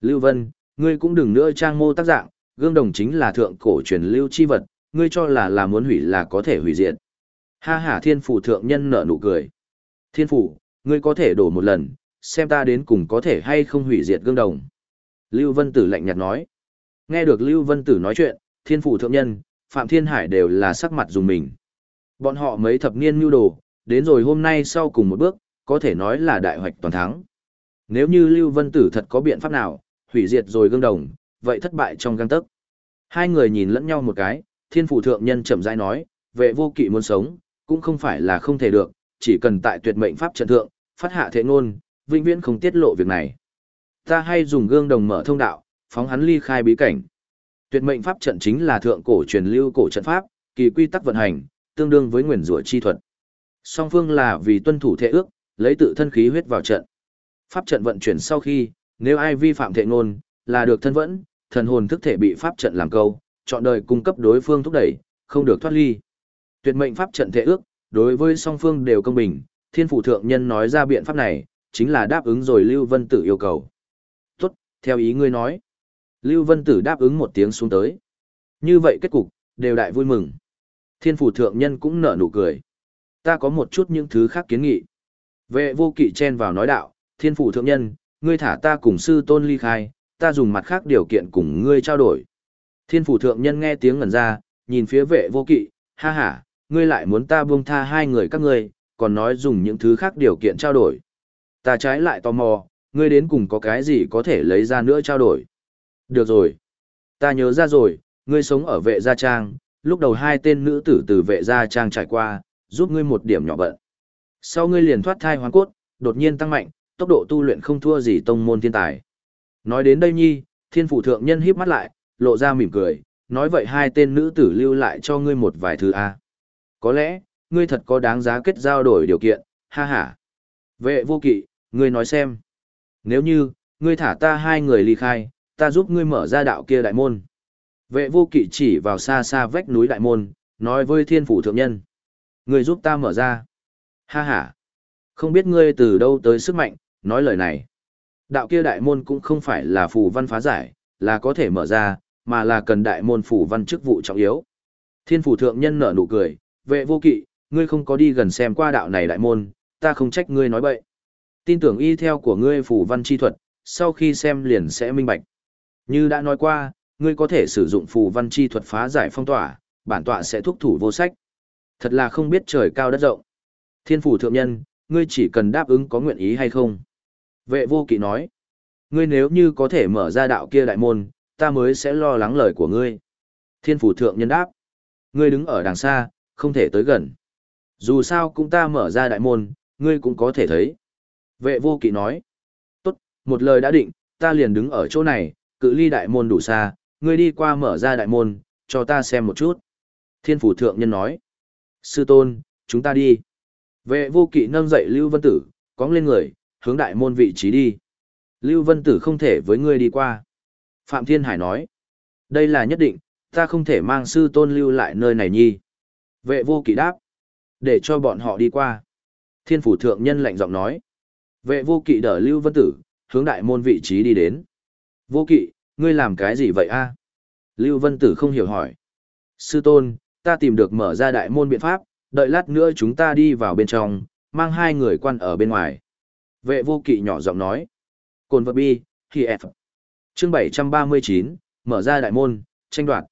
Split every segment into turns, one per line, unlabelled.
Lưu Vân, ngươi cũng đừng nữa trang mô tác dạng, gương đồng chính là thượng cổ truyền lưu chi vật, ngươi cho là là muốn hủy là có thể hủy diệt. Ha ha thiên phủ thượng nhân nở nụ cười. Thiên phủ, ngươi có thể đổ một lần, xem ta đến cùng có thể hay không hủy diệt gương đồng. Lưu Vân Tử lạnh nhạt nói. Nghe được Lưu Vân Tử nói chuyện, thiên phủ thượng nhân, Phạm Thiên Hải đều là sắc mặt dùng mình. Bọn họ mấy thập niên mưu đồ, đến rồi hôm nay sau cùng một bước, có thể nói là đại hoạch toàn thắng. Nếu như Lưu Vân Tử thật có biện pháp nào, hủy diệt rồi gương đồng, vậy thất bại trong gang tấc. Hai người nhìn lẫn nhau một cái, thiên phủ thượng nhân chậm rãi nói, vệ vô kỵ muốn sống, cũng không phải là không thể được, chỉ cần tại tuyệt mệnh pháp trận thượng, phát hạ thế ngôn, vĩnh viễn không tiết lộ việc này. Ta hay dùng gương đồng mở thông đạo, phóng hắn ly khai bí cảnh. Tuyệt mệnh pháp trận chính là thượng cổ truyền lưu cổ trận pháp, kỳ quy tắc vận hành, tương đương với nguyền rủa chi thuật. Song phương là vì tuân thủ thể ước, lấy tự thân khí huyết vào trận. Pháp trận vận chuyển sau khi, nếu ai vi phạm thệ ngôn, là được thân vẫn, thần hồn thức thể bị pháp trận làm câu, chọn đời cung cấp đối phương thúc đẩy, không được thoát ly. Tuyệt mệnh pháp trận thể ước, đối với song phương đều công bình, thiên phủ thượng nhân nói ra biện pháp này, chính là đáp ứng rồi Lưu Vân Tử yêu cầu. Tốt, theo ý ngươi nói. Lưu Vân Tử đáp ứng một tiếng xuống tới. Như vậy kết cục, đều đại vui mừng. Thiên phủ thượng nhân cũng nở nụ cười. Ta có một chút những thứ khác kiến nghị. Vệ vô kỵ chen vào nói đạo, thiên phủ thượng nhân, ngươi thả ta cùng sư tôn ly khai, ta dùng mặt khác điều kiện cùng ngươi trao đổi. Thiên phủ thượng nhân nghe tiếng ngẩn ra, nhìn phía vệ vô kỵ, ha ha, ngươi lại muốn ta buông tha hai người các ngươi, còn nói dùng những thứ khác điều kiện trao đổi. Ta trái lại tò mò, ngươi đến cùng có cái gì có thể lấy ra nữa trao đổi. Được rồi. Ta nhớ ra rồi, ngươi sống ở vệ gia trang, lúc đầu hai tên nữ tử từ vệ gia trang trải qua, giúp ngươi một điểm nhỏ bận. Sau ngươi liền thoát thai hoàn cốt, đột nhiên tăng mạnh, tốc độ tu luyện không thua gì tông môn thiên tài. Nói đến đây nhi, thiên phủ thượng nhân híp mắt lại, lộ ra mỉm cười, nói vậy hai tên nữ tử lưu lại cho ngươi một vài thứ A. Có lẽ, ngươi thật có đáng giá kết giao đổi điều kiện, ha ha. Vệ vô kỵ, ngươi nói xem. Nếu như, ngươi thả ta hai người ly khai, ta giúp ngươi mở ra đạo kia đại môn. Vệ vô kỵ chỉ vào xa xa vách núi đại môn, nói với thiên phủ thượng nhân. Ngươi giúp ta mở ra. Ha ha. Không biết ngươi từ đâu tới sức mạnh, nói lời này. Đạo kia đại môn cũng không phải là phù văn phá giải, là có thể mở ra, mà là cần đại môn phù văn chức vụ trọng yếu. Thiên phủ thượng nhân nở nụ cười, vệ vô kỵ, ngươi không có đi gần xem qua đạo này đại môn, ta không trách ngươi nói bậy. Tin tưởng y theo của ngươi phù văn chi thuật, sau khi xem liền sẽ minh bạch. Như đã nói qua, ngươi có thể sử dụng phù văn chi thuật phá giải phong tỏa, bản tọa sẽ thúc thủ vô sách. Thật là không biết trời cao đất rộng. Thiên phủ thượng nhân, ngươi chỉ cần đáp ứng có nguyện ý hay không. Vệ vô kỵ nói, ngươi nếu như có thể mở ra đạo kia đại môn, ta mới sẽ lo lắng lời của ngươi. Thiên phủ thượng nhân đáp, ngươi đứng ở đằng xa, không thể tới gần. Dù sao cũng ta mở ra đại môn, ngươi cũng có thể thấy. Vệ vô kỵ nói, tốt, một lời đã định, ta liền đứng ở chỗ này, cự ly đại môn đủ xa, ngươi đi qua mở ra đại môn, cho ta xem một chút. Thiên phủ thượng nhân nói, sư tôn, chúng ta đi. Vệ vô kỵ nâng dậy Lưu Vân Tử, cóng lên người, hướng đại môn vị trí đi. Lưu Vân Tử không thể với ngươi đi qua. Phạm Thiên Hải nói, đây là nhất định, ta không thể mang sư tôn lưu lại nơi này nhi. Vệ vô kỵ đáp, để cho bọn họ đi qua. Thiên phủ thượng nhân lạnh giọng nói, vệ vô kỵ đỡ Lưu Vân Tử, hướng đại môn vị trí đi đến. Vô kỵ, ngươi làm cái gì vậy a? Lưu Vân Tử không hiểu hỏi. Sư tôn, ta tìm được mở ra đại môn biện pháp, đợi lát nữa chúng ta đi vào bên trong, mang hai người quan ở bên ngoài. Vệ vô kỵ nhỏ giọng nói. Cồn vật bi, thì F. Chương 739, mở ra đại môn, tranh đoạt.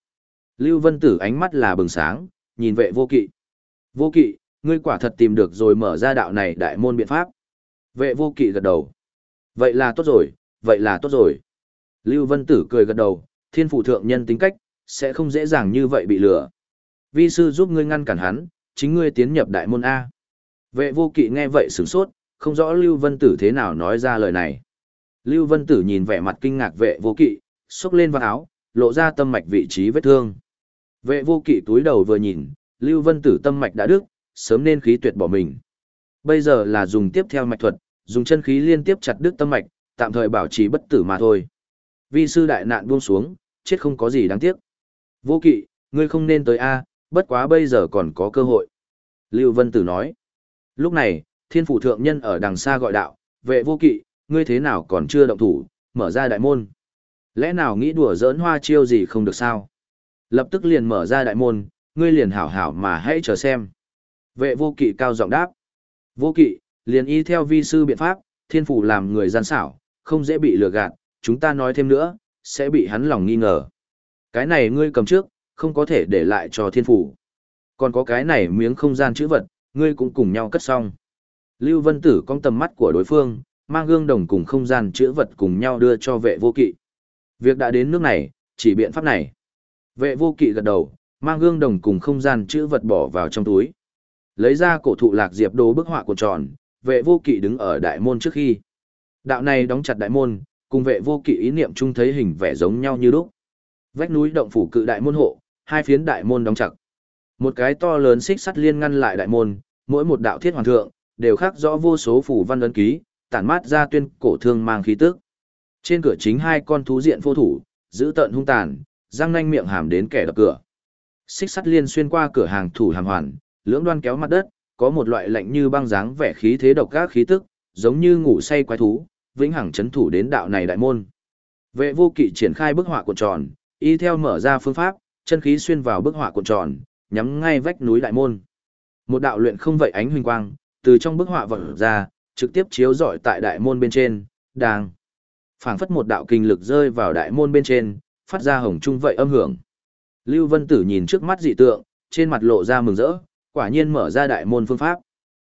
Lưu Vân Tử ánh mắt là bừng sáng, nhìn vệ vô kỵ. Vô kỵ, ngươi quả thật tìm được rồi mở ra đạo này đại môn biện pháp. Vệ vô kỵ gật đầu. Vậy là tốt rồi, vậy là tốt rồi. Lưu Vân Tử cười gật đầu, thiên phụ thượng nhân tính cách, sẽ không dễ dàng như vậy bị lừa. Vi sư giúp ngươi ngăn cản hắn, chính ngươi tiến nhập đại môn A. Vệ vô kỵ nghe vậy sửng sốt, không rõ Lưu Vân Tử thế nào nói ra lời này. Lưu Vân Tử nhìn vẻ mặt kinh ngạc vệ vô kỵ, xốc lên vào áo, lộ ra tâm mạch vị trí vết thương. Vệ vô kỵ túi đầu vừa nhìn, Lưu Vân Tử tâm mạch đã đứt, sớm nên khí tuyệt bỏ mình. Bây giờ là dùng tiếp theo mạch thuật, dùng chân khí liên tiếp chặt đứt tâm mạch, tạm thời bảo trì bất tử mà thôi. Vi sư đại nạn buông xuống, chết không có gì đáng tiếc. Vô kỵ, ngươi không nên tới A, bất quá bây giờ còn có cơ hội. Lưu Vân Tử nói. Lúc này, thiên phủ thượng nhân ở đằng xa gọi đạo, vệ vô kỵ, ngươi thế nào còn chưa động thủ, mở ra đại môn. Lẽ nào nghĩ đùa giỡn hoa chiêu gì không được sao? Lập tức liền mở ra đại môn, ngươi liền hảo hảo mà hãy chờ xem. Vệ vô kỵ cao giọng đáp. Vô kỵ, liền y theo vi sư biện pháp, thiên phủ làm người gian xảo, không dễ bị lừa gạt, chúng ta nói thêm nữa, sẽ bị hắn lòng nghi ngờ. Cái này ngươi cầm trước, không có thể để lại cho thiên phủ. Còn có cái này miếng không gian chữ vật, ngươi cũng cùng nhau cất xong. Lưu Vân Tử cong tầm mắt của đối phương, mang gương đồng cùng không gian chữa vật cùng nhau đưa cho vệ vô kỵ. Việc đã đến nước này, chỉ biện pháp này. Vệ vô kỵ gật đầu, mang gương đồng cùng không gian chữ vật bỏ vào trong túi. Lấy ra cổ thụ lạc diệp đồ bức họa của tròn, vệ vô kỵ đứng ở đại môn trước khi. Đạo này đóng chặt đại môn, cùng vệ vô kỵ ý niệm chung thấy hình vẻ giống nhau như lúc. Vách núi động phủ cự đại môn hộ, hai phiến đại môn đóng chặt. Một cái to lớn xích sắt liên ngăn lại đại môn, mỗi một đạo thiết hoàn thượng, đều khắc rõ vô số phủ văn ấn ký, tản mát ra tuyên cổ thương mang khí tức. Trên cửa chính hai con thú diện vô thủ, giữ tận hung tàn, răng nanh miệng hàm đến kẻ đập cửa. Xích sắt liên xuyên qua cửa hàng thủ hàm hoàn, lưỡng đoan kéo mặt đất, có một loại lạnh như băng dáng vẻ khí thế độc ác khí tức, giống như ngủ say quái thú, vĩnh hằng chấn thủ đến đạo này đại môn. Vệ vô kỵ triển khai bức họa cuộn tròn, y theo mở ra phương pháp, chân khí xuyên vào bức họa cuộn tròn, nhắm ngay vách núi đại môn. Một đạo luyện không vậy ánh huỳnh quang, từ trong bức họa vỡ ra, trực tiếp chiếu rọi tại đại môn bên trên, đang phảng phất một đạo kinh lực rơi vào đại môn bên trên, phát ra hồng trung vậy âm hưởng. Lưu Vân Tử nhìn trước mắt dị tượng, trên mặt lộ ra mừng rỡ, quả nhiên mở ra đại môn phương pháp.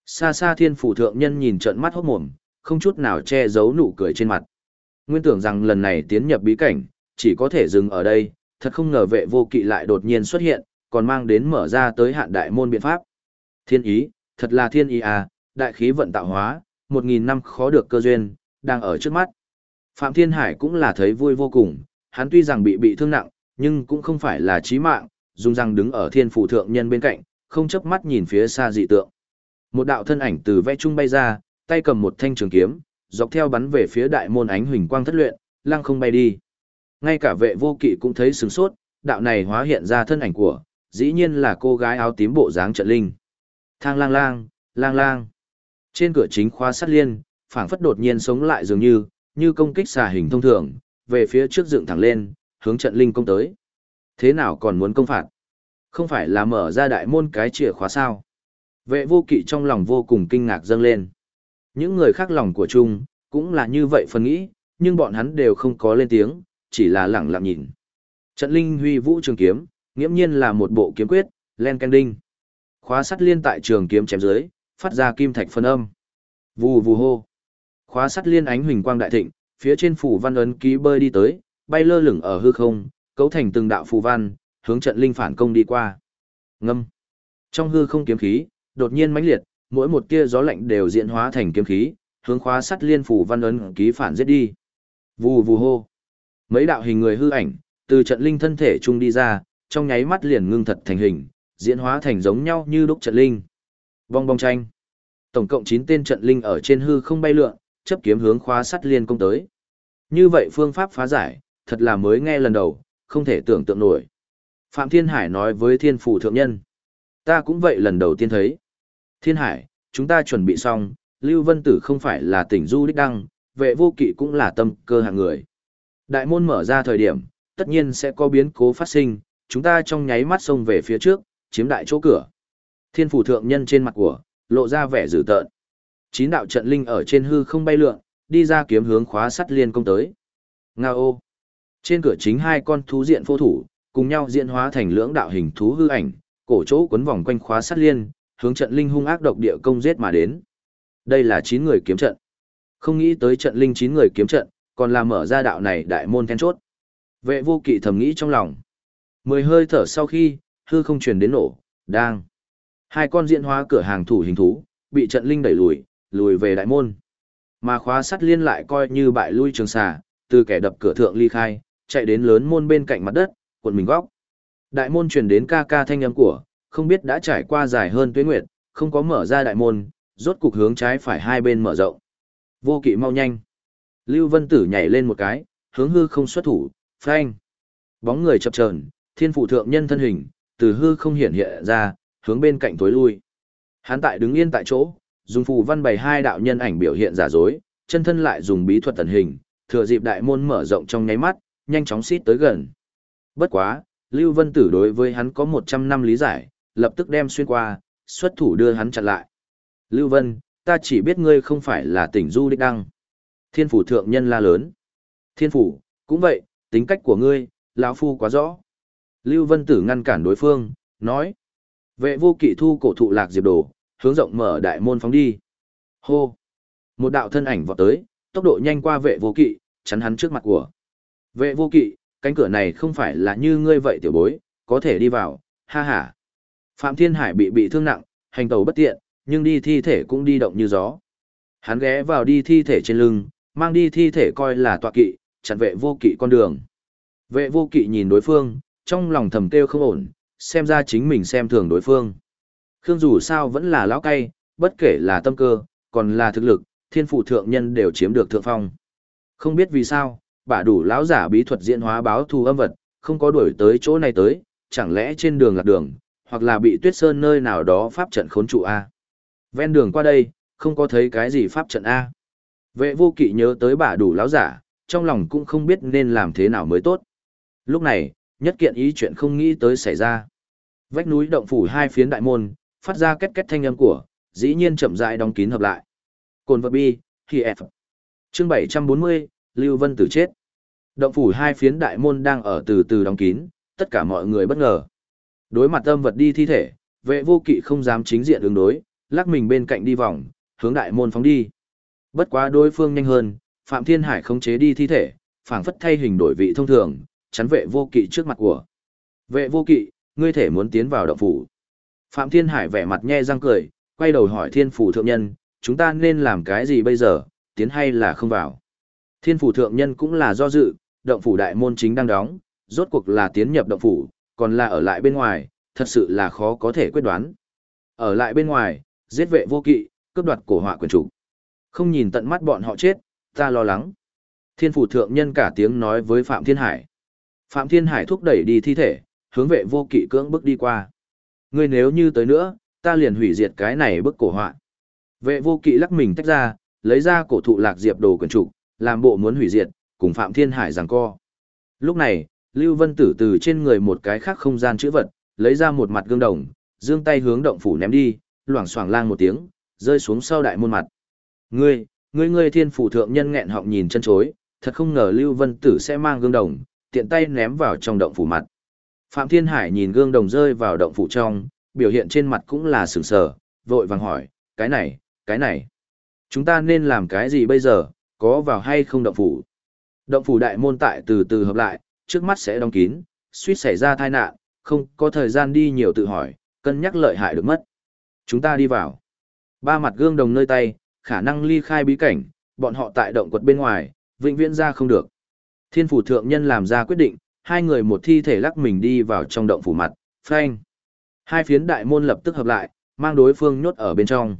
Xa xa thiên phủ thượng nhân nhìn trận mắt hốt mồm, không chút nào che giấu nụ cười trên mặt. Nguyên tưởng rằng lần này tiến nhập bí cảnh, chỉ có thể dừng ở đây, thật không ngờ vệ vô kỵ lại đột nhiên xuất hiện, còn mang đến mở ra tới hạn đại môn biện pháp. Thiên ý, thật là thiên ý à, đại khí vận tạo hóa, một nghìn năm khó được cơ duyên, đang ở trước mắt. Phạm Thiên Hải cũng là thấy vui vô cùng, hắn tuy rằng bị bị thương nặng, nhưng cũng không phải là chí mạng, dùng răng đứng ở thiên phủ thượng nhân bên cạnh, không chớp mắt nhìn phía xa dị tượng. Một đạo thân ảnh từ vẽ trung bay ra, tay cầm một thanh trường kiếm, dọc theo bắn về phía đại môn ánh huỳnh quang thất luyện, lăng không bay đi. Ngay cả vệ vô kỵ cũng thấy sửng sốt, đạo này hóa hiện ra thân ảnh của, dĩ nhiên là cô gái áo tím bộ dáng trận linh. Thang lang lang, lang lang. Trên cửa chính khóa sắt liên, phảng phất đột nhiên sống lại dường như, như công kích xà hình thông thường, về phía trước dựng thẳng lên, hướng trận linh công tới. Thế nào còn muốn công phạt? Không phải là mở ra đại môn cái chìa khóa sao? Vệ vô kỵ trong lòng vô cùng kinh ngạc dâng lên. Những người khác lòng của chung, cũng là như vậy phần nghĩ, nhưng bọn hắn đều không có lên tiếng, chỉ là lặng lặng nhìn. Trận linh huy vũ trường kiếm, nghiễm nhiên là một bộ kiếm quyết, len canh đinh. Khóa sắt liên tại trường kiếm chém dưới, phát ra kim thạch phân âm. Vù vù hô. Khóa sắt liên ánh huỳnh quang đại thịnh, phía trên phủ văn ấn ký bơi đi tới, bay lơ lửng ở hư không, cấu thành từng đạo phù văn, hướng trận linh phản công đi qua. Ngâm. Trong hư không kiếm khí, đột nhiên mãnh liệt, mỗi một tia gió lạnh đều diễn hóa thành kiếm khí, hướng khóa sắt liên phủ văn ấn ký phản giết đi. Vù vù hô. Mấy đạo hình người hư ảnh, từ trận linh thân thể trung đi ra, trong nháy mắt liền ngưng thật thành hình, diễn hóa thành giống nhau như đúc trận linh. Vong bong tranh. Tổng cộng 9 tên trận linh ở trên hư không bay lượn, chấp kiếm hướng khóa sắt liên công tới. Như vậy phương pháp phá giải, thật là mới nghe lần đầu, không thể tưởng tượng nổi. Phạm Thiên Hải nói với thiên phủ thượng nhân. Ta cũng vậy lần đầu tiên thấy. Thiên Hải, chúng ta chuẩn bị xong, Lưu Vân Tử không phải là tỉnh du đích đăng, vệ vô kỵ cũng là tâm cơ hạng người. Đại môn mở ra thời điểm, tất nhiên sẽ có biến cố phát sinh, chúng ta trong nháy mắt xông về phía trước, chiếm đại chỗ cửa. Thiên phủ thượng nhân trên mặt của, lộ ra vẻ dữ tợn. Chín đạo trận linh ở trên hư không bay lượn, đi ra kiếm hướng khóa sắt liên công tới. Nga ô! Trên cửa chính hai con thú diện phô thủ, cùng nhau diễn hóa thành lưỡng đạo hình thú hư ảnh, cổ chỗ quấn vòng quanh khóa sắt liên, hướng trận linh hung ác độc địa công giết mà đến. Đây là 9 người kiếm trận. Không nghĩ tới trận linh 9 người kiếm trận, còn là mở ra đạo này đại môn then chốt. Vệ vô kỵ thầm nghĩ trong lòng. Mười hơi thở sau khi, hư không truyền đến nổ, đang. Hai con diễn hóa cửa hàng thủ hình thú, bị trận linh đẩy lùi, lùi về đại môn. Mà khóa sắt liên lại coi như bại lui trường xà, từ kẻ đập cửa thượng ly khai, chạy đến lớn môn bên cạnh mặt đất, cuộn mình góc. Đại môn truyền đến ca ca thanh âm của, không biết đã trải qua dài hơn tuế nguyệt, không có mở ra đại môn, rốt cục hướng trái phải hai bên mở rộng. Vô kỵ mau nhanh. Lưu Vân Tử nhảy lên một cái, hướng hư không xuất thủ, phanh. Bóng người chập chờn, thiên phụ thượng nhân thân hình, từ hư không hiện hiện ra, hướng bên cạnh tối lui. Hắn tại đứng yên tại chỗ, dùng phù văn bày hai đạo nhân ảnh biểu hiện giả dối, chân thân lại dùng bí thuật tần hình, thừa dịp đại môn mở rộng trong nháy mắt, nhanh chóng xít tới gần. Bất quá, Lưu Vân Tử đối với hắn có 100 năm lý giải, lập tức đem xuyên qua, xuất thủ đưa hắn chặn lại. Lưu Vân, ta chỉ biết ngươi không phải là tỉnh du đích đăng. Thiên phủ thượng nhân la lớn. Thiên phủ, cũng vậy, tính cách của ngươi, lão phu quá rõ. Lưu Vân Tử ngăn cản đối phương, nói. Vệ vô kỵ thu cổ thụ lạc diệp đồ, hướng rộng mở đại môn phóng đi. Hô! Một đạo thân ảnh vọt tới, tốc độ nhanh qua vệ vô kỵ, chắn hắn trước mặt của. Vệ vô kỵ, cánh cửa này không phải là như ngươi vậy tiểu bối, có thể đi vào, ha ha. Phạm Thiên Hải bị bị thương nặng, hành tàu bất tiện, nhưng đi thi thể cũng đi động như gió. Hắn ghé vào đi thi thể trên lưng, mang đi thi thể coi là tọa kỵ, chặn vệ vô kỵ con đường. Vệ vô kỵ nhìn đối phương, trong lòng thầm kêu không ổn, xem ra chính mình xem thường đối phương. Khương dù sao vẫn là lão cay, bất kể là tâm cơ, còn là thực lực, thiên phụ thượng nhân đều chiếm được thượng phong. Không biết vì sao, bà đủ lão giả bí thuật diễn hóa báo thù âm vật, không có đuổi tới chỗ này tới, chẳng lẽ trên đường lạc đường, hoặc là bị tuyết sơn nơi nào đó pháp trận khốn trụ A. Ven đường qua đây, không có thấy cái gì pháp trận A. Vệ vô kỵ nhớ tới bà đủ lão giả, trong lòng cũng không biết nên làm thế nào mới tốt. Lúc này, nhất kiện ý chuyện không nghĩ tới xảy ra. Vách núi động phủ hai phiến đại môn, phát ra két két thanh âm của, dĩ nhiên chậm rãi đóng kín hợp lại. Cồn vật bi, thì F. Chương 740, Lưu Vân tử chết. Động phủ hai phiến đại môn đang ở từ từ đóng kín, tất cả mọi người bất ngờ. Đối mặt âm vật đi thi thể, vệ vô kỵ không dám chính diện ứng đối, lắc mình bên cạnh đi vòng, hướng đại môn phóng đi. Bất quá đối phương nhanh hơn, Phạm Thiên Hải khống chế đi thi thể, phảng phất thay hình đổi vị thông thường, chắn vệ vô kỵ trước mặt của. Vệ vô kỵ, ngươi thể muốn tiến vào động phủ. Phạm Thiên Hải vẻ mặt nhe răng cười, quay đầu hỏi thiên phủ thượng nhân, chúng ta nên làm cái gì bây giờ, tiến hay là không vào. Thiên phủ thượng nhân cũng là do dự, động phủ đại môn chính đang đóng, rốt cuộc là tiến nhập động phủ, còn là ở lại bên ngoài, thật sự là khó có thể quyết đoán. Ở lại bên ngoài, giết vệ vô kỵ, cướp đoạt cổ họa quyền chủ. Không nhìn tận mắt bọn họ chết, ta lo lắng. Thiên phủ thượng nhân cả tiếng nói với Phạm Thiên Hải. Phạm Thiên Hải thúc đẩy đi thi thể, hướng vệ vô kỵ cưỡng bước đi qua. Ngươi nếu như tới nữa, ta liền hủy diệt cái này bức cổ họa. Vệ vô kỵ lắc mình tách ra, lấy ra cổ thụ lạc diệp đồ quyền trục, làm bộ muốn hủy diệt, cùng Phạm Thiên Hải giằng co. Lúc này, Lưu Vân Tử từ trên người một cái khác không gian chữ vật, lấy ra một mặt gương đồng, dương tay hướng động phủ ném đi, loảng xoảng lang một tiếng, rơi xuống sau đại môn mặt. Ngươi, ngươi ngươi thiên phủ thượng nhân nghẹn họng nhìn chân chối, thật không ngờ Lưu Vân Tử sẽ mang gương đồng, tiện tay ném vào trong động phủ mặt. Phạm Thiên Hải nhìn gương đồng rơi vào động phủ trong, biểu hiện trên mặt cũng là sửng sở, vội vàng hỏi, cái này, cái này. Chúng ta nên làm cái gì bây giờ, có vào hay không động phủ? Động phủ đại môn tại từ từ hợp lại, trước mắt sẽ đóng kín, suýt xảy ra tai nạn, không có thời gian đi nhiều tự hỏi, cân nhắc lợi hại được mất. Chúng ta đi vào. Ba mặt gương đồng nơi tay, khả năng ly khai bí cảnh, bọn họ tại động quật bên ngoài, vĩnh viễn ra không được. Thiên phủ thượng nhân làm ra quyết định, hai người một thi thể lắc mình đi vào trong động phủ mặt, phanh. Hai phiến đại môn lập tức hợp lại, mang đối phương nhốt ở bên trong.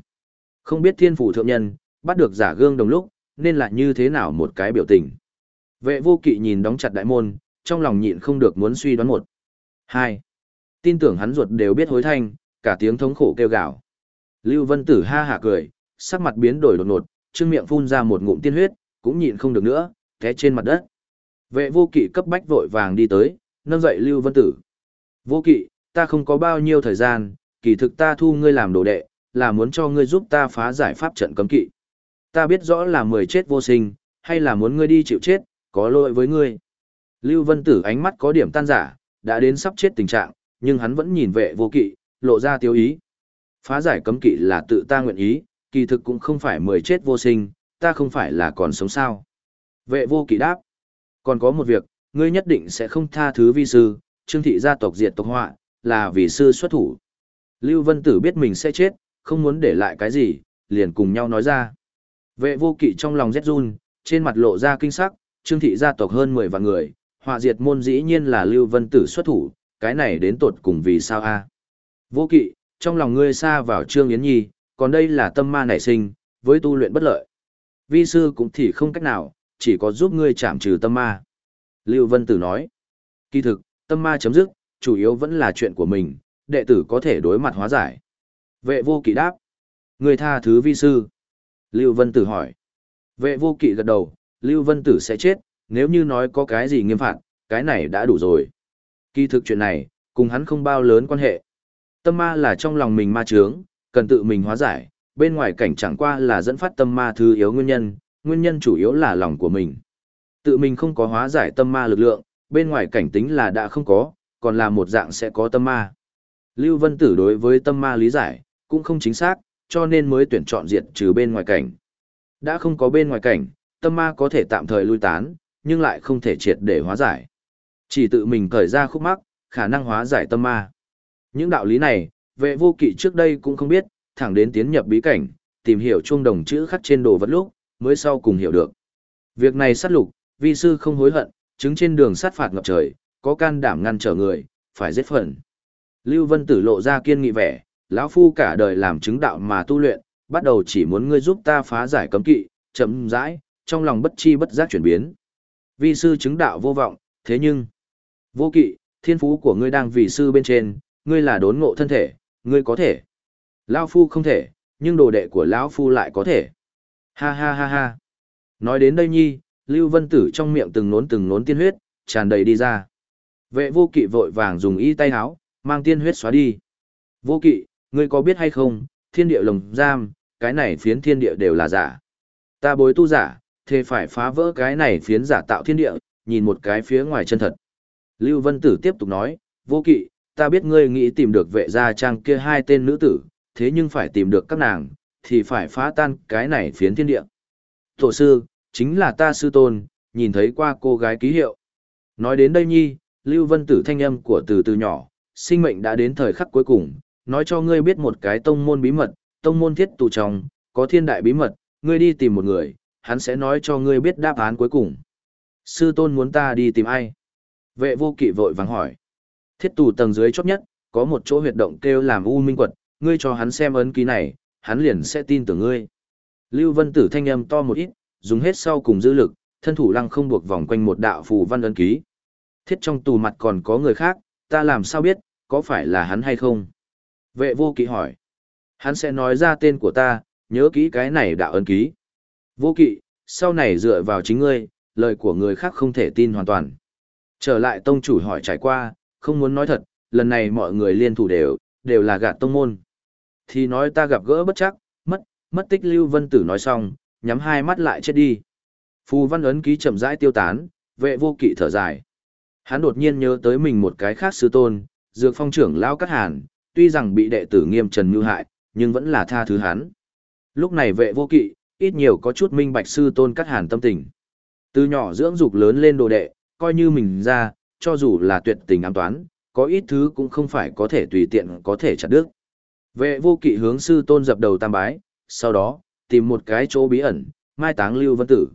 Không biết thiên phủ thượng nhân, bắt được giả gương đồng lúc, nên là như thế nào một cái biểu tình. Vệ vô kỵ nhìn đóng chặt đại môn, trong lòng nhịn không được muốn suy đoán một. Hai. Tin tưởng hắn ruột đều biết hối thanh, cả tiếng thống khổ kêu gào. Lưu Vân Tử ha hả cười, sắc mặt biến đổi đột ngột, trương miệng phun ra một ngụm tiên huyết, cũng nhịn không được nữa, té trên mặt đất. Vệ vô kỵ cấp bách vội vàng đi tới, nâng dậy Lưu Vân Tử. Vô kỵ, ta không có bao nhiêu thời gian, kỳ thực ta thu ngươi làm đồ đệ, là muốn cho ngươi giúp ta phá giải pháp trận cấm kỵ. Ta biết rõ là mười chết vô sinh, hay là muốn ngươi đi chịu chết, có lỗi với ngươi. Lưu Vân Tử ánh mắt có điểm tan giả, đã đến sắp chết tình trạng, nhưng hắn vẫn nhìn vệ vô kỵ, lộ ra tiêu ý. Phá giải cấm kỵ là tự ta nguyện ý, kỳ thực cũng không phải mười chết vô sinh, ta không phải là còn sống sao. Vệ vô kỵ đáp. Còn có một việc, ngươi nhất định sẽ không tha thứ vi sư, trương thị gia tộc diệt tộc họa, là vì sư xuất thủ. Lưu Vân Tử biết mình sẽ chết, không muốn để lại cái gì, liền cùng nhau nói ra. Vệ vô kỵ trong lòng rét run, trên mặt lộ ra kinh sắc, trương thị gia tộc hơn 10 vạn người, họa diệt môn dĩ nhiên là Lưu Vân Tử xuất thủ, cái này đến tột cùng vì sao a? Vô kỵ, trong lòng ngươi xa vào trương yến nhi, còn đây là tâm ma nảy sinh, với tu luyện bất lợi. Vi sư cũng thì không cách nào, chỉ có giúp ngươi chạm trừ tâm ma. Lưu Vân Tử nói, kỳ thực, tâm ma chấm dứt, chủ yếu vẫn là chuyện của mình, đệ tử có thể đối mặt hóa giải. Vệ vô kỵ đáp, người tha thứ vi sư. Lưu Vân Tử hỏi, vệ vô kỵ gật đầu, Lưu Vân Tử sẽ chết, nếu như nói có cái gì nghiêm phạt, cái này đã đủ rồi. Kỳ thực chuyện này, cùng hắn không bao lớn quan hệ. Tâm ma là trong lòng mình ma trướng, cần tự mình hóa giải, bên ngoài cảnh chẳng qua là dẫn phát tâm ma thứ yếu nguyên nhân, nguyên nhân chủ yếu là lòng của mình. Tự mình không có hóa giải tâm ma lực lượng, bên ngoài cảnh tính là đã không có, còn là một dạng sẽ có tâm ma. Lưu Vân Tử đối với tâm ma lý giải, cũng không chính xác, cho nên mới tuyển chọn diệt trừ bên ngoài cảnh. Đã không có bên ngoài cảnh, tâm ma có thể tạm thời lui tán, nhưng lại không thể triệt để hóa giải. Chỉ tự mình cởi ra khúc mắc, khả năng hóa giải tâm ma. Những đạo lý này, vệ vô kỵ trước đây cũng không biết, thẳng đến tiến nhập bí cảnh, tìm hiểu chuông đồng chữ khắc trên đồ vật lúc, mới sau cùng hiểu được. Việc này sát lục, vi sư không hối hận, chứng trên đường sát phạt ngập trời, có can đảm ngăn trở người, phải giết phần. Lưu Vân Tử lộ ra kiên nghị vẻ, lão phu cả đời làm chứng đạo mà tu luyện, bắt đầu chỉ muốn ngươi giúp ta phá giải cấm kỵ, chậm rãi, trong lòng bất chi bất giác chuyển biến. Vi sư chứng đạo vô vọng, thế nhưng, vô kỵ, thiên phú của ngươi đang vì sư bên trên, ngươi là đốn ngộ thân thể, ngươi có thể. Lão phu không thể, nhưng đồ đệ của lão phu lại có thể. Ha ha ha ha. Nói đến đây nhi, Lưu Vân Tử trong miệng từng nốn từng nốn tiên huyết, tràn đầy đi ra. Vệ vô kỵ vội vàng dùng y tay háo, mang tiên huyết xóa đi. Vô kỵ, ngươi có biết hay không, thiên địa lồng giam, cái này phiến thiên địa đều là giả. Ta bối tu giả, thế phải phá vỡ cái này phiến giả tạo thiên địa, nhìn một cái phía ngoài chân thật. Lưu Vân Tử tiếp tục nói, vô kỵ, ta biết ngươi nghĩ tìm được vệ gia trang kia hai tên nữ tử, thế nhưng phải tìm được các nàng, thì phải phá tan cái này phiến thiên địa. Tổ sư, chính là ta sư tôn, nhìn thấy qua cô gái ký hiệu. Nói đến đây nhi, Lưu Vân Tử thanh âm của từ từ nhỏ, sinh mệnh đã đến thời khắc cuối cùng, nói cho ngươi biết một cái tông môn bí mật, tông môn thiết tù trong, có thiên đại bí mật, ngươi đi tìm một người, hắn sẽ nói cho ngươi biết đáp án cuối cùng. Sư tôn muốn ta đi tìm ai? Vệ vô kỵ vội vàng hỏi. Thiết tù tầng dưới chót nhất, có một chỗ huyệt động kêu làm u minh quật, ngươi cho hắn xem ấn ký này, hắn liền sẽ tin tưởng ngươi. Lưu Vân Tử thanh âm to một ít, dùng hết sau cùng dư lực, thân thủ lăng không buộc vòng quanh một đạo phù văn ấn ký. Thiết trong tù mặt còn có người khác, ta làm sao biết, có phải là hắn hay không? Vệ vô kỵ hỏi. Hắn sẽ nói ra tên của ta, nhớ kỹ cái này đạo ấn ký. Vô kỵ, sau này dựa vào chính ngươi, lời của người khác không thể tin hoàn toàn. Trở lại tông chủ hỏi trải qua, không muốn nói thật, lần này mọi người liên thủ đều, đều là gạt tông môn. Thì nói ta gặp gỡ bất chắc, mất, mất tích Lưu Vân Tử nói xong, nhắm hai mắt lại chết đi. Phù văn ấn ký chậm rãi tiêu tán, vệ vô kỵ thở dài. Hắn đột nhiên nhớ tới mình một cái khác sư tôn, dược phong trưởng lao cắt hàn, tuy rằng bị đệ tử nghiêm trần mưu hại, nhưng vẫn là tha thứ hắn. Lúc này vệ vô kỵ, ít nhiều có chút minh bạch sư tôn cắt hàn tâm tình. Từ nhỏ dưỡng dục lớn lên đồ đệ, coi như mình ra, cho dù là tuyệt tình ám toán, có ít thứ cũng không phải có thể tùy tiện có thể chặt đứt. Vệ vô kỵ hướng sư tôn dập đầu tam bái, sau đó, tìm một cái chỗ bí ẩn, mai táng lưu vân tử.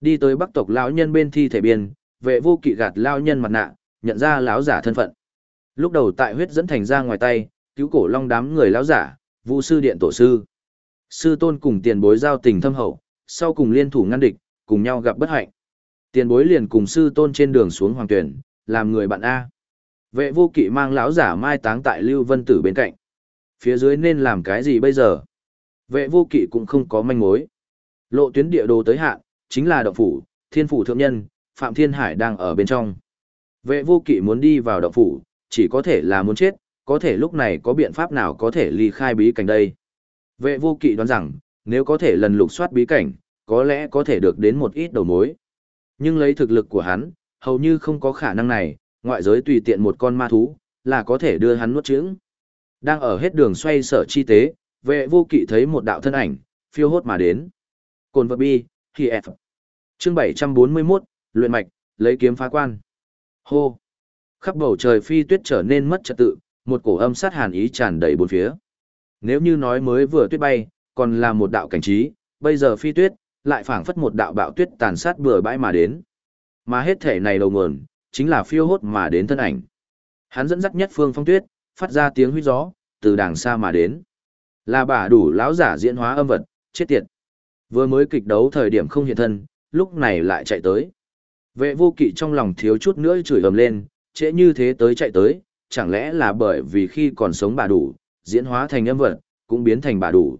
Đi tới bắc tộc lão nhân bên thi thể biên, vệ vô kỵ gạt lão nhân mặt nạ, nhận ra lão giả thân phận. Lúc đầu tại huyết dẫn thành ra ngoài tay, cứu cổ long đám người lão giả, vũ sư điện tổ sư. Sư tôn cùng tiền bối giao tình thâm hậu, sau cùng liên thủ ngăn địch, cùng nhau gặp bất hạnh. Tiền bối liền cùng sư tôn trên đường xuống hoàng tuyển, làm người bạn A. Vệ vô kỵ mang lão giả mai táng tại Lưu Vân Tử bên cạnh. Phía dưới nên làm cái gì bây giờ? Vệ vô kỵ cũng không có manh mối. Lộ tuyến địa đồ tới hạn, chính là động phủ, thiên phủ thượng nhân, Phạm Thiên Hải đang ở bên trong. Vệ vô kỵ muốn đi vào động phủ, chỉ có thể là muốn chết, có thể lúc này có biện pháp nào có thể ly khai bí cảnh đây. Vệ vô kỵ đoán rằng, nếu có thể lần lục soát bí cảnh, có lẽ có thể được đến một ít đầu mối. Nhưng lấy thực lực của hắn, hầu như không có khả năng này, ngoại giới tùy tiện một con ma thú, là có thể đưa hắn nuốt chửng. Đang ở hết đường xoay sở chi tế, vệ vô kỵ thấy một đạo thân ảnh, phiêu hốt mà đến. Cồn vật bi, khi F. Chương 741, luyện mạch, lấy kiếm phá quan. Hô. Khắp bầu trời phi tuyết trở nên mất trật tự, một cổ âm sát hàn ý tràn đầy bốn phía. Nếu như nói mới vừa tuyết bay, còn là một đạo cảnh trí, bây giờ phi tuyết, lại phảng phất một đạo bạo tuyết tàn sát bừa bãi mà đến. Mà hết thể này đầu nguồn, chính là phiêu hốt mà đến thân ảnh. Hắn dẫn dắt nhất phương phong tuyết, phát ra tiếng huyết gió, từ đàng xa mà đến. Là bà đủ lão giả diễn hóa âm vật, chết tiệt. Vừa mới kịch đấu thời điểm không hiện thân, lúc này lại chạy tới. Vệ vô kỵ trong lòng thiếu chút nữa chửi ầm lên, trễ như thế tới chạy tới, chẳng lẽ là bởi vì khi còn sống bà đủ, diễn hóa thành âm vật, cũng biến thành bà đủ.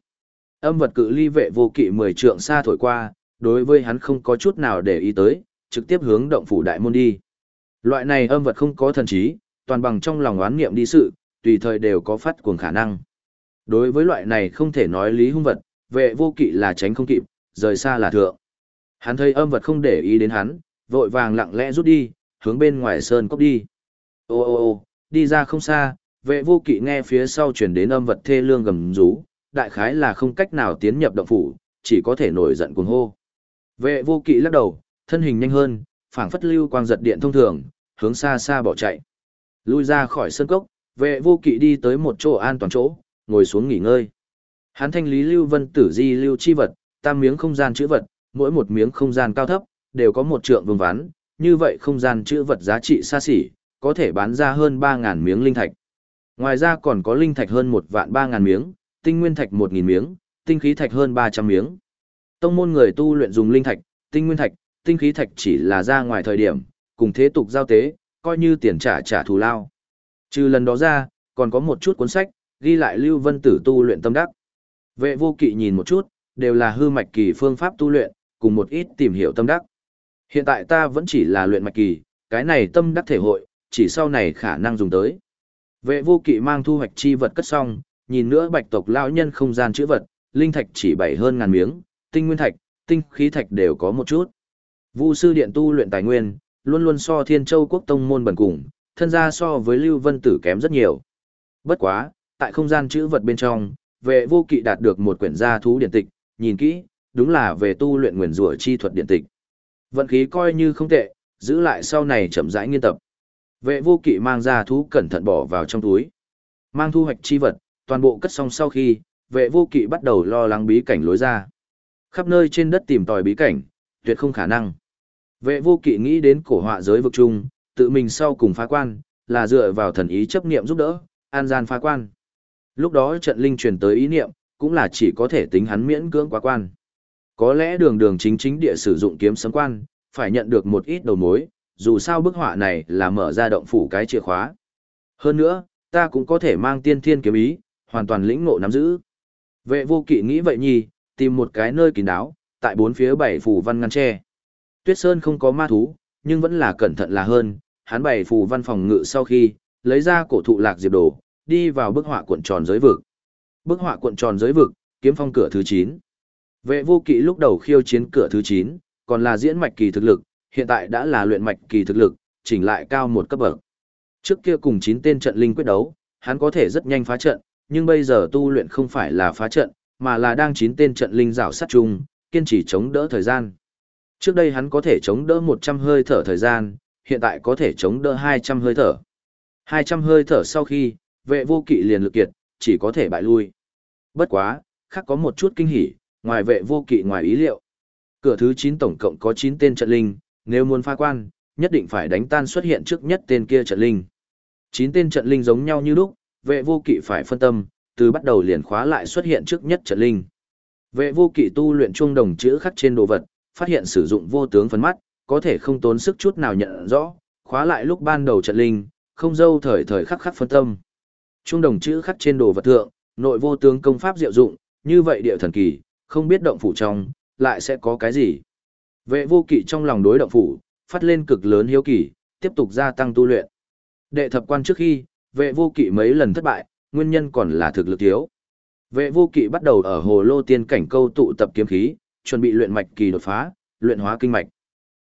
Âm vật cự ly vệ vô kỵ mười trượng xa thổi qua, đối với hắn không có chút nào để ý tới, trực tiếp hướng động phủ đại môn đi. Loại này âm vật không có thần trí, toàn bằng trong lòng oán niệm đi sự, tùy thời đều có phát cuồng khả năng. Đối với loại này không thể nói lý hung vật, vệ vô kỵ là tránh không kịp, rời xa là thượng. Hắn thấy âm vật không để ý đến hắn, vội vàng lặng lẽ rút đi, hướng bên ngoài sơn cốc đi. Ô ô ô, đi ra không xa, vệ vô kỵ nghe phía sau chuyển đến âm vật thê lương gầm rú, đại khái là không cách nào tiến nhập động phủ, chỉ có thể nổi giận cuồng hô. Vệ vô kỵ lắc đầu, thân hình nhanh hơn, phảng phất lưu quang giật điện thông thường, hướng xa xa bỏ chạy. Lui ra khỏi sân cốc, vệ vô kỵ đi tới một chỗ an toàn chỗ, ngồi xuống nghỉ ngơi. Hắn thanh lý lưu vân tử di lưu chi vật, tam miếng không gian chữ vật, mỗi một miếng không gian cao thấp, đều có một trượng vương ván, như vậy không gian chữ vật giá trị xa xỉ, có thể bán ra hơn 3.000 miếng linh thạch. Ngoài ra còn có linh thạch hơn một vạn 3.000 miếng, tinh nguyên thạch 1.000 miếng, tinh khí thạch hơn 300 miếng. Tông môn người tu luyện dùng linh thạch, tinh nguyên thạch, tinh khí thạch chỉ là ra ngoài thời điểm, cùng thế tục giao tế, coi như tiền trả trả thù lao. Trừ lần đó ra, còn có một chút cuốn sách, ghi lại Lưu Vân Tử tu luyện tâm đắc. Vệ vô kỵ nhìn một chút, đều là hư mạch kỳ phương pháp tu luyện, cùng một ít tìm hiểu tâm đắc. Hiện tại ta vẫn chỉ là luyện mạch kỳ, cái này tâm đắc thể hội, chỉ sau này khả năng dùng tới. Vệ vô kỵ mang thu hoạch chi vật cất xong, nhìn nữa bạch tộc lão nhân không gian chữ vật, linh thạch chỉ bảy hơn ngàn miếng, tinh nguyên thạch, tinh khí thạch đều có một chút. Vu sư điện tu luyện tài nguyên, luôn luôn so Thiên Châu quốc tông môn bẩn cùng, thân gia so với Lưu Vân Tử kém rất nhiều. Bất quá, tại không gian chữ vật bên trong, vệ vô kỵ đạt được một quyển gia thú điện tịch, nhìn kỹ, đúng là về tu luyện nguyền rủa chi thuật điện tịch. Vận khí coi như không tệ, giữ lại sau này chậm rãi nghiên tập. Vệ vô kỵ mang ra thú cẩn thận bỏ vào trong túi. Mang thu hoạch chi vật, toàn bộ cất xong sau khi, vệ vô kỵ bắt đầu lo lắng bí cảnh lối ra. Khắp nơi trên đất tìm tòi bí cảnh, tuyệt không khả năng. Vệ vô kỵ nghĩ đến cổ họa giới vực chung, tự mình sau cùng phá quan, là dựa vào thần ý chấp niệm giúp đỡ, an gian phá quan. Lúc đó trận linh truyền tới ý niệm, cũng là chỉ có thể tính hắn miễn cưỡng quá quan. Có lẽ đường đường chính chính địa sử dụng kiếm sấm quan, phải nhận được một ít đầu mối, dù sao bức họa này là mở ra động phủ cái chìa khóa. Hơn nữa, ta cũng có thể mang tiên thiên kiếm ý, hoàn toàn lĩnh ngộ nắm giữ. Vệ vô kỵ nghĩ vậy nhì, tìm một cái nơi kín đáo, tại bốn phía bảy phủ văn ngăn tre. Tuyết Sơn không có ma thú, nhưng vẫn là cẩn thận là hơn, hắn bày phù văn phòng ngự sau khi, lấy ra cổ thụ lạc diệp đồ, đi vào bức họa cuộn tròn giới vực. Bức họa cuộn tròn giới vực, kiếm phong cửa thứ 9. Vệ vô kỵ lúc đầu khiêu chiến cửa thứ 9, còn là diễn mạch kỳ thực lực, hiện tại đã là luyện mạch kỳ thực lực, chỉnh lại cao một cấp bậc. Trước kia cùng 9 tên trận linh quyết đấu, hắn có thể rất nhanh phá trận, nhưng bây giờ tu luyện không phải là phá trận, mà là đang 9 tên trận linh rảo sát chung, kiên trì chống đỡ thời gian. Trước đây hắn có thể chống đỡ 100 hơi thở thời gian, hiện tại có thể chống đỡ 200 hơi thở. 200 hơi thở sau khi, vệ vô kỵ liền lực kiệt, chỉ có thể bại lui. Bất quá, khác có một chút kinh hỉ, ngoài vệ vô kỵ ngoài ý liệu. Cửa thứ 9 tổng cộng có 9 tên trận linh, nếu muốn phá quan, nhất định phải đánh tan xuất hiện trước nhất tên kia trận linh. 9 tên trận linh giống nhau như lúc, vệ vô kỵ phải phân tâm, từ bắt đầu liền khóa lại xuất hiện trước nhất trận linh. Vệ vô kỵ tu luyện chuông đồng chữ khắc trên đồ vật, phát hiện sử dụng vô tướng phấn mắt, có thể không tốn sức chút nào nhận rõ, khóa lại lúc ban đầu trận linh, không dâu thời thời khắc khắc phân tâm. Trung đồng chữ khắc trên đồ vật thượng, nội vô tướng công pháp diệu dụng, như vậy địa thần kỳ, không biết động phủ trong, lại sẽ có cái gì. Vệ vô kỵ trong lòng đối động phủ, phát lên cực lớn hiếu kỳ, tiếp tục gia tăng tu luyện. Đệ thập quan trước khi, vệ vô kỵ mấy lần thất bại, nguyên nhân còn là thực lực thiếu. Vệ vô kỵ bắt đầu ở hồ lô tiên cảnh câu tụ tập kiếm khí, chuẩn bị luyện mạch kỳ đột phá, luyện hóa kinh mạch.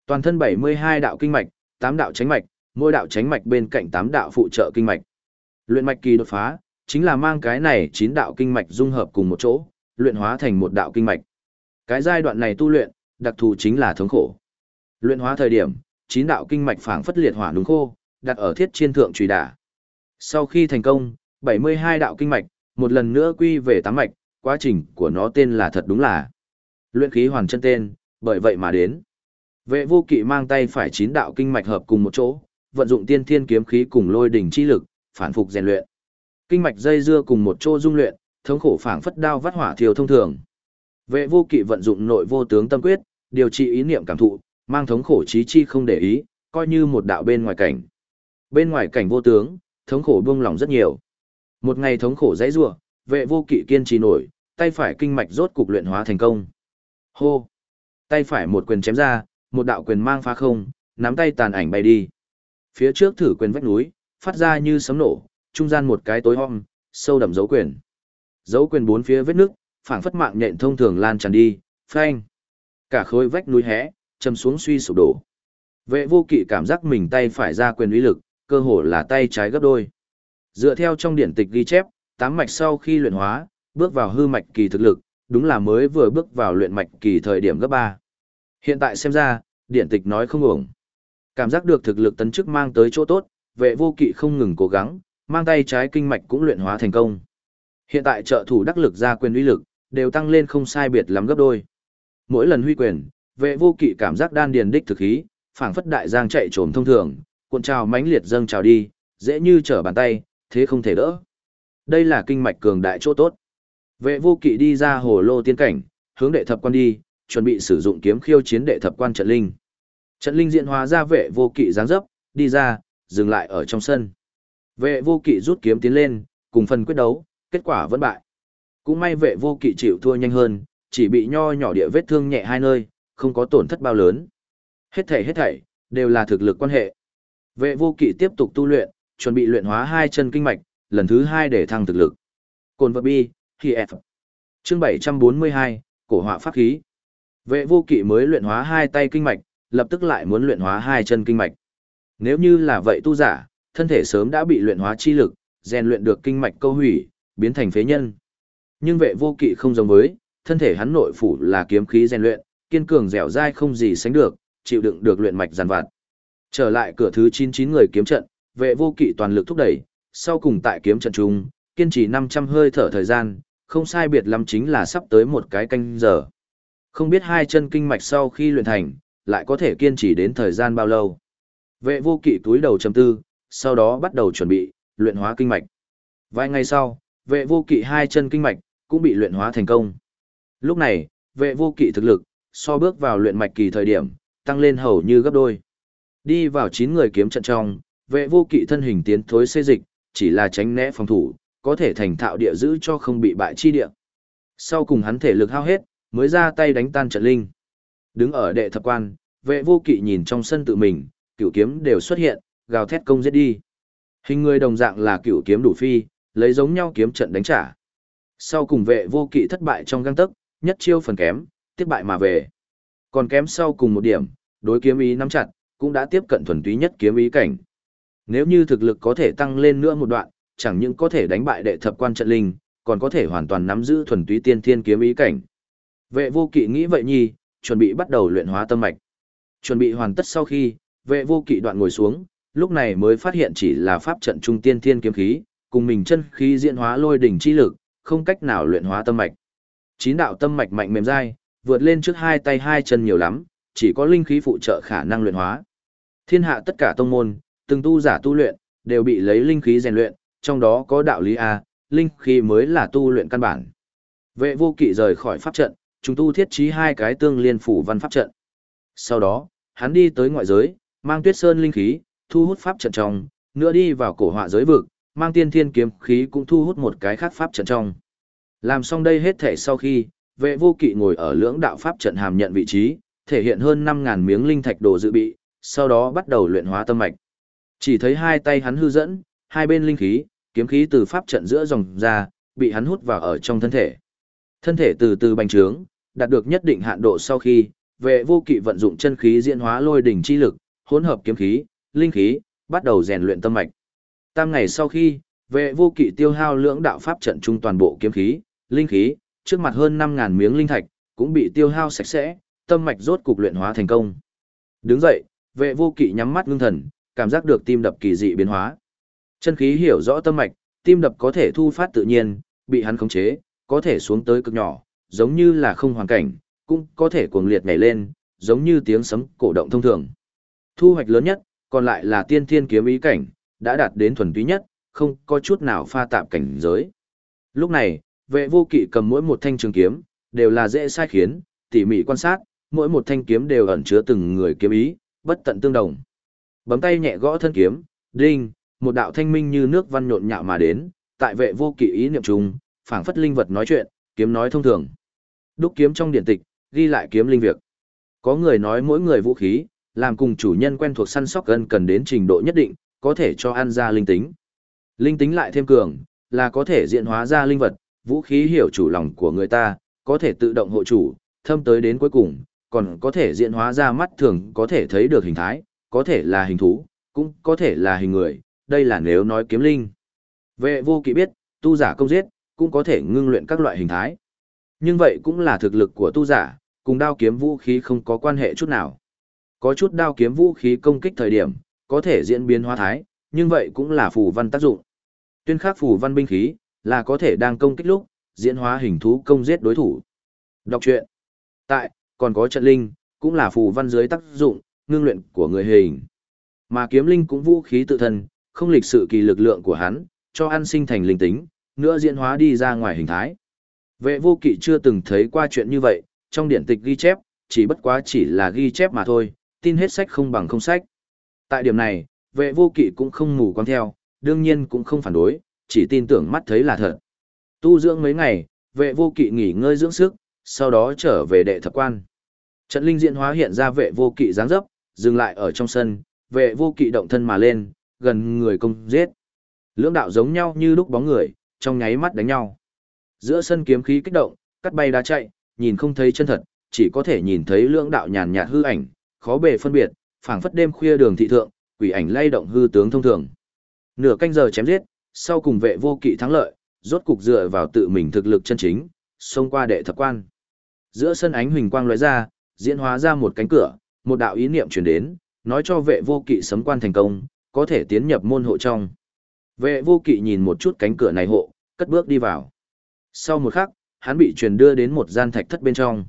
Toàn thân 72 đạo kinh mạch, 8 đạo chánh mạch, mỗi đạo chánh mạch bên cạnh 8 đạo phụ trợ kinh mạch. Luyện mạch kỳ đột phá, chính là mang cái này 9 đạo kinh mạch dung hợp cùng một chỗ, luyện hóa thành một đạo kinh mạch. Cái giai đoạn này tu luyện, đặc thù chính là thống khổ. Luyện hóa thời điểm, 9 đạo kinh mạch phảng phất liệt hỏa đúng khô, đặt ở thiết chiên thượng trùy đả. Sau khi thành công, 72 đạo kinh mạch, một lần nữa quy về tám mạch, quá trình của nó tên là thật đúng là luyện khí hoàn chân tên, bởi vậy mà đến. Vệ vô kỵ mang tay phải chín đạo kinh mạch hợp cùng một chỗ, vận dụng tiên thiên kiếm khí cùng lôi đỉnh chi lực, phản phục rèn luyện. Kinh mạch dây dưa cùng một chỗ dung luyện, thống khổ phảng phất đao vắt hỏa thiêu thông thường. Vệ vô kỵ vận dụng nội vô tướng tâm quyết, điều trị ý niệm cảm thụ, mang thống khổ trí chi không để ý, coi như một đạo bên ngoài cảnh. Bên ngoài cảnh vô tướng, thống khổ buông lòng rất nhiều. Một ngày thống khổ dãy rủa, vệ vô kỵ kiên trì nổi, tay phải kinh mạch rốt cục luyện hóa thành công. Hô! Tay phải một quyền chém ra, một đạo quyền mang phá không, nắm tay tàn ảnh bay đi. Phía trước thử quyền vách núi, phát ra như sấm nổ, trung gian một cái tối om, sâu đậm dấu quyền. Dấu quyền bốn phía vết nước, phảng phất mạng nhện thông thường lan tràn đi, phanh. Cả khối vách núi hé, chầm xuống suy sụp đổ. Vệ vô kỵ cảm giác mình tay phải ra quyền uy lực, cơ hồ là tay trái gấp đôi. Dựa theo trong điển tịch ghi chép, tám mạch sau khi luyện hóa, bước vào hư mạch kỳ thực lực, đúng là mới vừa bước vào luyện mạch kỳ thời điểm gấp 3. Hiện tại xem ra, điện tịch nói không ổng. Cảm giác được thực lực tấn chức mang tới chỗ tốt, vệ vô kỵ không ngừng cố gắng, mang tay trái kinh mạch cũng luyện hóa thành công. Hiện tại trợ thủ đắc lực ra quyền uy lực, đều tăng lên không sai biệt lắm gấp đôi. Mỗi lần huy quyền, vệ vô kỵ cảm giác đan điền đích thực khí, phảng phất đại giang chạy trồm thông thường, cuộn trào mãnh liệt dâng trào đi, dễ như trở bàn tay, thế không thể đỡ. Đây là kinh mạch cường đại chỗ tốt. Vệ vô kỵ đi ra hồ lô tiên cảnh, hướng đệ thập quan đi, chuẩn bị sử dụng kiếm khiêu chiến đệ thập quan trận linh. Trận linh diện hóa ra vệ vô kỵ dáng dấp, đi ra, dừng lại ở trong sân. Vệ vô kỵ rút kiếm tiến lên, cùng phần quyết đấu, kết quả vẫn bại. Cũng may vệ vô kỵ chịu thua nhanh hơn, chỉ bị nho nhỏ địa vết thương nhẹ hai nơi, không có tổn thất bao lớn. Hết thảy hết thảy, đều là thực lực quan hệ. Vệ vô kỵ tiếp tục tu luyện, chuẩn bị luyện hóa hai chân kinh mạch, lần thứ hai để thăng thực lực. Cồn vật bi, khi F. Chương 742, cổ họa pháp khí. Vệ vô kỵ mới luyện hóa hai tay kinh mạch, lập tức lại muốn luyện hóa hai chân kinh mạch. Nếu như là vậy tu giả, thân thể sớm đã bị luyện hóa chi lực, rèn luyện được kinh mạch câu hủy, biến thành phế nhân. Nhưng vệ vô kỵ không giống với, thân thể hắn nội phủ là kiếm khí rèn luyện, kiên cường dẻo dai không gì sánh được, chịu đựng được luyện mạch giàn vặt. Trở lại cửa thứ 99 người kiếm trận, vệ vô kỵ toàn lực thúc đẩy, sau cùng tại kiếm trận trung, kiên trì 500 hơi thở thời gian, không sai biệt lắm chính là sắp tới một cái canh giờ. Không biết hai chân kinh mạch sau khi luyện thành, lại có thể kiên trì đến thời gian bao lâu. Vệ vô kỵ túi đầu chấm tư, sau đó bắt đầu chuẩn bị, luyện hóa kinh mạch. Vài ngày sau, vệ vô kỵ hai chân kinh mạch, cũng bị luyện hóa thành công. Lúc này, vệ vô kỵ thực lực, so bước vào luyện mạch kỳ thời điểm, tăng lên hầu như gấp đôi. Đi vào 9 người kiếm trận trong, vệ vô kỵ thân hình tiến thối xê dịch, chỉ là tránh né phòng thủ, có thể thành thạo địa giữ cho không bị bại chi địa. Sau cùng hắn thể lực hao hết, mới ra tay đánh tan trận linh. Đứng ở đệ thập quan, vệ vô kỵ nhìn trong sân tự mình, cửu kiếm đều xuất hiện, gào thét công giết đi. Hình người đồng dạng là cửu kiếm đủ phi, lấy giống nhau kiếm trận đánh trả. Sau cùng vệ vô kỵ thất bại trong găng tấc, nhất chiêu phần kém, tiếp bại mà về. Còn kém sau cùng một điểm, đối kiếm ý nắm chặt, cũng đã tiếp cận thuần túy nhất kiếm ý cảnh. Nếu như thực lực có thể tăng lên nữa một đoạn, chẳng những có thể đánh bại đệ thập quan trận linh, còn có thể hoàn toàn nắm giữ thuần túy tiên thiên kiếm ý cảnh. Vệ vô kỵ nghĩ vậy nhi, chuẩn bị bắt đầu luyện hóa tâm mạch. Chuẩn bị hoàn tất sau khi, vệ vô kỵ đoạn ngồi xuống, lúc này mới phát hiện chỉ là pháp trận trung tiên thiên kiếm khí, cùng mình chân khí diễn hóa lôi đỉnh chi lực, không cách nào luyện hóa tâm mạch. Chín đạo tâm mạch mạnh mềm dai, vượt lên trước hai tay hai chân nhiều lắm, chỉ có linh khí phụ trợ khả năng luyện hóa. Thiên hạ tất cả tông môn, từng tu giả tu luyện, đều bị lấy linh khí rèn luyện, trong đó có đạo lý A, linh khí mới là tu luyện căn bản. Vệ vô kỵ rời khỏi pháp trận, chúng tu thiết trí hai cái tương liên phủ văn pháp trận. Sau đó, hắn đi tới ngoại giới, mang tuyết sơn linh khí, thu hút pháp trận trong, nữa đi vào cổ họa giới vực, mang tiên thiên kiếm khí cũng thu hút một cái khác pháp trận trong. Làm xong đây hết thể sau khi, vệ vô kỵ ngồi ở lưỡng đạo pháp trận hàm nhận vị trí, thể hiện hơn 5.000 miếng linh thạch đồ dự bị, sau đó bắt đầu luyện hóa tâm mạch. Chỉ thấy hai tay hắn hư dẫn, hai bên linh khí, kiếm khí từ pháp trận giữa dòng ra, bị hắn hút vào ở trong thân thể. Thân thể từ từ bành trướng, đạt được nhất định hạn độ sau khi, vệ vô kỵ vận dụng chân khí diễn hóa lôi đỉnh chi lực, hỗn hợp kiếm khí, linh khí, bắt đầu rèn luyện tâm mạch. Tam ngày sau khi, vệ vô kỵ tiêu hao lưỡng đạo pháp trận trung toàn bộ kiếm khí, linh khí, trước mặt hơn 5.000 miếng linh thạch, cũng bị tiêu hao sạch sẽ, tâm mạch rốt cục luyện hóa thành công. Đứng dậy, vệ vô kỵ nhắm mắt ngưng thần, cảm giác được tim đập kỳ dị biến hóa. Chân khí hiểu rõ tâm mạch, tim đập có thể thu phát tự nhiên, bị hắn khống chế, có thể xuống tới cực nhỏ, giống như là không hoàn cảnh, cũng có thể cuồng liệt nhảy lên, giống như tiếng sấm cổ động thông thường. Thu hoạch lớn nhất, còn lại là tiên thiên kiếm ý cảnh, đã đạt đến thuần túy nhất, không có chút nào pha tạp cảnh giới. Lúc này, vệ vô kỵ cầm mỗi một thanh trường kiếm, đều là dễ sai khiến, tỉ mỉ quan sát, mỗi một thanh kiếm đều ẩn chứa từng người kiếm ý, bất tận tương đồng. Bấm tay nhẹ gõ thân kiếm, đinh, một đạo thanh minh như nước văn nhộn nhạo mà đến, tại vệ vô kỵ ý niệm trùng, phảng phất linh vật nói chuyện, kiếm nói thông thường. Đúc kiếm trong điện tịch, ghi lại kiếm linh việc. Có người nói mỗi người vũ khí, làm cùng chủ nhân quen thuộc săn sóc gần cần đến trình độ nhất định, có thể cho ăn ra linh tính. Linh tính lại thêm cường, là có thể diện hóa ra linh vật, vũ khí hiểu chủ lòng của người ta, có thể tự động hộ chủ, thâm tới đến cuối cùng, còn có thể diện hóa ra mắt thường có thể thấy được hình thái, có thể là hình thú, cũng có thể là hình người, đây là nếu nói kiếm linh. Vệ vô kỵ biết, tu giả công giết, cũng có thể ngưng luyện các loại hình thái. Nhưng vậy cũng là thực lực của tu giả, cùng đao kiếm vũ khí không có quan hệ chút nào. Có chút đao kiếm vũ khí công kích thời điểm, có thể diễn biến hóa thái, nhưng vậy cũng là phù văn tác dụng. Tuyên khắc phù văn binh khí, là có thể đang công kích lúc, diễn hóa hình thú công giết đối thủ. Đọc truyện. Tại, còn có trận linh, cũng là phù văn dưới tác dụng, ngưng luyện của người hình. Mà kiếm linh cũng vũ khí tự thân, không lịch sự kỳ lực lượng của hắn, cho ăn sinh thành linh tính, nữa diễn hóa đi ra ngoài hình thái. Vệ vô kỵ chưa từng thấy qua chuyện như vậy, trong điển tịch ghi chép, chỉ bất quá chỉ là ghi chép mà thôi, tin hết sách không bằng không sách. Tại điểm này, vệ vô kỵ cũng không mù quáng theo, đương nhiên cũng không phản đối, chỉ tin tưởng mắt thấy là thật. Tu dưỡng mấy ngày, vệ vô kỵ nghỉ ngơi dưỡng sức, sau đó trở về đệ thập quan. Trận linh diễn hóa hiện ra vệ vô kỵ dáng dấp, dừng lại ở trong sân, vệ vô kỵ động thân mà lên, gần người công giết. Lưỡng đạo giống nhau như lúc bóng người, trong nháy mắt đánh nhau. Giữa sân kiếm khí kích động, cắt bay đá chạy, nhìn không thấy chân thật, chỉ có thể nhìn thấy lưỡng đạo nhàn nhạt hư ảnh, khó bề phân biệt, phảng phất đêm khuya đường thị thượng, quỷ ảnh lay động hư tướng thông thường. Nửa canh giờ chém giết, sau cùng vệ vô kỵ thắng lợi, rốt cục dựa vào tự mình thực lực chân chính, xông qua đệ thập quan. Giữa sân ánh huỳnh quang lóe ra, diễn hóa ra một cánh cửa, một đạo ý niệm truyền đến, nói cho vệ vô kỵ sấm quan thành công, có thể tiến nhập môn hộ trong. Vệ vô kỵ nhìn một chút cánh cửa này hộ, cất bước đi vào. Sau một khắc, hắn bị truyền đưa đến một gian thạch thất bên trong.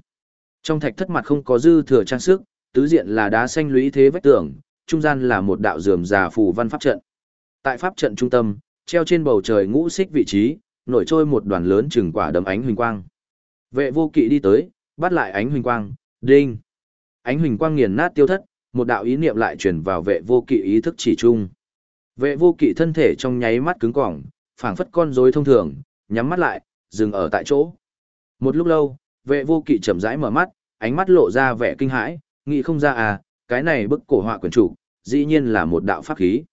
Trong thạch thất mặt không có dư thừa trang sức, tứ diện là đá xanh lũy thế vách tường, trung gian là một đạo dườm già phù văn pháp trận. Tại pháp trận trung tâm, treo trên bầu trời ngũ xích vị trí, nổi trôi một đoàn lớn chừng quả đấm ánh huỳnh quang. Vệ vô kỵ đi tới, bắt lại ánh huỳnh quang, đinh. Ánh huỳnh quang nghiền nát tiêu thất, một đạo ý niệm lại truyền vào vệ vô kỵ ý thức chỉ trung. Vệ vô kỵ thân thể trong nháy mắt cứng cỏng, phảng phất con rối thông thường, nhắm mắt lại, dừng ở tại chỗ. Một lúc lâu, vệ vô kỵ chậm rãi mở mắt, ánh mắt lộ ra vẻ kinh hãi, nghĩ không ra à, cái này bức cổ họa quyển chủ, dĩ nhiên là một đạo pháp khí.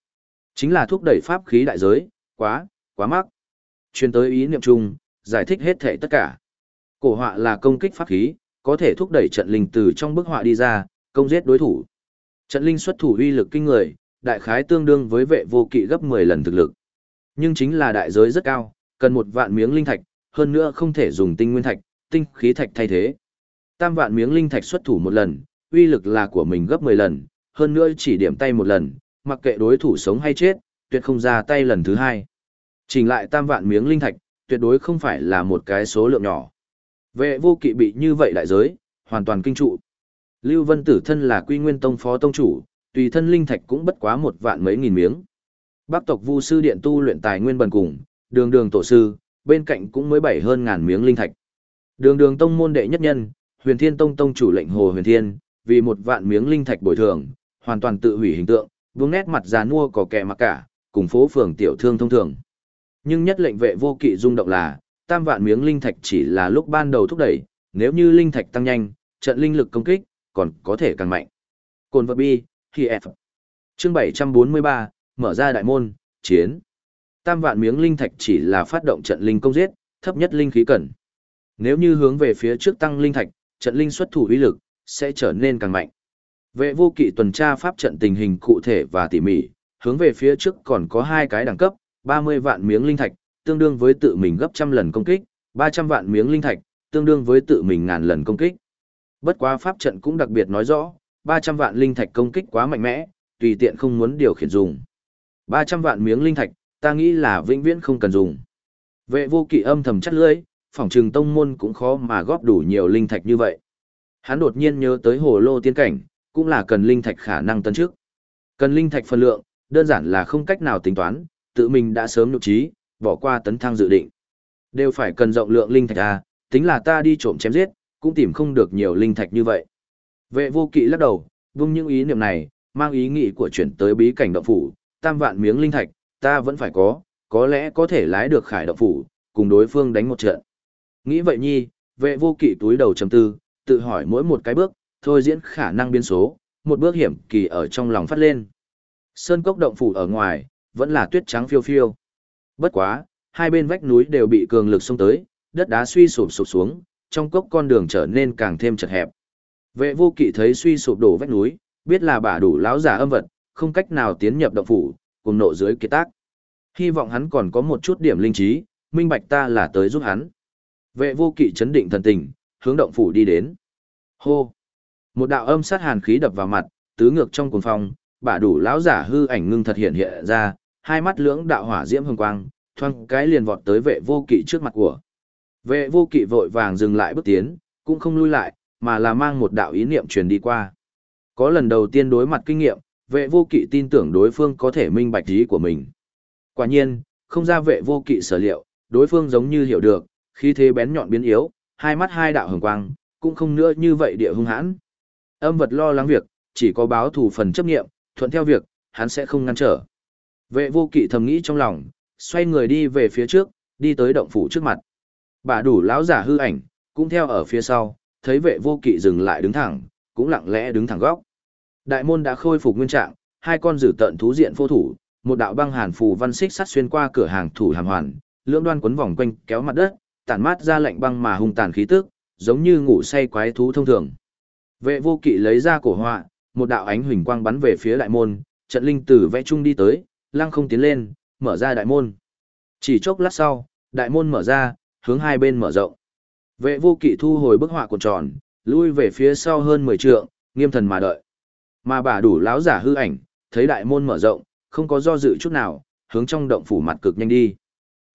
Chính là thúc đẩy pháp khí đại giới, quá, quá mắc. Truyền tới ý niệm chung, giải thích hết thể tất cả. Cổ họa là công kích pháp khí, có thể thúc đẩy trận linh từ trong bức họa đi ra, công giết đối thủ. Trận linh xuất thủ uy lực kinh người, đại khái tương đương với vệ vô kỵ gấp 10 lần thực lực. Nhưng chính là đại giới rất cao, cần một vạn miếng linh thạch, hơn nữa không thể dùng tinh nguyên thạch, tinh khí thạch thay thế. Tam vạn miếng linh thạch xuất thủ một lần, uy lực là của mình gấp 10 lần, hơn nữa chỉ điểm tay một lần, mặc kệ đối thủ sống hay chết, tuyệt không ra tay lần thứ hai. Chỉnh lại tam vạn miếng linh thạch, tuyệt đối không phải là một cái số lượng nhỏ. Vệ vô kỵ bị như vậy đại giới, hoàn toàn kinh trụ. Lưu Vân Tử thân là Quy Nguyên Tông phó tông chủ, tùy thân linh thạch cũng bất quá một vạn mấy nghìn miếng. Bắc tộc Vu sư điện tu luyện tài nguyên bần cùng, Đường Đường tổ sư, bên cạnh cũng mới bảy hơn ngàn miếng linh thạch. Đường Đường tông môn đệ nhất nhân, Huyền Thiên Tông tông chủ lệnh Hồ Huyền Thiên, vì một vạn miếng linh thạch bồi thường, hoàn toàn tự hủy hình tượng, vương nét mặt già nua có kẻ mặc cả, cùng phố phường tiểu thương thông thường. Nhưng nhất lệnh vệ vô kỵ rung động là, tam vạn miếng linh thạch chỉ là lúc ban đầu thúc đẩy, nếu như linh thạch tăng nhanh, trận linh lực công kích còn có thể càng mạnh. Cồn vật bi, khi F. Chương 743, mở ra đại môn, chiến. Tam vạn miếng linh thạch chỉ là phát động trận linh công giết, thấp nhất linh khí cần. Nếu như hướng về phía trước tăng linh thạch, trận linh xuất thủ uy lực sẽ trở nên càng mạnh. Vệ vô kỵ tuần tra pháp trận tình hình cụ thể và tỉ mỉ, hướng về phía trước còn có hai cái đẳng cấp, 30 vạn miếng linh thạch, tương đương với tự mình gấp trăm lần công kích, 300 vạn miếng linh thạch, tương đương với tự mình ngàn lần công kích. Bất quá pháp trận cũng đặc biệt nói rõ, 300 vạn linh thạch công kích quá mạnh mẽ, tùy tiện không muốn điều khiển dùng. 300 vạn miếng linh thạch, ta nghĩ là vĩnh viễn không cần dùng. Vệ vô kỵ âm thầm chắt lưỡi, phòng trừng tông môn cũng khó mà góp đủ nhiều linh thạch như vậy. Hắn đột nhiên nhớ tới hồ lô tiên cảnh, cũng là cần linh thạch khả năng tấn trước. Cần linh thạch phân lượng, đơn giản là không cách nào tính toán, tự mình đã sớm nhục trí, bỏ qua tấn thăng dự định. Đều phải cần rộng lượng linh thạch à, tính là ta đi trộm chém giết, cũng tìm không được nhiều linh thạch như vậy. Vệ vô kỵ lắc đầu, vung những ý niệm này, mang ý nghĩ của chuyển tới bí cảnh động phủ, tam vạn miếng linh thạch, ta vẫn phải có, có lẽ có thể lái được khải động phủ, cùng đối phương đánh một trận. Nghĩ vậy nhi, vệ vô kỵ túi đầu trầm tư, tự hỏi mỗi một cái bước, thôi diễn khả năng biến số, một bước hiểm kỳ ở trong lòng phát lên. Sơn cốc động phủ ở ngoài, vẫn là tuyết trắng phiêu phiêu. Bất quá, hai bên vách núi đều bị cường lực xông tới, đất đá suy sụp sụp xuống, trong cốc con đường trở nên càng thêm chật hẹp. Vệ vô kỵ thấy suy sụp đổ vách núi, biết là bà đủ lão giả âm vật, không cách nào tiến nhập động phủ, cùng nộ dưới kiệt tác. Hy vọng hắn còn có một chút điểm linh trí, minh bạch ta là tới giúp hắn. Vệ vô kỵ chấn định thần tình, hướng động phủ đi đến. Hô! Một đạo âm sát hàn khí đập vào mặt, tứ ngược trong cuồng phong, bà đủ lão giả hư ảnh ngưng thật hiện hiện ra, hai mắt lưỡng đạo hỏa diễm hồng quang, thoang cái liền vọt tới vệ vô kỵ trước mặt của. Vệ vô kỵ vội vàng dừng lại bước tiến, cũng không lui lại, mà là mang một đạo ý niệm truyền đi qua. Có lần đầu tiên đối mặt kinh nghiệm, vệ vô kỵ tin tưởng đối phương có thể minh bạch ý của mình. Quả nhiên, không ra vệ vô kỵ sở liệu, đối phương giống như hiểu được, khi thế bén nhọn biến yếu, hai mắt hai đạo hồng quang, cũng không nữa như vậy địa hung hãn. Âm vật lo lắng việc, chỉ có báo thù phần chấp nghiệm, thuận theo việc, hắn sẽ không ngăn trở. Vệ vô kỵ thầm nghĩ trong lòng, xoay người đi về phía trước, đi tới động phủ trước mặt. Bà đủ lão giả hư ảnh, cũng theo ở phía sau, thấy vệ vô kỵ dừng lại đứng thẳng, cũng lặng lẽ đứng thẳng góc. Đại môn đã khôi phục nguyên trạng, hai con dử tận thú diện phô thủ, một đạo băng hàn phù văn xích sắt xuyên qua cửa hàng thủ hàm hoàn, lưỡng đoan quấn vòng quanh kéo mặt đất, tản mát ra lạnh băng mà hung tàn khí tức, giống như ngủ say quái thú thông thường. Vệ vô kỵ lấy ra cổ họa, một đạo ánh huỳnh quang bắn về phía đại môn, trận linh tử vẽ trung đi tới, lăng không tiến lên, mở ra đại môn. Chỉ chốc lát sau, đại môn mở ra, hướng hai bên mở rộng. Vệ vô kỵ thu hồi bức họa cuộn tròn, lui về phía sau hơn 10 trượng, nghiêm thần mà đợi. Mà bà đủ láo giả hư ảnh, thấy đại môn mở rộng, không có do dự chút nào, hướng trong động phủ mặt cực nhanh đi.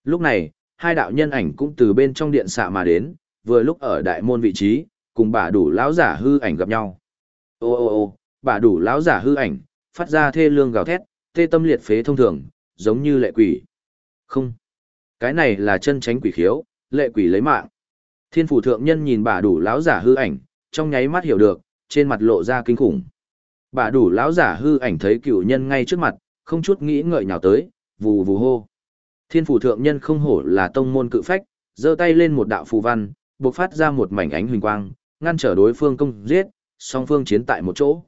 Lúc này, hai đạo nhân ảnh cũng từ bên trong điện xạ mà đến, vừa lúc ở đại môn vị trí, cùng bà đủ láo giả hư ảnh gặp nhau. Ô ô ô, bà đủ láo giả hư ảnh, phát ra thê lương gào thét, tê tâm liệt phế thông thường, giống như lệ quỷ. Không. Cái này là chân tránh quỷ khiếu, lệ quỷ lấy mạng. Thiên phủ thượng nhân nhìn bà đủ láo giả hư ảnh, trong nháy mắt hiểu được, trên mặt lộ ra kinh khủng. Bà đủ láo giả hư ảnh thấy cựu nhân ngay trước mặt, không chút nghĩ ngợi nhào tới, vù vù hô. Thiên phủ thượng nhân không hổ là tông môn cự phách, giơ tay lên một đạo phù văn, bộc phát ra một mảnh ánh huỳnh quang, ngăn trở đối phương công giết, song phương chiến tại một chỗ.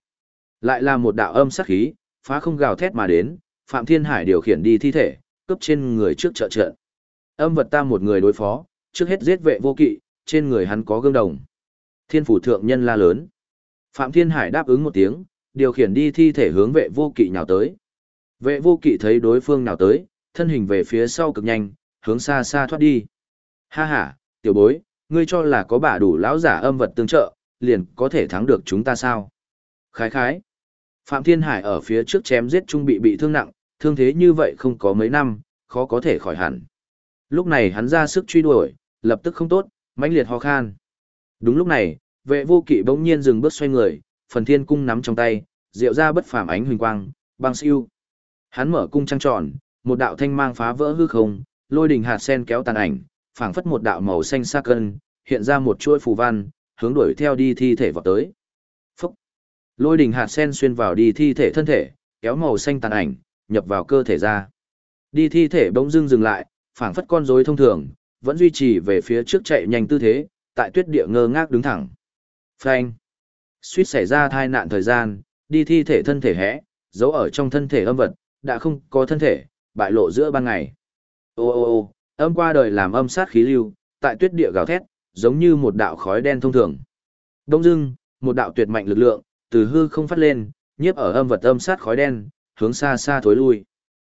Lại là một đạo âm sát khí, phá không gào thét mà đến, Phạm Thiên Hải điều khiển đi thi thể, cướp trên người trước trợ trận. Âm vật ta một người đối phó, trước hết giết vệ vô kỵ, trên người hắn có gương đồng. Thiên phủ thượng nhân la lớn. Phạm Thiên Hải đáp ứng một tiếng, điều khiển đi thi thể hướng vệ vô kỵ nhào tới. Vệ vô kỵ thấy đối phương nào tới, thân hình về phía sau cực nhanh, hướng xa xa thoát đi. Ha ha, tiểu bối, ngươi cho là có bả đủ lão giả âm vật tương trợ, liền có thể thắng được chúng ta sao? Khái khái. Phạm Thiên Hải ở phía trước chém giết trung bị bị thương nặng, thương thế như vậy không có mấy năm, khó có thể khỏi hẳn. Lúc này hắn ra sức truy đuổi, lập tức không tốt, mãnh liệt ho khan. Đúng lúc này, vệ vô kỵ bỗng nhiên dừng bước xoay người, phần thiên cung nắm trong tay, diệu ra bất phàm ánh huỳnh quang, băng siêu. Hắn mở cung trăng tròn, một đạo thanh mang phá vỡ hư không, lôi đình hạt sen kéo tàn ảnh, phảng phất một đạo màu xanh sắc cân, hiện ra một chuỗi phù văn, hướng đuổi theo đi thi thể vào tới. Phúc! Lôi đình hạt sen xuyên vào đi thi thể thân thể, kéo màu xanh tàn ảnh, nhập vào cơ thể ra. Đi thi thể bỗng dưng dừng lại, phảng phất con rối thông thường, vẫn duy trì về phía trước chạy nhanh tư thế, tại tuyết địa ngơ ngác đứng thẳng. Phanh! Suýt xảy ra thai nạn thời gian, đi thi thể thân thể hẽ, giấu ở trong thân thể âm vật, đã không có thân thể, bại lộ giữa ban ngày. Ô ô ô, âm qua đời làm âm sát khí lưu, tại tuyết địa gào thét, giống như một đạo khói đen thông thường. Đông dưng, một đạo tuyệt mạnh lực lượng, từ hư không phát lên, nhiếp ở âm vật âm sát khói đen, hướng xa xa thối lui.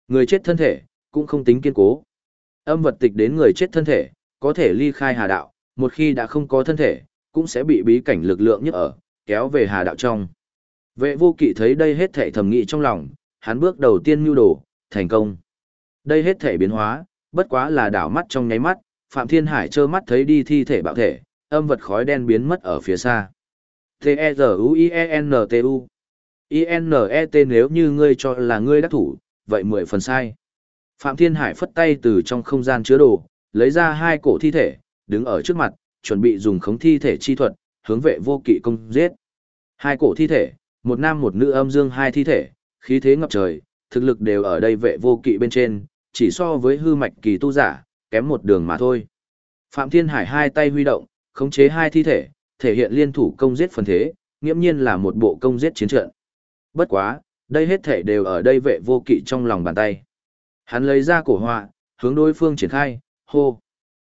Người chết thân thể, cũng không tính kiên cố. Âm vật tịch đến người chết thân thể, có thể ly khai hà đạo, một khi đã không có thân thể, cũng sẽ bị bí cảnh lực lượng nhất ở, kéo về hà đạo trong. Vệ vô kỵ thấy đây hết thể thầm nghị trong lòng, hắn bước đầu tiên mưu đồ, thành công. Đây hết thể biến hóa, bất quá là đảo mắt trong nháy mắt, Phạm Thiên Hải trơ mắt thấy đi thi thể bạo thể, âm vật khói đen biến mất ở phía xa. T-E-Z-U-I-E-N-T-U I-N-E-T nếu như ngươi cho là ngươi đắc thủ, vậy mười phần sai. Phạm Thiên Hải phất tay từ trong không gian chứa đồ, lấy ra hai cổ thi thể, đứng ở trước mặt, chuẩn bị dùng khống thi thể chi thuật, hướng vệ vô kỵ công giết. Hai cổ thi thể, một nam một nữ âm dương hai thi thể, khí thế ngập trời, thực lực đều ở đây vệ vô kỵ bên trên, chỉ so với hư mạch kỳ tu giả, kém một đường mà thôi. Phạm Thiên Hải hai tay huy động, khống chế hai thi thể, thể hiện liên thủ công giết phần thế, nghiễm nhiên là một bộ công giết chiến trận. Bất quá, đây hết thể đều ở đây vệ vô kỵ trong lòng bàn tay. Hắn lấy ra cổ họa, hướng đối phương triển khai, hô.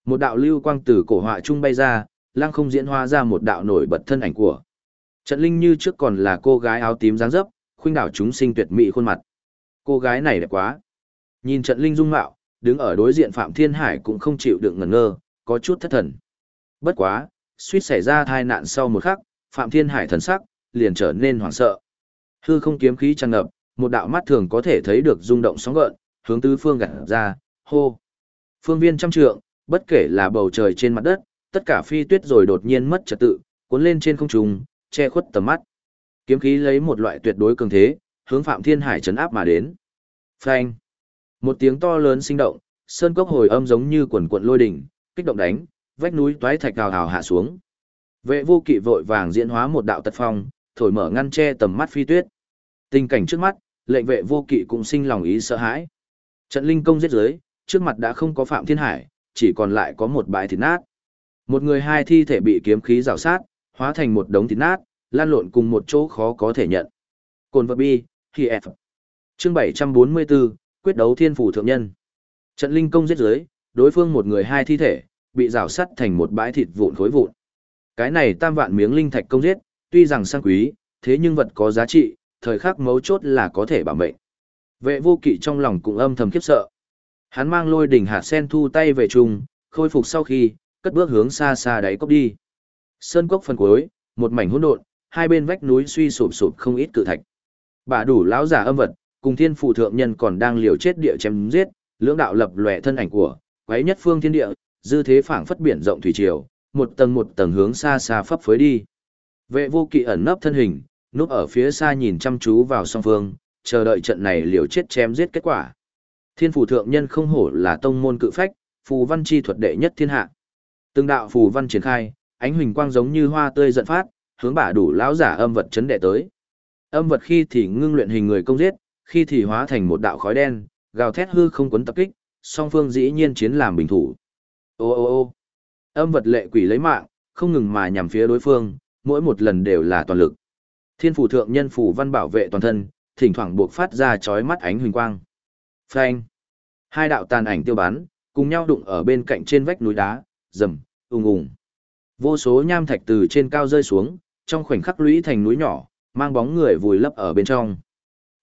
Một đạo lưu quang từ cổ họa trung bay ra, lăng không diễn hóa ra một đạo nổi bật thân ảnh của. Trận Linh như trước còn là cô gái áo tím dáng dấp, khuynh đảo chúng sinh tuyệt mỹ khuôn mặt. Cô gái này đẹp quá. Nhìn trận Linh dung mạo, đứng ở đối diện Phạm Thiên Hải cũng không chịu đựng ngẩn ngơ, có chút thất thần. Bất quá, suýt xảy ra tai nạn sau một khắc, Phạm Thiên Hải thần sắc, liền trở nên hoảng sợ. Hư không kiếm khí tràn ngập, một đạo mắt thường có thể thấy được rung động sóng gợn, hướng tứ phương gạt ra, hô. Phương viên trăm trượng, bất kể là bầu trời trên mặt đất, tất cả phi tuyết rồi đột nhiên mất trật tự, cuốn lên trên không trung, che khuất tầm mắt. Kiếm khí lấy một loại tuyệt đối cường thế, hướng Phạm Thiên Hải chấn áp mà đến. Phanh! Một tiếng to lớn sinh động, sơn cốc hồi âm giống như quần cuộn lôi đỉnh, kích động đánh, vách núi toái thạch gào hào hạ xuống. Vệ vô kỵ vội vàng diễn hóa một đạo tật phong, thổi mở ngăn che tầm mắt phi tuyết. Tình cảnh trước mắt, lệnh vệ vô kỵ cũng sinh lòng ý sợ hãi. Trận linh công giết giới, trước mặt đã không có Phạm Thiên Hải, chỉ còn lại có một bãi thịt nát. Một người hai thi thể bị kiếm khí rào sát, hóa thành một đống thịt nát, lan lộn cùng một chỗ khó có thể nhận. Cồn vật bi, khi F. Chương 744, quyết đấu thiên phủ thượng nhân. Trận linh công giết giới, đối phương một người hai thi thể, bị rào sắt thành một bãi thịt vụn khối vụn. Cái này tam vạn miếng linh thạch công giết, tuy rằng sang quý, thế nhưng vật có giá trị, thời khắc mấu chốt là có thể bảo mệnh. Vệ vô kỵ trong lòng cũng âm thầm khiếp sợ. Hắn mang lôi đỉnh hạt sen thu tay về chung, khôi phục sau khi, cất bước hướng xa xa đáy cốc đi. Sơn cốc phần cuối, một mảnh hỗn độn, hai bên vách núi suy sụp sụp không ít cự thạch. Bà đủ lão giả âm vật, cùng thiên phụ thượng nhân còn đang liều chết địa chém giết, lưỡng đạo lập lòe thân ảnh của, quấy nhất phương thiên địa, dư thế phảng phất biển rộng thủy triều, một tầng một tầng hướng xa xa phấp phới đi. Vệ vô kỵ ẩn nấp thân hình, núp ở phía xa nhìn chăm chú vào song phương, chờ đợi trận này liều chết chém giết kết quả. Thiên phủ thượng nhân không hổ là tông môn cự phách, phù văn chi thuật đệ nhất thiên hạ. Từng đạo phù văn triển khai, ánh huỳnh quang giống như hoa tươi giận phát, hướng bả đủ lão giả âm vật chấn đệ tới. Âm vật khi thì ngưng luyện hình người công giết, khi thì hóa thành một đạo khói đen, gào thét hư không quấn tập kích, song phương dĩ nhiên chiến làm bình thủ. Ô ô ô âm vật lệ quỷ lấy mạng, không ngừng mà nhằm phía đối phương, mỗi một lần đều là toàn lực. Thiên phủ thượng nhân phủ văn bảo vệ toàn thân, thỉnh thoảng buộc phát ra chói mắt ánh huỳnh quang. Phanh! Hai đạo tàn ảnh tiêu bắn, cùng nhau đụng ở bên cạnh trên vách núi đá, rầm, ùng ùng. Vô số nham thạch từ trên cao rơi xuống, trong khoảnh khắc lũy thành núi nhỏ, mang bóng người vùi lấp ở bên trong.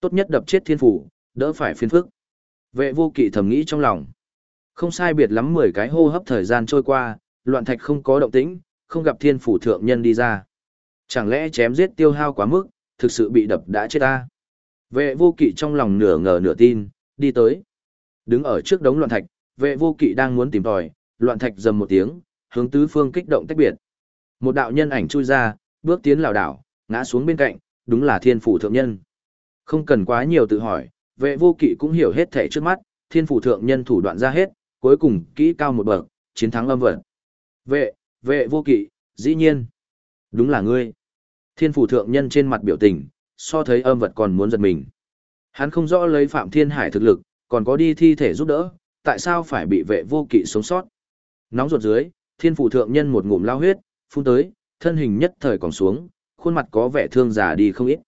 Tốt nhất đập chết thiên phủ, đỡ phải phiền phức. Vệ vô kỵ thầm nghĩ trong lòng. Không sai biệt lắm 10 cái hô hấp thời gian trôi qua, loạn thạch không có động tĩnh, không gặp thiên phủ thượng nhân đi ra. Chẳng lẽ chém giết tiêu hao quá mức, thực sự bị đập đã chết ta. Vệ vô kỵ trong lòng nửa ngờ nửa tin, đi tới. Đứng ở trước đống loạn thạch, vệ vô kỵ đang muốn tìm tòi, loạn thạch dầm một tiếng, hướng tứ phương kích động tách biệt. Một đạo nhân ảnh chui ra, bước tiến lảo đảo, ngã xuống bên cạnh, đúng là thiên phủ thượng nhân. Không cần quá nhiều tự hỏi, vệ vô kỵ cũng hiểu hết thể trước mắt, thiên phủ thượng nhân thủ đoạn ra hết, cuối cùng kỹ cao một bậc, chiến thắng âm vật. Vệ, vệ vô kỵ, dĩ nhiên. Đúng là ngươi. Thiên phủ thượng nhân trên mặt biểu tình, so thấy âm vật còn muốn giật mình. Hắn không rõ lấy Phạm Thiên Hải thực lực, còn có đi thi thể giúp đỡ, tại sao phải bị vệ vô kỵ sống sót. Nóng ruột dưới, thiên phủ thượng nhân một ngụm lao huyết, phun tới, thân hình nhất thời còn xuống, khuôn mặt có vẻ thương già đi không ít.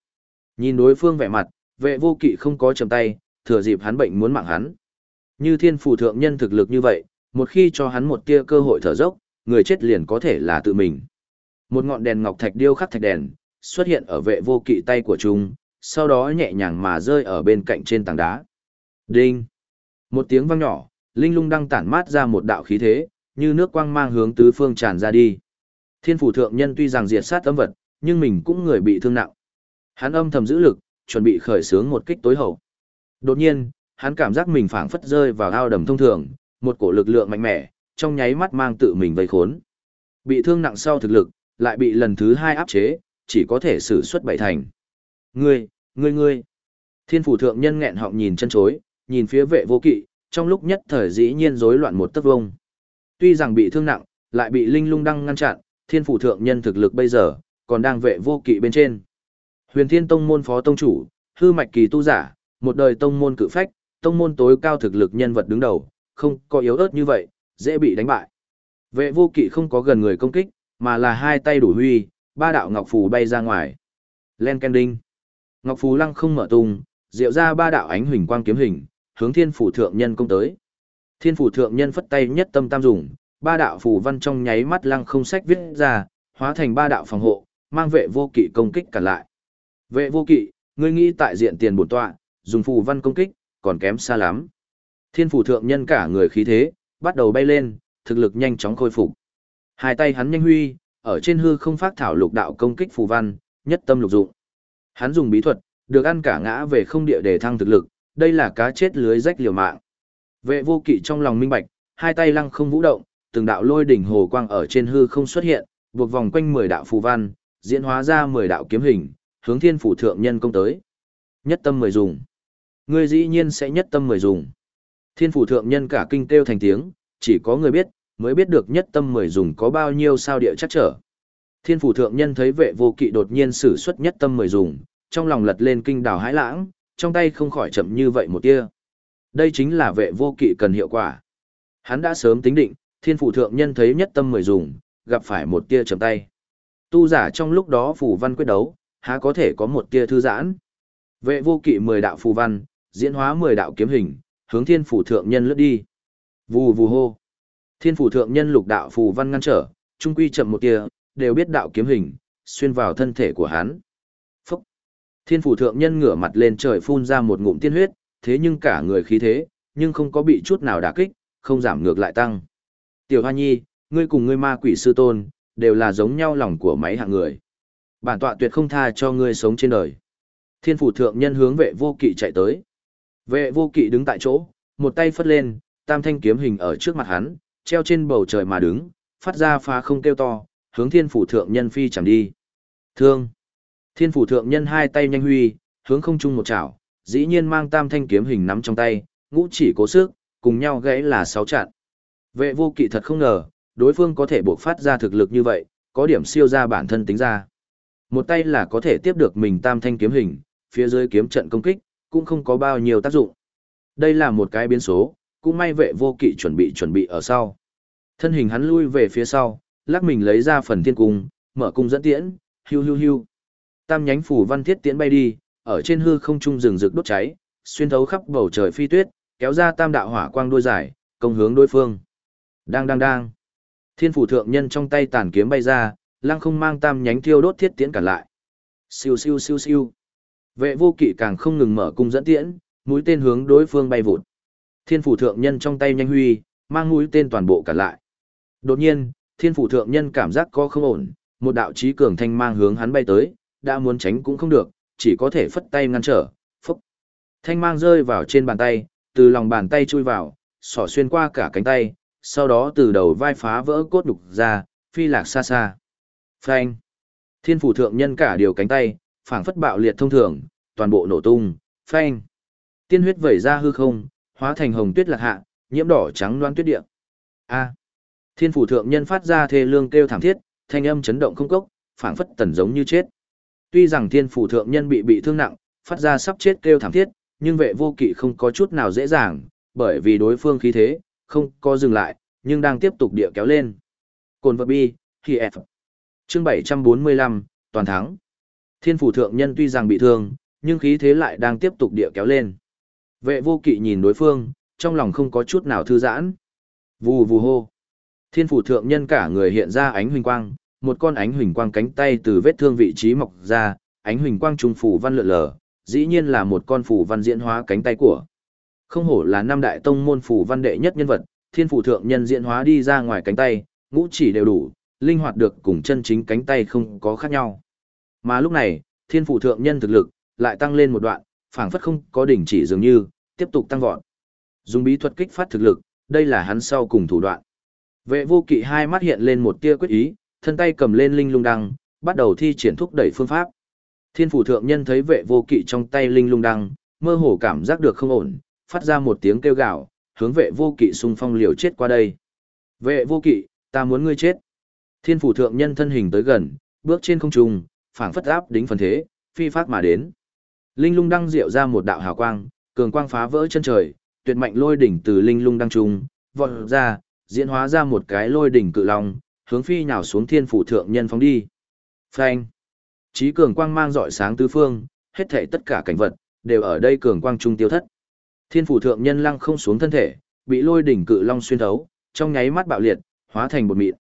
Nhìn đối phương vẻ mặt, vệ vô kỵ không có chầm tay, thừa dịp hắn bệnh muốn mạng hắn. Như thiên phủ thượng nhân thực lực như vậy, một khi cho hắn một tia cơ hội thở dốc, người chết liền có thể là tự mình. Một ngọn đèn ngọc thạch điêu khắc thạch đèn, xuất hiện ở vệ vô kỵ tay của chúng, sau đó nhẹ nhàng mà rơi ở bên cạnh trên tảng đá. Đinh! Một tiếng vang nhỏ, linh lung đang tản mát ra một đạo khí thế, như nước quang mang hướng tứ phương tràn ra đi. Thiên phủ thượng nhân tuy rằng diệt sát âm vật, nhưng mình cũng người bị thương nặng. Hắn âm thầm giữ lực, chuẩn bị khởi xướng một kích tối hậu. Đột nhiên, hắn cảm giác mình phảng phất rơi vào ao đầm thông thường, một cổ lực lượng mạnh mẽ, trong nháy mắt mang tự mình vây khốn. Bị thương nặng sau thực lực, lại bị lần thứ hai áp chế, chỉ có thể xử xuất bảy thành. Ngươi, ngươi ngươi. Thiên phủ thượng nhân nghẹn họng nhìn chân chối, nhìn phía vệ vô kỵ, trong lúc nhất thời dĩ nhiên rối loạn một tấc vông. Tuy rằng bị thương nặng, lại bị linh lung đăng ngăn chặn, thiên phủ thượng nhân thực lực bây giờ, còn đang vệ vô kỵ bên trên. Huyền thiên tông môn phó tông chủ, hư mạch kỳ tu giả, một đời tông môn cự phách, tông môn tối cao thực lực nhân vật đứng đầu, không có yếu ớt như vậy, dễ bị đánh bại. Vệ vô kỵ không có gần người công kích, mà là hai tay đủ huy, ba đạo ngọc phù bay ra ngoài. Len ken đinh. Ngọc phù lăng không mở tung, diệu ra ba đạo ánh huỳnh quang kiếm hình, hướng thiên phủ thượng nhân công tới. Thiên phủ thượng nhân phất tay nhất tâm tam dùng, ba đạo phù văn trong nháy mắt lăng không sách viết ra, hóa thành ba đạo phòng hộ, mang vệ vô kỵ công kích cả lại. Vệ vô kỵ, ngươi nghĩ tại diện tiền bổn tọa, dùng phù văn công kích, còn kém xa lắm. Thiên phủ thượng nhân cả người khí thế, bắt đầu bay lên, thực lực nhanh chóng khôi phục. Hai tay hắn nhanh huy, ở trên hư không phát thảo lục đạo công kích phù văn, nhất tâm lục dụng. Hắn dùng bí thuật, được ăn cả ngã về không địa để thăng thực lực, đây là cá chết lưới rách liều mạng. Vệ vô kỵ trong lòng minh bạch, hai tay lăng không vũ động, từng đạo lôi đỉnh hồ quang ở trên hư không xuất hiện, buộc vòng quanh 10 đạo phù văn, diễn hóa ra 10 đạo kiếm hình, hướng thiên phủ thượng nhân công tới. Nhất tâm mười dùng. Ngươi dĩ nhiên sẽ nhất tâm mười dùng. Thiên phủ thượng nhân cả kinh kêu thành tiếng, chỉ có người biết, mới biết được nhất tâm mười dùng có bao nhiêu sao địa chắc trở. Thiên phủ thượng nhân thấy vệ vô kỵ đột nhiên sử xuất nhất tâm mười dùng, trong lòng lật lên kinh đào hãi lãng, trong tay không khỏi chậm như vậy một tia. Đây chính là vệ vô kỵ cần hiệu quả. Hắn đã sớm tính định, thiên phủ thượng nhân thấy nhất tâm mười dùng, gặp phải một tia chậm tay. Tu giả trong lúc đó phủ văn quyết đấu, há có thể có một tia thư giãn. Vệ vô kỵ mười đạo phù văn, diễn hóa mười đạo kiếm hình, hướng thiên phủ thượng nhân lướt đi. Vù vù hô. Thiên phủ thượng nhân lục đạo phù văn ngăn trở, trung quy chậm một tia, đều biết đạo kiếm hình, xuyên vào thân thể của hắn. Phúc. Thiên phủ thượng nhân ngửa mặt lên trời phun ra một ngụm tiên huyết, thế nhưng cả người khí thế, nhưng không có bị chút nào đả kích, không giảm ngược lại tăng. Tiểu Hoa Nhi, ngươi cùng ngươi ma quỷ sư tôn, đều là giống nhau lòng của mấy hạng người. Bản tọa tuyệt không tha cho ngươi sống trên đời. Thiên phủ thượng nhân hướng vệ vô kỵ chạy tới. Vệ vô kỵ đứng tại chỗ, một tay phất lên, tam thanh kiếm hình ở trước mặt hắn, treo trên bầu trời mà đứng, phát ra phá không kêu to, hướng thiên phủ thượng nhân phi chẳng đi. Thương. Thiên phủ thượng nhân hai tay nhanh huy, hướng không chung một chảo, dĩ nhiên mang tam thanh kiếm hình nắm trong tay, ngũ chỉ cố sức, cùng nhau gãy là sáu trận. Vệ vô kỵ thật không ngờ, đối phương có thể buộc phát ra thực lực như vậy, có điểm siêu ra bản thân tính ra. Một tay là có thể tiếp được mình tam thanh kiếm hình, phía dưới kiếm trận công kích, cũng không có bao nhiêu tác dụng. Đây là một cái biến số, cũng may vệ vô kỵ chuẩn bị chuẩn bị ở sau. Thân hình hắn lui về phía sau, lắc mình lấy ra phần thiên cung, mở cung dẫn tiễn, hưu hưu hưu. Tam nhánh phủ văn thiết tiễn bay đi, ở trên hư không trung rừng rực đốt cháy, xuyên thấu khắp bầu trời phi tuyết, kéo ra tam đạo hỏa quang đuôi dài, công hướng đối phương. Đang đang đang. Thiên phủ thượng nhân trong tay tàn kiếm bay ra, lăng không mang tam nhánh thiêu đốt thiết tiễn cản lại. Siêu siêu siêu siêu. Vệ vô kỵ càng không ngừng mở cung dẫn tiễn, mũi tên hướng đối phương bay vụt. Thiên phủ thượng nhân trong tay nhanh huy, mang mũi tên toàn bộ cản lại. Đột nhiên, thiên phủ thượng nhân cảm giác có không ổn, một đạo trí cường thanh mang hướng hắn bay tới, đã muốn tránh cũng không được, chỉ có thể phất tay ngăn trở, phúc. Thanh mang rơi vào trên bàn tay, từ lòng bàn tay chui vào, xỏ xuyên qua cả cánh tay, sau đó từ đầu vai phá vỡ cốt đục ra, phi lạc xa xa. Phanh. Thiên phủ thượng nhân cả điều cánh tay, phảng phất bạo liệt thông thường, toàn bộ nổ tung, phanh. Tiên huyết vẩy ra hư không, hóa thành hồng tuyết lạc hạ, nhiễm đỏ trắng loan tuyết địa. A. Thiên phủ thượng nhân phát ra thê lương kêu thảm thiết, thanh âm chấn động không cốc, phảng phất tần giống như chết. Tuy rằng thiên phủ thượng nhân bị bị thương nặng, phát ra sắp chết kêu thảm thiết, nhưng vệ vô kỵ không có chút nào dễ dàng, bởi vì đối phương khí thế, không có dừng lại, nhưng đang tiếp tục địa kéo lên. Cồn vật bi, khi F. Chương 745, toàn thắng. Thiên phủ thượng nhân tuy rằng bị thương, nhưng khí thế lại đang tiếp tục địa kéo lên. Vệ vô kỵ nhìn đối phương, trong lòng không có chút nào thư giãn. Vù vù hô. Thiên phủ thượng nhân cả người hiện ra ánh huỳnh quang, một con ánh huỳnh quang cánh tay từ vết thương vị trí mọc ra, ánh huỳnh quang trung phủ văn lượn lờ, dĩ nhiên là một con phủ văn diễn hóa cánh tay của. Không hổ là năm đại tông môn phủ văn đệ nhất nhân vật, thiên phủ thượng nhân diễn hóa đi ra ngoài cánh tay, ngũ chỉ đều đủ, linh hoạt được cùng chân chính cánh tay không có khác nhau. Mà lúc này, thiên phủ thượng nhân thực lực, lại tăng lên một đoạn, phảng phất không có đỉnh chỉ dường như, tiếp tục tăng vọt. Dùng bí thuật kích phát thực lực, đây là hắn sau cùng thủ đoạn. Vệ vô kỵ hai mắt hiện lên một tia quyết ý, thân tay cầm lên linh lung đăng, bắt đầu thi triển thúc đẩy phương pháp. Thiên phủ thượng nhân thấy vệ vô kỵ trong tay linh lung đăng, mơ hồ cảm giác được không ổn, phát ra một tiếng kêu gào, hướng vệ vô kỵ xung phong liều chết qua đây. Vệ vô kỵ, ta muốn ngươi chết. Thiên phủ thượng nhân thân hình tới gần, bước trên không trung, phảng phất áp đính phần thế, phi phát mà đến. Linh lung đăng diệu ra một đạo hào quang, cường quang phá vỡ chân trời, tuyệt mạnh lôi đỉnh từ linh lung đăng trung, vọt ra, diễn hóa ra một cái lôi đỉnh cự long, hướng phi nhào xuống thiên phủ thượng nhân phóng đi. Phanh. Chí cường quang mang dọi sáng tứ phương, hết thảy tất cả cảnh vật đều ở đây cường quang trung tiêu thất. Thiên phủ thượng nhân lăng không xuống thân thể, bị lôi đỉnh cự long xuyên thấu, trong nháy mắt bạo liệt, hóa thành bột mịn.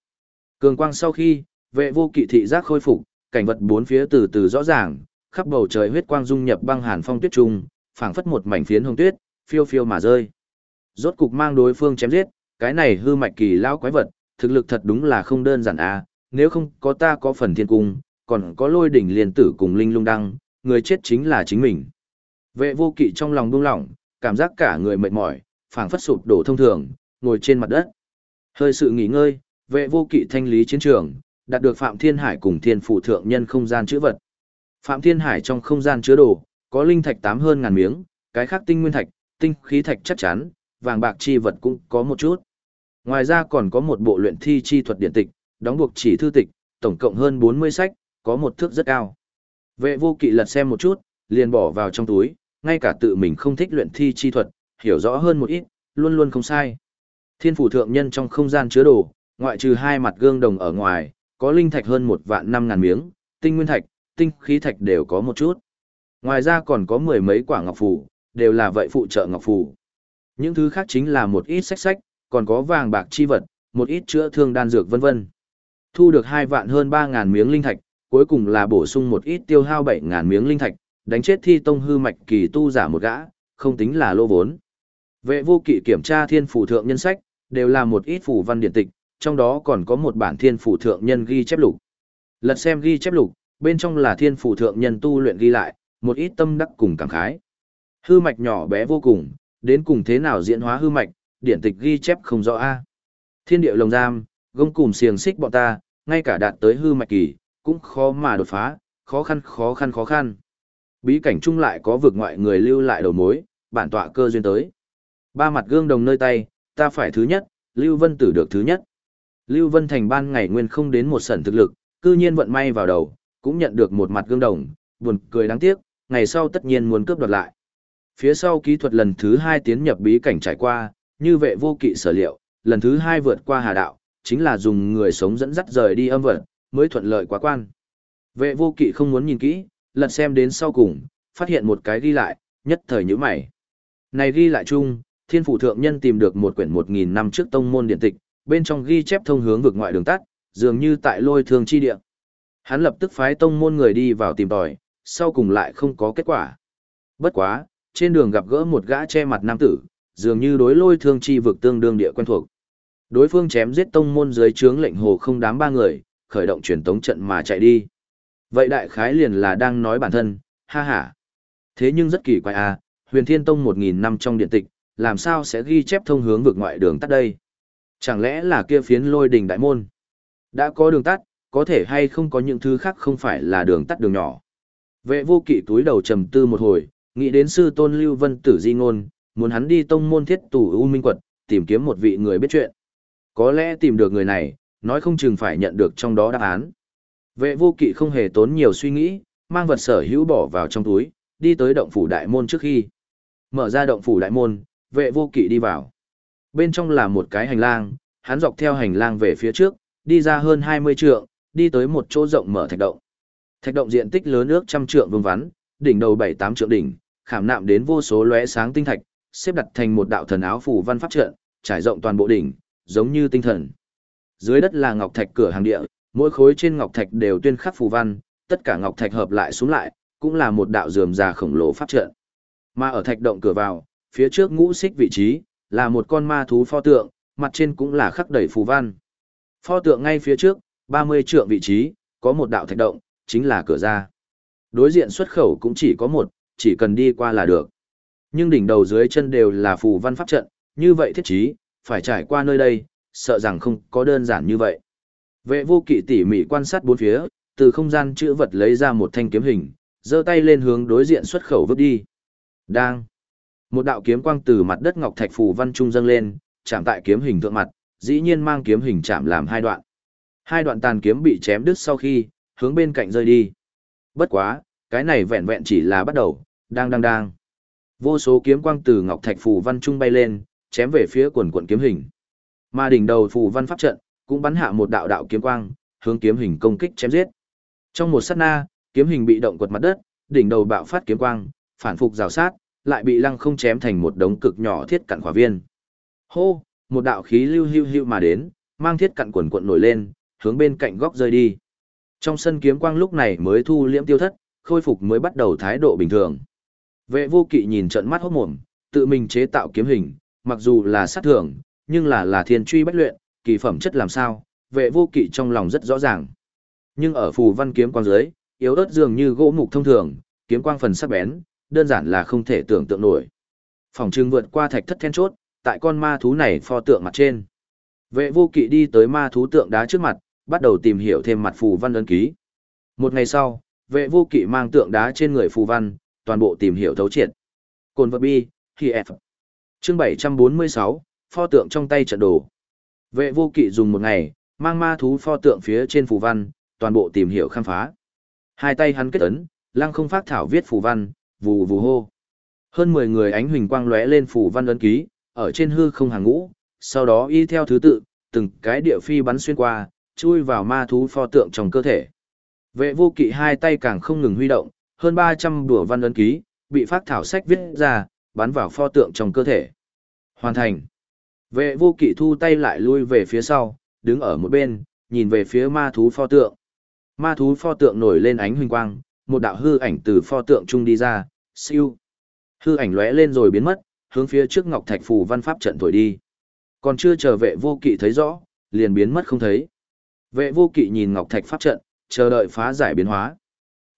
Cường quang sau khi, vệ vô kỵ thị giác khôi phục, cảnh vật bốn phía từ từ rõ ràng, khắp bầu trời huyết quang dung nhập băng hàn phong tuyết trung, phảng phất một mảnh phiến hồng tuyết, phiêu phiêu mà rơi. Rốt cục mang đối phương chém giết, cái này hư mạch kỳ lão quái vật, thực lực thật đúng là không đơn giản a, nếu không có ta có phần thiên cung, còn có lôi đỉnh liên tử cùng linh lung đăng, người chết chính là chính mình. Vệ vô kỵ trong lòng buông lỏng, cảm giác cả người mệt mỏi, phảng phất sụp đổ thông thường, ngồi trên mặt đất. Hơi sự nghỉ ngơi, vệ vô kỵ thanh lý chiến trường, đạt được Phạm Thiên Hải cùng Thiên Phụ Thượng Nhân không gian chữ vật. Phạm Thiên Hải trong không gian chứa đồ, có linh thạch tám hơn ngàn miếng, cái khác tinh nguyên thạch, tinh khí thạch chắc chắn, vàng bạc chi vật cũng có một chút. Ngoài ra còn có một bộ luyện thi chi thuật điện tịch, đóng buộc chỉ thư tịch, tổng cộng hơn 40 sách, có một thước rất cao. Vệ vô kỵ lật xem một chút, liền bỏ vào trong túi, ngay cả tự mình không thích luyện thi chi thuật, hiểu rõ hơn một ít, luôn luôn không sai. Thiên phủ thượng nhân trong không gian chứa đồ, ngoại trừ hai mặt gương đồng ở ngoài, có linh thạch hơn một vạn năm ngàn miếng, tinh nguyên thạch, tinh khí thạch đều có một chút. Ngoài ra còn có mười mấy quả ngọc phù, đều là vậy phụ trợ ngọc phù. Những thứ khác chính là một ít sách sách, còn có vàng bạc chi vật, một ít chữa thương đan dược vân vân. Thu được hai vạn hơn ba ngàn miếng linh thạch, cuối cùng là bổ sung một ít tiêu hao bảy ngàn miếng linh thạch, đánh chết thi tông hư mạch kỳ tu giả một gã, không tính là lô vốn. Vệ vô kỵ kiểm tra thiên phủ thượng nhân sách, đều là một ít phủ văn điện tịch, trong đó còn có một bản thiên phủ thượng nhân ghi chép lục. Lật xem ghi chép lục, bên trong là thiên phủ thượng nhân tu luyện ghi lại, một ít tâm đắc cùng cảm khái. Hư mạch nhỏ bé vô cùng, đến cùng thế nào diễn hóa hư mạch, điển tịch ghi chép không rõ a. Thiên địa lồng giam, gông cùm xiềng xích bọn ta, ngay cả đạt tới hư mạch kỳ, cũng khó mà đột phá, khó khăn khó khăn khó khăn. Bí cảnh chung lại có vực ngoại người lưu lại đầu mối, bản tọa cơ duyên tới. Ba mặt gương đồng nơi tay, ta phải thứ nhất, Lưu Vân Tử được thứ nhất. Lưu Vân Thành ban ngày nguyên không đến một sẩn thực lực, cư nhiên vận may vào đầu, cũng nhận được một mặt gương đồng, buồn cười đáng tiếc, ngày sau tất nhiên muốn cướp đoạt lại. Phía sau kỹ thuật lần thứ hai tiến nhập bí cảnh trải qua, như vệ vô kỵ sở liệu, lần thứ hai vượt qua hà đạo, chính là dùng người sống dẫn dắt rời đi âm vật, mới thuận lợi quá quan. Vệ vô kỵ không muốn nhìn kỹ, lần xem đến sau cùng, phát hiện một cái ghi lại, nhất thời nhíu mày. Này ghi lại chung, thiên phủ thượng nhân tìm được một quyển một nghìn năm trước tông môn điện tịch, bên trong ghi chép thông hướng vực ngoại đường tắt, dường như tại lôi thương chi địa. Hắn lập tức phái tông môn người đi vào tìm tòi, sau cùng lại không có kết quả. Bất quá, trên đường gặp gỡ một gã che mặt nam tử, dường như đối lôi thương chi vực tương đương địa quen thuộc. Đối phương chém giết tông môn dưới trướng lệnh hồ không đám ba người, khởi động truyền tống trận mà chạy đi. Vậy đại khái liền là đang nói bản thân, ha ha. Thế nhưng rất kỳ quái à, huyền thiên tông một nghìn năm trong điện tịch, làm sao sẽ ghi chép thông hướng vực ngoại đường tắt đây? Chẳng lẽ là kia phiến lôi đình đại môn? Đã có đường tắt, có thể hay không có những thứ khác không phải là đường tắt đường nhỏ. Vệ vô kỵ túi đầu trầm tư một hồi, nghĩ đến sư tôn Lưu Vân Tử Di Ngôn, muốn hắn đi tông môn thiết tủ U Minh Quật, tìm kiếm một vị người biết chuyện. Có lẽ tìm được người này, nói không chừng phải nhận được trong đó đáp án. Vệ vô kỵ không hề tốn nhiều suy nghĩ, mang vật sở hữu bỏ vào trong túi, đi tới động phủ đại môn trước khi. Mở ra động phủ đại môn, vệ vô kỵ đi vào. Bên trong là một cái hành lang, hắn dọc theo hành lang về phía trước, đi ra hơn 20 trượng, đi tới một chỗ rộng mở thạch động. Thạch động diện tích lớn ước trăm trượng vương vắn, đỉnh đầu 7-8 trượng đỉnh, khảm nạm đến vô số lóe sáng tinh thạch, xếp đặt thành một đạo thần áo phủ văn pháp trận, trải rộng toàn bộ đỉnh, giống như tinh thần. Dưới đất là ngọc thạch cửa hàng địa, mỗi khối trên ngọc thạch đều tuyên khắc phù văn, tất cả ngọc thạch hợp lại xuống lại, cũng là một đạo rườm rà khổng lồ pháp trận. Mà ở thạch động cửa vào, phía trước ngũ xích vị trí, là một con ma thú pho tượng, mặt trên cũng là khắc đầy phù văn. Pho tượng ngay phía trước, 30 trượng vị trí, có một đạo thạch động, chính là cửa ra. Đối diện xuất khẩu cũng chỉ có một, chỉ cần đi qua là được. Nhưng đỉnh đầu dưới chân đều là phù văn pháp trận, như vậy thiết trí, phải trải qua nơi đây, sợ rằng không có đơn giản như vậy. Vệ vô kỵ tỉ mỉ quan sát bốn phía, từ không gian chữ vật lấy ra một thanh kiếm hình, giơ tay lên hướng đối diện xuất khẩu vứt đi. Đang. Một đạo kiếm quang từ mặt đất ngọc thạch phù văn trung dâng lên, chạm tại kiếm hình thượng mặt, dĩ nhiên mang kiếm hình chạm làm hai đoạn. Hai đoạn tàn kiếm bị chém đứt sau khi, hướng bên cạnh rơi đi. Bất quá, cái này vẹn vẹn chỉ là bắt đầu, đang đang đang. Vô số kiếm quang từ ngọc thạch phù văn trung bay lên, chém về phía quần quần kiếm hình. Mà đỉnh đầu phù văn pháp trận, cũng bắn hạ một đạo đạo kiếm quang, hướng kiếm hình công kích chém giết. Trong một sát na, kiếm hình bị động quật mặt đất, đỉnh đầu bạo phát kiếm quang, phản phục rào sát, lại bị lăng không chém thành một đống cực nhỏ thiết cặn quả viên. Hô, một đạo khí lưu hưu hưu mà đến, mang thiết cặn quần quần nổi lên, hướng bên cạnh góc rơi đi. Trong sân kiếm quang lúc này mới thu liễm tiêu thất, khôi phục mới bắt đầu thái độ bình thường. Vệ vô kỵ nhìn trận mắt hốt mồm, tự mình chế tạo kiếm hình, mặc dù là sát thường, nhưng là là thiên truy bách luyện, kỳ phẩm chất làm sao, vệ vô kỵ trong lòng rất rõ ràng. Nhưng ở phù văn kiếm quang dưới, yếu ớt dường như gỗ mục thông thường, kiếm quang phần sắc bén, đơn giản là không thể tưởng tượng nổi. Phòng trưng vượt qua thạch thất then chốt, tại con ma thú này pho tượng mặt trên. Vệ vô kỵ đi tới ma thú tượng đá trước mặt, bắt đầu tìm hiểu thêm mặt phù văn ấn ký. Một ngày sau, vệ vô kỵ mang tượng đá trên người phù văn, toàn bộ tìm hiểu thấu triệt. Cồn vật bi, khi F. Chương 746, pho tượng trong tay trận đồ. Vệ vô kỵ dùng một ngày, mang ma thú pho tượng phía trên phù văn, toàn bộ tìm hiểu khám phá. Hai tay hắn kết ấn, lăng không phát thảo viết phù văn, vù vù hô. Hơn 10 người ánh huỳnh quang lóe lên phù văn ấn ký, ở trên hư không hàng ngũ, sau đó y theo thứ tự, từng cái địa phi bắn xuyên qua, chui vào ma thú pho tượng trong cơ thể. Vệ vô kỵ hai tay càng không ngừng huy động, hơn 300 đùa văn ấn ký, bị phát thảo sách viết ra, bắn vào pho tượng trong cơ thể. Hoàn thành. Vệ vô kỵ thu tay lại lui về phía sau, đứng ở một bên, nhìn về phía ma thú pho tượng. Ma thú pho tượng nổi lên ánh huỳnh quang, một đạo hư ảnh từ pho tượng trung đi ra, siêu. Hư ảnh lóe lên rồi biến mất, hướng phía trước ngọc thạch phù văn pháp trận thổi đi. Còn chưa chờ vệ vô kỵ thấy rõ, liền biến mất không thấy. Vệ vô kỵ nhìn ngọc thạch pháp trận, chờ đợi phá giải biến hóa.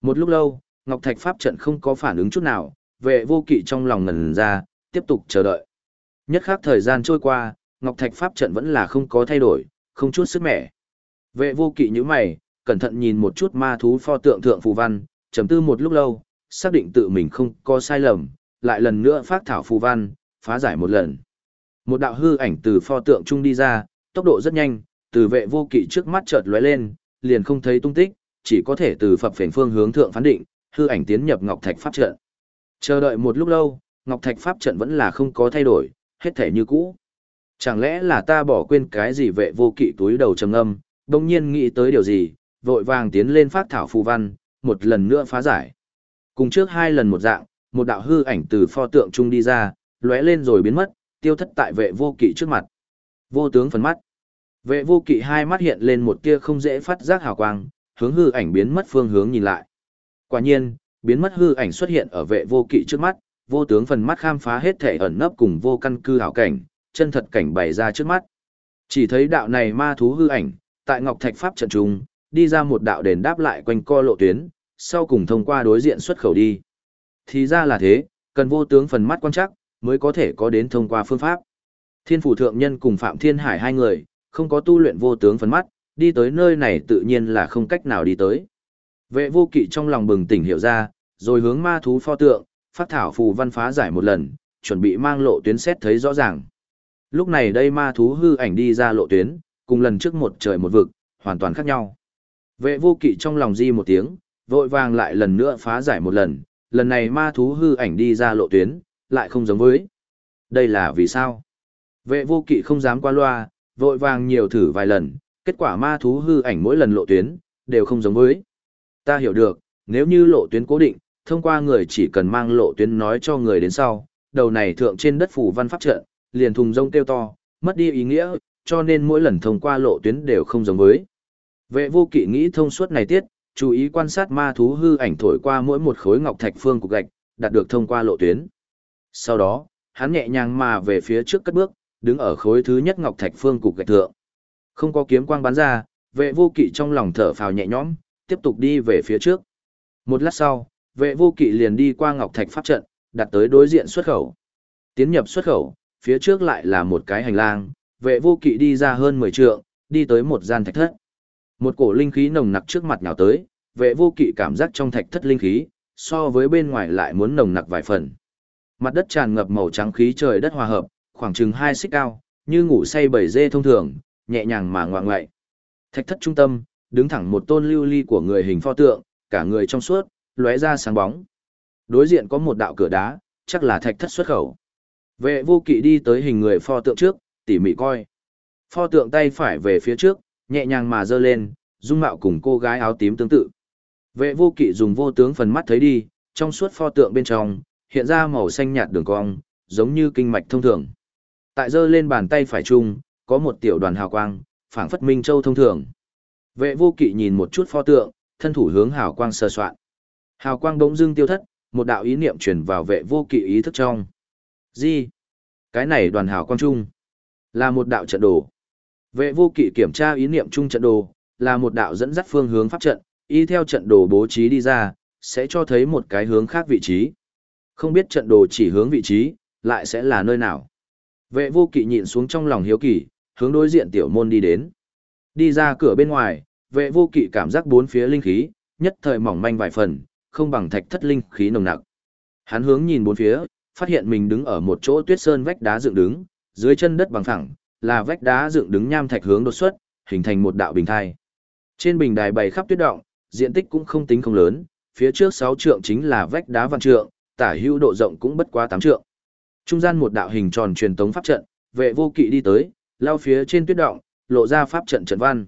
Một lúc lâu, ngọc thạch pháp trận không có phản ứng chút nào, vệ vô kỵ trong lòng ngần ra, tiếp tục chờ đợi. Nhất khác thời gian trôi qua, ngọc thạch pháp trận vẫn là không có thay đổi, không chút sức mẻ. Vệ vô kỵ như mày, cẩn thận nhìn một chút ma thú pho tượng thượng phù văn, trầm tư một lúc lâu, xác định tự mình không có sai lầm, lại lần nữa phát thảo phù văn, phá giải một lần. Một đạo hư ảnh từ pho tượng trung đi ra, tốc độ rất nhanh, từ vệ vô kỵ trước mắt chợt lóe lên, liền không thấy tung tích, chỉ có thể từ phập phền phương hướng thượng phán định, hư ảnh tiến nhập ngọc thạch pháp trận. Chờ đợi một lúc lâu, ngọc thạch pháp trận vẫn là không có thay đổi, hết thể như cũ. Chẳng lẽ là ta bỏ quên cái gì vệ vô kỵ túi đầu trầm âm, đồng nhiên nghĩ tới điều gì, vội vàng tiến lên phát thảo phù văn, một lần nữa phá giải. Cùng trước hai lần một dạng, một đạo hư ảnh từ pho tượng trung đi ra, lóe lên rồi biến mất, tiêu thất tại vệ vô kỵ trước mặt. Vô tướng phần mắt. Vệ vô kỵ hai mắt hiện lên một tia không dễ phát giác hào quang, hướng hư ảnh biến mất phương hướng nhìn lại. Quả nhiên, biến mất hư ảnh xuất hiện ở vệ vô kỵ trước mắt, vô tướng phần mắt khám phá hết thể ẩn nấp cùng vô căn cư hảo cảnh, chân thật cảnh bày ra trước mắt. Chỉ thấy đạo này ma thú hư ảnh, tại Ngọc Thạch Pháp trận trung, đi ra một đạo đền đáp lại quanh co lộ tuyến, sau cùng thông qua đối diện xuất khẩu đi. Thì ra là thế, cần vô tướng phần mắt quan chắc, mới có thể có đến thông qua phương pháp. Thiên phủ thượng nhân cùng Phạm Thiên Hải hai người, không có tu luyện vô tướng phấn mắt, đi tới nơi này tự nhiên là không cách nào đi tới. Vệ vô kỵ trong lòng bừng tỉnh hiểu ra, rồi hướng ma thú pho tượng, phát thảo phù văn phá giải một lần, chuẩn bị mang lộ tuyến xét thấy rõ ràng. Lúc này đây ma thú hư ảnh đi ra lộ tuyến, cùng lần trước một trời một vực, hoàn toàn khác nhau. Vệ vô kỵ trong lòng di một tiếng, vội vàng lại lần nữa phá giải một lần, lần này ma thú hư ảnh đi ra lộ tuyến, lại không giống với. Đây là vì sao? Vệ vô kỵ không dám qua loa, vội vàng nhiều thử vài lần, kết quả ma thú hư ảnh mỗi lần lộ tuyến, đều không giống với. Ta hiểu được, nếu như lộ tuyến cố định, thông qua người chỉ cần mang lộ tuyến nói cho người đến sau, đầu này thượng trên đất phủ văn pháp trận, liền thùng rông kêu to, mất đi ý nghĩa, cho nên mỗi lần thông qua lộ tuyến đều không giống với. Vệ vô kỵ nghĩ thông suốt này tiết, chú ý quan sát ma thú hư ảnh thổi qua mỗi một khối ngọc thạch phương cục gạch, đạt được thông qua lộ tuyến. Sau đó, hắn nhẹ nhàng mà về phía trước cất bước, đứng ở khối thứ nhất ngọc thạch phương cục gạch thượng. Không có kiếm quang bắn ra, vệ vô kỵ trong lòng thở phào nhẹ nhõm, tiếp tục đi về phía trước. Một lát sau, vệ vô kỵ liền đi qua ngọc thạch pháp trận, đặt tới đối diện xuất khẩu. Tiến nhập xuất khẩu, phía trước lại là một cái hành lang, vệ vô kỵ đi ra hơn 10 trượng, đi tới một gian thạch thất. Một cổ linh khí nồng nặc trước mặt nhào tới, vệ vô kỵ cảm giác trong thạch thất linh khí, so với bên ngoài lại muốn nồng nặc vài phần. Mặt đất tràn ngập màu trắng khí trời đất hòa hợp, khoảng chừng hai xích cao, như ngủ say bảy dê thông thường, nhẹ nhàng mà ngoạng ngoại. Thạch thất trung tâm, đứng thẳng một tôn lưu ly của người hình pho tượng, cả người trong suốt, lóe ra sáng bóng. Đối diện có một đạo cửa đá, chắc là thạch thất xuất khẩu. Vệ vô kỵ đi tới hình người pho tượng trước, tỉ mỉ coi. Pho tượng tay phải về phía trước, nhẹ nhàng mà giơ lên, dung mạo cùng cô gái áo tím tương tự. Vệ vô kỵ dùng vô tướng phần mắt thấy đi, trong suốt pho tượng bên trong, hiện ra màu xanh nhạt đường cong, giống như kinh mạch thông thường. Tại giơ lên bàn tay phải chung, có một tiểu đoàn hào quang, phảng phất minh châu thông thường. Vệ vô kỵ nhìn một chút pho tượng, thân thủ hướng hào quang sơ soạn. Hào quang bỗng dưng tiêu thất, một đạo ý niệm truyền vào vệ vô kỵ ý thức trong. Gì? Cái này đoàn hào quang chung là một đạo trận đồ. Vệ vô kỵ kiểm tra ý niệm chung trận đồ, là một đạo dẫn dắt phương hướng pháp trận, y theo trận đồ bố trí đi ra, sẽ cho thấy một cái hướng khác vị trí. Không biết trận đồ chỉ hướng vị trí, lại sẽ là nơi nào. Vệ vô kỵ nhịn xuống trong lòng hiếu kỳ, hướng đối diện tiểu môn đi đến. Đi ra cửa bên ngoài, vệ vô kỵ cảm giác bốn phía linh khí, nhất thời mỏng manh vài phần, không bằng thạch thất linh khí nồng nặc. Hắn hướng nhìn bốn phía, phát hiện mình đứng ở một chỗ tuyết sơn vách đá dựng đứng, dưới chân đất bằng phẳng, là vách đá dựng đứng nham thạch hướng đột xuất, hình thành một đạo bình thai. Trên bình đài bày khắp tuyết động, diện tích cũng không tính không lớn, phía trước 6 trượng chính là vách đá văn trượng, tả hữu độ rộng cũng bất quá 8 trượng. Trung gian một đạo hình tròn truyền tống pháp trận, vệ vô kỵ đi tới, lao phía trên tuyết động, lộ ra pháp trận trận văn.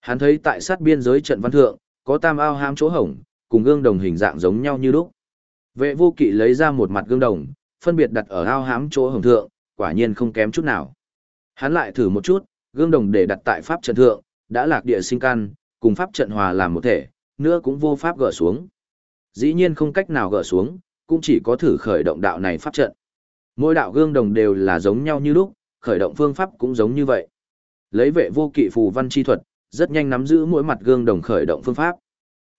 Hắn thấy tại sát biên giới trận văn thượng, có tam ao hám chỗ hổng, cùng gương đồng hình dạng giống nhau như lúc. Vệ vô kỵ lấy ra một mặt gương đồng, phân biệt đặt ở ao hám chỗ hổng thượng, quả nhiên không kém chút nào. Hắn lại thử một chút, gương đồng để đặt tại pháp trận thượng, đã lạc địa sinh căn, cùng pháp trận hòa làm một thể, nữa cũng vô pháp gỡ xuống. Dĩ nhiên không cách nào gỡ xuống, cũng chỉ có thử khởi động đạo này pháp trận. Mỗi đạo gương đồng đều là giống nhau như lúc, khởi động phương pháp cũng giống như vậy. Lấy vệ vô kỵ phù văn chi thuật, rất nhanh nắm giữ mỗi mặt gương đồng khởi động phương pháp.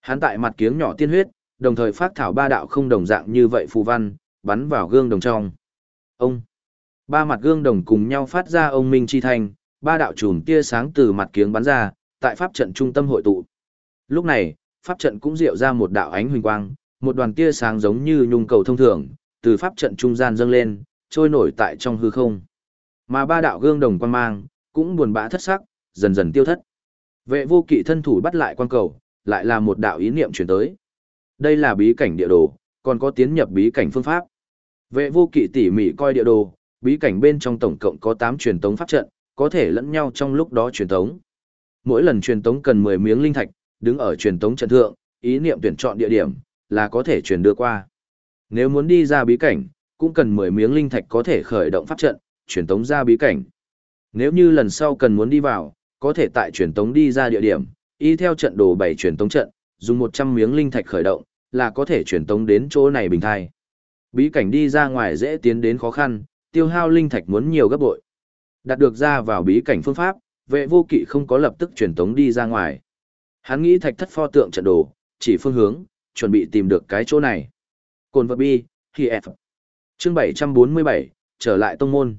Hắn tại mặt kiếng nhỏ tiên huyết, đồng thời phát thảo ba đạo không đồng dạng như vậy phù văn, bắn vào gương đồng trong. Ông Ba mặt gương đồng cùng nhau phát ra ông minh chi thành, ba đạo chùm tia sáng từ mặt kiếng bắn ra, tại pháp trận trung tâm hội tụ. Lúc này, pháp trận cũng diệu ra một đạo ánh huỳnh quang, một đoàn tia sáng giống như nhung cầu thông thường, từ pháp trận trung gian dâng lên, trôi nổi tại trong hư không. Mà ba đạo gương đồng quan mang, cũng buồn bã thất sắc, dần dần tiêu thất. Vệ vô kỵ thân thủ bắt lại quan cầu, lại là một đạo ý niệm chuyển tới. Đây là bí cảnh địa đồ, còn có tiến nhập bí cảnh phương pháp. Vệ vô kỵ tỉ mỉ coi địa đồ, bí cảnh bên trong tổng cộng có 8 truyền tống pháp trận, có thể lẫn nhau trong lúc đó truyền tống. Mỗi lần truyền tống cần 10 miếng linh thạch, đứng ở truyền tống trận thượng, ý niệm tuyển chọn địa điểm là có thể truyền đưa qua. Nếu muốn đi ra bí cảnh, cũng cần 10 miếng linh thạch có thể khởi động pháp trận, truyền tống ra bí cảnh. Nếu như lần sau cần muốn đi vào, có thể tại truyền tống đi ra địa điểm, y theo trận đồ bảy truyền tống trận, dùng 100 miếng linh thạch khởi động, là có thể truyền tống đến chỗ này bình thai. Bí cảnh đi ra ngoài dễ tiến đến khó khăn, tiêu hao linh thạch muốn nhiều gấp bội. Đạt được ra vào bí cảnh phương pháp, vệ vô kỵ không có lập tức truyền tống đi ra ngoài. Hắn nghĩ thạch thất pho tượng trận đồ, chỉ phương hướng, chuẩn bị tìm được cái chỗ này. Cồn vật bi, khi F. Chương 747, trở lại tông môn.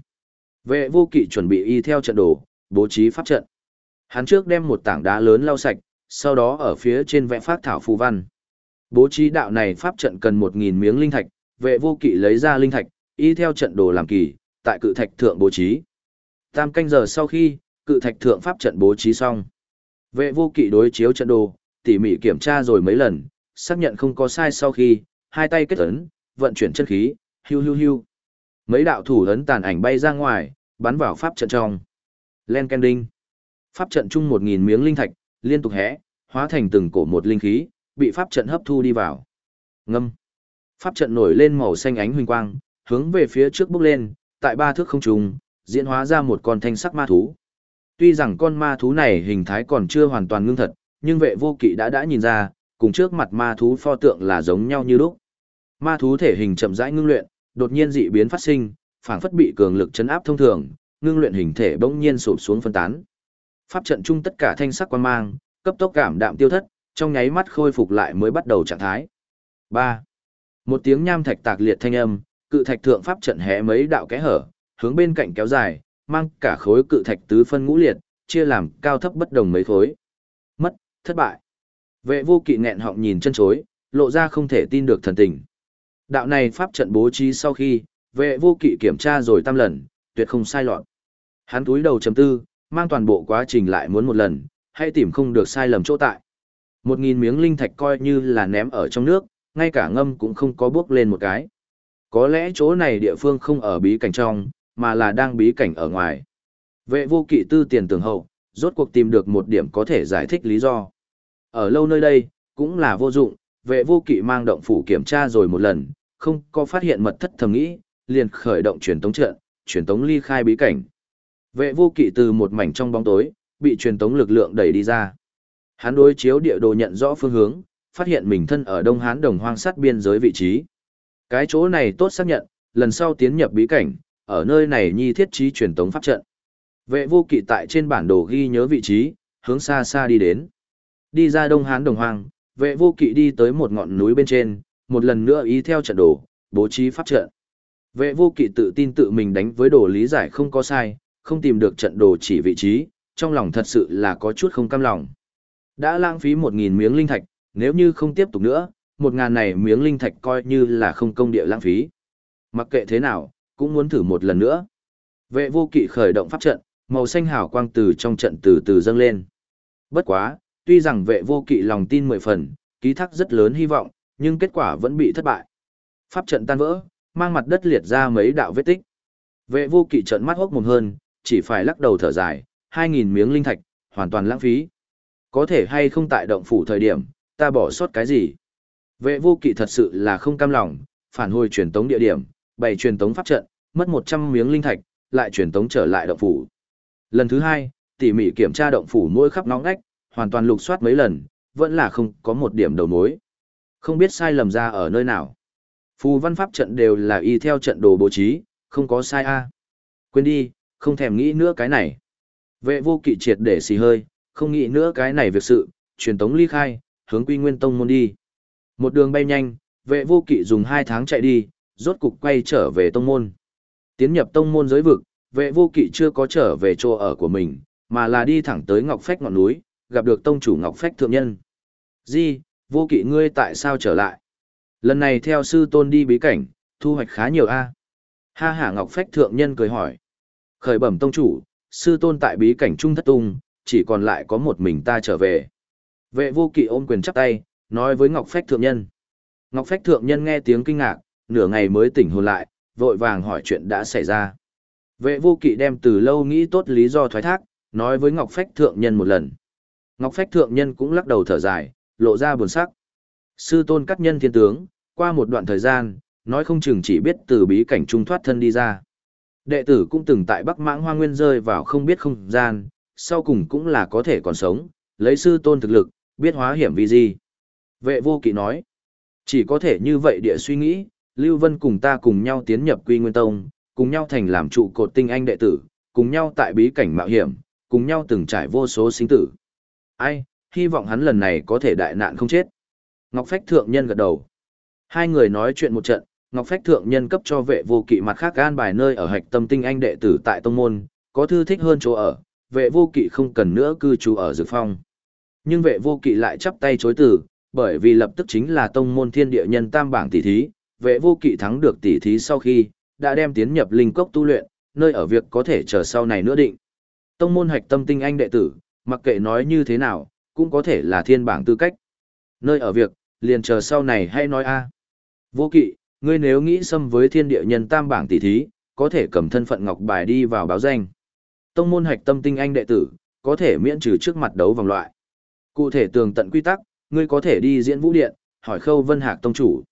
Vệ vô kỵ chuẩn bị y theo trận đồ, bố trí pháp trận. Hắn trước đem một tảng đá lớn lau sạch, sau đó ở phía trên vẽ phát thảo phù văn. Bố trí đạo này pháp trận cần 1.000 miếng linh thạch, vệ vô kỵ lấy ra linh thạch, y theo trận đồ làm kỳ, tại cự thạch thượng bố trí. Tam canh giờ sau khi, cự thạch thượng pháp trận bố trí xong. Vệ vô kỵ đối chiếu trận đồ, tỉ mỉ kiểm tra rồi mấy lần, xác nhận không có sai sau khi, hai tay kết ấn, vận chuyển chân khí, hưu hưu hưu. Mấy đạo thủ ấn tàn ảnh bay ra ngoài, bắn vào pháp trận trong. Len Kending. Pháp trận chung 1.000 miếng linh thạch, liên tục hẽ, hóa thành từng cổ một linh khí, bị pháp trận hấp thu đi vào. Ngâm. Pháp trận nổi lên màu xanh ánh huỳnh quang, hướng về phía trước bước lên, tại ba thước không trùng, diễn hóa ra một con thanh sắc ma thú. Tuy rằng con ma thú này hình thái còn chưa hoàn toàn ngưng thật, nhưng vệ vô kỵ đã đã nhìn ra, cùng trước mặt ma thú pho tượng là giống nhau như lúc. Ma thú thể hình chậm rãi ngưng luyện, đột nhiên dị biến phát sinh, phảng phất bị cường lực chấn áp thông thường, ngưng luyện hình thể bỗng nhiên sụp xuống phân tán. Pháp trận chung tất cả thanh sắc quan mang, cấp tốc cảm đạm tiêu thất, trong nháy mắt khôi phục lại mới bắt đầu trạng thái. 3. Một tiếng nham thạch tạc liệt thanh âm, cự thạch thượng pháp trận hé mấy đạo kẽ hở, hướng bên cạnh kéo dài, mang cả khối cự thạch tứ phân ngũ liệt, chia làm cao thấp bất đồng mấy khối. Mất, thất bại. Vệ vô kỵ nghẹn họng nhìn chân chối, lộ ra không thể tin được thần tình. Đạo này pháp trận bố trí sau khi, vệ vô kỵ kiểm tra rồi tam lần, tuyệt không sai lọt. Hắn túi đầu chấm tư, mang toàn bộ quá trình lại muốn một lần, hay tìm không được sai lầm chỗ tại. Một nghìn miếng linh thạch coi như là ném ở trong nước, ngay cả ngâm cũng không có bước lên một cái. Có lẽ chỗ này địa phương không ở bí cảnh trong, mà là đang bí cảnh ở ngoài. Vệ vô kỵ tư tiền tưởng hậu, rốt cuộc tìm được một điểm có thể giải thích lý do. Ở lâu nơi đây, cũng là vô dụng, vệ vô kỵ mang động phủ kiểm tra rồi một lần, không có phát hiện mật thất thầm nghĩ, liền khởi động truyền tống trận, truyền tống ly khai bí cảnh. Vệ vô kỵ từ một mảnh trong bóng tối, bị truyền tống lực lượng đẩy đi ra. Hắn đối chiếu địa đồ nhận rõ phương hướng, phát hiện mình thân ở Đông Hán đồng hoang sát biên giới vị trí. Cái chỗ này tốt xác nhận, lần sau tiến nhập bí cảnh, ở nơi này nhi thiết trí truyền tống pháp trận. Vệ vô kỵ tại trên bản đồ ghi nhớ vị trí, hướng xa xa đi đến. Đi ra Đông Hán đồng hoang, vệ vô kỵ đi tới một ngọn núi bên trên, một lần nữa ý theo trận đồ, bố trí pháp trận. Vệ vô kỵ tự tin tự mình đánh với đồ lý giải không có sai, không tìm được trận đồ chỉ vị trí, trong lòng thật sự là có chút không cam lòng. Đã lãng phí một nghìn miếng linh thạch, nếu như không tiếp tục nữa, một ngàn này miếng linh thạch coi như là không công địa lãng phí. Mặc kệ thế nào, cũng muốn thử một lần nữa. Vệ vô kỵ khởi động pháp trận, màu xanh hào quang từ trong trận từ từ dâng lên. Bất quá, tuy rằng vệ vô kỵ lòng tin mười phần, ký thác rất lớn hy vọng, nhưng kết quả vẫn bị thất bại. Pháp trận tan vỡ, mang mặt đất liệt ra mấy đạo vết tích. Vệ vô kỵ trận mắt hốc mồm hơn, chỉ phải lắc đầu thở dài, 2.000 miếng linh thạch, hoàn toàn lãng phí. Có thể hay không tại động phủ thời điểm, ta bỏ sót cái gì? Vệ vô kỵ thật sự là không cam lòng, phản hồi truyền tống địa điểm, bày truyền tống pháp trận, mất 100 miếng linh thạch, lại truyền tống trở lại động phủ. Lần thứ hai, tỉ mỉ kiểm tra động phủ mỗi khắp nóng ngách, hoàn toàn lục soát mấy lần, vẫn là không có một điểm đầu mối. Không biết sai lầm ra ở nơi nào. Phù văn pháp trận đều là y theo trận đồ bố trí, không có sai a. Quên đi, không thèm nghĩ nữa cái này. Vệ vô kỵ triệt để xì hơi, không nghĩ nữa cái này việc sự, truyền tống ly khai, hướng quy nguyên tông môn đi. Một đường bay nhanh, vệ vô kỵ dùng hai tháng chạy đi, rốt cục quay trở về tông môn. Tiến nhập tông môn giới vực, vệ vô kỵ chưa có trở về chỗ ở của mình, mà là đi thẳng tới Ngọc Phách ngọn núi, gặp được tông chủ Ngọc Phách thượng nhân. Di, vô kỵ ngươi tại sao trở lại? Lần này theo sư tôn đi bí cảnh, thu hoạch khá nhiều a. Ha hả Ngọc Phách thượng nhân cười hỏi. Khởi bẩm tông chủ, sư tôn tại bí cảnh trung thất tung, chỉ còn lại có một mình ta trở về. Vệ vô kỵ ôm quyền chắp tay, nói với Ngọc Phách thượng nhân. Ngọc Phách thượng nhân nghe tiếng kinh ngạc, nửa ngày mới tỉnh hồn lại, vội vàng hỏi chuyện đã xảy ra. Vệ vô kỵ đem từ lâu nghĩ tốt lý do thoái thác, nói với Ngọc Phách thượng nhân một lần. Ngọc Phách thượng nhân cũng lắc đầu thở dài, lộ ra buồn sắc. Sư tôn cắt nhân thiên tướng, qua một đoạn thời gian, nói không chừng chỉ biết từ bí cảnh trung thoát thân đi ra. Đệ tử cũng từng tại Bắc Mãng Hoa Nguyên rơi vào không biết không gian, sau cùng cũng là có thể còn sống, lấy sư tôn thực lực, biết hóa hiểm vì gì. Vệ vô kỵ nói, chỉ có thể như vậy địa suy nghĩ, Lưu Vân cùng ta cùng nhau tiến nhập Quy Nguyên Tông, cùng nhau thành làm trụ cột tinh anh đệ tử, cùng nhau tại bí cảnh mạo hiểm, cùng nhau từng trải vô số sinh tử. Ai, hy vọng hắn lần này có thể đại nạn không chết. Ngọc Phách Thượng Nhân gật đầu. Hai người nói chuyện một trận, Ngọc Phách Thượng Nhân cấp cho vệ vô kỵ mặt khác an bài nơi ở hạch tâm tinh anh đệ tử tại Tông Môn, có thư thích hơn chỗ ở, vệ vô kỵ không cần nữa cư trú ở Dược Phong. Nhưng vệ vô kỵ lại chắp tay chối từ, bởi vì lập tức chính là Tông Môn Thiên Địa Nhân Tam Bảng tỷ thí, vệ vô kỵ thắng được tỷ thí sau khi, đã đem tiến nhập linh cốc tu luyện, nơi ở việc có thể chờ sau này nữa định. Tông môn hạch tâm tinh anh đệ tử, mặc kệ nói như thế nào, cũng có thể là thiên bảng tư cách. Nơi ở việc, liền chờ sau này hay nói a. À. Vô kỵ, ngươi nếu nghĩ xâm với thiên địa nhân tam bảng tỷ thí, có thể cầm thân phận ngọc bài đi vào báo danh. Tông môn hạch tâm tinh anh đệ tử, có thể miễn trừ trước mặt đấu vòng loại. Cụ thể tường tận quy tắc, ngươi có thể đi diễn vũ điện, hỏi khâu vân hạc tông chủ.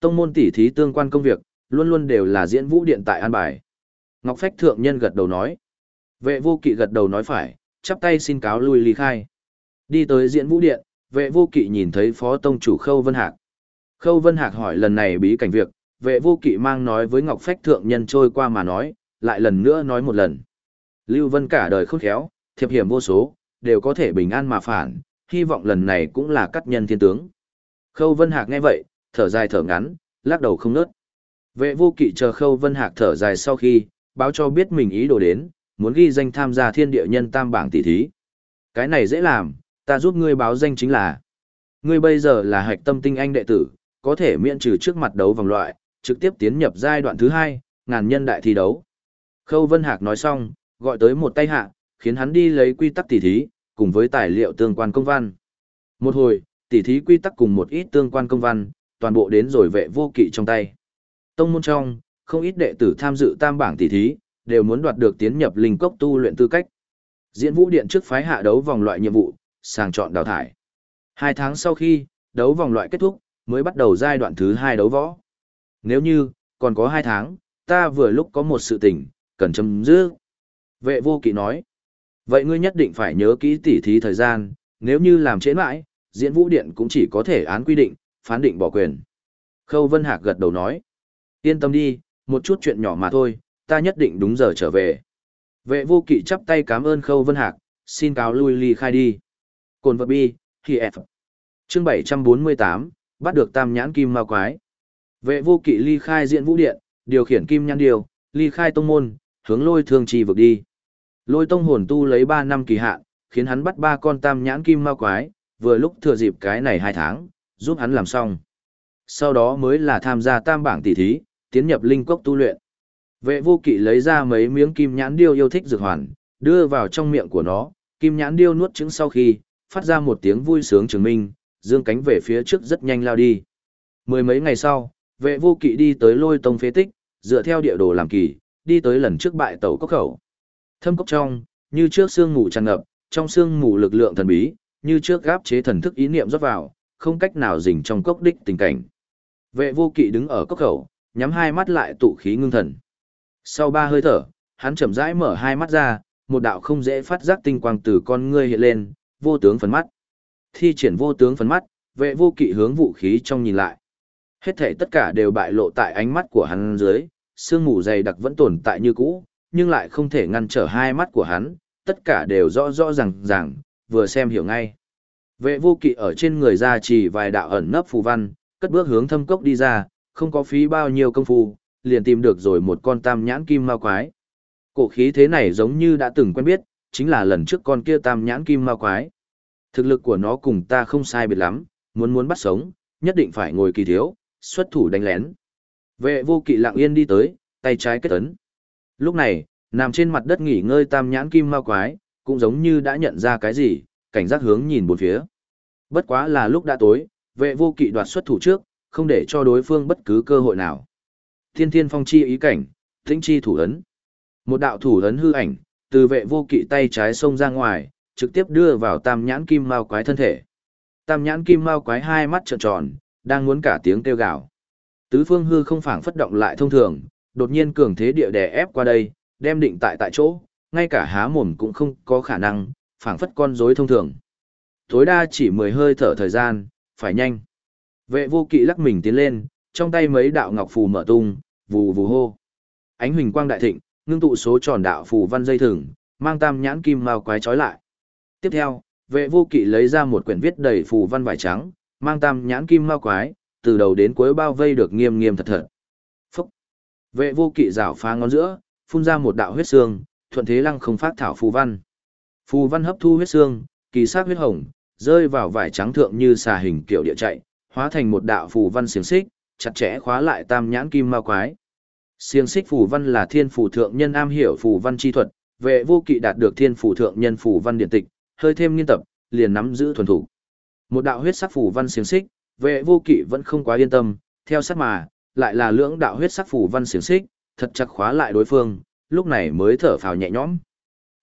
Tông môn tỷ thí tương quan công việc, luôn luôn đều là diễn vũ điện tại an bài. Ngọc Phách thượng nhân gật đầu nói. Vệ vô kỵ gật đầu nói phải, chắp tay xin cáo lui ly khai. Đi tới diễn vũ điện, vệ vô kỵ nhìn thấy phó tông chủ Khâu Vân Hạc. Khâu Vân Hạc hỏi lần này bí cảnh việc, vệ vô kỵ mang nói với Ngọc Phách thượng nhân trôi qua mà nói, lại lần nữa nói một lần. Lưu Vân cả đời khôn khéo, thiệp hiểm vô số, đều có thể bình an mà phản, hy vọng lần này cũng là cắt nhân thiên tướng. Khâu Vân Hạc nghe vậy, thở dài thở ngắn, lắc đầu không nớt. Vệ vô kỵ chờ Khâu Vân Hạc thở dài sau khi, báo cho biết mình ý đồ đến, muốn ghi danh tham gia thiên địa nhân tam bảng tỷ thí. Cái này dễ làm, ta giúp ngươi báo danh chính là. Ngươi bây giờ là hạch tâm tinh anh đệ tử, có thể miễn trừ trước mặt đấu vòng loại, trực tiếp tiến nhập giai đoạn thứ hai, ngàn nhân đại thi đấu. Khâu Vân Hạc nói xong, gọi tới một tay hạ, khiến hắn đi lấy quy tắc tỷ thí, cùng với tài liệu tương quan công văn. Một hồi, tỷ thí quy tắc cùng một ít tương quan công văn, toàn bộ đến rồi vệ vô kỵ trong tay. Tông môn trong, không ít đệ tử tham dự tam bảng tỷ thí, đều muốn đoạt được tiến nhập linh cốc tu luyện tư cách. Diễn Vũ Điện trước phái hạ đấu vòng loại nhiệm vụ, sàng chọn đào thải. Hai tháng sau khi, đấu vòng loại kết thúc, mới bắt đầu giai đoạn thứ hai đấu võ. Nếu như, còn có hai tháng, ta vừa lúc có một sự tình, cần chấm dứt. Vệ vô kỵ nói, vậy ngươi nhất định phải nhớ kỹ tỉ thí thời gian, nếu như làm trễ mãi, diễn vũ điện cũng chỉ có thể án quy định, phán định bỏ quyền. Khâu Vân Hạc gật đầu nói, yên tâm đi, một chút chuyện nhỏ mà thôi, ta nhất định đúng giờ trở về. Vệ vô kỵ chắp tay cảm ơn Khâu Vân Hạc, xin cáo lui ly khai đi. Cồn vật bi, thì F. Chương 748, bắt được tam nhãn kim ma quái. Vệ vô kỵ ly khai diện vũ điện, điều khiển kim nhãn điều, ly khai tông môn, hướng lôi thương trì vực đi. Lôi tông hồn tu lấy 3 năm kỳ hạn, khiến hắn bắt ba con tam nhãn kim ma quái, vừa lúc thừa dịp cái này 2 tháng, giúp hắn làm xong. Sau đó mới là tham gia tam bảng tỷ thí, tiến nhập linh cốc tu luyện. Vệ vô kỵ lấy ra mấy miếng kim nhãn điêu yêu thích dược hoàn, đưa vào trong miệng của nó, kim nhãn điêu nuốt trứng sau khi, phát ra một tiếng vui sướng chứng minh, dương cánh về phía trước rất nhanh lao đi. Mười mấy ngày sau, vệ vô kỵ đi tới lôi tông phế tích, dựa theo địa đồ làm kỳ, đi tới lần trước bại tàu cốc khẩu. Thâm cốc trong, như trước xương ngủ tràn ngập, trong xương ngủ lực lượng thần bí, như trước gáp chế thần thức ý niệm rót vào, không cách nào dình trong cốc đích tình cảnh. Vệ vô kỵ đứng ở cốc khẩu, nhắm hai mắt lại tụ khí ngưng thần. Sau ba hơi thở, hắn chậm rãi mở hai mắt ra, một đạo không dễ phát giác tinh quang từ con ngươi hiện lên, vô tướng phấn mắt. Thi triển vô tướng phấn mắt, vệ vô kỵ hướng vũ khí trong nhìn lại. Hết thể tất cả đều bại lộ tại ánh mắt của hắn dưới, sương mù dày đặc vẫn tồn tại như cũ, nhưng lại không thể ngăn trở hai mắt của hắn, tất cả đều rõ rõ ràng ràng, vừa xem hiểu ngay. Vệ vô kỵ ở trên người ra chỉ vài đạo ẩn nấp phù văn, cất bước hướng thâm cốc đi ra, không có phí bao nhiêu công phu, liền tìm được rồi một con tam nhãn kim ma quái. Cổ khí thế này giống như đã từng quen biết, chính là lần trước con kia tam nhãn kim ma quái. Thực lực của nó cùng ta không sai biệt lắm, muốn muốn bắt sống, nhất định phải ngồi kỳ thiếu, xuất thủ đánh lén. Vệ vô kỵ lặng yên đi tới, tay trái kết ấn. Lúc này, nằm trên mặt đất nghỉ ngơi tam nhãn kim ma quái, cũng giống như đã nhận ra cái gì, cảnh giác hướng nhìn bốn phía. Bất quá là lúc đã tối, vệ vô kỵ đoạt xuất thủ trước, không để cho đối phương bất cứ cơ hội nào. Thiên thiên phong chi ý cảnh, tĩnh chi thủ ấn. Một đạo thủ ấn hư ảnh, từ vệ vô kỵ tay trái xông ra ngoài, trực tiếp đưa vào tam nhãn kim mao quái thân thể. Tam nhãn kim mao quái hai mắt trợn tròn, đang muốn cả tiếng kêu gào. Tứ phương hư không phảng phất động lại thông thường, đột nhiên cường thế địa đè ép qua đây, đem định tại tại chỗ, ngay cả há mồm cũng không có khả năng, phảng phất con rối thông thường. Tối đa chỉ mười hơi thở thời gian, phải nhanh. Vệ vô kỵ lắc mình tiến lên, trong tay mấy đạo ngọc phù mở tung, vù vù hô. Ánh huỳnh quang đại thịnh, ngưng tụ số tròn đạo phù văn dây thừng, mang tam nhãn kim mao quái trói lại. Tiếp theo, vệ vô kỵ lấy ra một quyển viết đầy phù văn vải trắng, mang tam nhãn kim mao quái, từ đầu đến cuối bao vây được nghiêm nghiêm thật thật. Phúc! Vệ vô kỵ rảo phá ngón giữa, phun ra một đạo huyết xương, thuận thế lăng không phát thảo phù văn. Phù văn hấp thu huyết xương, kỳ sát huyết hồng, rơi vào vải trắng thượng như xà hình kiểu địa chạy, hóa thành một đạo phù văn xiềng xích, chặt chẽ khóa lại tam nhãn kim ma quái. Xiềng xích phù văn là thiên phù thượng nhân am hiểu phù văn chi thuật, vệ vô kỵ đạt được thiên phù thượng nhân phù văn điện tịch, hơi thêm nghiên tập, liền nắm giữ thuần thủ. Một đạo huyết sắc phù văn xiềng xích, vệ vô kỵ vẫn không quá yên tâm, theo sát mà, lại là lưỡng đạo huyết sắc phù văn xiềng xích, thật chặt khóa lại đối phương, lúc này mới thở phào nhẹ nhõm.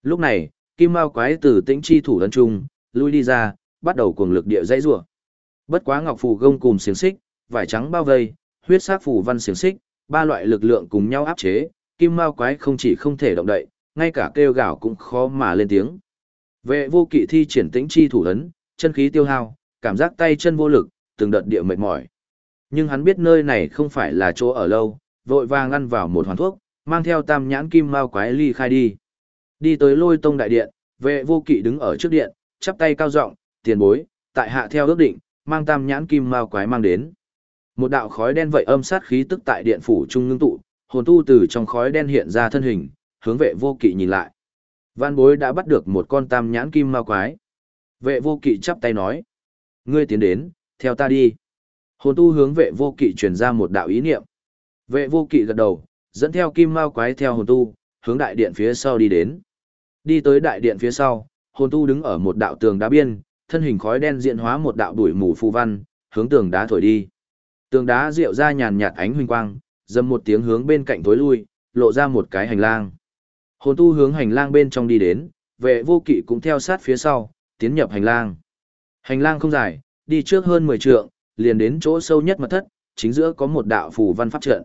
Lúc này, kim mao quái từ tĩnh chi thủ ấn trung, lui đi ra, bắt đầu cuồng lực địa dãy rủa. Bất quá ngọc phù gông cùng xiềng xích, vải trắng bao vây, huyết sắc phù văn xiềng xích, ba loại lực lượng cùng nhau áp chế, kim mao quái không chỉ không thể động đậy, ngay cả kêu gào cũng khó mà lên tiếng. Vệ vô kỵ thi triển tĩnh chi thủ ấn, chân khí tiêu hao, cảm giác tay chân vô lực, từng đợt địa mệt mỏi. Nhưng hắn biết nơi này không phải là chỗ ở lâu, vội vàng ăn vào một hoàn thuốc, mang theo tam nhãn kim mao quái ly khai đi. Đi tới lôi tông đại điện, vệ vô kỵ đứng ở trước điện, chắp tay cao giọng tiền bối, tại hạ theo ước định, mang tam nhãn kim mao quái mang đến. Một đạo khói đen vậy âm sát khí tức tại điện phủ trung ngưng tụ, hồn tu từ trong khói đen hiện ra thân hình, hướng vệ vô kỵ nhìn lại. Văn bối đã bắt được một con tam nhãn kim ma quái. Vệ vô kỵ chắp tay nói. Ngươi tiến đến, theo ta đi. Hồn tu hướng vệ vô kỵ truyền ra một đạo ý niệm. Vệ vô kỵ gật đầu, dẫn theo kim ma quái theo hồn tu, hướng đại điện phía sau đi đến. Đi tới đại điện phía sau, hồn tu đứng ở một đạo tường đá biên, thân hình khói đen diện hóa một đạo đuổi mù phù văn, hướng tường đá thổi đi. Tường đá rượu ra nhàn nhạt ánh huỳnh quang, dầm một tiếng hướng bên cạnh tối lui, lộ ra một cái hành lang. Hồn tu hướng hành lang bên trong đi đến, vệ vô kỵ cũng theo sát phía sau, tiến nhập hành lang. Hành lang không dài, đi trước hơn 10 trượng, liền đến chỗ sâu nhất mật thất, chính giữa có một đạo phù văn pháp trận.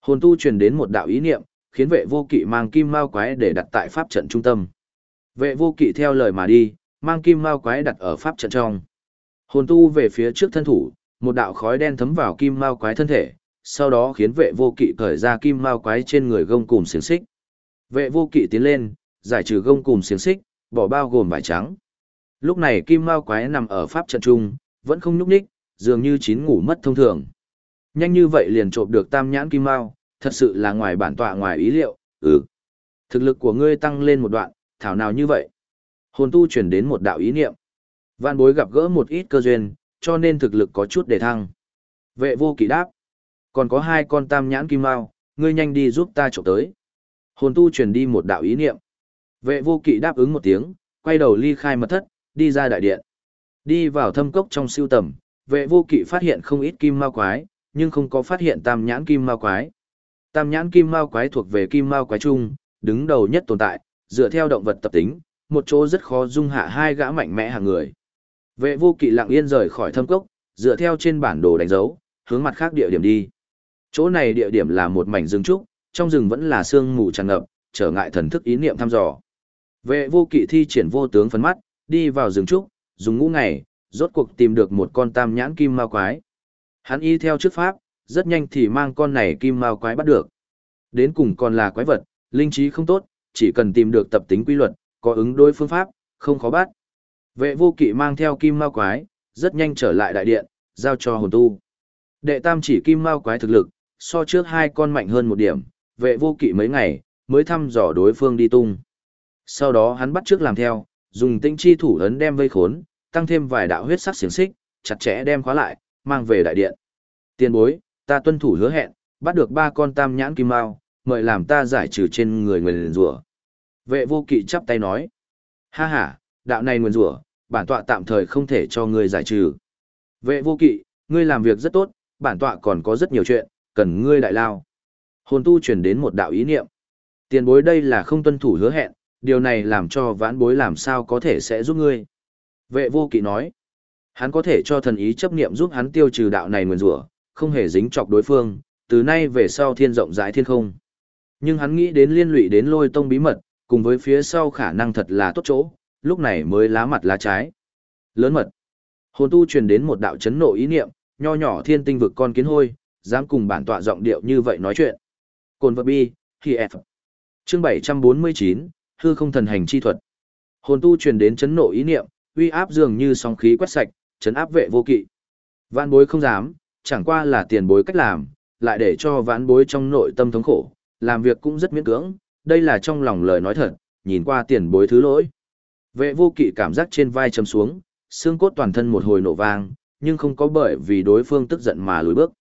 Hồn tu truyền đến một đạo ý niệm, khiến vệ vô kỵ mang kim mao quái để đặt tại pháp trận trung tâm. Vệ vô kỵ theo lời mà đi, mang kim mao quái đặt ở pháp trận trong. Hồn tu về phía trước thân thủ, một đạo khói đen thấm vào kim mao quái thân thể, sau đó khiến vệ vô kỵ cởi ra kim mao quái trên người gông cùm xiềng xích. Vệ vô kỵ tiến lên, giải trừ gông cùm xiềng xích, bỏ bao gồm vải trắng. Lúc này kim mao quái nằm ở pháp trận trung, vẫn không nhúc nhích, dường như chín ngủ mất thông thường. Nhanh như vậy liền trộm được tam nhãn kim mao, thật sự là ngoài bản tọa ngoài ý liệu, ừ. Thực lực của ngươi tăng lên một đoạn, thảo nào như vậy? Hồn tu chuyển đến một đạo ý niệm. Vạn bối gặp gỡ một ít cơ duyên, cho nên thực lực có chút để thăng. Vệ vô kỵ đáp. Còn có hai con tam nhãn kim mao, ngươi nhanh đi giúp ta trộm tới. Hồn tu truyền đi một đạo ý niệm. Vệ vô kỵ đáp ứng một tiếng, quay đầu ly khai mật thất, đi ra đại điện. Đi vào thâm cốc trong siêu tầm, vệ vô kỵ phát hiện không ít kim mao quái, nhưng không có phát hiện tam nhãn kim mao quái. Tam nhãn kim mao quái thuộc về kim mao quái chung, đứng đầu nhất tồn tại, dựa theo động vật tập tính, một chỗ rất khó dung hạ hai gã mạnh mẽ hàng người. Vệ vô kỵ lặng yên rời khỏi thâm cốc, dựa theo trên bản đồ đánh dấu, hướng mặt khác địa điểm đi. Chỗ này địa điểm là một mảnh rừng trúc, trong rừng vẫn là sương mù tràn ngập, trở ngại thần thức ý niệm thăm dò. Vệ vô kỵ thi triển vô tướng phấn mắt, đi vào rừng trúc, dùng ngũ ngày, rốt cuộc tìm được một con tam nhãn kim ma quái. Hắn y theo trước pháp, rất nhanh thì mang con này kim ma quái bắt được. Đến cùng còn là quái vật, linh trí không tốt, chỉ cần tìm được tập tính quy luật, có ứng đối phương pháp, không khó bắt. Vệ vô kỵ mang theo kim mao quái, rất nhanh trở lại đại điện, giao cho hồn tu. Đệ tam chỉ kim mao quái thực lực, so trước hai con mạnh hơn một điểm, vệ vô kỵ mấy ngày, mới thăm dò đối phương đi tung. Sau đó hắn bắt trước làm theo, dùng tinh chi thủ ấn đem vây khốn, tăng thêm vài đạo huyết sắc xiềng xích, chặt chẽ đem khóa lại, mang về đại điện. Tiên bối, ta tuân thủ hứa hẹn, bắt được ba con tam nhãn kim mao, mời làm ta giải trừ trên người người liền rủa. Vệ vô kỵ chắp tay nói, ha ha, đạo này nguyên rủa, bản tọa tạm thời không thể cho ngươi giải trừ. Vệ vô kỵ, ngươi làm việc rất tốt, bản tọa còn có rất nhiều chuyện, cần ngươi đại lao. Hồn tu truyền đến một đạo ý niệm. Tiền bối đây là không tuân thủ hứa hẹn, điều này làm cho vãn bối làm sao có thể sẽ giúp ngươi. Vệ vô kỵ nói, hắn có thể cho thần ý chấp niệm giúp hắn tiêu trừ đạo này nguyền rủa, không hề dính chọc đối phương, từ nay về sau thiên rộng rãi thiên không. Nhưng hắn nghĩ đến liên lụy đến lôi tông bí mật, cùng với phía sau khả năng thật là tốt chỗ, lúc này mới lá mặt lá trái. Lớn mật. Hồn tu truyền đến một đạo chấn nộ ý niệm, nho nhỏ thiên tinh vực con kiến hôi, dám cùng bản tọa giọng điệu như vậy nói chuyện. Cồn vật bi, khi F. Chương 749, hư không thần hành chi thuật. Hồn tu truyền đến chấn nộ ý niệm, uy áp dường như sóng khí quét sạch, chấn áp vệ vô kỵ. Vạn bối không dám, chẳng qua là tiền bối cách làm, lại để cho vãn bối trong nội tâm thống khổ, làm việc cũng rất miễn cưỡng, đây là trong lòng lời nói thật, nhìn qua tiền bối thứ lỗi. Vệ vô kỵ cảm giác trên vai chấm xuống, xương cốt toàn thân một hồi nổ vang, nhưng không có bởi vì đối phương tức giận mà lùi bước.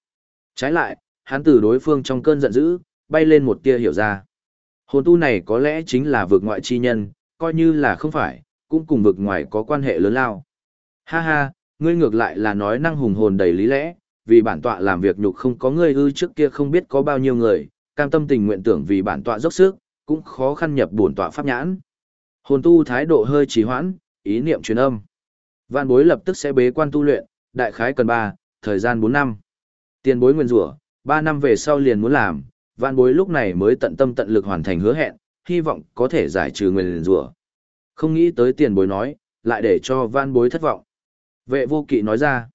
Trái lại, hắn từ đối phương trong cơn giận dữ, bay lên một tia hiểu ra. Hồn tu này có lẽ chính là vực ngoại chi nhân, coi như là không phải, cũng cùng vực ngoài có quan hệ lớn lao. Ha ha, ngươi ngược lại là nói năng hùng hồn đầy lý lẽ, vì bản tọa làm việc nhục không có ngươi ư trước kia không biết có bao nhiêu người, cam tâm tình nguyện tưởng vì bản tọa dốc sức, cũng khó khăn nhập bổn tọa pháp nhãn. Hồn tu thái độ hơi trì hoãn, ý niệm truyền âm. Vạn bối lập tức sẽ bế quan tu luyện, đại khái cần 3, thời gian 4 năm. Tiền bối nguyên rủa, 3 năm về sau liền muốn làm, vạn bối lúc này mới tận tâm tận lực hoàn thành hứa hẹn, hy vọng có thể giải trừ nguyên rủa. Không nghĩ tới tiền bối nói, lại để cho vạn bối thất vọng. Vệ vô kỵ nói ra,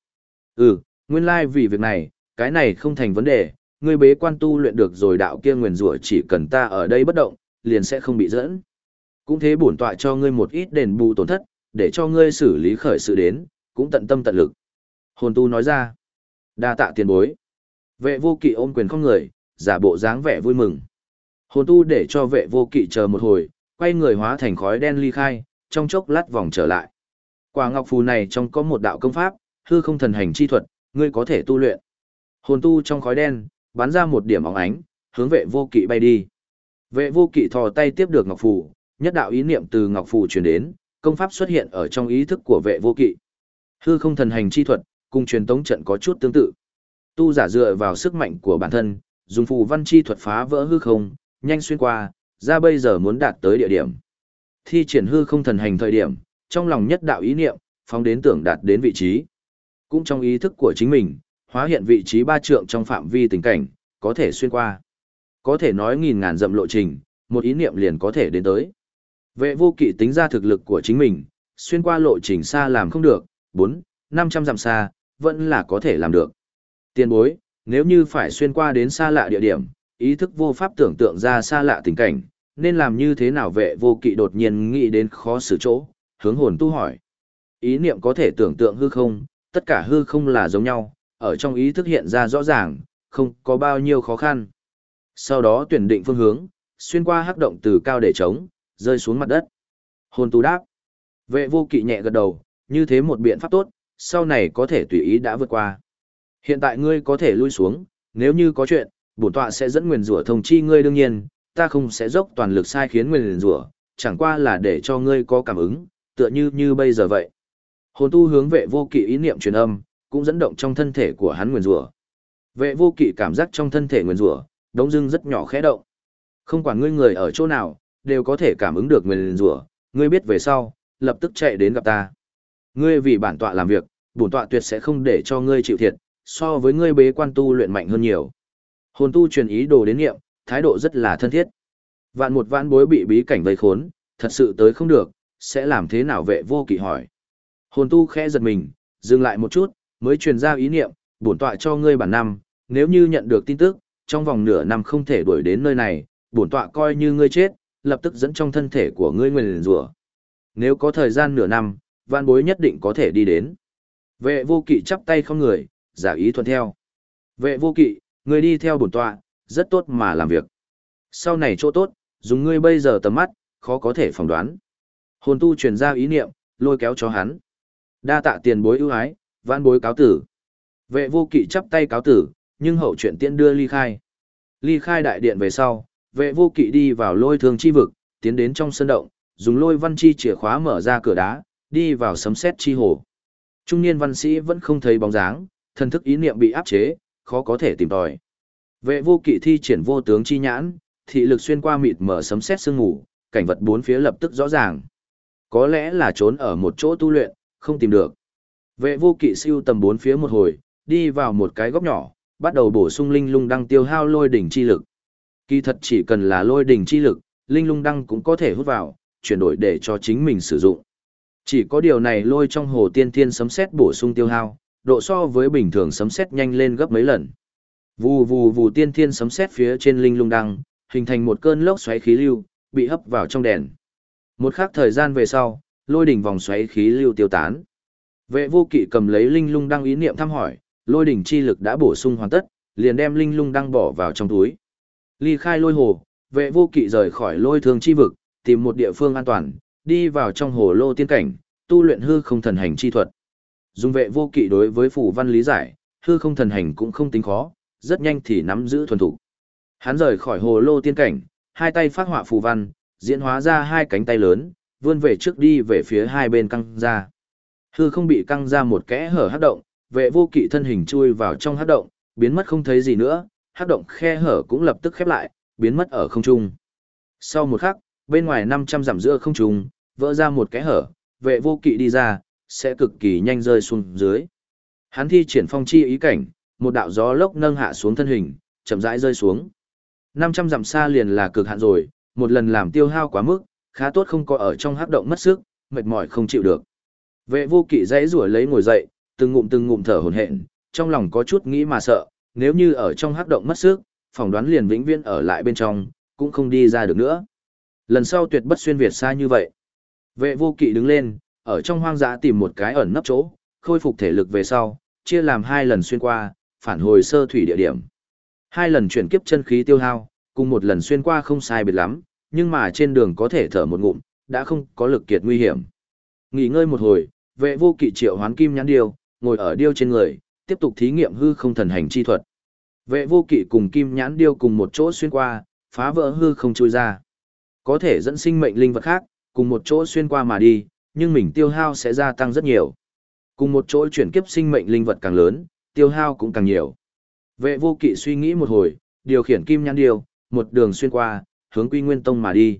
ừ, Nguyên lai vì việc này, cái này không thành vấn đề, ngươi bế quan tu luyện được rồi đạo kia nguyền rủa chỉ cần ta ở đây bất động, liền sẽ không bị dẫn. Cũng thế bổn tọa cho ngươi một ít đền bù tổn thất, để cho ngươi xử lý khởi sự đến, cũng tận tâm tận lực. Hồn tu nói ra, đa tạ tiền bối. Vệ vô kỵ ôm quyền không người, giả bộ dáng vẻ vui mừng. Hồn tu để cho vệ vô kỵ chờ một hồi, quay người hóa thành khói đen ly khai, trong chốc lát vòng trở lại. Quả ngọc phù này trong có một đạo công pháp, hư không thần hành chi thuật, ngươi có thể tu luyện. Hồn tu trong khói đen, bắn ra một điểm óng ánh, hướng vệ vô kỵ bay đi. Vệ vô kỵ thò tay tiếp được ngọc phù, nhất đạo ý niệm từ ngọc phù truyền đến, công pháp xuất hiện ở trong ý thức của vệ vô kỵ. Hư không thần hành chi thuật, cùng truyền tống trận có chút tương tự. Tu giả dựa vào sức mạnh của bản thân, dùng phù văn chi thuật phá vỡ hư không, nhanh xuyên qua, ra bây giờ muốn đạt tới địa điểm. Thi triển hư không thần hành thời điểm, trong lòng nhất đạo ý niệm, phóng đến tưởng đạt đến vị trí. cũng trong ý thức của chính mình, hóa hiện vị trí ba trượng trong phạm vi tình cảnh, có thể xuyên qua. Có thể nói nghìn ngàn dặm lộ trình, một ý niệm liền có thể đến tới. Vệ vô kỵ tính ra thực lực của chính mình, xuyên qua lộ trình xa làm không được, 4, 500 dặm xa, vẫn là có thể làm được. Tiên bối, nếu như phải xuyên qua đến xa lạ địa điểm, ý thức vô pháp tưởng tượng ra xa lạ tình cảnh, nên làm như thế nào vệ vô kỵ đột nhiên nghĩ đến khó xử chỗ, hướng hồn tu hỏi. Ý niệm có thể tưởng tượng hư không, tất cả hư không là giống nhau, ở trong ý thức hiện ra rõ ràng, không có bao nhiêu khó khăn. Sau đó tuyển định phương hướng, xuyên qua hắc động từ cao để trống, rơi xuống mặt đất. Hồn tu đáp. Vệ vô kỵ nhẹ gật đầu, như thế một biện pháp tốt, sau này có thể tùy ý đã vượt qua. Hiện tại ngươi có thể lui xuống, nếu như có chuyện, bổn tọa sẽ dẫn nguyền rủa thông chi ngươi đương nhiên, ta không sẽ dốc toàn lực sai khiến nguyền rủa, chẳng qua là để cho ngươi có cảm ứng, tựa như như bây giờ vậy. Hồn tu hướng vệ vô kỵ ý niệm truyền âm, cũng dẫn động trong thân thể của hắn nguyền rủa. Vệ vô kỵ cảm giác trong thân thể nguyền rủa, đống dưng rất nhỏ khẽ động. Không quản ngươi người ở chỗ nào, đều có thể cảm ứng được nguyền rủa, ngươi biết về sau, lập tức chạy đến gặp ta. Ngươi vì bản tọa làm việc, bổn tọa tuyệt sẽ không để cho ngươi chịu thiệt, so với ngươi bế quan tu luyện mạnh hơn nhiều. Hồn tu truyền ý đồ đến nghiệm, thái độ rất là thân thiết. Vạn một vạn bối bị bí cảnh vây khốn, thật sự tới không được, sẽ làm thế nào vệ vô kỵ hỏi. Hồn tu khẽ giật mình, dừng lại một chút, mới truyền ra ý niệm, bổn tọa cho ngươi bản năm, nếu như nhận được tin tức, trong vòng nửa năm không thể đuổi đến nơi này, bổn tọa coi như ngươi chết, lập tức dẫn trong thân thể của ngươi nguyền rủa. Nếu có thời gian nửa năm, vạn bối nhất định có thể đi đến. Vệ vô kỵ chắp tay không người, giả ý thuận theo. Vệ vô kỵ, ngươi đi theo bổn tọa, rất tốt mà làm việc. Sau này chỗ tốt, dùng ngươi bây giờ tầm mắt, khó có thể phỏng đoán. Hồn tu truyền ra ý niệm, lôi kéo cho hắn. Đa tạ tiền bối ưu ái, vãn bối cáo tử. Vệ vô kỵ chắp tay cáo tử, nhưng hậu chuyện tiễn đưa ly khai. Ly khai đại điện về sau, vệ vô kỵ đi vào lôi thương chi vực, tiến đến trong sân động, dùng lôi văn chi chìa khóa mở ra cửa đá, đi vào sấm xét chi hồ. Trung niên văn sĩ vẫn không thấy bóng dáng, thần thức ý niệm bị áp chế, khó có thể tìm tòi. Vệ vô kỵ thi triển vô tướng chi nhãn, thị lực xuyên qua mịt mở sấm xét sương ngủ, cảnh vật bốn phía lập tức rõ ràng. Có lẽ là trốn ở một chỗ tu luyện, không tìm được. Vệ vô kỵ siêu tầm bốn phía một hồi, đi vào một cái góc nhỏ, bắt đầu bổ sung linh lung đăng tiêu hao lôi đỉnh chi lực. Kỳ thật chỉ cần là lôi đỉnh chi lực, linh lung đăng cũng có thể hút vào, chuyển đổi để cho chính mình sử dụng. Chỉ có điều này lôi trong hồ tiên thiên sấm xét bổ sung tiêu hao, độ so với bình thường sấm xét nhanh lên gấp mấy lần. Vù vù vù tiên thiên sấm xét phía trên linh lung đăng, hình thành một cơn lốc xoáy khí lưu, bị hấp vào trong đèn. Một khắc thời gian về sau, lôi đỉnh vòng xoáy khí lưu tiêu tán. Vệ vô kỵ cầm lấy linh lung đăng ý niệm thăm hỏi, lôi đỉnh chi lực đã bổ sung hoàn tất, liền đem linh lung đăng bỏ vào trong túi. Ly khai lôi hồ, vệ vô kỵ rời khỏi lôi thương chi vực, tìm một địa phương an toàn, đi vào trong hồ lô tiên cảnh, tu luyện hư không thần hành chi thuật. Dùng vệ vô kỵ đối với phủ văn lý giải, hư không thần hành cũng không tính khó, rất nhanh thì nắm giữ thuần thủ. Hắn rời khỏi hồ lô tiên cảnh, hai tay phát họa phù văn, diễn hóa ra hai cánh tay lớn, vươn về trước đi về phía hai bên căng ra. Hư không bị căng ra một kẽ hở hắc động, vệ vô kỵ thân hình chui vào trong hắc động, biến mất không thấy gì nữa, hắc động khe hở cũng lập tức khép lại, biến mất ở không trung. Sau một khắc, bên ngoài 500 dặm giữa không trung, vỡ ra một cái hở, vệ vô kỵ đi ra, sẽ cực kỳ nhanh rơi xuống dưới. Hắn thi triển phong chi ý cảnh, một đạo gió lốc nâng hạ xuống thân hình, chậm rãi rơi xuống. 500 dặm xa liền là cực hạn rồi, một lần làm tiêu hao quá mức, khá tốt không có ở trong hắc động mất sức, mệt mỏi không chịu được. Vệ vô kỵ dãy rủa lấy ngồi dậy, từng ngụm từng ngụm thở hổn hển, trong lòng có chút nghĩ mà sợ, nếu như ở trong hắc động mất sức, phỏng đoán liền vĩnh viễn ở lại bên trong, cũng không đi ra được nữa. Lần sau tuyệt bất xuyên Việt xa như vậy. Vệ vô kỵ đứng lên, ở trong hoang dã tìm một cái ẩn nấp chỗ, khôi phục thể lực về sau, chia làm hai lần xuyên qua, phản hồi sơ thủy địa điểm. Hai lần chuyển kiếp chân khí tiêu hao, cùng một lần xuyên qua không sai biệt lắm, nhưng mà trên đường có thể thở một ngụm, đã không có lực kiệt nguy hiểm. Nghỉ ngơi một hồi, vệ vô kỵ triệu hoán kim nhãn điêu, ngồi ở điêu trên người, tiếp tục thí nghiệm hư không thần hành chi thuật. Vệ vô kỵ cùng kim nhãn điêu cùng một chỗ xuyên qua, phá vỡ hư không chui ra. Có thể dẫn sinh mệnh linh vật khác, cùng một chỗ xuyên qua mà đi, nhưng mình tiêu hao sẽ gia tăng rất nhiều. Cùng một chỗ chuyển kiếp sinh mệnh linh vật càng lớn, tiêu hao cũng càng nhiều. Vệ vô kỵ suy nghĩ một hồi, điều khiển kim nhãn điêu, một đường xuyên qua, hướng quy nguyên tông mà đi.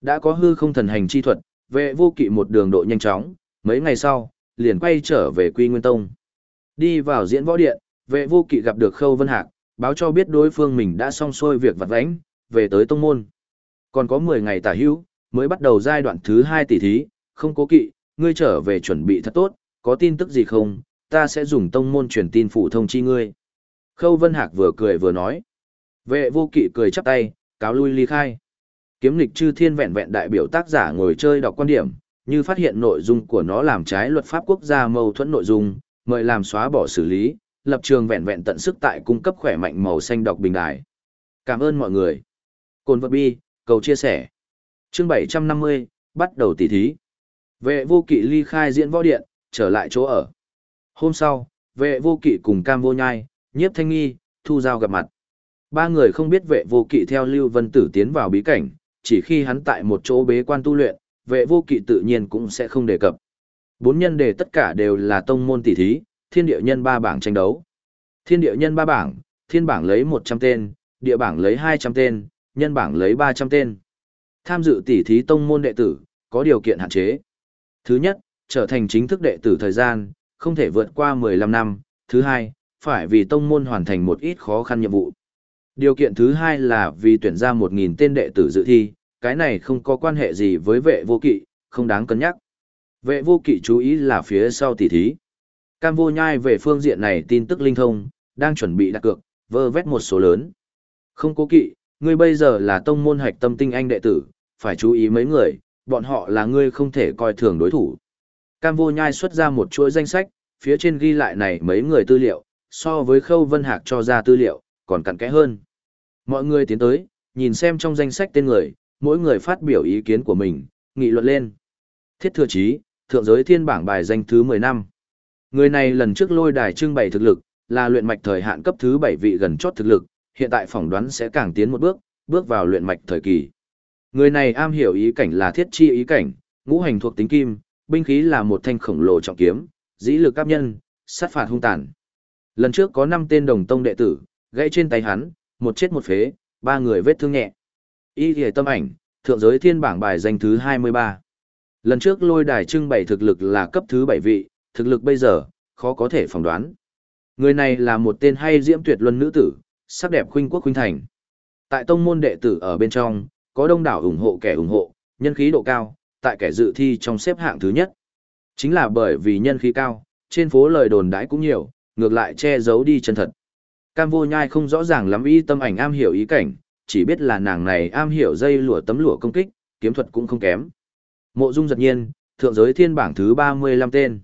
Đã có hư không thần hành chi thuật, vệ vô kỵ một đường độ nhanh chóng, mấy ngày sau, liền quay trở về quy nguyên tông. Đi vào diễn võ điện, vệ vô kỵ gặp được Khâu Vân Hạc, báo cho biết đối phương mình đã xong xuôi việc vặt vãnh, về tới tông môn. Còn có 10 ngày tả hữu, mới bắt đầu giai đoạn thứ 2 tỷ thí, không cố kỵ, ngươi trở về chuẩn bị thật tốt, có tin tức gì không, ta sẽ dùng tông môn truyền tin phụ thông chi ngươi. Khâu Vân Hạc vừa cười vừa nói. Vệ vô kỵ cười chắp tay, cáo lui ly khai. Kiếm lịch chư thiên vẹn vẹn đại biểu tác giả ngồi chơi đọc quan điểm, như phát hiện nội dung của nó làm trái luật pháp quốc gia mâu thuẫn nội dung, mời làm xóa bỏ xử lý, lập trường vẹn vẹn tận sức tại cung cấp khỏe mạnh màu xanh đọc bình đài. Cảm ơn mọi người. Cồn vật bi, cầu chia sẻ. Chương 750, bắt đầu tỉ thí. Vệ vô kỵ ly khai diễn võ điện, trở lại chỗ ở. Hôm sau, vệ vô kỵ cùng cam vô nhai, nhiếp thanh nghi, thu giao gặp mặt. Ba người không biết vệ vô kỵ theo Lưu Vân Tử tiến vào bí cảnh, chỉ khi hắn tại một chỗ bế quan tu luyện, vệ vô kỵ tự nhiên cũng sẽ không đề cập. Bốn nhân đề tất cả đều là tông môn tỷ thí, thiên địa nhân ba bảng tranh đấu. Thiên địa nhân ba bảng, thiên bảng lấy 100 tên, địa bảng lấy 200 tên, nhân bảng lấy 300 tên. Tham dự tỷ thí tông môn đệ tử, có điều kiện hạn chế. Thứ nhất, trở thành chính thức đệ tử thời gian, không thể vượt qua 15 năm. Thứ hai, phải vì tông môn hoàn thành một ít khó khăn nhiệm vụ. Điều kiện thứ hai là vì tuyển ra 1.000 tên đệ tử dự thi, cái này không có quan hệ gì với vệ vô kỵ, không đáng cân nhắc. Vệ vô kỵ chú ý là phía sau tỷ thí. Cam vô nhai về phương diện này tin tức linh thông, đang chuẩn bị đặt cược, vơ vét một số lớn. Không cố kỵ, ngươi bây giờ là tông môn hạch tâm tinh anh đệ tử, phải chú ý mấy người, bọn họ là ngươi không thể coi thường đối thủ. Cam vô nhai xuất ra một chuỗi danh sách, phía trên ghi lại này mấy người tư liệu, so với khâu vân hạc cho ra tư liệu, còn cặn kẽ hơn. Mọi người tiến tới, nhìn xem trong danh sách tên người, mỗi người phát biểu ý kiến của mình, nghị luận lên. Thiết thừa chí, thượng giới thiên bảng bài danh thứ 10 năm. Người này lần trước lôi đài trưng bày thực lực, là luyện mạch thời hạn cấp thứ 7 vị gần chót thực lực, hiện tại phỏng đoán sẽ càng tiến một bước, bước vào luyện mạch thời kỳ. Người này am hiểu ý cảnh là thiết chi ý cảnh, ngũ hành thuộc tính kim, binh khí là một thanh khổng lồ trọng kiếm, dĩ lực áp nhân, sát phạt hung tàn. Lần trước có 5 tên đồng tông đệ tử, gãy trên tay hắn, một chết một phế, ba người vết thương nhẹ. Y Liễu Tâm Ảnh, thượng giới thiên bảng bài danh thứ 23. Lần trước lôi đài trưng bày thực lực là cấp thứ 7 vị, thực lực bây giờ, khó có thể phỏng đoán. Người này là một tên hay diễm tuyệt luân nữ tử, sắc đẹp khuynh quốc khuynh thành. Tại tông môn đệ tử ở bên trong, có đông đảo ủng hộ kẻ ủng hộ, nhân khí độ cao, tại kẻ dự thi trong xếp hạng thứ nhất. Chính là bởi vì nhân khí cao, trên phố lời đồn đãi cũng nhiều, ngược lại che giấu đi chân thật. Cam vô nhai không rõ ràng lắm ý tâm ảnh am hiểu ý cảnh, chỉ biết là nàng này am hiểu dây lụa tấm lụa công kích, kiếm thuật cũng không kém. Mộ dung giật nhiên, thượng giới thiên bảng thứ 35 tên.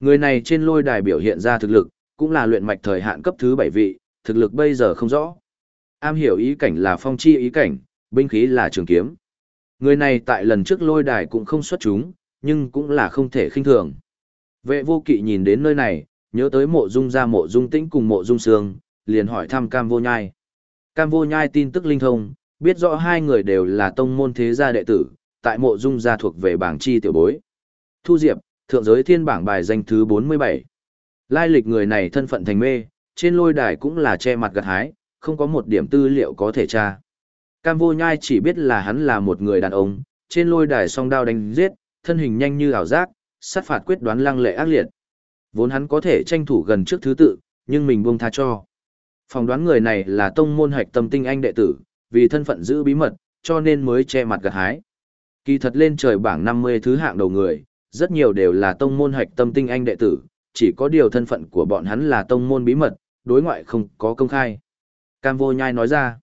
Người này trên lôi đài biểu hiện ra thực lực, cũng là luyện mạch thời hạn cấp thứ 7 vị, thực lực bây giờ không rõ. Am hiểu ý cảnh là phong chi ý cảnh, binh khí là trường kiếm. Người này tại lần trước lôi đài cũng không xuất chúng, nhưng cũng là không thể khinh thường. Vệ vô kỵ nhìn đến nơi này, nhớ tới mộ dung ra mộ dung tĩnh cùng mộ dung sương, liền hỏi thăm cam vô nhai. Cam vô nhai tin tức linh thông, biết rõ hai người đều là tông môn thế gia đệ tử, tại mộ dung gia thuộc về bảng chi tiểu bối. Thu Diệp, thượng giới thiên bảng bài danh thứ 47. Lai lịch người này thân phận thành mê, trên lôi đài cũng là che mặt gặt hái, không có một điểm tư liệu có thể tra. Cam vô nhai chỉ biết là hắn là một người đàn ông, trên lôi đài song đao đánh giết, thân hình nhanh như ảo giác, sát phạt quyết đoán lăng lệ ác liệt. Vốn hắn có thể tranh thủ gần trước thứ tự, nhưng mình buông tha cho. Phòng đoán người này là tông môn hạch tâm tinh anh đệ tử, vì thân phận giữ bí mật, cho nên mới che mặt gặt hái. Kỳ thật lên trời bảng 50 thứ hạng đầu người, rất nhiều đều là tông môn hạch tâm tinh anh đệ tử, chỉ có điều thân phận của bọn hắn là tông môn bí mật, đối ngoại không có công khai. Cam vô nhai nói ra,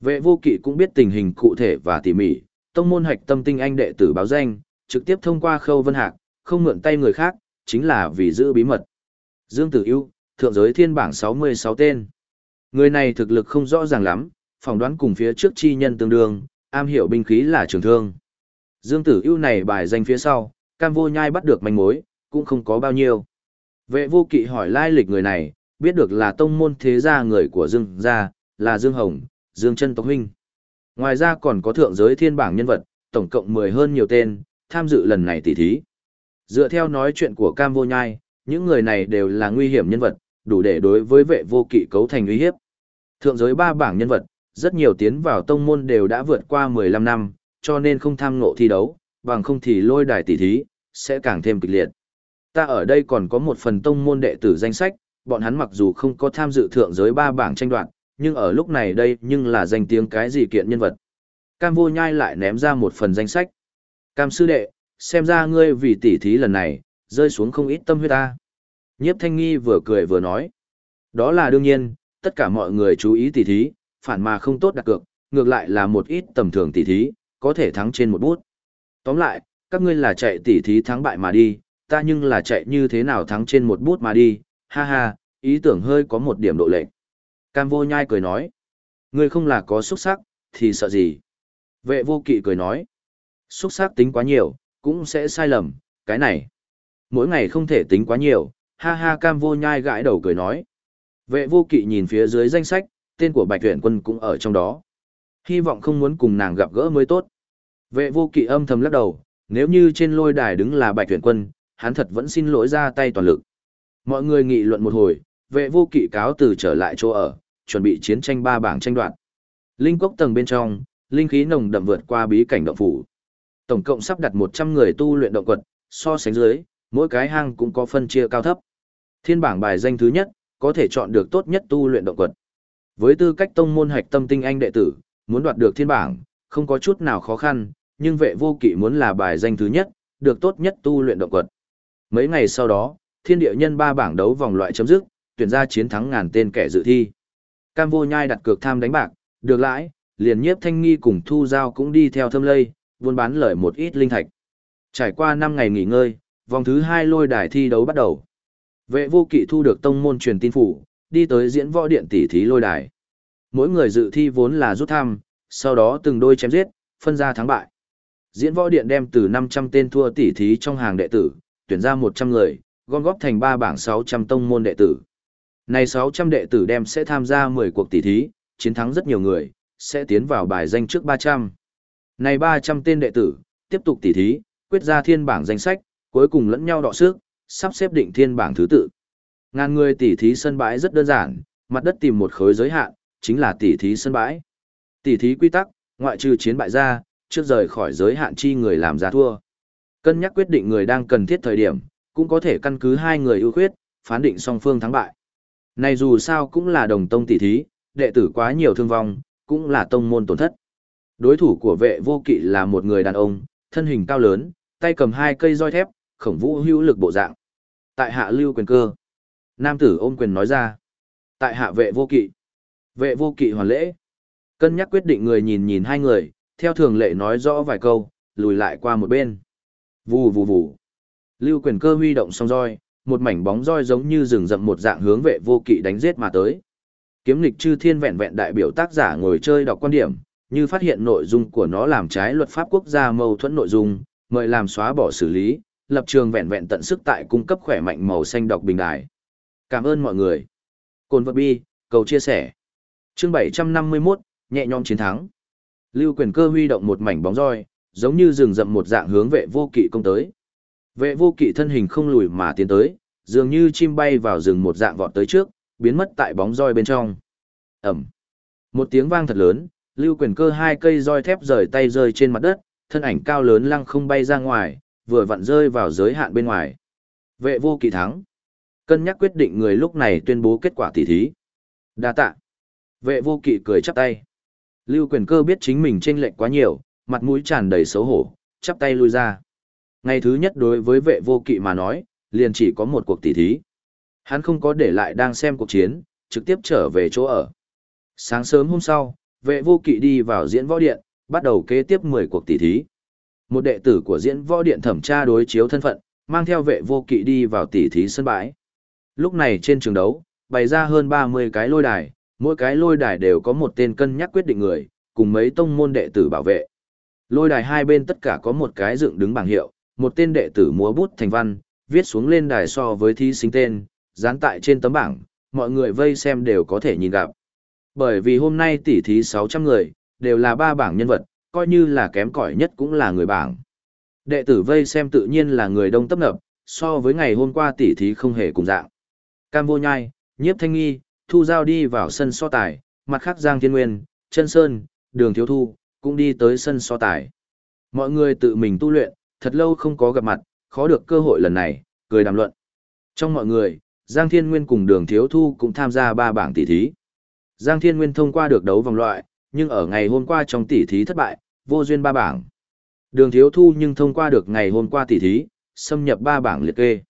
vệ vô kỵ cũng biết tình hình cụ thể và tỉ mỉ, tông môn hạch tâm tinh anh đệ tử báo danh, trực tiếp thông qua khâu vân hạc, không mượn tay người khác, chính là vì giữ bí mật. Dương Tử Yêu, thượng giới thiên bảng 66 tên. Người này thực lực không rõ ràng lắm, phỏng đoán cùng phía trước chi nhân tương đương, am hiểu binh khí là trường thương. Dương Tử Ưu này bài danh phía sau, Cam Vô Nhai bắt được manh mối, cũng không có bao nhiêu. Vệ vô kỵ hỏi lai lịch người này, biết được là tông môn thế gia người của Dương gia, là Dương Hồng, Dương Chân Tộc Huynh. Ngoài ra còn có thượng giới thiên bảng nhân vật, tổng cộng 10 hơn nhiều tên, tham dự lần này tỷ thí. Dựa theo nói chuyện của Cam Vô Nhai, những người này đều là nguy hiểm nhân vật, đủ để đối với vệ vô kỵ cấu thành uy hiếp. Thượng giới ba bảng nhân vật, rất nhiều tiến vào tông môn đều đã vượt qua 15 năm, cho nên không tham ngộ thi đấu, bằng không thì lôi đài tỷ thí, sẽ càng thêm kịch liệt. Ta ở đây còn có một phần tông môn đệ tử danh sách, bọn hắn mặc dù không có tham dự thượng giới ba bảng tranh đoạt, nhưng ở lúc này đây nhưng là danh tiếng cái gì kiện nhân vật. Cam vô nhai lại ném ra một phần danh sách. Cam sư đệ, xem ra ngươi vì tỉ thí lần này, rơi xuống không ít tâm huyết ta. Nhiếp thanh nghi vừa cười vừa nói. Đó là đương nhiên, tất cả mọi người chú ý tỉ thí, phản mà không tốt đặt cược, ngược lại là một ít tầm thường tỉ thí, có thể thắng trên một bút. Tóm lại, các ngươi là chạy tỉ thí thắng bại mà đi, ta nhưng là chạy như thế nào thắng trên một bút mà đi, ha ha, ý tưởng hơi có một điểm độ lệch. Cam vô nhai cười nói, ngươi không là có xuất sắc, thì sợ gì? Vệ vô kỵ cười nói, xuất sắc tính quá nhiều, cũng sẽ sai lầm, cái này. Mỗi ngày không thể tính quá nhiều, ha ha cam vô nhai gãi đầu cười nói. Vệ vô kỵ nhìn phía dưới danh sách, tên của bạch tuyển quân cũng ở trong đó. Hy vọng không muốn cùng nàng gặp gỡ mới tốt. Vệ vô kỵ âm thầm lắc đầu, nếu như trên lôi đài đứng là bạch tuyển quân, hắn thật vẫn xin lỗi ra tay toàn lực. Mọi người nghị luận một hồi, vệ vô kỵ cáo từ trở lại chỗ ở, chuẩn bị chiến tranh ba bảng tranh đoạt. Linh cốc tầng bên trong, linh khí nồng đậm vượt qua bí cảnh động phủ. Tổng cộng sắp đặt 100 người tu luyện động quật, so sánh dưới, mỗi cái hang cũng có phân chia cao thấp. Thiên bảng bài danh thứ nhất, có thể chọn được tốt nhất tu luyện động quật. Với tư cách tông môn hạch tâm tinh anh đệ tử, muốn đoạt được thiên bảng, không có chút nào khó khăn, nhưng vệ vô kỵ muốn là bài danh thứ nhất, được tốt nhất tu luyện động quật. Mấy ngày sau đó, thiên địa nhân ba bảng đấu vòng loại chấm dứt, tuyển ra chiến thắng ngàn tên kẻ dự thi. Cam vô nhai đặt cược tham đánh bạc, được lãi, liền nhiếp thanh nghi cùng thu giao cũng đi theo thâm lây, buôn bán lời một ít linh thạch. Trải qua 5 ngày nghỉ ngơi, vòng thứ 2 lôi đài thi đấu bắt đầu. Vệ vô kỵ thu được tông môn truyền tin phủ, đi tới diễn võ điện tỷ thí lôi đài. Mỗi người dự thi vốn là rút thăm, sau đó từng đôi chém giết, phân ra thắng bại. Diễn võ điện đem từ 500 tên thua tỷ thí trong hàng đệ tử, tuyển ra 100 người, gom góp thành 3 bảng 600 tông môn đệ tử. Này 600 đệ tử đem sẽ tham gia 10 cuộc tỷ thí, chiến thắng rất nhiều người, sẽ tiến vào bài danh trước 300. Này 300 tên đệ tử, tiếp tục tỷ thí, quyết ra thiên bảng danh sách, cuối cùng lẫn nhau đọ sức, sắp xếp định thiên bảng thứ tự. Ngàn người tỷ thí sân bãi rất đơn giản, mặt đất tìm một khối giới hạn, chính là tỷ thí sân bãi. Tỷ thí quy tắc, ngoại trừ chiến bại ra, trước rời khỏi giới hạn chi người làm ra thua. Cân nhắc quyết định người đang cần thiết thời điểm, cũng có thể căn cứ hai người ưu khuyết, phán định song phương thắng bại. Này dù sao cũng là đồng tông tỷ thí, đệ tử quá nhiều thương vong, cũng là tông môn tổn thất. Đối thủ của vệ vô kỵ là một người đàn ông, thân hình cao lớn, tay cầm hai cây roi thép, khổng vũ hữu lực bộ dạng. Tại hạ lưu quyền cơ. Nam tử ôm quyền nói ra. Tại hạ vệ vô kỵ. Vệ vô kỵ hoàn lễ. Cân nhắc quyết định người nhìn nhìn hai người, theo thường lệ nói rõ vài câu, lùi lại qua một bên. Vù vù vù. Lưu quyền cơ huy động song roi, một mảnh bóng roi giống như rừng rậm một dạng hướng vệ vô kỵ đánh giết mà tới. Kiếm lịch chư thiên vẹn vẹn đại biểu tác giả ngồi chơi đọc quan điểm, như phát hiện nội dung của nó làm trái luật pháp quốc gia mâu thuẫn nội dung, mời làm xóa bỏ xử lý, lập trường vẹn vẹn tận sức tại cung cấp khỏe mạnh màu xanh đọc bình đài. Cảm ơn mọi người. Cồn vật bi, cầu chia sẻ. Chương 751, nhẹ nhõm chiến thắng. Lưu quyền cơ huy động một mảnh bóng roi, giống như rừng rậm một dạng hướng vệ vô kỵ công tới. Vệ vô kỵ thân hình không lùi mà tiến tới, dường như chim bay vào rừng một dạng vọt tới trước, biến mất tại bóng roi bên trong. Ẩm. Một tiếng vang thật lớn, lưu quyền cơ hai cây roi thép rời tay rơi trên mặt đất, thân ảnh cao lớn lăng không bay ra ngoài, vừa vặn rơi vào giới hạn bên ngoài. Vệ vô kỵ thắng. Cân nhắc quyết định người lúc này tuyên bố kết quả tỷ thí. Đa tạ. Vệ vô kỵ cười chắp tay. Lưu quyền cơ biết chính mình chênh lệch quá nhiều, mặt mũi tràn đầy xấu hổ, chắp tay lui ra. Ngày thứ nhất đối với vệ vô kỵ mà nói, liền chỉ có một cuộc tỷ thí. Hắn không có để lại đang xem cuộc chiến, trực tiếp trở về chỗ ở. Sáng sớm hôm sau, vệ vô kỵ đi vào diễn võ điện, bắt đầu kế tiếp 10 cuộc tỷ thí. Một đệ tử của diễn võ điện thẩm tra đối chiếu thân phận, mang theo vệ vô kỵ đi vào tỷ thí sân bãi. Lúc này trên trường đấu, bày ra hơn 30 cái lôi đài, mỗi cái lôi đài đều có một tên cân nhắc quyết định người, cùng mấy tông môn đệ tử bảo vệ. Lôi đài hai bên tất cả có một cái dựng đứng bảng hiệu, một tên đệ tử múa bút thành văn, viết xuống lên đài so với thí sinh tên, dán tại trên tấm bảng, mọi người vây xem đều có thể nhìn gặp. Bởi vì hôm nay tỷ thí 600 người, đều là ba bảng nhân vật, coi như là kém cỏi nhất cũng là người bảng. Đệ tử vây xem tự nhiên là người đông tấp nập, so với ngày hôm qua tỷ thí không hề cùng dạng. Cam vô nhai, nhiếp thanh nghi, thu giao đi vào sân so tài, mặt khác Giang Thiên Nguyên, chân Sơn, Đường Thiếu Thu, cũng đi tới sân so tài. Mọi người tự mình tu luyện, thật lâu không có gặp mặt, khó được cơ hội lần này, cười đàm luận. Trong mọi người, Giang Thiên Nguyên cùng Đường Thiếu Thu cũng tham gia ba bảng tỷ thí. Giang Thiên Nguyên thông qua được đấu vòng loại, nhưng ở ngày hôm qua trong tỷ thí thất bại, vô duyên ba bảng. Đường Thiếu Thu nhưng thông qua được ngày hôm qua tỷ thí, xâm nhập ba bảng liệt kê.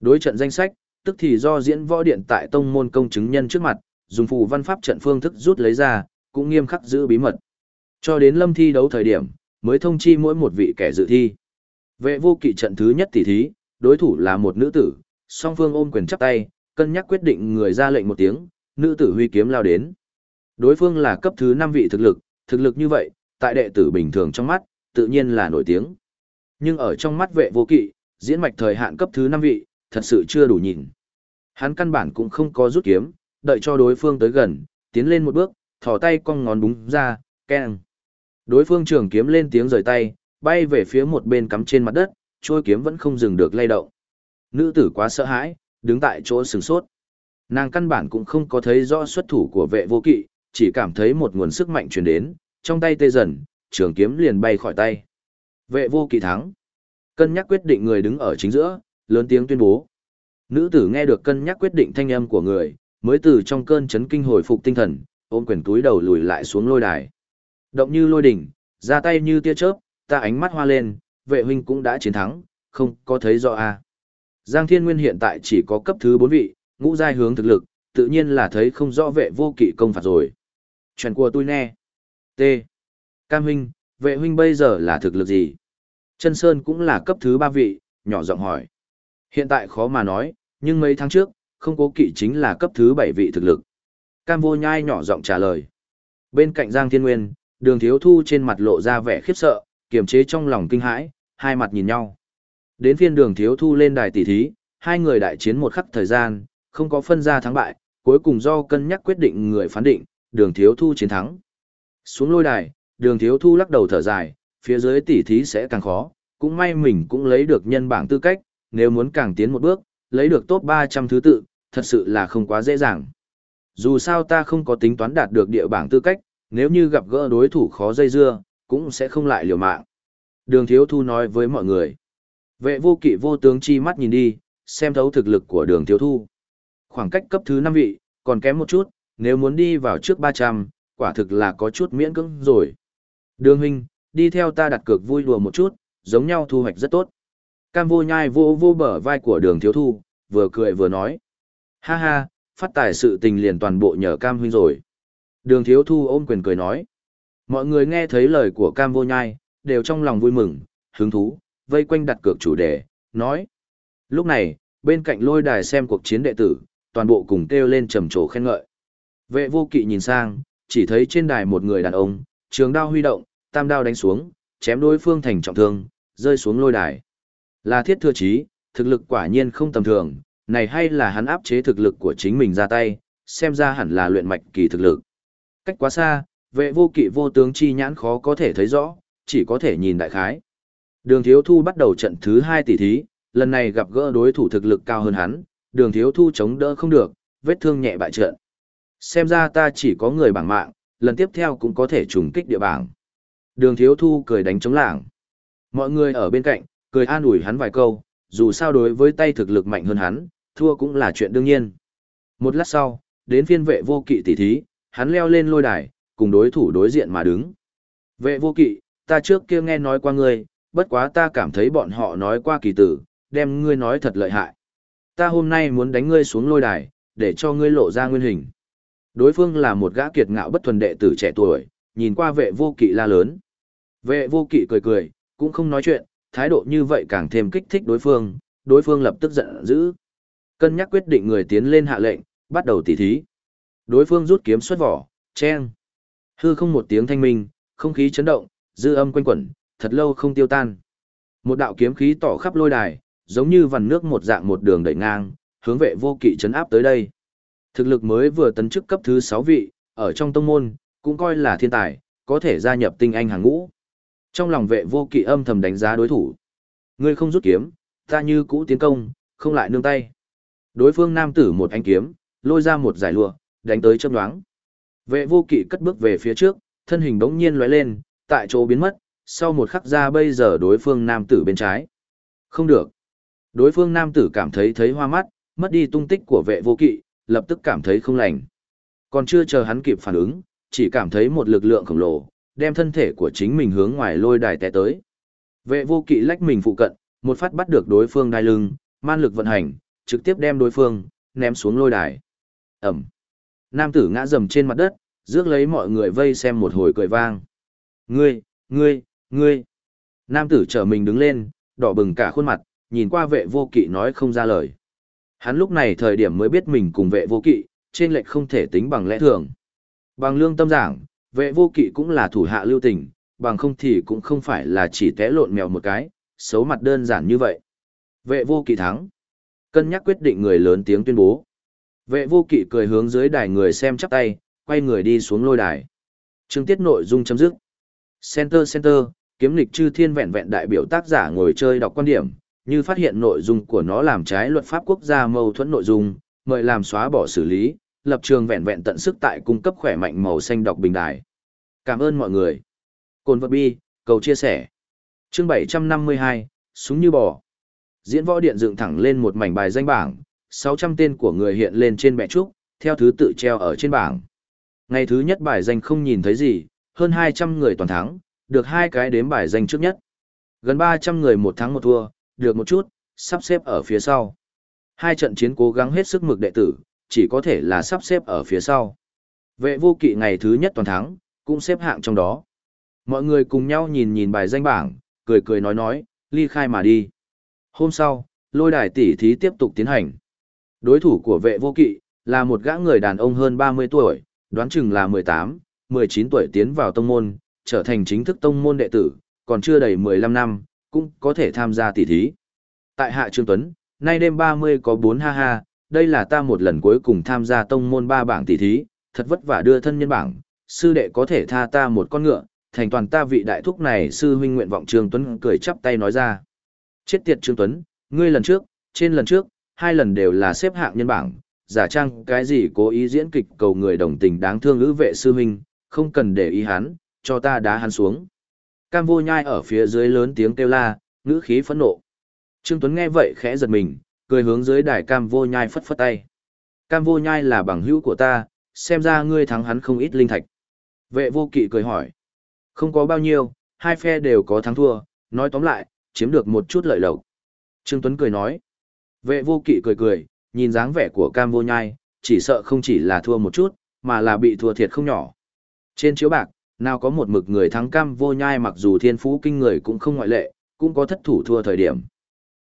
Đối trận danh sách, tức thì do diễn võ điện tại tông môn công chứng nhân trước mặt, dùng phù văn pháp trận phương thức rút lấy ra, cũng nghiêm khắc giữ bí mật. Cho đến lâm thi đấu thời điểm, mới thông chi mỗi một vị kẻ dự thi. Vệ vô kỵ trận thứ nhất tỷ thí, đối thủ là một nữ tử, song phương ôm quyền chắp tay, cân nhắc quyết định người ra lệnh một tiếng, nữ tử huy kiếm lao đến. Đối phương là cấp thứ 5 vị thực lực, thực lực như vậy, tại đệ tử bình thường trong mắt, tự nhiên là nổi tiếng. Nhưng ở trong mắt vệ vô kỵ, diễn mạch thời hạn cấp thứ 5 vị, thật sự chưa đủ nhìn. Hắn căn bản cũng không có rút kiếm, đợi cho đối phương tới gần, tiến lên một bước, thò tay cong ngón búng ra, keng. Đối phương trường kiếm lên tiếng rời tay, bay về phía một bên cắm trên mặt đất, trôi kiếm vẫn không dừng được lay động. Nữ tử quá sợ hãi, đứng tại chỗ sừng sốt. Nàng căn bản cũng không có thấy rõ xuất thủ của vệ vô kỵ, chỉ cảm thấy một nguồn sức mạnh truyền đến, trong tay tê dần, trường kiếm liền bay khỏi tay. Vệ vô kỵ thắng. Cân nhắc quyết định người đứng ở chính giữa, lớn tiếng tuyên bố. Nữ tử nghe được cân nhắc quyết định thanh âm của người, mới từ trong cơn chấn kinh hồi phục tinh thần, ôm quyền túi đầu lùi lại xuống lôi đài. Động như lôi đỉnh, ra tay như tia chớp, ta ánh mắt hoa lên, vệ huynh cũng đã chiến thắng, không có thấy rõ à. Giang Thiên Nguyên hiện tại chỉ có cấp thứ 4 vị, ngũ giai hướng thực lực, tự nhiên là thấy không rõ vệ vô kỵ công phạt rồi. Chuyện của tôi nè. T. Cam huynh, vệ huynh bây giờ là thực lực gì? Chân Sơn cũng là cấp thứ 3 vị, nhỏ giọng hỏi. Hiện tại khó mà nói, nhưng mấy tháng trước, không cố kỵ chính là cấp thứ 7 vị thực lực. Cam vô nhai nhỏ giọng trả lời. Bên cạnh Giang Thiên Nguyên, đường thiếu thu trên mặt lộ ra vẻ khiếp sợ, kiềm chế trong lòng kinh hãi, hai mặt nhìn nhau. Đến phiên đường thiếu thu lên đài tỷ thí, hai người đại chiến một khắc thời gian, không có phân ra thắng bại, cuối cùng do cân nhắc quyết định người phán định, đường thiếu thu chiến thắng. Xuống lôi đài, đường thiếu thu lắc đầu thở dài, phía dưới tỷ thí sẽ càng khó, cũng may mình cũng lấy được nhân bảng tư cách, nếu muốn càng tiến một bước, lấy được top 300 thứ tự, thật sự là không quá dễ dàng. Dù sao ta không có tính toán đạt được địa bảng tư cách, nếu như gặp gỡ đối thủ khó dây dưa, cũng sẽ không lại liều mạng. Đường thiếu thu nói với mọi người. Vệ vô kỵ vô tướng chi mắt nhìn đi, xem thấu thực lực của đường thiếu thu. Khoảng cách cấp thứ 5 vị, còn kém một chút, nếu muốn đi vào trước 300, quả thực là có chút miễn cưỡng rồi. Đường huynh, đi theo ta đặt cược vui đùa một chút, giống nhau thu hoạch rất tốt. Cam vô nhai vô vô bờ vai của đường thiếu thu, vừa cười vừa nói. Ha ha, phát tài sự tình liền toàn bộ nhờ cam huynh rồi. Đường thiếu thu ôm quyền cười nói. Mọi người nghe thấy lời của cam vô nhai, đều trong lòng vui mừng, hứng thú, vây quanh đặt cược chủ đề, nói. Lúc này, bên cạnh lôi đài xem cuộc chiến đệ tử, toàn bộ cùng kêu lên trầm trồ khen ngợi. Vệ vô kỵ nhìn sang, chỉ thấy trên đài một người đàn ông, trường đao huy động, tam đao đánh xuống, chém đối phương thành trọng thương, rơi xuống lôi đài. Là thiết thừa chí, thực lực quả nhiên không tầm thường, này hay là hắn áp chế thực lực của chính mình ra tay, xem ra hẳn là luyện mạch kỳ thực lực. Cách quá xa, vệ vô kỵ vô tướng chi nhãn khó có thể thấy rõ, chỉ có thể nhìn đại khái. Đường Thiếu Thu bắt đầu trận thứ hai tỷ thí, lần này gặp gỡ đối thủ thực lực cao hơn hắn, đường Thiếu Thu chống đỡ không được, vết thương nhẹ bại trận. Xem ra ta chỉ có người bảng mạng, lần tiếp theo cũng có thể trùng kích địa bảng. Đường Thiếu Thu cười đánh chống lảng. Mọi người ở bên cạnh, cười an ủi hắn vài câu, dù sao đối với tay thực lực mạnh hơn hắn, thua cũng là chuyện đương nhiên. Một lát sau, đến phiên vệ vô kỵ tỷ thí, hắn leo lên lôi đài, cùng đối thủ đối diện mà đứng. Vệ vô kỵ, ta trước kia nghe nói qua ngươi, bất quá ta cảm thấy bọn họ nói qua kỳ tử, đem ngươi nói thật lợi hại. Ta hôm nay muốn đánh ngươi xuống lôi đài, để cho ngươi lộ ra nguyên hình. Đối phương là một gã kiệt ngạo bất thuần đệ tử trẻ tuổi, nhìn qua vệ vô kỵ la lớn. Vệ vô kỵ cười cười, cũng không nói chuyện, thái độ như vậy càng thêm kích thích đối phương, đối phương lập tức giận dữ. Cân nhắc quyết định người tiến lên hạ lệnh, bắt đầu tỉ thí. Đối phương rút kiếm xuất vỏ, chen. Hư không một tiếng thanh minh, không khí chấn động, dư âm quanh quẩn, thật lâu không tiêu tan. Một đạo kiếm khí tỏ khắp lôi đài, giống như vằn nước một dạng một đường đẩy ngang, hướng vệ vô kỵ chấn áp tới đây. Thực lực mới vừa tấn chức cấp thứ 6 vị, ở trong tông môn, cũng coi là thiên tài, có thể gia nhập tinh anh hàng ngũ. Trong lòng vệ vô kỵ âm thầm đánh giá đối thủ. Ngươi không rút kiếm, ta như cũ tiến công, không lại nương tay. Đối phương nam tử một anh kiếm, lôi ra một giải lụa, đánh tới chớp nhoáng. Vệ vô kỵ cất bước về phía trước, thân hình bỗng nhiên lóe lên, tại chỗ biến mất, sau một khắc ra bây giờ đối phương nam tử bên trái. Không được. Đối phương nam tử cảm thấy thấy hoa mắt, mất đi tung tích của vệ vô kỵ, lập tức cảm thấy không lành. Còn chưa chờ hắn kịp phản ứng, chỉ cảm thấy một lực lượng khổng lồ, đem thân thể của chính mình hướng ngoài lôi đài té tới. Vệ vô kỵ lách mình phụ cận, một phát bắt được đối phương đai lưng, man lực vận hành, trực tiếp đem đối phương, ném xuống lôi đài. Ẩm. Nam tử ngã rầm trên mặt đất, rước lấy mọi người vây xem một hồi cười vang. Ngươi, ngươi, ngươi. Nam tử trở mình đứng lên, đỏ bừng cả khuôn mặt, nhìn qua vệ vô kỵ nói không ra lời. Hắn lúc này thời điểm mới biết mình cùng vệ vô kỵ, trên lệch không thể tính bằng lẽ thường. Bằng lương tâm giảng, vệ vô kỵ cũng là thủ hạ lưu tình, bằng không thì cũng không phải là chỉ té lộn mèo một cái, xấu mặt đơn giản như vậy. Vệ vô kỵ thắng. Cân nhắc quyết định người lớn tiếng tuyên bố. Vệ vô kỵ cười hướng dưới đài người xem chắp tay, quay người đi xuống lôi đài. Chương tiết nội dung chấm dứt. Center Center, kiếm lịch chư thiên vẹn vẹn đại biểu tác giả ngồi chơi đọc quan điểm, như phát hiện nội dung của nó làm trái luật pháp quốc gia mâu thuẫn nội dung, mời làm xóa bỏ xử lý, lập trường vẹn vẹn tận sức tại cung cấp khỏe mạnh màu xanh đọc bình đài. Cảm ơn mọi người. Cồn vật bi, cầu chia sẻ. Chương 752, súng như bò. Diễn võ điện dựng thẳng lên một mảnh bài danh bảng, 600 tên của người hiện lên trên bệ trúc, theo thứ tự treo ở trên bảng. Ngày thứ nhất bài danh không nhìn thấy gì, hơn 200 người toàn thắng, được hai cái đếm bài danh trước nhất. Gần 300 người một thắng một thua, được một chút, sắp xếp ở phía sau. Hai trận chiến cố gắng hết sức mực đệ tử, chỉ có thể là sắp xếp ở phía sau. Vệ vô kỵ ngày thứ nhất toàn thắng, cũng xếp hạng trong đó. Mọi người cùng nhau nhìn nhìn bài danh bảng, cười cười nói nói, ly khai mà đi. Hôm sau, lôi đài tỷ thí tiếp tục tiến hành. Đối thủ của vệ vô kỵ, là một gã người đàn ông hơn 30 tuổi, đoán chừng là 18, 19 tuổi tiến vào tông môn, trở thành chính thức tông môn đệ tử, còn chưa đầy 15 năm, cũng có thể tham gia tỷ thí. Tại Hạ Trương Tuấn, nay đêm 30 có 4 ha ha, đây là ta một lần cuối cùng tham gia tông môn ba bảng tỷ thí, thật vất vả đưa thân nhân bảng, sư đệ có thể tha ta một con ngựa, thành toàn ta vị đại thúc này sư huynh nguyện vọng Trương Tuấn cười chắp tay nói ra. Chết tiệt Trương Tuấn, ngươi lần trước, trên lần trước, hai lần đều là xếp hạng nhân bảng, giả trang cái gì cố ý diễn kịch cầu người đồng tình đáng thương ứ vệ sư huynh, không cần để ý hắn, cho ta đá hắn xuống. Cam vô nhai ở phía dưới lớn tiếng kêu la, ngữ khí phẫn nộ. Trương Tuấn nghe vậy khẽ giật mình, cười hướng dưới đài cam vô nhai phất phất tay. Cam vô nhai là bằng hữu của ta, xem ra ngươi thắng hắn không ít linh thạch. Vệ vô kỵ cười hỏi. Không có bao nhiêu, hai phe đều có thắng thua, nói tóm lại, chiếm được một chút lợi lộc. Trương Tuấn cười nói. Vệ vô kỵ cười cười, nhìn dáng vẻ của cam vô nhai, chỉ sợ không chỉ là thua một chút, mà là bị thua thiệt không nhỏ. Trên chiếu bạc, nào có một mực người thắng cam vô nhai mặc dù thiên phú kinh người cũng không ngoại lệ, cũng có thất thủ thua thời điểm.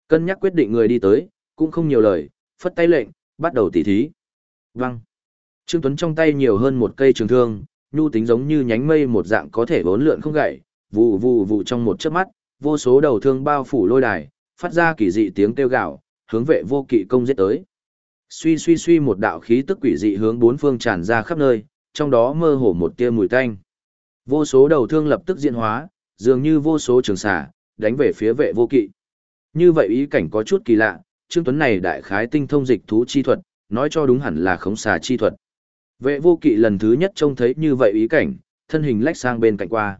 Cân nhắc quyết định người đi tới, cũng không nhiều lời, phất tay lệnh, bắt đầu tỉ thí. Văng. Trương Tuấn trong tay nhiều hơn một cây trường thương, nhu tính giống như nhánh mây một dạng có thể bốn lượn không gãy, vụ vụ vụ trong một chớp mắt, vô số đầu thương bao phủ lôi đài, phát ra kỳ dị tiếng kêu gào, hướng vệ vô kỵ công giết tới. Suy suy suy một đạo khí tức quỷ dị hướng bốn phương tràn ra khắp nơi, trong đó mơ hồ một tia mùi tanh. Vô số đầu thương lập tức diễn hóa, dường như vô số trường xà, đánh về phía vệ vô kỵ. Như vậy ý cảnh có chút kỳ lạ, Trương Tuấn này đại khái tinh thông dịch thú chi thuật, nói cho đúng hẳn là khống xà chi thuật. Vệ vô kỵ lần thứ nhất trông thấy như vậy ý cảnh, thân hình lách sang bên cạnh qua.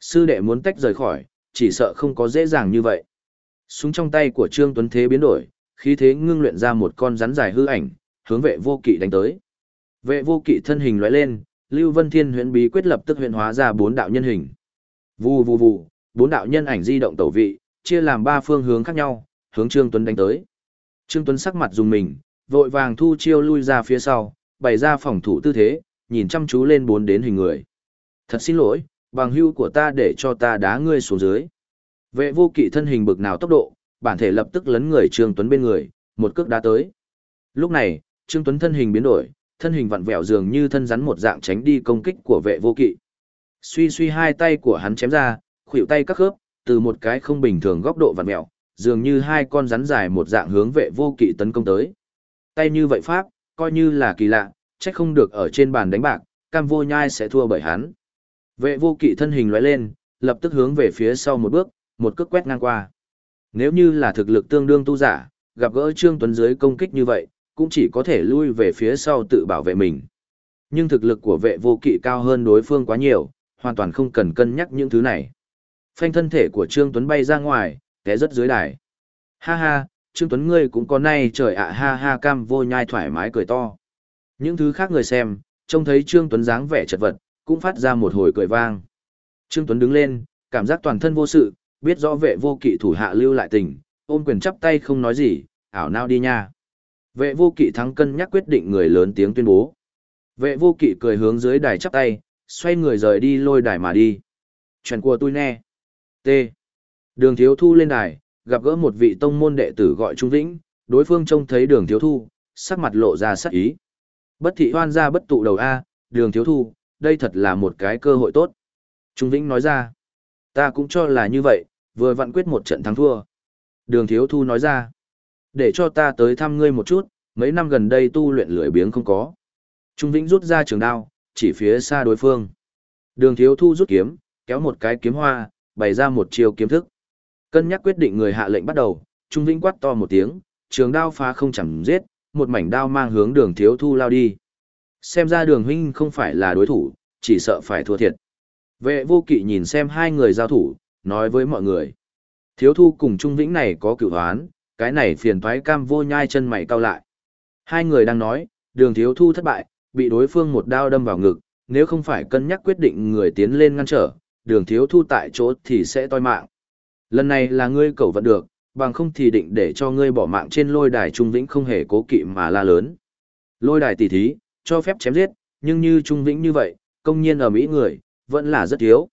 Sư đệ muốn tách rời khỏi, chỉ sợ không có dễ dàng như vậy. Súng trong tay của Trương Tuấn Thế biến đổi, khí thế ngưng luyện ra một con rắn dài hư ảnh, hướng vệ vô kỵ đánh tới. Vệ vô kỵ thân hình lóe lên, Lưu Vân Thiên huyễn bí quyết lập tức huyễn hóa ra bốn đạo nhân hình. Vù vù vù, bốn đạo nhân ảnh di động tẩu vị, chia làm ba phương hướng khác nhau, hướng Trương Tuấn đánh tới. Trương Tuấn sắc mặt dùng mình, vội vàng thu chiêu lui ra phía sau, bày ra phòng thủ tư thế, nhìn chăm chú lên bốn đến hình người. Thật xin lỗi, bằng hưu của ta để cho ta đá ngươi xuống dưới. Vệ vô kỵ thân hình bực nào tốc độ, bản thể lập tức lấn người Trương Tuấn bên người, một cước đá tới. Lúc này, Trương Tuấn thân hình biến đổi, thân hình vặn vẹo dường như thân rắn một dạng tránh đi công kích của vệ vô kỵ. Suy suy hai tay của hắn chém ra, khuỷu tay các khớp, từ một cái không bình thường góc độ vặn vẹo, dường như hai con rắn dài một dạng hướng vệ vô kỵ tấn công tới. Tay như vậy pháp, coi như là kỳ lạ, trách không được ở trên bàn đánh bạc, cam vô nhai sẽ thua bởi hắn. Vệ vô kỵ thân hình lóe lên, lập tức hướng về phía sau một bước, một cước quét ngang qua. Nếu như là thực lực tương đương tu giả, gặp gỡ Trương Tuấn dưới công kích như vậy, cũng chỉ có thể lui về phía sau tự bảo vệ mình. Nhưng thực lực của vệ vô kỵ cao hơn đối phương quá nhiều, hoàn toàn không cần cân nhắc những thứ này. Phanh thân thể của Trương Tuấn bay ra ngoài, té rất dưới đài. Ha ha, Trương Tuấn ngươi cũng có nay trời ạ ha ha cam vô nhai thoải mái cười to. Những thứ khác người xem, trông thấy Trương Tuấn dáng vẻ chật vật, cũng phát ra một hồi cười vang. Trương Tuấn đứng lên, cảm giác toàn thân vô sự, biết rõ vệ vô kỵ thủ hạ lưu lại tình, ôm quyền chắp tay không nói gì, ảo nào đi nha. Vệ vô kỵ thắng cân nhắc quyết định người lớn tiếng tuyên bố. Vệ vô kỵ cười hướng dưới đài chắp tay, xoay người rời đi lôi đài mà đi. Chuyện của tôi nè. T. Đường thiếu thu lên đài, gặp gỡ một vị tông môn đệ tử gọi Trung Vĩnh, đối phương trông thấy đường thiếu thu, sắc mặt lộ ra sắc ý. Bất thị hoan ra bất tụ đầu A, đường thiếu thu, đây thật là một cái cơ hội tốt. Trung Vĩnh nói ra, ta cũng cho là như vậy, vừa vặn quyết một trận thắng thua. Đường thiếu thu nói ra, để cho ta tới thăm ngươi một chút, mấy năm gần đây tu luyện lười biếng không có. Trung Vĩnh rút ra trường đao, chỉ phía xa đối phương. Đường thiếu thu rút kiếm, kéo một cái kiếm hoa, bày ra một chiều kiếm thức. Cân nhắc quyết định người hạ lệnh bắt đầu, Trung Vĩnh quát to một tiếng, trường đao phá không chẳng giết, một mảnh đao mang hướng đường thiếu thu lao đi. Xem ra đường huynh không phải là đối thủ, chỉ sợ phải thua thiệt. Vệ vô kỵ nhìn xem hai người giao thủ, nói với mọi người. Thiếu thu cùng Trung Vĩnh này có cựu hoán, cái này phiền thoái cam vô nhai chân mày cao lại. Hai người đang nói, đường thiếu thu thất bại, bị đối phương một đao đâm vào ngực, nếu không phải cân nhắc quyết định người tiến lên ngăn trở, đường thiếu thu tại chỗ thì sẽ toi mạng. Lần này là ngươi cầu vận được, bằng không thì định để cho ngươi bỏ mạng trên lôi đài Trung Vĩnh không hề cố kỵ mà la lớn. Lôi đài tỷ thí, cho phép chém giết, nhưng như Trung Vĩnh như vậy, công nhiên ở Mỹ người, vẫn là rất thiếu.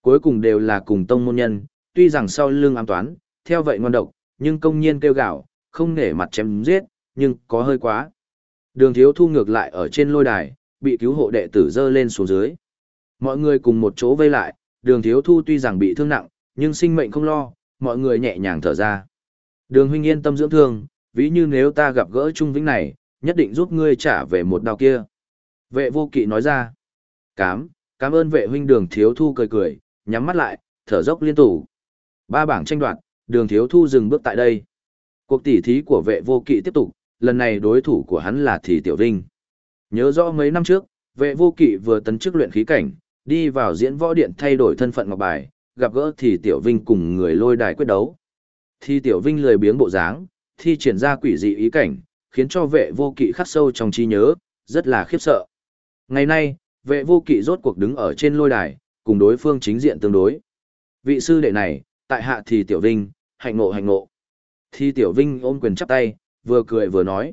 Cuối cùng đều là cùng tông môn nhân, tuy rằng sau lưng ám toán, theo vậy ngon độc, nhưng công nhiên kêu gạo, không nể mặt chém giết, nhưng có hơi quá. Đường thiếu thu ngược lại ở trên lôi đài, bị cứu hộ đệ tử dơ lên xuống dưới. Mọi người cùng một chỗ vây lại, đường thiếu thu tuy rằng bị thương nặng, nhưng sinh mệnh không lo, mọi người nhẹ nhàng thở ra. Đường huynh yên tâm dưỡng thương, ví như nếu ta gặp gỡ Trung Vĩnh này, nhất định giúp ngươi trả về một đao kia. Vệ vô kỵ nói ra. Cám, cảm ơn vệ huynh đường thiếu thu cười cười, nhắm mắt lại, thở dốc liên tục. Ba bảng tranh đoạt, đường thiếu thu dừng bước tại đây. Cuộc tỉ thí của vệ vô kỵ tiếp tục, lần này đối thủ của hắn là Thì Tiểu Vinh. Nhớ rõ mấy năm trước, vệ vô kỵ vừa tấn chức luyện khí cảnh, đi vào diễn võ điện thay đổi thân phận ngọc bài, gặp gỡ thì Tiểu Vinh cùng người lôi đài quyết đấu. Thì Tiểu Vinh lười biếng bộ dáng, thi triển ra quỷ dị ý cảnh, khiến cho vệ vô kỵ khắc sâu trong trí nhớ, rất là khiếp sợ. Ngày nay, vệ vô kỵ rốt cuộc đứng ở trên lôi đài, cùng đối phương chính diện tương đối. Vị sư đệ này, tại hạ thì Tiểu Vinh, hạnh ngộ hạnh ngộ. Thì Tiểu Vinh ôm quyền chắp tay, vừa cười vừa nói.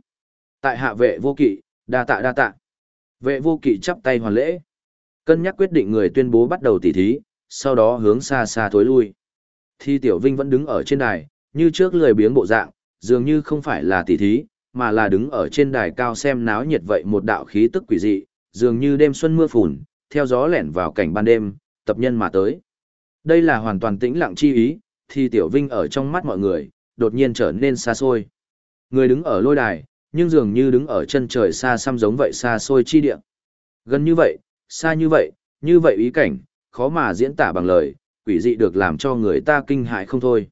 Tại hạ vệ vô kỵ, đa tạ đa tạ. Vệ vô kỵ chắp tay hoàn lễ. Cân nhắc quyết định người tuyên bố bắt đầu tỉ thí, sau đó hướng xa xa thối lui. Thi Tiểu Vinh vẫn đứng ở trên đài, như trước lười biếng bộ dạng, dường như không phải là tỷ thí, mà là đứng ở trên đài cao xem náo nhiệt vậy một đạo khí tức quỷ dị, dường như đêm xuân mưa phùn, theo gió lẻn vào cảnh ban đêm, tập nhân mà tới. Đây là hoàn toàn tĩnh lặng chi ý, Thi Tiểu Vinh ở trong mắt mọi người, đột nhiên trở nên xa xôi. Người đứng ở lôi đài, nhưng dường như đứng ở chân trời xa xăm giống vậy xa xôi chi địa. Gần như vậy, xa như vậy, như vậy ý cảnh, khó mà diễn tả bằng lời, quỷ dị được làm cho người ta kinh hại không thôi.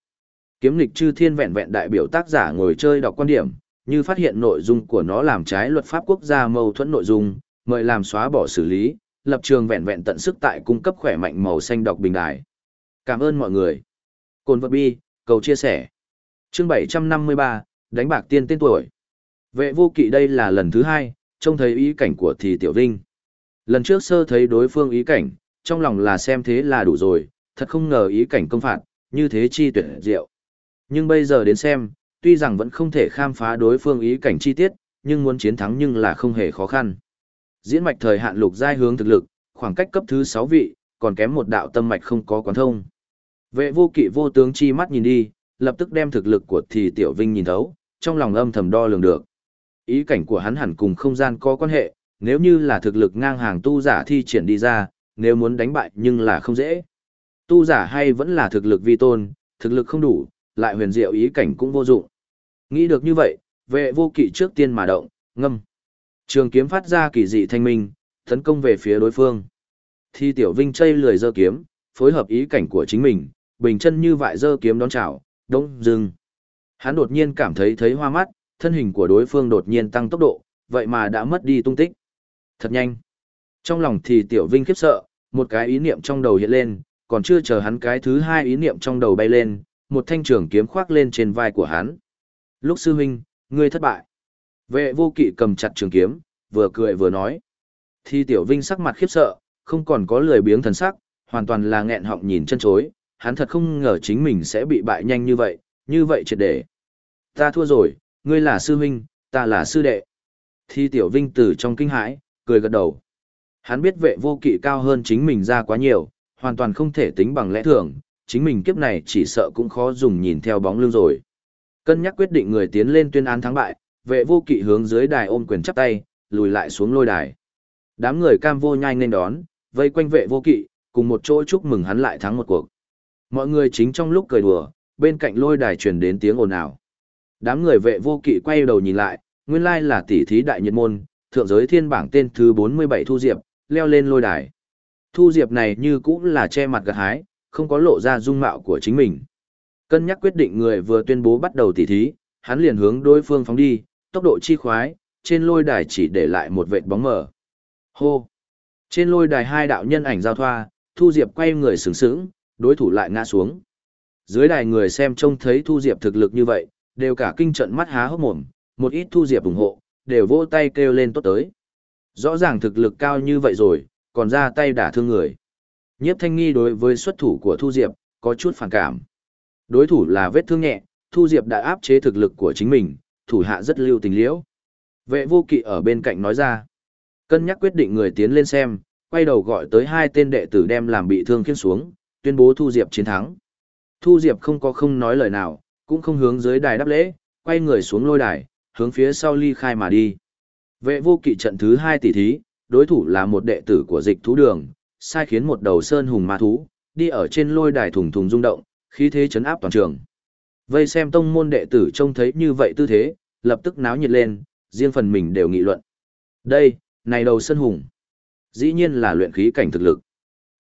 Kiếm lịch chư thiên vẹn vẹn đại biểu tác giả ngồi chơi đọc quan điểm, như phát hiện nội dung của nó làm trái luật pháp quốc gia mâu thuẫn nội dung, mời làm xóa bỏ xử lý, lập trường vẹn vẹn tận sức tại cung cấp khỏe mạnh màu xanh đọc bình đài. Cảm ơn mọi người. Cồn vật bi, cầu chia sẻ. Chương 753, đánh bạc tiên tên tuổi. Vệ vô kỵ đây là lần thứ hai, trông thấy ý cảnh của thì tiểu vinh. Lần trước sơ thấy đối phương ý cảnh, trong lòng là xem thế là đủ rồi, thật không ngờ ý cảnh công phạt, như thế chi tuyệt diệu. Nhưng bây giờ đến xem, tuy rằng vẫn không thể khám phá đối phương ý cảnh chi tiết, nhưng muốn chiến thắng nhưng là không hề khó khăn. Diễn mạch thời hạn lục giai hướng thực lực, khoảng cách cấp thứ 6 vị, còn kém một đạo tâm mạch không có quán thông. Vệ vô kỵ vô tướng chi mắt nhìn đi, lập tức đem thực lực của thì tiểu vinh nhìn thấu, trong lòng âm thầm đo lường được. Ý cảnh của hắn hẳn cùng không gian có quan hệ, nếu như là thực lực ngang hàng tu giả thi triển đi ra, nếu muốn đánh bại nhưng là không dễ. Tu giả hay vẫn là thực lực vi tôn, thực lực không đủ, lại huyền diệu ý cảnh cũng vô dụng. Nghĩ được như vậy, vệ vô kỵ trước tiên mà động, ngâm. Trường kiếm phát ra kỳ dị thanh minh, tấn công về phía đối phương. Thi tiểu vinh chây lười dơ kiếm, phối hợp ý cảnh của chính mình, bình chân như vại dơ kiếm đón chào, đông dừng. Hắn đột nhiên cảm thấy thấy hoa mắt, thân hình của đối phương đột nhiên tăng tốc độ, vậy mà đã mất đi tung tích. Thật nhanh. Trong lòng thì Tiểu Vinh khiếp sợ, một cái ý niệm trong đầu hiện lên, còn chưa chờ hắn cái thứ hai ý niệm trong đầu bay lên, một thanh trường kiếm khoác lên trên vai của hắn. Lúc sư huynh, ngươi thất bại. Vệ vô kỵ cầm chặt trường kiếm, vừa cười vừa nói. Thi tiểu vinh sắc mặt khiếp sợ, không còn có lười biếng thần sắc, hoàn toàn là nghẹn họng nhìn chân chối, hắn thật không ngờ chính mình sẽ bị bại nhanh như vậy, như vậy triệt để. Ta thua rồi, ngươi là sư huynh, ta là sư đệ. Thi tiểu vinh từ trong kinh hãi, cười gật đầu. Hắn biết vệ vô kỵ cao hơn chính mình ra quá nhiều, hoàn toàn không thể tính bằng lẽ thường, chính mình kiếp này chỉ sợ cũng khó dùng nhìn theo bóng lưng rồi. Cân nhắc quyết định người tiến lên tuyên án thắng bại, vệ vô kỵ hướng dưới đài ôm quyền chắp tay, lùi lại xuống lôi đài. Đám người cam vô nhai nên đón, vây quanh vệ vô kỵ, cùng một chỗ chúc mừng hắn lại thắng một cuộc. Mọi người chính trong lúc cười đùa, bên cạnh lôi đài truyền đến tiếng ồn ào. Đám người vệ vô kỵ quay đầu nhìn lại, nguyên lai là tỷ thí đại nhiệt môn, thượng giới thiên bảng tên thứ 47 Thu Diệp, leo lên lôi đài. Thu Diệp này như cũng là che mặt gạt hái, không có lộ ra dung mạo của chính mình. Cân nhắc quyết định người vừa tuyên bố bắt đầu tỷ thí, hắn liền hướng đối phương phóng đi, tốc độ chi khoái, trên lôi đài chỉ để lại một vệt bóng mờ. Hô! Trên lôi đài hai đạo nhân ảnh giao thoa, Thu Diệp quay người sướng sướng, đối thủ lại ngã xuống. Dưới đài người xem trông thấy Thu Diệp thực lực như vậy, đều cả kinh trận mắt há hốc mồm, một ít Thu Diệp ủng hộ, đều vỗ tay kêu lên tốt tới. Rõ ràng thực lực cao như vậy rồi, còn ra tay đả thương người. Nhiếp thanh nghi đối với xuất thủ của Thu Diệp, có chút phản cảm. Đối thủ là vết thương nhẹ, Thu Diệp đã áp chế thực lực của chính mình, thủ hạ rất lưu tình liễu. Vệ vô kỵ ở bên cạnh nói ra. Cân nhắc quyết định người tiến lên xem, quay đầu gọi tới hai tên đệ tử đem làm bị thương khiến xuống, tuyên bố Thu Diệp chiến thắng. Thu Diệp không có không nói lời nào, cũng không hướng dưới đài đáp lễ, quay người xuống lôi đài, hướng phía sau ly khai mà đi. Vệ vô kỵ trận thứ hai tỷ thí, đối thủ là một đệ tử của dịch thú đường, sai khiến một đầu sơn hùng ma thú, đi ở trên lôi đài thùng thùng rung động, khí thế chấn áp toàn trường. Vây xem tông môn đệ tử trông thấy như vậy tư thế, lập tức náo nhiệt lên, riêng phần mình đều nghị luận. Đây, này đầu sơn hùng. Dĩ nhiên là luyện khí cảnh thực lực.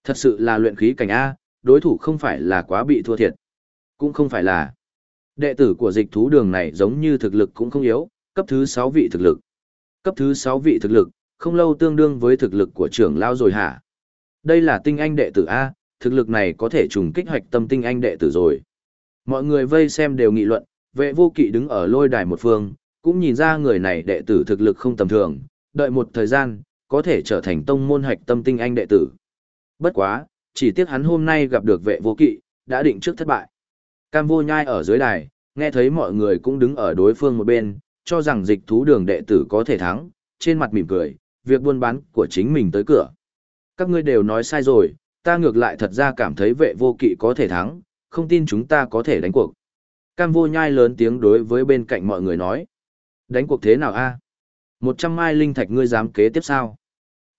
Thật sự là luyện khí cảnh A, đối thủ không phải là quá bị thua thiệt. Cũng không phải là. Đệ tử của dịch thú đường này giống như thực lực cũng không yếu, cấp thứ 6 vị thực lực. Cấp thứ 6 vị thực lực, không lâu tương đương với thực lực của trưởng lao rồi hả? Đây là tinh anh đệ tử A, thực lực này có thể trùng kích hoạch tâm tinh anh đệ tử rồi. Mọi người vây xem đều nghị luận, vệ vô kỵ đứng ở lôi đài một phương, cũng nhìn ra người này đệ tử thực lực không tầm thường, đợi một thời gian, có thể trở thành tông môn hoạch tâm tinh anh đệ tử. Bất quá, chỉ tiếc hắn hôm nay gặp được vệ vô kỵ, đã định trước thất bại. Cam vô nhai ở dưới đài, nghe thấy mọi người cũng đứng ở đối phương một bên, cho rằng dịch thú đường đệ tử có thể thắng, trên mặt mỉm cười, việc buôn bán của chính mình tới cửa. Các ngươi đều nói sai rồi, ta ngược lại thật ra cảm thấy vệ vô kỵ có thể thắng, không tin chúng ta có thể đánh cuộc. Cam vô nhai lớn tiếng đối với bên cạnh mọi người nói. Đánh cuộc thế nào a? Một trăm mai linh thạch ngươi dám kế tiếp sao?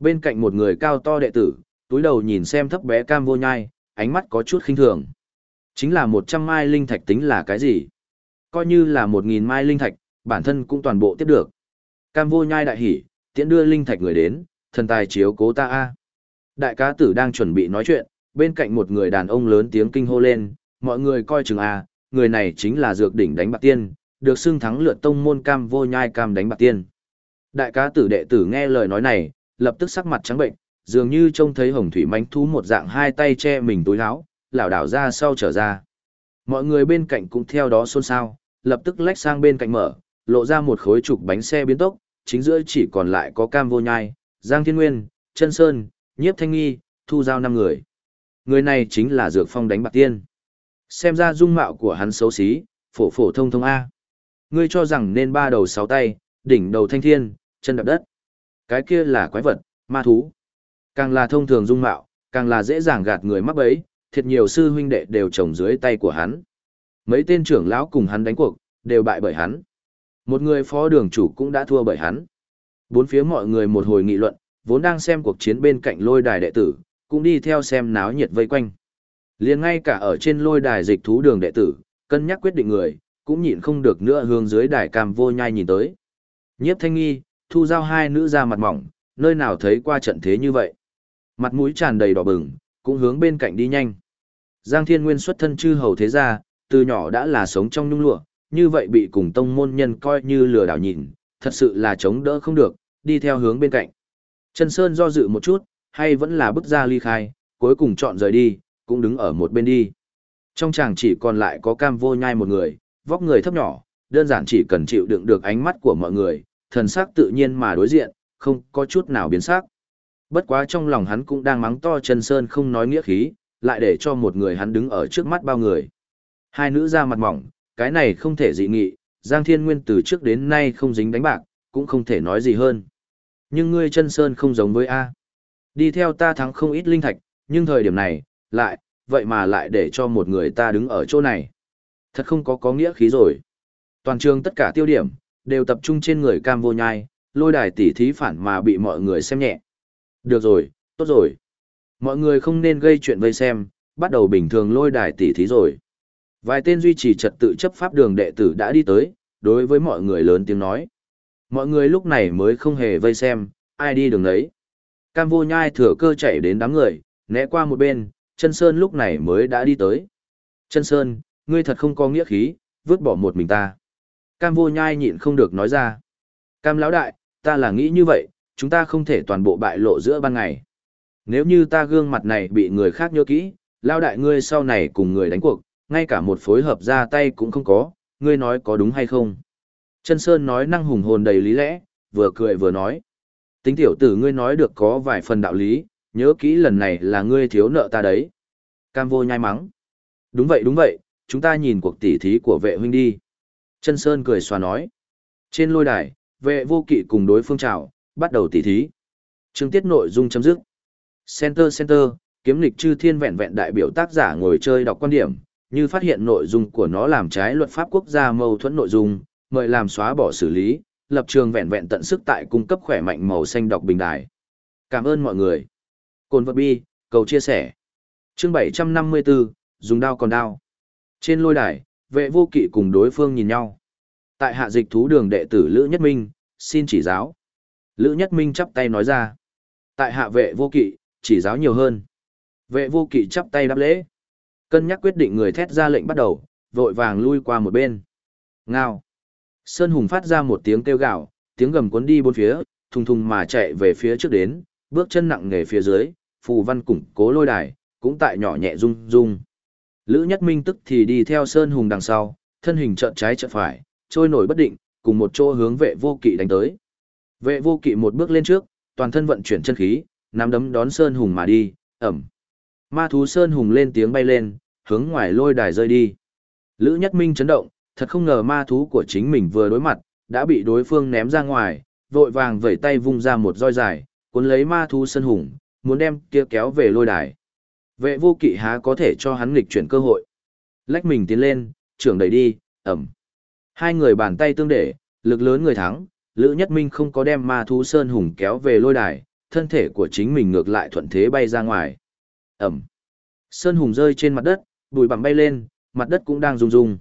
Bên cạnh một người cao to đệ tử, túi đầu nhìn xem thấp bé cam vô nhai, ánh mắt có chút khinh thường. Chính là một trăm mai linh thạch tính là cái gì? Coi như là một nghìn mai linh thạch, bản thân cũng toàn bộ tiếp được. Cam vô nhai đại hỉ, tiễn đưa linh thạch người đến, thần tài chiếu cố ta a. Đại cá tử đang chuẩn bị nói chuyện, bên cạnh một người đàn ông lớn tiếng kinh hô lên, mọi người coi chừng a, người này chính là dược đỉnh đánh bạc tiên, được xưng thắng lượt tông môn cam vô nhai cam đánh bạc tiên. Đại cá tử đệ tử nghe lời nói này, lập tức sắc mặt trắng bệnh, dường như trông thấy hồng thủy manh thú một dạng hai tay che mình túi áo, lảo đảo ra sau trở ra. Mọi người bên cạnh cũng theo đó xôn xao, lập tức lách sang bên cạnh mở, lộ ra một khối trục bánh xe biến tốc, chính giữa chỉ còn lại có Cam Vô Nhai, Giang Thiên Nguyên, Trân Sơn, Nhiếp Thanh Nghi, Thu Giao năm người. Người này chính là Dược Phong đánh bạc tiên. Xem ra dung mạo của hắn xấu xí, phổ phổ thông thông A. Ngươi cho rằng nên ba đầu sáu tay, đỉnh đầu thanh thiên, chân đạp đất. Cái kia là quái vật, ma thú. Càng là thông thường dung mạo, càng là dễ dàng gạt người mắc bẫy, thiệt nhiều sư huynh đệ đều trồng dưới tay của hắn. Mấy tên trưởng lão cùng hắn đánh cuộc, đều bại bởi hắn. Một người phó đường chủ cũng đã thua bởi hắn. Bốn phía mọi người một hồi nghị luận, vốn đang xem cuộc chiến bên cạnh lôi đài đệ tử, cũng đi theo xem náo nhiệt vây quanh. liền ngay cả ở trên lôi đài dịch thú đường đệ tử, cân nhắc quyết định người, cũng nhịn không được nữa hướng dưới đài cam vô nhai nhìn tới. Nhiếp thanh nghi, thu giao hai nữ ra mặt mỏng, nơi nào thấy qua trận thế như vậy. Mặt mũi tràn đầy đỏ bừng, cũng hướng bên cạnh đi nhanh. Giang Thiên Nguyên xuất thân chư hầu thế gia, từ nhỏ đã là sống trong nhung lụa, như vậy bị cùng tông môn nhân coi như lừa đảo nhìn, thật sự là chống đỡ không được, đi theo hướng bên cạnh. Trần Sơn do dự một chút, hay vẫn là bước ra ly khai, cuối cùng chọn rời đi, cũng đứng ở một bên đi. Trong chàng chỉ còn lại có cam vô nhai một người, vóc người thấp nhỏ, đơn giản chỉ cần chịu đựng được ánh mắt của mọi người, thần sắc tự nhiên mà đối diện, không có chút nào biến sắc. Bất quá trong lòng hắn cũng đang mắng to Trần sơn không nói nghĩa khí, lại để cho một người hắn đứng ở trước mắt bao người. Hai nữ ra mặt mỏng, cái này không thể dị nghị, Giang Thiên Nguyên từ trước đến nay không dính đánh bạc, cũng không thể nói gì hơn. Nhưng ngươi chân sơn không giống với A. Đi theo ta thắng không ít linh thạch, nhưng thời điểm này, lại, vậy mà lại để cho một người ta đứng ở chỗ này. Thật không có có nghĩa khí rồi. Toàn trường tất cả tiêu điểm, đều tập trung trên người cam vô nhai, lôi đài tỉ thí phản mà bị mọi người xem nhẹ. Được rồi, tốt rồi. Mọi người không nên gây chuyện vây xem, bắt đầu bình thường lôi đài tỉ thí rồi. Vài tên duy trì trật tự chấp pháp đường đệ tử đã đi tới, đối với mọi người lớn tiếng nói. Mọi người lúc này mới không hề vây xem, ai đi đường đấy. Cam vô nhai thừa cơ chạy đến đám người, né qua một bên, chân sơn lúc này mới đã đi tới. Chân sơn, ngươi thật không có nghĩa khí, vứt bỏ một mình ta. Cam vô nhai nhịn không được nói ra. Cam lão đại, ta là nghĩ như vậy, chúng ta không thể toàn bộ bại lộ giữa ban ngày. Nếu như ta gương mặt này bị người khác nhớ kỹ, lão đại ngươi sau này cùng người đánh cuộc, ngay cả một phối hợp ra tay cũng không có, ngươi nói có đúng hay không? Chân Sơn nói năng hùng hồn đầy lý lẽ, vừa cười vừa nói. Tính tiểu tử ngươi nói được có vài phần đạo lý, nhớ kỹ lần này là ngươi thiếu nợ ta đấy. Cam vô nhai mắng. Đúng vậy đúng vậy, chúng ta nhìn cuộc tỉ thí của vệ huynh đi. Chân Sơn cười xòa nói. Trên lôi đài, vệ vô kỵ cùng đối phương trào, bắt đầu tỉ thí. Chương tiết nội dung chấm dứt. Center Center, kiếm lịch chư thiên vẹn vẹn đại biểu tác giả ngồi chơi đọc quan điểm, như phát hiện nội dung của nó làm trái luật pháp quốc gia mâu thuẫn nội dung, mời làm xóa bỏ xử lý, lập trường vẹn vẹn tận sức tại cung cấp khỏe mạnh màu xanh đọc bình đài. Cảm ơn mọi người. Cồn vật bi, cầu chia sẻ. Chương 754, dùng đao còn đao. Trên lôi đài, vệ vô kỵ cùng đối phương nhìn nhau. Tại hạ dịch thú đường đệ tử Lữ Nhất Minh, xin chỉ giáo. Lữ Nhất Minh chắp tay nói ra. Tại hạ vệ vô kỵ, chỉ giáo nhiều hơn. Vệ vô kỵ chắp tay đáp lễ. Cân nhắc quyết định người thét ra lệnh bắt đầu, vội vàng lui qua một bên. Ngao. Sơn Hùng phát ra một tiếng kêu gào, tiếng gầm cuốn đi bốn phía, thùng thùng mà chạy về phía trước đến, bước chân nặng nề phía dưới, phù văn củng cố lôi đài, cũng tại nhỏ nhẹ rung rung. Lữ Nhất Minh tức thì đi theo Sơn Hùng đằng sau, thân hình trợn trái trợn phải, trôi nổi bất định, cùng một chỗ hướng vệ vô kỵ đánh tới. Vệ vô kỵ một bước lên trước, toàn thân vận chuyển chân khí, nắm đấm đón Sơn Hùng mà đi, ẩm. Ma thú Sơn Hùng lên tiếng bay lên, hướng ngoài lôi đài rơi đi. Lữ Nhất Minh chấn động, thật không ngờ ma thú của chính mình vừa đối mặt, đã bị đối phương ném ra ngoài, vội vàng vẩy tay vung ra một roi dài, cuốn lấy ma thú Sơn Hùng, muốn đem kia kéo về lôi đài. Vệ vô kỵ há có thể cho hắn nghịch chuyển cơ hội. Lách mình tiến lên, trưởng đẩy đi, ẩm. Hai người bàn tay tương để, lực lớn người thắng, Lữ Nhất Minh không có đem ma thú Sơn Hùng kéo về lôi đài, thân thể của chính mình ngược lại thuận thế bay ra ngoài. Ẩm. Sơn Hùng rơi trên mặt đất, bụi bặm bay lên, mặt đất cũng đang rung rung.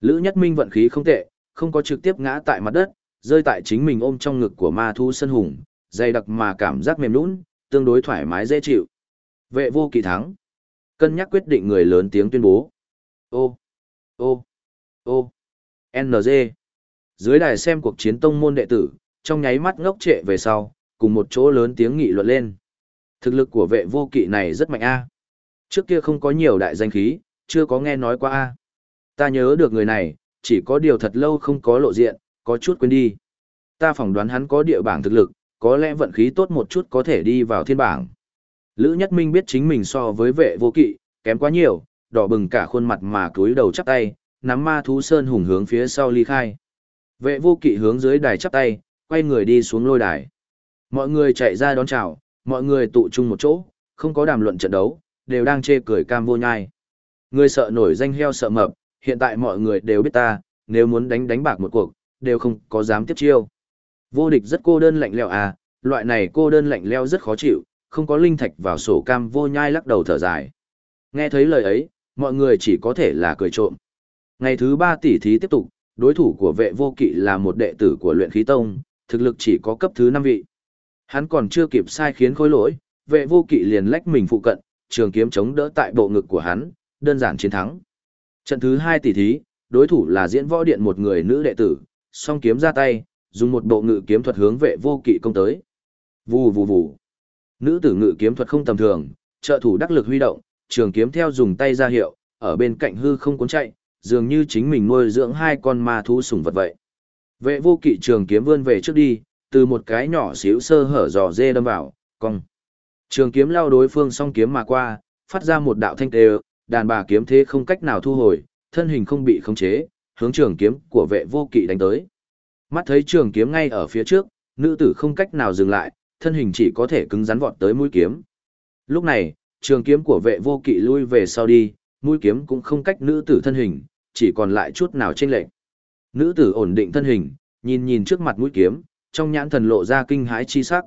Lữ Nhất Minh vận khí không tệ, không có trực tiếp ngã tại mặt đất, rơi tại chính mình ôm trong ngực của ma Thu Sơn Hùng, dày đặc mà cảm giác mềm nhũn, tương đối thoải mái dễ chịu. Vệ vô kỳ thắng. Cân nhắc quyết định người lớn tiếng tuyên bố. Ô, ô, ô, NG. Dưới đài xem cuộc chiến tông môn đệ tử, trong nháy mắt ngốc trệ về sau, cùng một chỗ lớn tiếng nghị luận lên. Thực lực của vệ vô kỵ này rất mạnh a. Trước kia không có nhiều đại danh khí, chưa có nghe nói qua a. Ta nhớ được người này, chỉ có điều thật lâu không có lộ diện, có chút quên đi. Ta phỏng đoán hắn có địa bảng thực lực, có lẽ vận khí tốt một chút có thể đi vào thiên bảng. Lữ Nhất Minh biết chính mình so với vệ vô kỵ, kém quá nhiều, đỏ bừng cả khuôn mặt mà cúi đầu chắp tay, nắm ma thú sơn hùng hướng phía sau ly khai. Vệ vô kỵ hướng dưới đài chắp tay, quay người đi xuống lôi đài. Mọi người chạy ra đón chào, mọi người tụ chung một chỗ, không có đàm luận trận đấu, đều đang chê cười cam vô nhai. Người sợ nổi danh heo sợ mập, hiện tại mọi người đều biết ta, nếu muốn đánh đánh bạc một cuộc, đều không có dám tiếp chiêu. Vô địch rất cô đơn lạnh lẽo à, loại này cô đơn lạnh lẽo rất khó chịu, không có linh thạch vào sổ cam vô nhai lắc đầu thở dài. Nghe thấy lời ấy, mọi người chỉ có thể là cười trộm. Ngày thứ ba tỷ thí tiếp tục, đối thủ của vệ vô kỵ là một đệ tử của luyện khí tông, thực lực chỉ có cấp thứ năm vị. Hắn còn chưa kịp sai khiến khối lỗi, vệ vô kỵ liền lách mình phụ cận, trường kiếm chống đỡ tại bộ ngực của hắn, đơn giản chiến thắng. Trận thứ hai tỷ thí, đối thủ là diễn võ điện một người nữ đệ tử, song kiếm ra tay, dùng một bộ ngự kiếm thuật hướng vệ vô kỵ công tới. Vù vù vù. Nữ tử ngự kiếm thuật không tầm thường, trợ thủ đắc lực huy động, trường kiếm theo dùng tay ra hiệu, ở bên cạnh hư không cuốn chạy, dường như chính mình nuôi dưỡng hai con ma thú sủng vật vậy. Vệ vô kỵ trường kiếm vươn về trước đi, từ một cái nhỏ xíu sơ hở dò dê đâm vào, cong. Trường kiếm lao đối phương song kiếm mà qua, phát ra một đạo thanh tê, đàn bà kiếm thế không cách nào thu hồi, thân hình không bị khống chế, hướng trường kiếm của vệ vô kỵ đánh tới. Mắt thấy trường kiếm ngay ở phía trước, nữ tử không cách nào dừng lại, thân hình chỉ có thể cứng rắn vọt tới mũi kiếm. Lúc này, trường kiếm của vệ vô kỵ lui về sau đi, mũi kiếm cũng không cách nữ tử thân hình, chỉ còn lại chút nào chênh lệch. Nữ tử ổn định thân hình, nhìn nhìn trước mặt mũi kiếm, trong nhãn thần lộ ra kinh hãi chi sắc.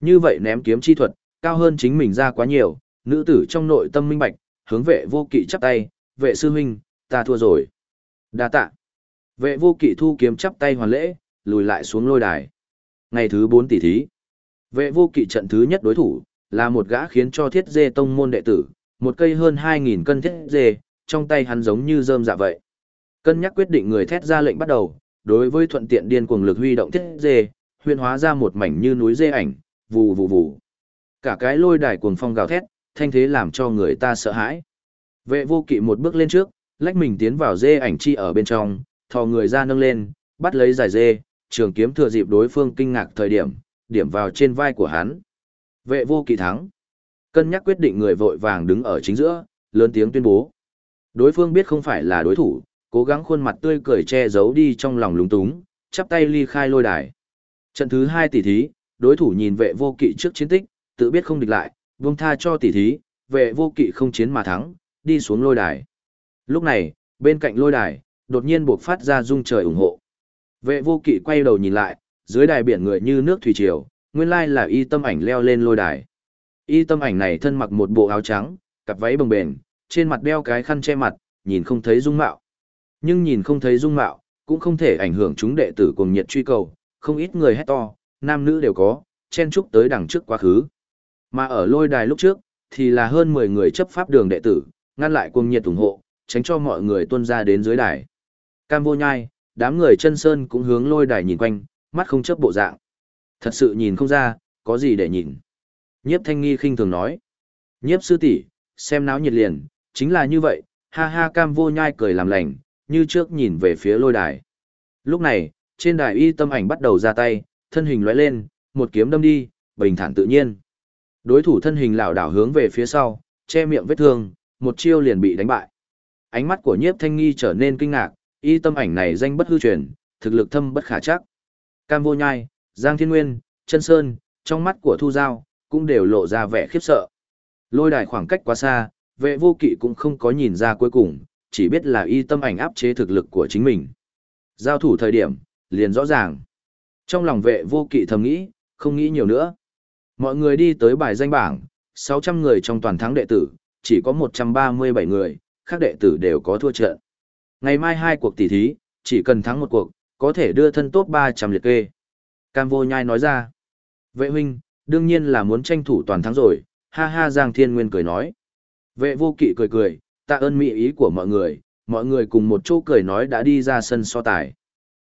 Như vậy ném kiếm chi thuật, cao hơn chính mình ra quá nhiều, nữ tử trong nội tâm minh bạch, hướng vệ vô kỵ chắp tay, vệ sư huynh, ta thua rồi. đa tạ. Vệ vô kỵ thu kiếm chắp tay hoàn lễ, lùi lại xuống lôi đài. Ngày thứ 4 tỷ thí. Vệ vô kỵ trận thứ nhất đối thủ, là một gã khiến cho thiết dê tông môn đệ tử, một cây hơn 2.000 cân thiết dê, trong tay hắn giống như rơm dạ vậy. Cân nhắc quyết định người thét ra lệnh bắt đầu, đối với thuận tiện điên cuồng lực huy động thiết dê, huyên hóa ra một mảnh như núi dê ảnh, vù vù vù. Cả cái lôi đài cuồng phong gào thét, thanh thế làm cho người ta sợ hãi. Vệ vô kỵ một bước lên trước, lách mình tiến vào dê ảnh chi ở bên trong, thò người ra nâng lên, bắt lấy giải dê, trường kiếm thừa dịp đối phương kinh ngạc thời điểm, điểm vào trên vai của hắn. Vệ vô kỵ thắng. Cân nhắc quyết định người vội vàng đứng ở chính giữa, lớn tiếng tuyên bố. Đối phương biết không phải là đối thủ, cố gắng khuôn mặt tươi cười che giấu đi trong lòng lúng túng, chắp tay ly khai lôi đài. Trận thứ hai tỷ thí, đối thủ nhìn vệ vô kỵ trước chiến tích, tự biết không địch lại, buông tha cho tỷ thí, vệ vô kỵ không chiến mà thắng, đi xuống lôi đài. Lúc này, bên cạnh lôi đài, đột nhiên buộc phát ra rung trời ủng hộ. Vệ vô kỵ quay đầu nhìn lại, dưới đài biển người như nước thủy triều, nguyên lai là y tâm ảnh leo lên lôi đài. Y tâm ảnh này thân mặc một bộ áo trắng, cặp váy bồng bềnh, trên mặt đeo cái khăn che mặt, nhìn không thấy dung mạo. Nhưng nhìn không thấy dung mạo, cũng không thể ảnh hưởng chúng đệ tử cuồng nhiệt truy cầu, không ít người hét to, nam nữ đều có, chen chúc tới đằng trước quá khứ. Mà ở lôi đài lúc trước, thì là hơn 10 người chấp pháp đường đệ tử, ngăn lại cuồng nhiệt ủng hộ, tránh cho mọi người tuân ra đến dưới đài. Cam vô nhai, đám người chân sơn cũng hướng lôi đài nhìn quanh, mắt không chấp bộ dạng. Thật sự nhìn không ra, có gì để nhìn. Nhiếp thanh nghi khinh thường nói. Nhiếp sư tỷ xem náo nhiệt liền, chính là như vậy, ha ha cam vô nhai cười làm lành, như trước nhìn về phía lôi đài. Lúc này, trên đài y tâm ảnh bắt đầu ra tay, thân hình lóe lên, một kiếm đâm đi, bình thản tự nhiên. Đối thủ thân hình lảo đảo hướng về phía sau, che miệng vết thương, một chiêu liền bị đánh bại. Ánh mắt của nhiếp thanh nghi trở nên kinh ngạc, y tâm ảnh này danh bất hư truyền, thực lực thâm bất khả chắc. Cam vô nhai, Giang Thiên Nguyên, Chân Sơn, trong mắt của Thu Giao, cũng đều lộ ra vẻ khiếp sợ. Lôi đài khoảng cách quá xa, vệ vô kỵ cũng không có nhìn ra cuối cùng, chỉ biết là y tâm ảnh áp chế thực lực của chính mình. Giao thủ thời điểm, liền rõ ràng. Trong lòng vệ vô kỵ thầm nghĩ, không nghĩ nhiều nữa. Mọi người đi tới bài danh bảng, 600 người trong toàn thắng đệ tử, chỉ có 137 người, khác đệ tử đều có thua trận. Ngày mai hai cuộc tỷ thí, chỉ cần thắng một cuộc, có thể đưa thân top 300 liệt kê. Cam vô nhai nói ra. Vệ huynh, đương nhiên là muốn tranh thủ toàn thắng rồi, ha ha Giang Thiên Nguyên cười nói. Vệ vô kỵ cười cười, tạ ơn mỹ ý của mọi người, mọi người cùng một chỗ cười nói đã đi ra sân so tài.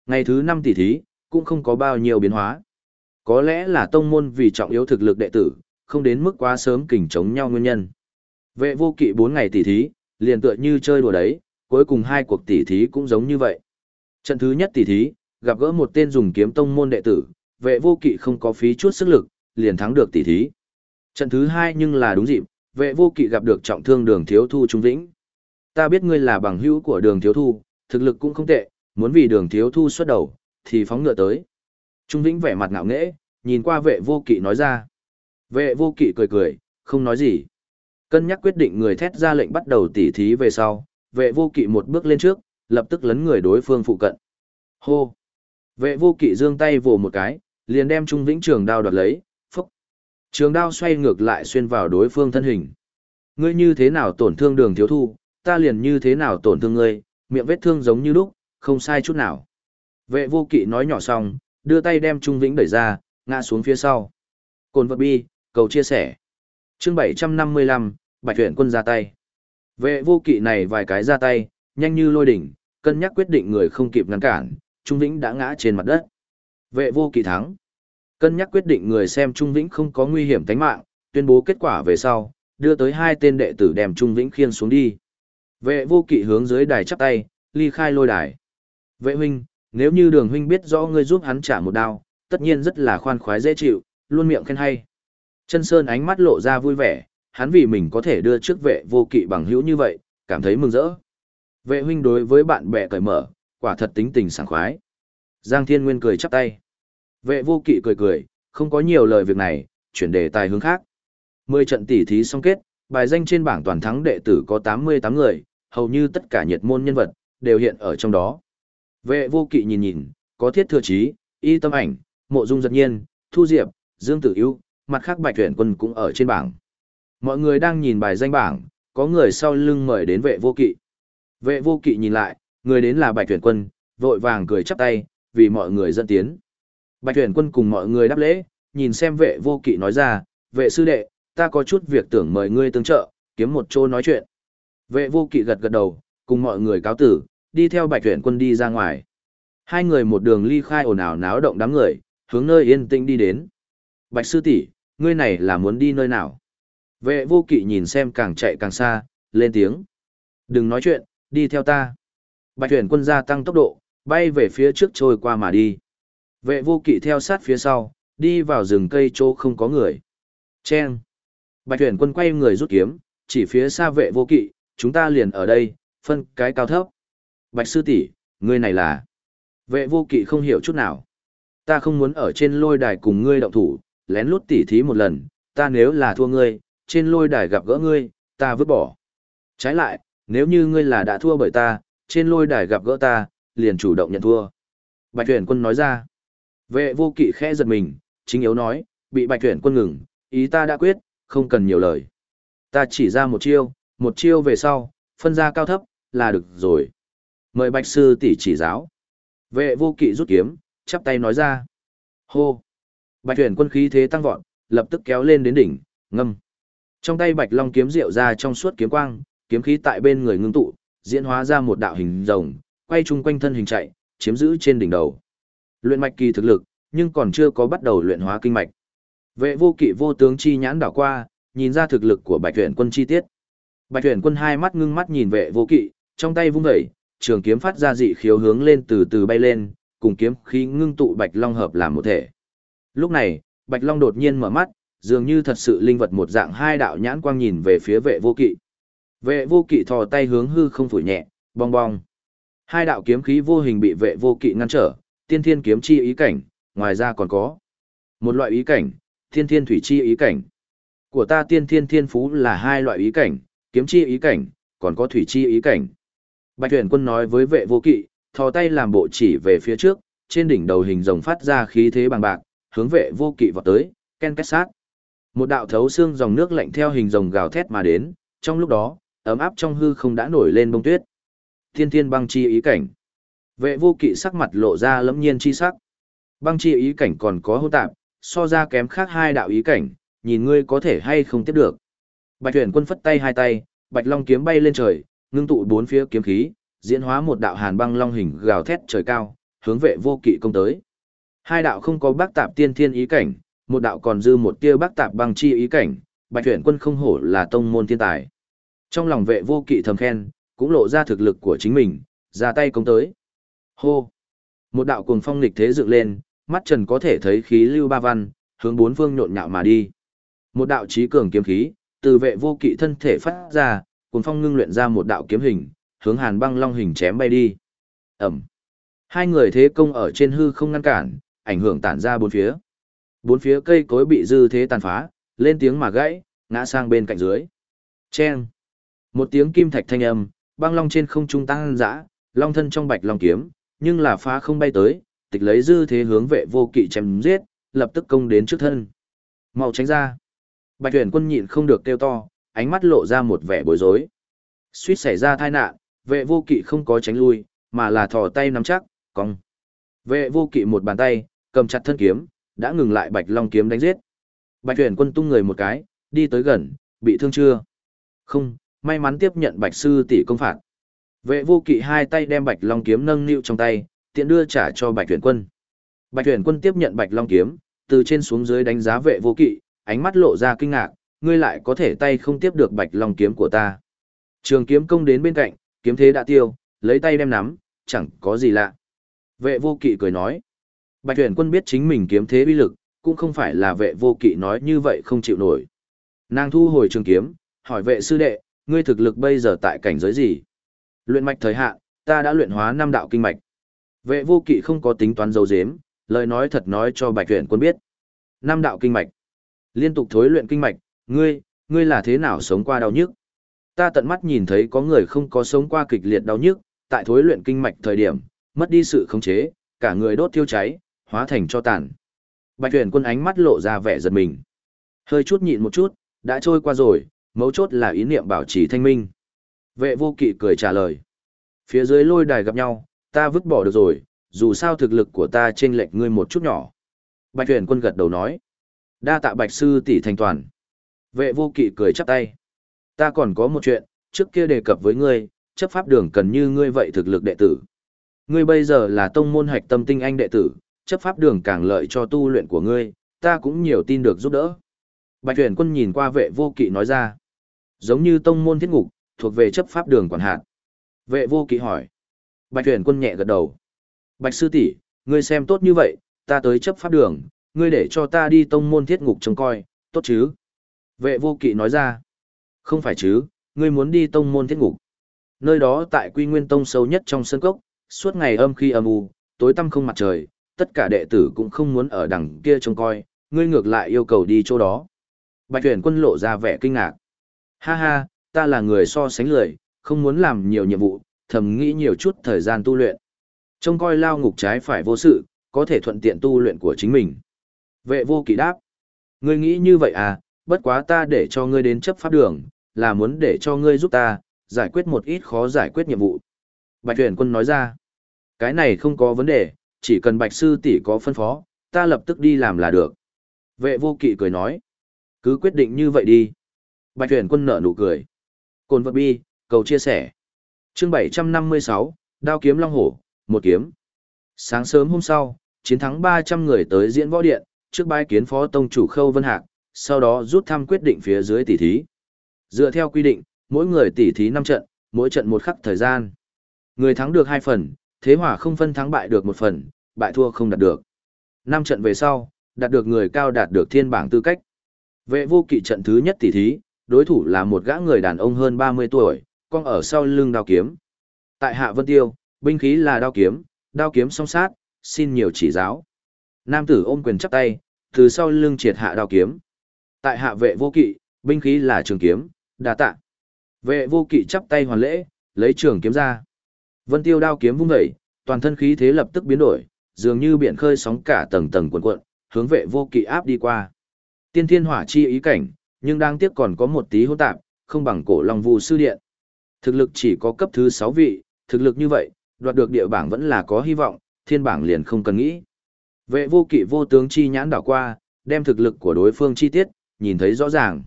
Ngày thứ năm tỷ thí, cũng không có bao nhiêu biến hóa. Có lẽ là tông môn vì trọng yếu thực lực đệ tử, không đến mức quá sớm kình chống nhau nguyên nhân. Vệ vô kỵ bốn ngày tỷ thí, liền tựa như chơi đùa đấy, cuối cùng hai cuộc tỷ thí cũng giống như vậy. Trận thứ nhất tỷ thí, gặp gỡ một tên dùng kiếm tông môn đệ tử, vệ vô kỵ không có phí chút sức lực, liền thắng được tỷ thí. Trận thứ hai nhưng là đúng dịp, vệ vô kỵ gặp được trọng thương đường thiếu thu trung vĩnh. Ta biết ngươi là bằng hữu của đường thiếu thu, thực lực cũng không tệ, muốn vì đường thiếu thu xuất đầu, thì phóng ngựa tới. Trung vĩnh vẻ mặt ngạo nghễ, nhìn qua vệ vô kỵ nói ra. Vệ vô kỵ cười cười, không nói gì. Cân nhắc quyết định người thét ra lệnh bắt đầu tỉ thí về sau, vệ vô kỵ một bước lên trước, lập tức lấn người đối phương phụ cận. Hô! Vệ vô kỵ giương tay vồ một cái, liền đem Trung Vĩnh trường đao đoạt lấy. Trường đao xoay ngược lại xuyên vào đối phương thân hình. Ngươi như thế nào tổn thương đường thiếu thu, ta liền như thế nào tổn thương ngươi, miệng vết thương giống như lúc, không sai chút nào. Vệ vô kỵ nói nhỏ xong, đưa tay đem Trung Vĩnh đẩy ra, ngã xuống phía sau. Cồn vật bi, cầu chia sẻ. chương 755, Bạch Tuyển quân ra tay. Vệ vô kỵ này vài cái ra tay, nhanh như lôi đỉnh, cân nhắc quyết định người không kịp ngăn cản, Trung Vĩnh đã ngã trên mặt đất. Vệ vô kỵ thắng. Cân nhắc quyết định người xem Trung Vĩnh không có nguy hiểm tính mạng, tuyên bố kết quả về sau, đưa tới hai tên đệ tử đem Trung Vĩnh khiêng xuống đi. Vệ vô kỵ hướng dưới đài chắp tay, ly khai lôi đài. Vệ huynh, nếu như đường huynh biết rõ ngươi giúp hắn trả một đao, tất nhiên rất là khoan khoái dễ chịu, luôn miệng khen hay. Chân Sơn ánh mắt lộ ra vui vẻ, hắn vì mình có thể đưa trước vệ vô kỵ bằng hữu như vậy, cảm thấy mừng rỡ. Vệ huynh đối với bạn bè cởi mở, quả thật tính tình sảng khoái. Giang Thiên Nguyên cười chắp tay. Vệ vô kỵ cười cười, không có nhiều lời việc này, chuyển đề tài hướng khác. Mười trận tỉ thí xong kết, bài danh trên bảng toàn thắng đệ tử có 88 người, hầu như tất cả nhiệt môn nhân vật, đều hiện ở trong đó. Vệ vô kỵ nhìn nhìn, có thiết thừa trí, y tâm ảnh, mộ dung giật nhiên, thu diệp, dương tử ưu, mặt khác bạch tuyển quân cũng ở trên bảng. Mọi người đang nhìn bài danh bảng, có người sau lưng mời đến vệ vô kỵ. Vệ vô kỵ nhìn lại, người đến là bạch tuyển quân, vội vàng cười chắp tay, vì mọi người dẫn tiến. Bạch Huyền quân cùng mọi người đáp lễ, nhìn xem vệ vô kỵ nói ra, vệ sư đệ, ta có chút việc tưởng mời ngươi tương trợ, kiếm một chỗ nói chuyện. Vệ vô kỵ gật gật đầu, cùng mọi người cáo tử, đi theo bạch Huyền quân đi ra ngoài. Hai người một đường ly khai ồn ào náo động đám người, hướng nơi yên tĩnh đi đến. Bạch sư tỷ, ngươi này là muốn đi nơi nào? Vệ vô kỵ nhìn xem càng chạy càng xa, lên tiếng. Đừng nói chuyện, đi theo ta. Bạch tuyển quân gia tăng tốc độ, bay về phía trước trôi qua mà đi. Vệ vô kỵ theo sát phía sau, đi vào rừng cây chỗ không có người. Chen. Bạch tuyển quân quay người rút kiếm, chỉ phía xa vệ vô kỵ, chúng ta liền ở đây, phân cái cao thấp. Bạch sư tỷ, ngươi này là... Vệ vô kỵ không hiểu chút nào. Ta không muốn ở trên lôi đài cùng ngươi động thủ, lén lút tỉ thí một lần, ta nếu là thua ngươi, trên lôi đài gặp gỡ ngươi, ta vứt bỏ. Trái lại, nếu như ngươi là đã thua bởi ta, trên lôi đài gặp gỡ ta, liền chủ động nhận thua. Bạch tuyển quân nói ra. Vệ vô kỵ khẽ giật mình, chính yếu nói, bị bạch tuyển quân ngừng, ý ta đã quyết, không cần nhiều lời. Ta chỉ ra một chiêu, một chiêu về sau, phân ra cao thấp, là được rồi. Mời bạch sư tỷ chỉ giáo. Vệ vô kỵ rút kiếm, chắp tay nói ra. Hô! Bạch tuyển quân khí thế tăng vọt, lập tức kéo lên đến đỉnh, ngâm. Trong tay bạch long kiếm rượu ra trong suốt kiếm quang, kiếm khí tại bên người ngưng tụ, diễn hóa ra một đạo hình rồng, quay chung quanh thân hình chạy, chiếm giữ trên đỉnh đầu. Luyện mạch kỳ thực lực, nhưng còn chưa có bắt đầu luyện hóa kinh mạch. Vệ vô kỵ vô tướng chi nhãn đảo qua, nhìn ra thực lực của bạch tuyển quân chi tiết. Bạch tuyển quân hai mắt ngưng mắt nhìn vệ vô kỵ, trong tay vung vẩy, trường kiếm phát ra dị khiếu hướng lên từ từ bay lên, cùng kiếm khí ngưng tụ bạch long hợp làm một thể. Lúc này, bạch long đột nhiên mở mắt, dường như thật sự linh vật một dạng hai đạo nhãn quang nhìn về phía vệ vô kỵ. Vệ vô kỵ thò tay hướng hư không phủi nhẹ, bong bong. Hai đạo kiếm khí vô hình bị vệ vô kỵ ngăn trở, tiên thiên kiếm chi ý cảnh, ngoài ra còn có một loại ý cảnh, tiên thiên thủy chi ý cảnh. Của ta tiên thiên thiên phú là hai loại ý cảnh, kiếm chi ý cảnh, còn có thủy chi ý cảnh. Bạch tuyển quân nói với vệ vô kỵ, thò tay làm bộ chỉ về phía trước, trên đỉnh đầu hình rồng phát ra khí thế bằng bạc, hướng vệ vô kỵ vào tới, ken kết sát. Một đạo thấu xương dòng nước lạnh theo hình rồng gào thét mà đến, trong lúc đó, ấm áp trong hư không đã nổi lên bông tuyết. Thiên thiên băng chi ý cảnh. Vệ vô kỵ sắc mặt lộ ra lẫm nhiên chi sắc. Băng chi ý cảnh còn có hô tạp, so ra kém khác hai đạo ý cảnh, nhìn ngươi có thể hay không tiếp được. Bạch tuyển quân phất tay hai tay, bạch long kiếm bay lên trời, ngưng tụ bốn phía kiếm khí, diễn hóa một đạo hàn băng long hình gào thét trời cao, hướng vệ vô kỵ công tới. Hai đạo không có bác tạp tiên thiên ý cảnh, một đạo còn dư một tia bác tạp băng chi ý cảnh, bạch tuyển quân không hổ là tông môn thiên tài. Trong lòng vệ vô kỵ thầm khen, cũng lộ ra thực lực của chính mình, ra tay công tới. Hô! Một đạo cuồng phong nghịch thế dựng lên, mắt trần có thể thấy khí lưu ba văn, hướng bốn phương nhộn nhạo mà đi. Một đạo trí cường kiếm khí, từ vệ vô kỵ thân thể phát ra, cuồng phong ngưng luyện ra một đạo kiếm hình, hướng hàn băng long hình chém bay đi. Ẩm! Hai người thế công ở trên hư không ngăn cản, ảnh hưởng tản ra bốn phía. Bốn phía cây cối bị dư thế tàn phá, lên tiếng mà gãy, ngã sang bên cạnh dưới. Chen! Một tiếng kim thạch thanh âm, băng long trên không trung tăng dã, long thân trong bạch long kiếm, nhưng là phá không bay tới, tịch lấy dư thế hướng vệ vô kỵ chém giết, lập tức công đến trước thân. Mau tránh ra. Bạch tuyển quân nhịn không được kêu to, ánh mắt lộ ra một vẻ bối rối. Suýt xảy ra tai nạn, vệ vô kỵ không có tránh lui, mà là thò tay nắm chắc, cong. Vệ vô kỵ một bàn tay, cầm chặt thân kiếm, đã ngừng lại bạch long kiếm đánh giết. Bạch tuyển quân tung người một cái, đi tới gần, bị thương chưa? Không, may mắn tiếp nhận bạch sư tỷ công phạt. Vệ vô kỵ hai tay đem bạch long kiếm nâng niu trong tay, tiện đưa trả cho bạch tuyển quân. Bạch tuyển quân tiếp nhận bạch long kiếm, từ trên xuống dưới đánh giá vệ vô kỵ, ánh mắt lộ ra kinh ngạc, ngươi lại có thể tay không tiếp được bạch long kiếm của ta. Trường kiếm công đến bên cạnh, kiếm thế đã tiêu, lấy tay đem nắm, chẳng có gì lạ. Vệ vô kỵ cười nói. Bạch tuyển quân biết chính mình kiếm thế uy lực, cũng không phải là vệ vô kỵ nói như vậy không chịu nổi. Nàng thu hồi trường kiếm, hỏi vệ sư đệ, ngươi thực lực bây giờ tại cảnh giới gì? Luyện mạch thời hạn, ta đã luyện hóa năm đạo kinh mạch. Vệ vô kỵ không có tính toán dấu dếm, lời nói thật nói cho bạch tuyển quân biết. Năm đạo kinh mạch. Liên tục thối luyện kinh mạch, ngươi, ngươi là thế nào sống qua đau nhức? Ta tận mắt nhìn thấy có người không có sống qua kịch liệt đau nhức, tại thối luyện kinh mạch thời điểm, mất đi sự khống chế, cả người đốt thiêu cháy, hóa thành cho tàn. Bạch tuyển quân ánh mắt lộ ra vẻ giật mình. Hơi chút nhịn một chút, đã trôi qua rồi, mấu chốt là ý niệm bảo trì thanh minh. Vệ vô kỵ cười trả lời. Phía dưới lôi đài gặp nhau, ta vứt bỏ được rồi, dù sao thực lực của ta chênh lệch ngươi một chút nhỏ. Bạch tuyển quân gật đầu nói. Đa tạ bạch sư tỷ thành toàn. Vệ vô kỵ cười chắp tay. Ta còn có một chuyện, trước kia đề cập với ngươi, chấp pháp đường cần như ngươi vậy thực lực đệ tử. Ngươi bây giờ là tông môn hạch tâm tinh anh đệ tử, chấp pháp đường càng lợi cho tu luyện của ngươi, ta cũng nhiều tin được giúp đỡ. Bạch tuyển quân nhìn qua vệ vô kỵ nói ra. Giống như tông môn thiết ngục, thuộc về chấp pháp đường quản hạt. Vệ vô kỵ hỏi. Bạch tuyển quân nhẹ gật đầu. Bạch sư tỷ, ngươi xem tốt như vậy, ta tới chấp pháp đường, ngươi để cho ta đi tông môn thiết ngục trông coi, tốt chứ? Vệ vô kỵ nói ra. Không phải chứ, ngươi muốn đi tông môn thiết ngục. Nơi đó tại quy nguyên tông sâu nhất trong sân cốc, suốt ngày âm khi âm u, tối tăm không mặt trời, tất cả đệ tử cũng không muốn ở đằng kia trông coi, ngươi ngược lại yêu cầu đi chỗ đó. Bạch tuyển quân lộ ra vẻ kinh ngạc. Ha ha, ta là người so sánh lười, không muốn làm nhiều nhiệm vụ, thầm nghĩ nhiều chút thời gian tu luyện. Trông coi lao ngục trái phải vô sự, có thể thuận tiện tu luyện của chính mình. Vệ vô kỵ đáp. Ngươi nghĩ như vậy à, bất quá ta để cho ngươi đến chấp pháp đường, là muốn để cho ngươi giúp ta, giải quyết một ít khó giải quyết nhiệm vụ. Bạch tuyển quân nói ra. Cái này không có vấn đề, chỉ cần bạch sư tỷ có phân phó, ta lập tức đi làm là được. Vệ vô kỵ cười nói. Cứ quyết định như vậy đi. Bạch tuyển quân nở nụ cười. Cồn vật bi, cầu chia sẻ. chương 756, đao kiếm long hổ, một kiếm. Sáng sớm hôm sau, chiến thắng 300 người tới diễn võ điện, trước bái kiến phó tông chủ Khâu Vân Hạc, sau đó rút thăm quyết định phía dưới tỷ thí. Dựa theo quy định, mỗi người tỷ thí 5 trận, mỗi trận một khắc thời gian. Người thắng được 2 phần, thế hỏa không phân thắng bại được một phần, bại thua không đạt được. 5 trận về sau, đạt được người cao đạt được thiên bảng tư cách. Vệ vô kỵ trận thứ nhất tỷ thí, đối thủ là một gã người đàn ông hơn 30 tuổi, con ở sau lưng đao kiếm. Tại Hạ Vân Tiêu, binh khí là đao kiếm, đao kiếm song sát, xin nhiều chỉ giáo. Nam tử ôm quyền chắp tay, từ sau lưng triệt hạ đao kiếm. Tại hạ vệ vô kỵ, binh khí là trường kiếm, đa tạ. Vệ vô kỵ chắp tay hoàn lễ, lấy trường kiếm ra. Vân tiêu đao kiếm vung dậy, toàn thân khí thế lập tức biến đổi, dường như biển khơi sóng cả tầng tầng cuộn cuộn, hướng vệ vô kỵ áp đi qua. Tiên thiên hỏa chi ý cảnh, nhưng đang tiếc còn có một tí hỗn tạp, không bằng cổ long vu sư điện. Thực lực chỉ có cấp thứ 6 vị, thực lực như vậy, đoạt được địa bảng vẫn là có hy vọng, thiên bảng liền không cần nghĩ. Vệ vô kỵ vô tướng chi nhãn đảo qua, đem thực lực của đối phương chi tiết, nhìn thấy rõ ràng.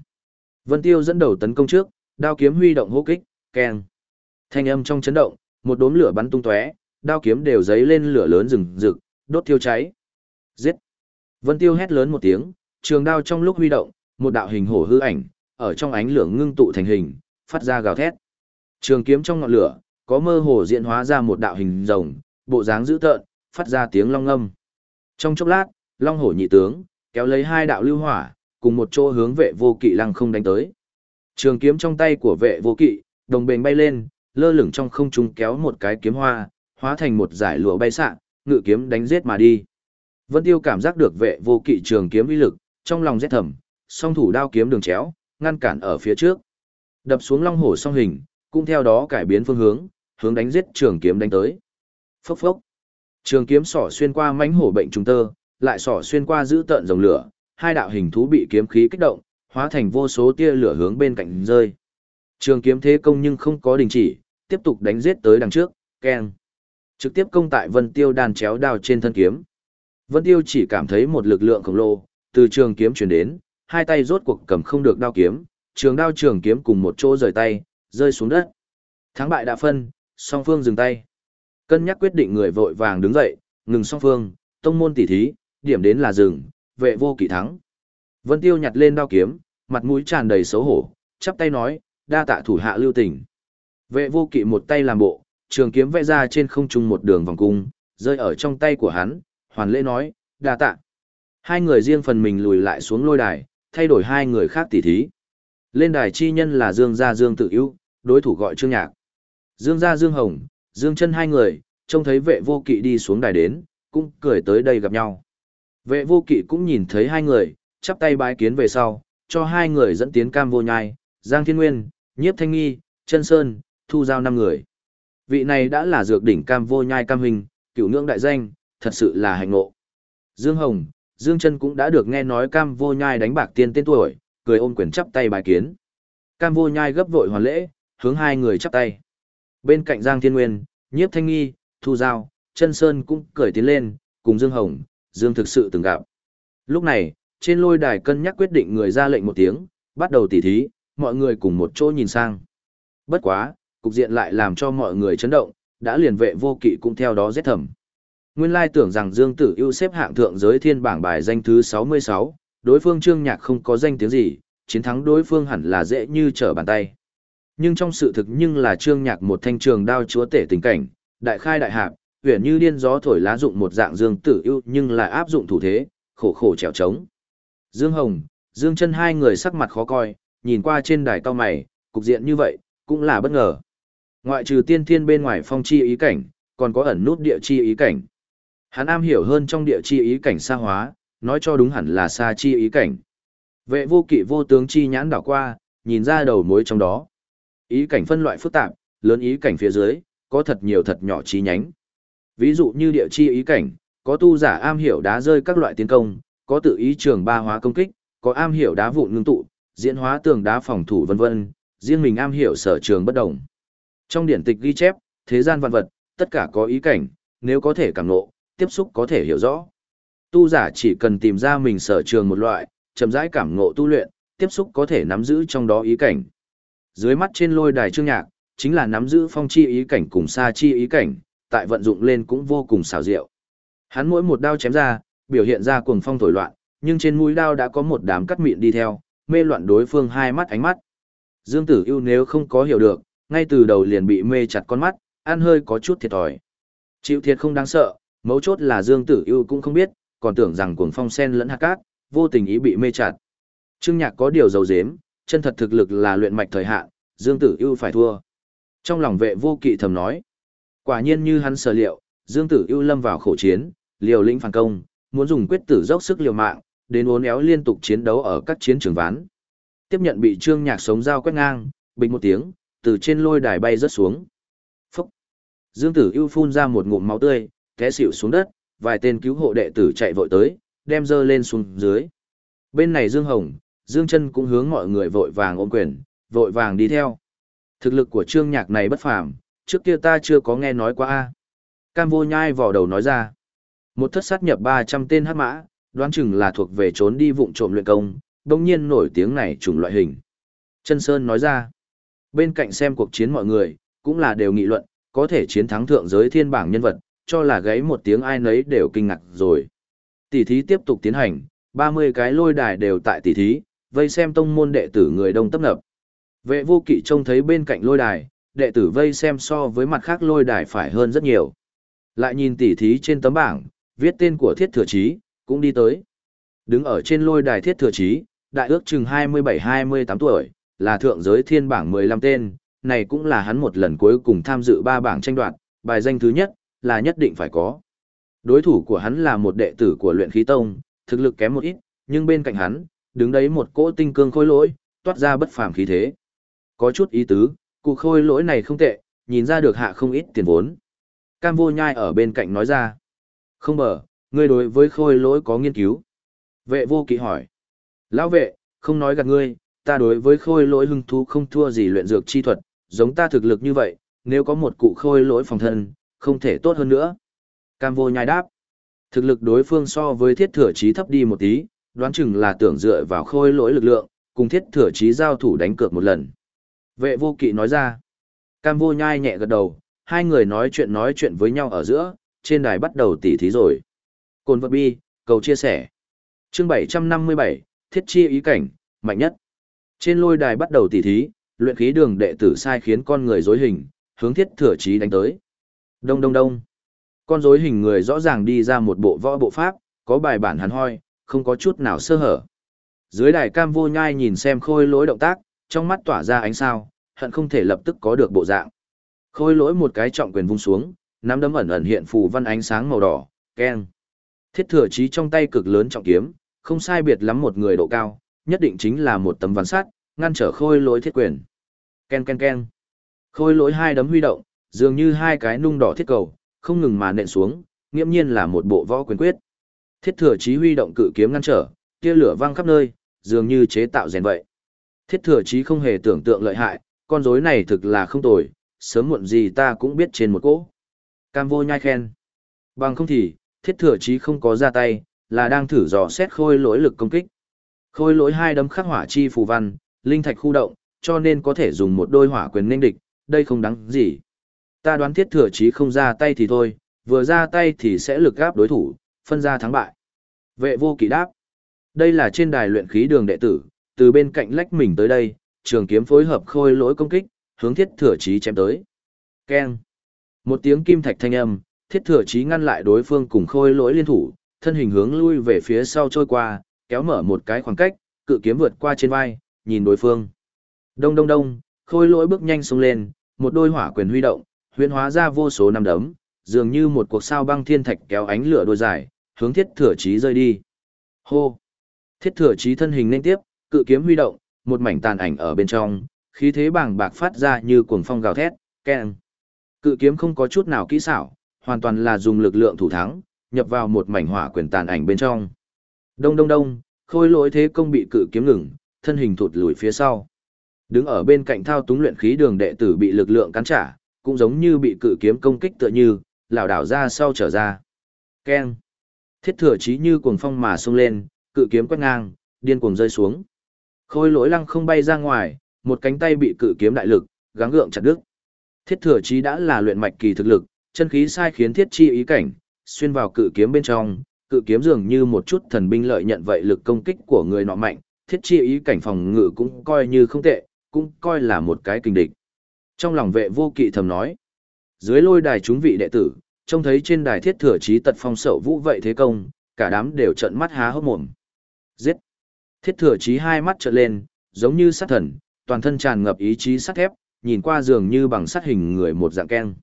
Vân Tiêu dẫn đầu tấn công trước, đao kiếm huy động hô kích, keng. Thanh âm trong chấn động, một đốm lửa bắn tung tóe, đao kiếm đều giấy lên lửa lớn rừng rực, đốt thiêu cháy. Giết! Vân Tiêu hét lớn một tiếng, trường đao trong lúc huy động, một đạo hình hổ hư ảnh, ở trong ánh lửa ngưng tụ thành hình, phát ra gào thét. Trường kiếm trong ngọn lửa, có mơ hồ diễn hóa ra một đạo hình rồng, bộ dáng dữ tợn, phát ra tiếng long ngâm. Trong chốc lát, long hổ nhị tướng, kéo lấy hai đạo lưu hỏa, cùng một chỗ hướng vệ vô kỵ lăng không đánh tới. Trường kiếm trong tay của vệ vô kỵ, đồng bền bay lên, lơ lửng trong không trung kéo một cái kiếm hoa, hóa thành một giải lụa bay xạ, ngự kiếm đánh giết mà đi. Vân Tiêu cảm giác được vệ vô kỵ trường kiếm uy lực, trong lòng rét thầm, song thủ đao kiếm đường chéo, ngăn cản ở phía trước. Đập xuống long hổ song hình, cũng theo đó cải biến phương hướng, hướng đánh giết trường kiếm đánh tới. Phốc phốc. Trường kiếm sỏ xuyên qua mãnh hổ bệnh trùng tơ, lại sỏ xuyên qua giữ tợn dòng lửa, hai đạo hình thú bị kiếm khí kích động, hóa thành vô số tia lửa hướng bên cạnh rơi. Trường kiếm thế công nhưng không có đình chỉ, tiếp tục đánh giết tới đằng trước, keng. Trực tiếp công tại Vân Tiêu đàn chéo đao trên thân kiếm. Vân Tiêu chỉ cảm thấy một lực lượng khổng lồ từ trường kiếm truyền đến, hai tay rốt cuộc cầm không được đao kiếm, trường đao trường kiếm cùng một chỗ rời tay, rơi xuống đất. Thắng bại đã phân, song phương dừng tay. Cân nhắc quyết định người vội vàng đứng dậy, ngừng song phương, tông môn tỉ thí, điểm đến là dừng, vệ vô kỵ thắng. Vân Tiêu nhặt lên đao kiếm, mặt mũi tràn đầy xấu hổ, chắp tay nói, đa tạ thủ hạ lưu tình. Vệ vô kỵ một tay làm bộ, trường kiếm vẽ ra trên không trung một đường vòng cung, rơi ở trong tay của hắn, hoàn lễ nói, đa tạ. Hai người riêng phần mình lùi lại xuống lôi đài, thay đổi hai người khác tỉ thí. Lên đài chi nhân là Dương Gia Dương Tự Yêu, đối thủ gọi Trương Nhạc. Dương Gia Dương Hồng, Dương chân hai người, trông thấy vệ vô kỵ đi xuống đài đến, cũng cười tới đây gặp nhau. Vệ vô kỵ cũng nhìn thấy hai người, chắp tay bái kiến về sau, cho hai người dẫn tiến cam vô nhai, Giang Thiên Nguyên, Nhiếp Thanh Nghi, Trân Sơn, thu giao năm người. Vị này đã là dược đỉnh cam vô nhai cam hình, cựu ngưỡng đại danh, thật sự là hành ngộ. Dương Hồng, Dương Trân cũng đã được nghe nói cam vô nhai đánh bạc tiên tên tuổi, cười ôm quyền chắp tay bài kiến. Cam vô nhai gấp vội hoàn lễ, hướng hai người chắp tay. Bên cạnh Giang Thiên Nguyên, Nhiếp Thanh Nghi, Thu Giao, Trân Sơn cũng cười tiến lên, cùng Dương Hồng, Dương thực sự từng gặp. Lúc này, trên lôi đài cân nhắc quyết định người ra lệnh một tiếng, bắt đầu tỉ thí, mọi người cùng một chỗ nhìn sang. Bất quá, cục diện lại làm cho mọi người chấn động, đã liền vệ vô kỵ cũng theo đó rét thầm. Nguyên lai tưởng rằng Dương Tử ưu xếp hạng thượng giới thiên bảng bài danh thứ 66, đối phương Trương Nhạc không có danh tiếng gì, chiến thắng đối phương hẳn là dễ như trở bàn tay. Nhưng trong sự thực nhưng là Trương Nhạc một thanh trường đao chúa tể tình cảnh, đại khai đại hạp, huyền như điên gió thổi lá dụng một dạng Dương Tử ưu nhưng lại áp dụng thủ thế, khổ khổ trèo trống. Dương Hồng, Dương chân hai người sắc mặt khó coi, nhìn qua trên đài cao mày, cục diện như vậy, cũng là bất ngờ. Ngoại trừ tiên thiên bên ngoài phong chi ý cảnh, còn có ẩn nút địa chi ý cảnh. Hắn am hiểu hơn trong địa chi ý cảnh xa hóa, nói cho đúng hẳn là xa chi ý cảnh. Vệ vô kỵ vô tướng chi nhãn đảo qua, nhìn ra đầu mối trong đó. Ý cảnh phân loại phức tạp, lớn ý cảnh phía dưới, có thật nhiều thật nhỏ chi nhánh. Ví dụ như địa chi ý cảnh, có tu giả am hiểu đá rơi các loại tiến công, có tự ý trường ba hóa công kích, có am hiểu đá vụn ngưng tụ, diễn hóa tường đá phòng thủ vân vân, riêng mình am hiểu sở trường bất đồng. Trong điển tịch ghi chép, thế gian vạn vật, tất cả có ý cảnh, nếu có thể cảm ngộ, tiếp xúc có thể hiểu rõ. Tu giả chỉ cần tìm ra mình sở trường một loại, chậm rãi cảm ngộ tu luyện, tiếp xúc có thể nắm giữ trong đó ý cảnh. Dưới mắt trên lôi đài trương nhạc, chính là nắm giữ phong chi ý cảnh cùng xa chi ý cảnh, tại vận dụng lên cũng vô cùng xảo diệu. Hắn mỗi một đao chém ra, biểu hiện ra cuồng phong thổi loạn, nhưng trên mũi đao đã có một đám cắt mịn đi theo, mê loạn đối phương hai mắt ánh mắt. Dương Tử Ưu nếu không có hiểu được, ngay từ đầu liền bị mê chặt con mắt, ăn hơi có chút thiệt thòi. Chịu thiệt không đáng sợ, mấu chốt là Dương Tử Ưu cũng không biết, còn tưởng rằng cuồng phong sen lẫn hạt cát, vô tình ý bị mê chặt. Trương Nhạc có điều dầu dếm, chân thật thực lực là luyện mạch thời hạn, Dương Tử Ưu phải thua. Trong lòng vệ vô kỵ thầm nói, quả nhiên như hắn sở liệu, Dương Tử Ưu lâm vào khổ chiến, liều lĩnh phản công, muốn dùng quyết tử dốc sức liều mạng, đến uốn éo liên tục chiến đấu ở các chiến trường ván. Tiếp nhận bị Trương Nhạc sống dao quét ngang, bình một tiếng, từ trên lôi đài bay rớt xuống. Phúc! Dương Tử Ưu phun ra một ngụm máu tươi, té xỉu xuống đất, vài tên cứu hộ đệ tử chạy vội tới, đem dơ lên xuống dưới. Bên này Dương Hồng, Dương Chân cũng hướng mọi người vội vàng ôm quyền, vội vàng đi theo. Thực lực của Trương Nhạc này bất phàm, trước kia ta chưa có nghe nói qua a. Cam Vô Nhai vò đầu nói ra. Một thất sát nhập 300 tên hắc mã, đoán chừng là thuộc về trốn đi vụng trộm luyện công, đồng nhiên nổi tiếng này trùng loại hình. Chân Sơn nói ra. Bên cạnh xem cuộc chiến mọi người, cũng là đều nghị luận, có thể chiến thắng thượng giới thiên bảng nhân vật, cho là gáy một tiếng ai nấy đều kinh ngạc rồi. Tỷ thí tiếp tục tiến hành, 30 cái lôi đài đều tại tỷ thí, vây xem tông môn đệ tử người đông tấp nập. Vệ vô kỵ trông thấy bên cạnh lôi đài, đệ tử vây xem so với mặt khác lôi đài phải hơn rất nhiều. Lại nhìn tỷ thí trên tấm bảng, viết tên của thiết thừa chí, cũng đi tới. Đứng ở trên lôi đài thiết thừa chí, đại ước chừng 27-28 tuổi, là thượng giới thiên bảng 15 tên, này cũng là hắn một lần cuối cùng tham dự ba bảng tranh đoạt, bài danh thứ nhất, là nhất định phải có. Đối thủ của hắn là một đệ tử của luyện khí tông, thực lực kém một ít, nhưng bên cạnh hắn, đứng đấy một cỗ tinh cương khôi lỗi, toát ra bất phàm khí thế. Có chút ý tứ, cụ khôi lỗi này không tệ, nhìn ra được hạ không ít tiền vốn. Cam vô nhai ở bên cạnh nói ra. Không bờ, ngươi đối với khôi lỗi có nghiên cứu. Vệ vô kỵ hỏi. Lão vệ, không nói gạt ngươi, ta đối với khôi lỗi hưng thú không thua gì luyện dược chi thuật, giống ta thực lực như vậy, nếu có một cụ khôi lỗi phòng thân, không thể tốt hơn nữa. Cam vô nhai đáp. Thực lực đối phương so với thiết thừa chí thấp đi một tí, đoán chừng là tưởng dựa vào khôi lỗi lực lượng, cùng thiết thừa chí giao thủ đánh cược một lần. Vệ vô kỵ nói ra. Cam vô nhai nhẹ gật đầu, hai người nói chuyện nói chuyện với nhau ở giữa, trên đài bắt đầu tỉ thí rồi. Cồn vật bi, cầu chia sẻ. Chương 757, thiết chi ý cảnh, mạnh nhất. Trên lôi đài bắt đầu tỉ thí, luyện khí đường đệ tử sai khiến con người dối hình, hướng thiết thừa chí đánh tới. Đông đông đông. Con rối hình người rõ ràng đi ra một bộ võ bộ pháp, có bài bản hắn hoi, không có chút nào sơ hở. Dưới đài cam vô nhai nhìn xem khôi lỗi động tác, trong mắt tỏa ra ánh sao, hận không thể lập tức có được bộ dạng. Khôi lỗi một cái trọng quyền vung xuống, nắm đấm ẩn ẩn hiện phù văn ánh sáng màu đỏ, keng. Thiết thừa chí trong tay cực lớn trọng kiếm, không sai biệt lắm một người độ cao, nhất định chính là một tấm văn sắt, ngăn trở khôi lỗi thiết quyền. Ken ken ken. Khôi lỗi hai đấm huy động, dường như hai cái nung đỏ thiết cầu, không ngừng mà nện xuống, nghiễm nhiên là một bộ võ quyền quyết. Thiết thừa chí huy động cự kiếm ngăn trở, tia lửa văng khắp nơi, dường như chế tạo rèn vậy. Thiết thừa chí không hề tưởng tượng lợi hại, con rối này thực là không tồi, sớm muộn gì ta cũng biết trên một cỗ. Cam vô nhai khen. Bằng không thì, thiết thừa chí không có ra tay, là đang thử dò xét khôi lỗi lực công kích. Khôi lỗi hai đấm khắc hỏa chi phù văn, linh thạch khu động, cho nên có thể dùng một đôi hỏa quyền nên địch, đây không đáng gì. Ta đoán thiết thừa chí không ra tay thì thôi, vừa ra tay thì sẽ lực gáp đối thủ, phân ra thắng bại. Vệ vô kỵ đáp. Đây là trên đài luyện khí đường đệ tử, từ bên cạnh lách mình tới đây, trường kiếm phối hợp khôi lỗi công kích, hướng thiết thừa chí chém tới. Keng. Một tiếng kim thạch thanh âm, thiết thừa chí ngăn lại đối phương cùng khôi lỗi liên thủ, thân hình hướng lui về phía sau trôi qua, kéo mở một cái khoảng cách, cự kiếm vượt qua trên vai, nhìn đối phương. Đông đông đông, khôi lỗi bước nhanh xuống lên, một đôi hỏa quyền huy động, huyễn hóa ra vô số năm đấm, dường như một cuộc sao băng thiên thạch kéo ánh lửa đôi dài, hướng thiết thừa chí rơi đi. Hô! Thiết thừa chí thân hình nên tiếp, cự kiếm huy động, một mảnh tàn ảnh ở bên trong, khí thế bàng bạc phát ra như cuồng phong gào thét, keng. Cự kiếm không có chút nào kỹ xảo, hoàn toàn là dùng lực lượng thủ thắng, nhập vào một mảnh hỏa quyền tàn ảnh bên trong. Đông đông đông, khôi lỗi thế công bị cự kiếm ngừng, thân hình thụt lùi phía sau. Đứng ở bên cạnh thao túng luyện khí đường đệ tử bị lực lượng cắn trả, cũng giống như bị cự kiếm công kích tựa như, lảo đảo ra sau trở ra. Keng. Thiết thừa chí như cuồng phong mà xông lên, cự kiếm quét ngang, điên cuồng rơi xuống. Khôi lỗi lăng không bay ra ngoài, một cánh tay bị cự kiếm đại lực, gắng gượng chặt đứt. Thiết thừa chí đã là luyện mạch kỳ thực lực, chân khí sai khiến thiết chi ý cảnh, xuyên vào cự kiếm bên trong, cự kiếm dường như một chút thần binh lợi nhận vậy lực công kích của người nọ mạnh, thiết chi ý cảnh phòng ngự cũng coi như không tệ, cũng coi là một cái kinh địch. Trong lòng vệ vô kỵ thầm nói, dưới lôi đài chúng vị đệ tử, trông thấy trên đài thiết thừa trí tật phong sậu vũ vậy thế công, cả đám đều trợn mắt há hốc mồm. Giết! Thiết thừa trí hai mắt trợn lên, giống như sát thần, toàn thân tràn ngập ý chí sắt thép, nhìn qua dường như bằng sắt hình người một dạng keng.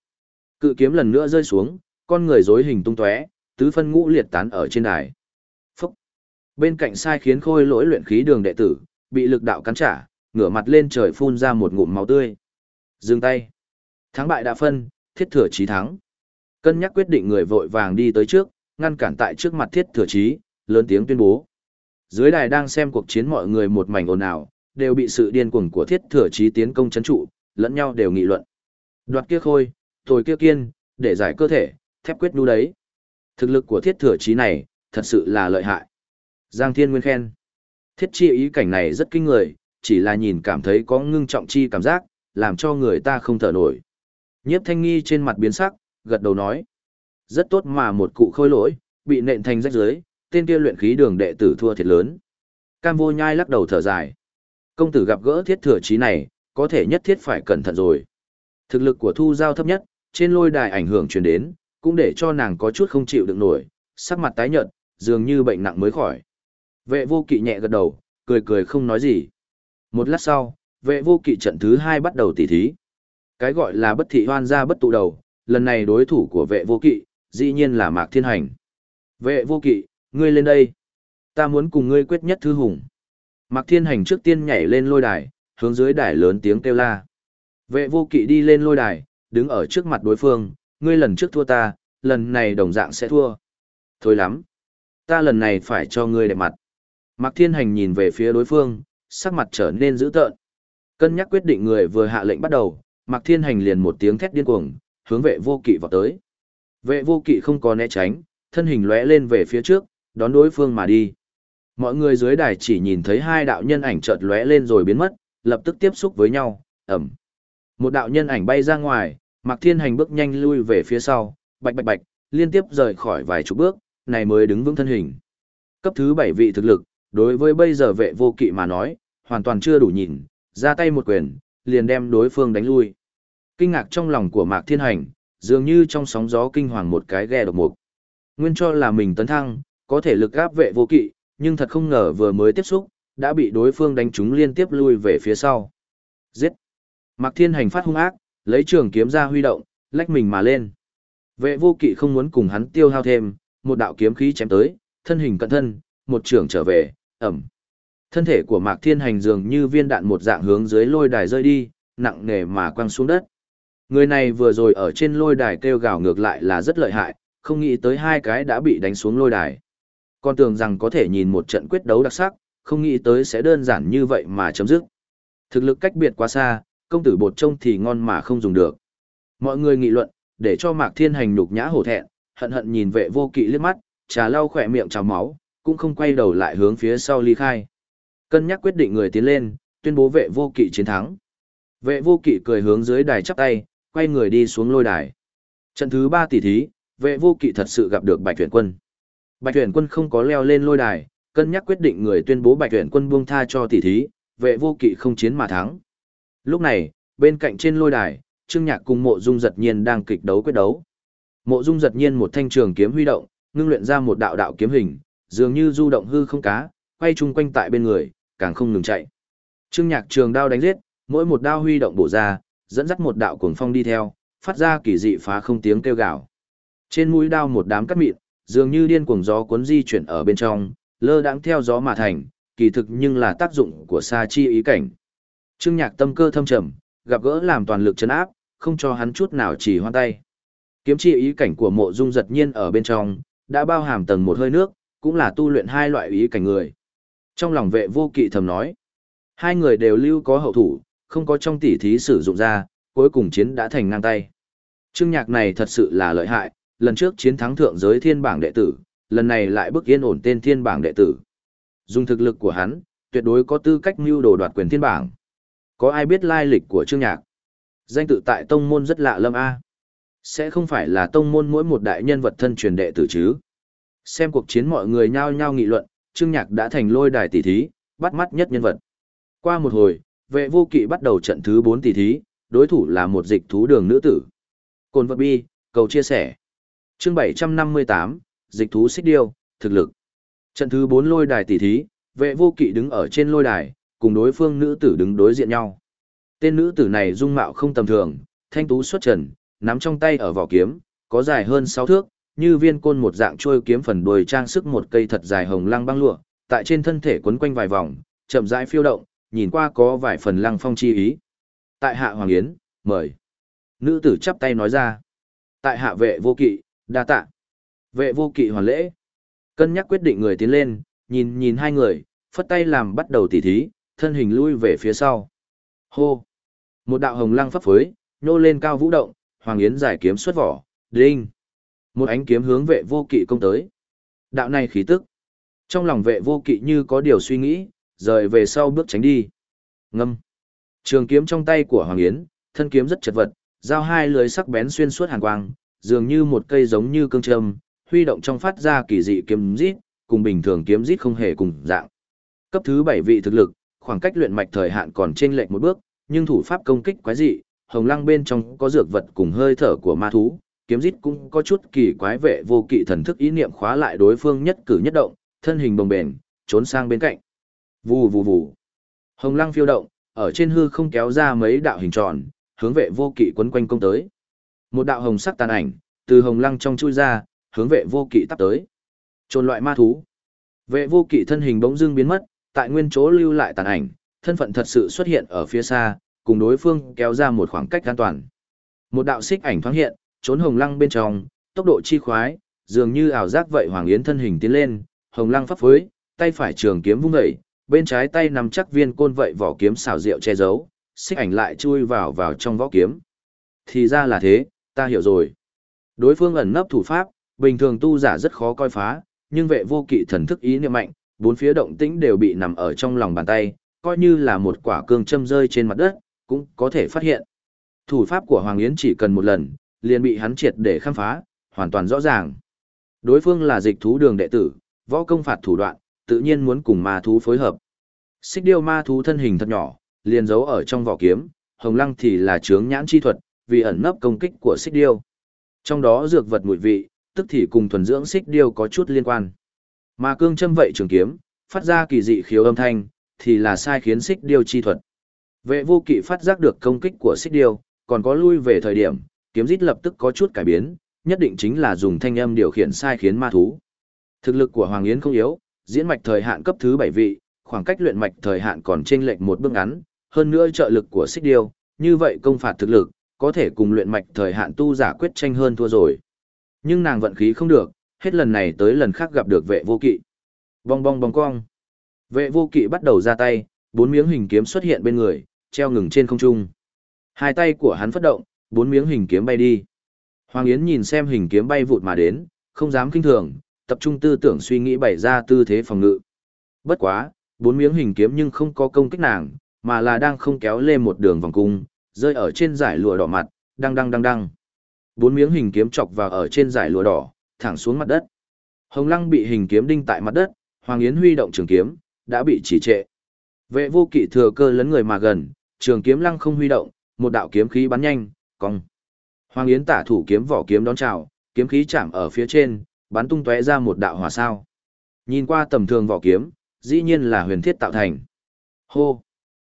Cự kiếm lần nữa rơi xuống, con người rối hình tung tóe, tứ phân ngũ liệt tán ở trên đài. Phúc! Bên cạnh sai khiến khôi lỗi luyện khí đường đệ tử, bị lực đạo cắn trả, ngửa mặt lên trời phun ra một ngụm máu tươi. Dừng tay. Thắng bại đã phân, thiết thừa chí thắng. Cân nhắc quyết định người vội vàng đi tới trước, ngăn cản tại trước mặt thiết thừa chí, lớn tiếng tuyên bố. Dưới đài đang xem cuộc chiến mọi người một mảnh ồn ào, đều bị sự điên cuồng của thiết thừa chí tiến công chấn trụ, lẫn nhau đều nghị luận. Đoạt kia khôi, thổi kia kiên, để giải cơ thể, thép quyết đu đấy. Thực lực của thiết thừa chí này, thật sự là lợi hại. Giang Thiên Nguyên khen. Thiết chi ý cảnh này rất kinh người, chỉ là nhìn cảm thấy có ngưng trọng chi cảm giác, làm cho người ta không thở nổi. Nhiếp thanh nghi trên mặt biến sắc, gật đầu nói. Rất tốt mà một cụ khôi lỗi, bị nện thành rách dưới, tên kia luyện khí đường đệ tử thua thiệt lớn. Cam vô nhai lắc đầu thở dài. Công tử gặp gỡ thiết thừa trí này, có thể nhất thiết phải cẩn thận rồi. Thực lực của thu giao thấp nhất, trên lôi đài ảnh hưởng truyền đến, cũng để cho nàng có chút không chịu được nổi, sắc mặt tái nhợt, dường như bệnh nặng mới khỏi. Vệ vô kỵ nhẹ gật đầu, cười cười không nói gì. Một lát sau, vệ vô kỵ trận thứ hai bắt đầu tỉ thí. Cái gọi là bất thị hoan gia bất tụ đầu, lần này đối thủ của vệ vô kỵ, dĩ nhiên là Mạc Thiên Hành. Vệ vô kỵ, ngươi lên đây. Ta muốn cùng ngươi quyết nhất thư hùng. Mạc Thiên Hành trước tiên nhảy lên lôi đài, hướng dưới đài lớn tiếng kêu la. Vệ vô kỵ đi lên lôi đài, đứng ở trước mặt đối phương, ngươi lần trước thua ta, lần này đồng dạng sẽ thua. Thôi lắm. Ta lần này phải cho ngươi đẹp mặt. Mạc Thiên Hành nhìn về phía đối phương, sắc mặt trở nên dữ tợn. Cân nhắc quyết định người vừa hạ lệnh bắt đầu, Mạc Thiên Hành liền một tiếng thét điên cuồng, hướng vệ vô kỵ vào tới. Vệ vô kỵ không có né tránh, thân hình lóe lên về phía trước, đón đối phương mà đi. Mọi người dưới đài chỉ nhìn thấy hai đạo nhân ảnh chợt lóe lên rồi biến mất, lập tức tiếp xúc với nhau, ầm. Một đạo nhân ảnh bay ra ngoài, Mạc Thiên Hành bước nhanh lui về phía sau, bạch bạch bạch, liên tiếp rời khỏi vài chục bước, này mới đứng vững thân hình. Cấp thứ bảy vị thực lực, đối với bây giờ vệ vô kỵ mà nói, hoàn toàn chưa đủ nhìn, ra tay một quyền, liền đem đối phương đánh lui. Kinh ngạc trong lòng của Mạc Thiên Hành, dường như trong sóng gió kinh hoàng một cái ghe độc mục. Nguyên cho là mình tấn thăng, có thể lực áp vệ vô kỵ, nhưng thật không ngờ vừa mới tiếp xúc, đã bị đối phương đánh trúng liên tiếp lui về phía sau. Giết! Mạc Thiên Hành phát hung ác, lấy trường kiếm ra huy động, lách mình mà lên. Vệ vô kỵ không muốn cùng hắn tiêu hao thêm, một đạo kiếm khí chém tới, thân hình cận thân, một trường trở về, ẩm. Thân thể của Mạc Thiên Hành dường như viên đạn một dạng hướng dưới lôi đài rơi đi, nặng nề mà quăng xuống đất. Người này vừa rồi ở trên lôi đài kêu gào ngược lại là rất lợi hại, không nghĩ tới hai cái đã bị đánh xuống lôi đài. Con tưởng rằng có thể nhìn một trận quyết đấu đặc sắc, không nghĩ tới sẽ đơn giản như vậy mà chấm dứt. Thực lực cách biệt quá xa, công tử bột trông thì ngon mà không dùng được. Mọi người nghị luận, để cho Mạc Thiên Hành nhục nhã hổ thẹn, hận hận nhìn vệ vô kỵ liếc mắt, trà lau khỏe miệng trào máu, cũng không quay đầu lại hướng phía sau ly khai. Cân nhắc quyết định người tiến lên, tuyên bố vệ vô kỵ chiến thắng. Vệ vô kỵ cười hướng dưới đài chắp tay, quay người đi xuống lôi đài. Trận thứ ba tỷ thí, vệ vô kỵ thật sự gặp được bạch tuyển quân. Bạch tuyển quân không có leo lên lôi đài, cân nhắc quyết định người tuyên bố bạch tuyển quân buông tha cho tỷ thí, vệ vô kỵ không chiến mà thắng. Lúc này, bên cạnh trên lôi đài, Trương Nhạc cùng Mộ Dung Giật Nhiên đang kịch đấu quyết đấu. Mộ Dung Giật Nhiên một thanh trường kiếm huy động, ngưng luyện ra một đạo đạo kiếm hình, dường như du động hư không cá, quay chung quanh tại bên người, càng không ngừng chạy. Trương Nhạc trường đao đánh giết, mỗi một đao huy động bổ ra, dẫn dắt một đạo cuồng phong đi theo, phát ra kỳ dị phá không tiếng kêu gào. Trên mũi đao một đám cắt mịn, dường như điên cuồng gió cuốn di chuyển ở bên trong, lơ đãng theo gió mà thành, kỳ thực nhưng là tác dụng của sa chi ý cảnh. Trương Nhạc tâm cơ thâm trầm, gặp gỡ làm toàn lực chấn áp, không cho hắn chút nào chỉ hoan tay. Kiếm chi ý cảnh của mộ dung giật nhiên ở bên trong, đã bao hàm tầng một hơi nước, cũng là tu luyện hai loại ý cảnh người. Trong lòng vệ vô kỵ thầm nói, hai người đều lưu có hậu thủ, không có trong tỉ thí sử dụng ra, cuối cùng chiến đã thành ngang tay. Trương nhạc này thật sự là lợi hại, lần trước chiến thắng thượng giới thiên bảng đệ tử, lần này lại bức yên ổn tên thiên bảng đệ tử. Dùng thực lực của hắn, tuyệt đối có tư cách mưu đồ đoạt quyền thiên bảng. Có ai biết lai lịch của Trương Nhạc? Danh tự tại tông môn rất lạ lâm a. Sẽ không phải là tông môn mỗi một đại nhân vật thân truyền đệ tử chứ? Xem cuộc chiến mọi người nhao nhao nghị luận, Trương Nhạc đã thành lôi đài tỷ thí, bắt mắt nhất nhân vật. Qua một hồi, vệ vô kỵ bắt đầu trận thứ 4 tỷ thí, đối thủ là một dịch thú đường nữ tử. Cồn vật bi, cầu chia sẻ. Chương 758, dịch thú xích điêu, thực lực. Trận thứ 4 lôi đài tỷ thí, vệ vô kỵ đứng ở trên lôi đài, cùng đối phương nữ tử đứng đối diện nhau. Tên nữ tử này dung mạo không tầm thường, thanh tú xuất trần, nắm trong tay ở vỏ kiếm, có dài hơn 6 thước, như viên côn một dạng trôi kiếm phần đuôi trang sức một cây thật dài hồng lăng băng lụa, tại trên thân thể quấn quanh vài vòng, chậm rãi phiêu động, nhìn qua có vài phần lăng phong chi ý. Tại hạ Hoàng Yến, mời. Nữ tử chắp tay nói ra. Tại hạ vệ vô kỵ, đa tạ. Vệ vô kỵ hoàn lễ. Cân nhắc quyết định người tiến lên, nhìn nhìn hai người, phất tay làm bắt đầu tỉ thí, thân hình lui về phía sau. Hô! Một đạo hồng lăng phấp phới, nô lên cao vũ động, Hoàng Yến giải kiếm xuất vỏ, đinh! Một ánh kiếm hướng vệ vô kỵ công tới. Đạo này khí tức. Trong lòng vệ vô kỵ như có điều suy nghĩ, rời về sau bước tránh đi. Ngâm! Trường kiếm trong tay của Hoàng Yến, thân kiếm rất chật vật, giao hai lưới sắc bén xuyên suốt hàng quang, dường như một cây giống như cương châm, huy động trong phát ra kỳ dị kiếm rít, cùng bình thường kiếm rít không hề cùng dạng. Cấp thứ bảy vị thực lực, khoảng cách luyện mạch thời hạn còn chênh lệch một bước, nhưng thủ pháp công kích quái dị, hồng lăng bên trong có dược vật cùng hơi thở của ma thú, kiếm rít cũng có chút kỳ quái vệ vô kỵ thần thức ý niệm khóa lại đối phương nhất cử nhất động, thân hình bồng bềnh, trốn sang bên cạnh. Vù vù vù. Hồng lăng phiêu động, ở trên hư không kéo ra mấy đạo hình tròn, hướng vệ vô kỵ quấn quanh công tới. Một đạo hồng sắc tàn ảnh, từ hồng lăng trong chui ra, hướng vệ vô kỵ tắp tới. Trồn loại ma thú. Vệ vô kỵ thân hình bỗng dưng biến mất, tại nguyên chỗ lưu lại tàn ảnh, thân phận thật sự xuất hiện ở phía xa, cùng đối phương kéo ra một khoảng cách an toàn. Một đạo xích ảnh thoáng hiện, trốn hồng lăng bên trong, tốc độ chi khoái, dường như ảo giác vậy Hoàng Yến thân hình tiến lên, hồng lăng pháp phối, tay phải trường kiếm vung dậy, bên trái tay nắm chắc viên côn vậy vỏ kiếm xảo diệu che giấu, xích ảnh lại chui vào vào trong vỏ kiếm. Thì ra là thế, ta hiểu rồi. Đối phương ẩn nấp thủ pháp, bình thường tu giả rất khó coi phá, nhưng vệ vô kỵ thần thức ý niệm mạnh, bốn phía động tĩnh đều bị nằm ở trong lòng bàn tay, coi như là một quả cương châm rơi trên mặt đất, cũng có thể phát hiện. Thủ pháp của Hoàng Yến chỉ cần một lần, liền bị hắn triệt để khám phá, hoàn toàn rõ ràng. Đối phương là dịch thú đường đệ tử, võ công phạt thủ đoạn, tự nhiên muốn cùng ma thú phối hợp. Xích điêu ma thú thân hình thật nhỏ, liền giấu ở trong vỏ kiếm, hồng lăng thì là chướng nhãn chi thuật, vì ẩn nấp công kích của xích điêu. Trong đó dược vật mùi vị, tức thì cùng thuần dưỡng xích điêu có chút liên quan. Mà cương châm vậy trường kiếm, phát ra kỳ dị khiếu âm thanh, thì là sai khiến xích điêu chi thuật. Vệ vô kỵ phát giác được công kích của xích điêu, còn có lui về thời điểm, kiếm rít lập tức có chút cải biến, nhất định chính là dùng thanh âm điều khiển sai khiến ma thú. Thực lực của Hoàng Yến không yếu, diễn mạch thời hạn cấp thứ 7 vị, khoảng cách luyện mạch thời hạn còn chênh lệch một bước ngắn, hơn nữa trợ lực của xích điêu, như vậy công phạt thực lực, có thể cùng luyện mạch thời hạn tu giả quyết tranh hơn thua rồi. Nhưng nàng vận khí không được, hết lần này tới lần khác gặp được vệ vô kỵ. Bong bong bong cong. Vệ vô kỵ bắt đầu ra tay, bốn miếng hình kiếm xuất hiện bên người, treo ngừng trên không trung. Hai tay của hắn phất động, bốn miếng hình kiếm bay đi. Hoàng Yến nhìn xem hình kiếm bay vụt mà đến, không dám kinh thường, tập trung tư tưởng suy nghĩ bày ra tư thế phòng ngự. Bất quá, bốn miếng hình kiếm nhưng không có công kích nàng, mà là đang không kéo lên một đường vòng cung, rơi ở trên giải lụa đỏ mặt, đang đang đang đang. Bốn miếng hình kiếm chọc vào ở trên giải lụa đỏ, thẳng xuống mặt đất. Hồng Lăng bị hình kiếm đinh tại mặt đất, Hoàng Yến huy động trường kiếm, đã bị chỉ trệ. Vệ vô kỵ thừa cơ lấn người mà gần, trường kiếm lăng không huy động, một đạo kiếm khí bắn nhanh, cong. Hoàng Yến tả thủ kiếm vỏ kiếm đón chào, kiếm khí chạm ở phía trên, bắn tung tóe ra một đạo hỏa sao. Nhìn qua tầm thường vỏ kiếm, dĩ nhiên là huyền thiết tạo thành. Hô!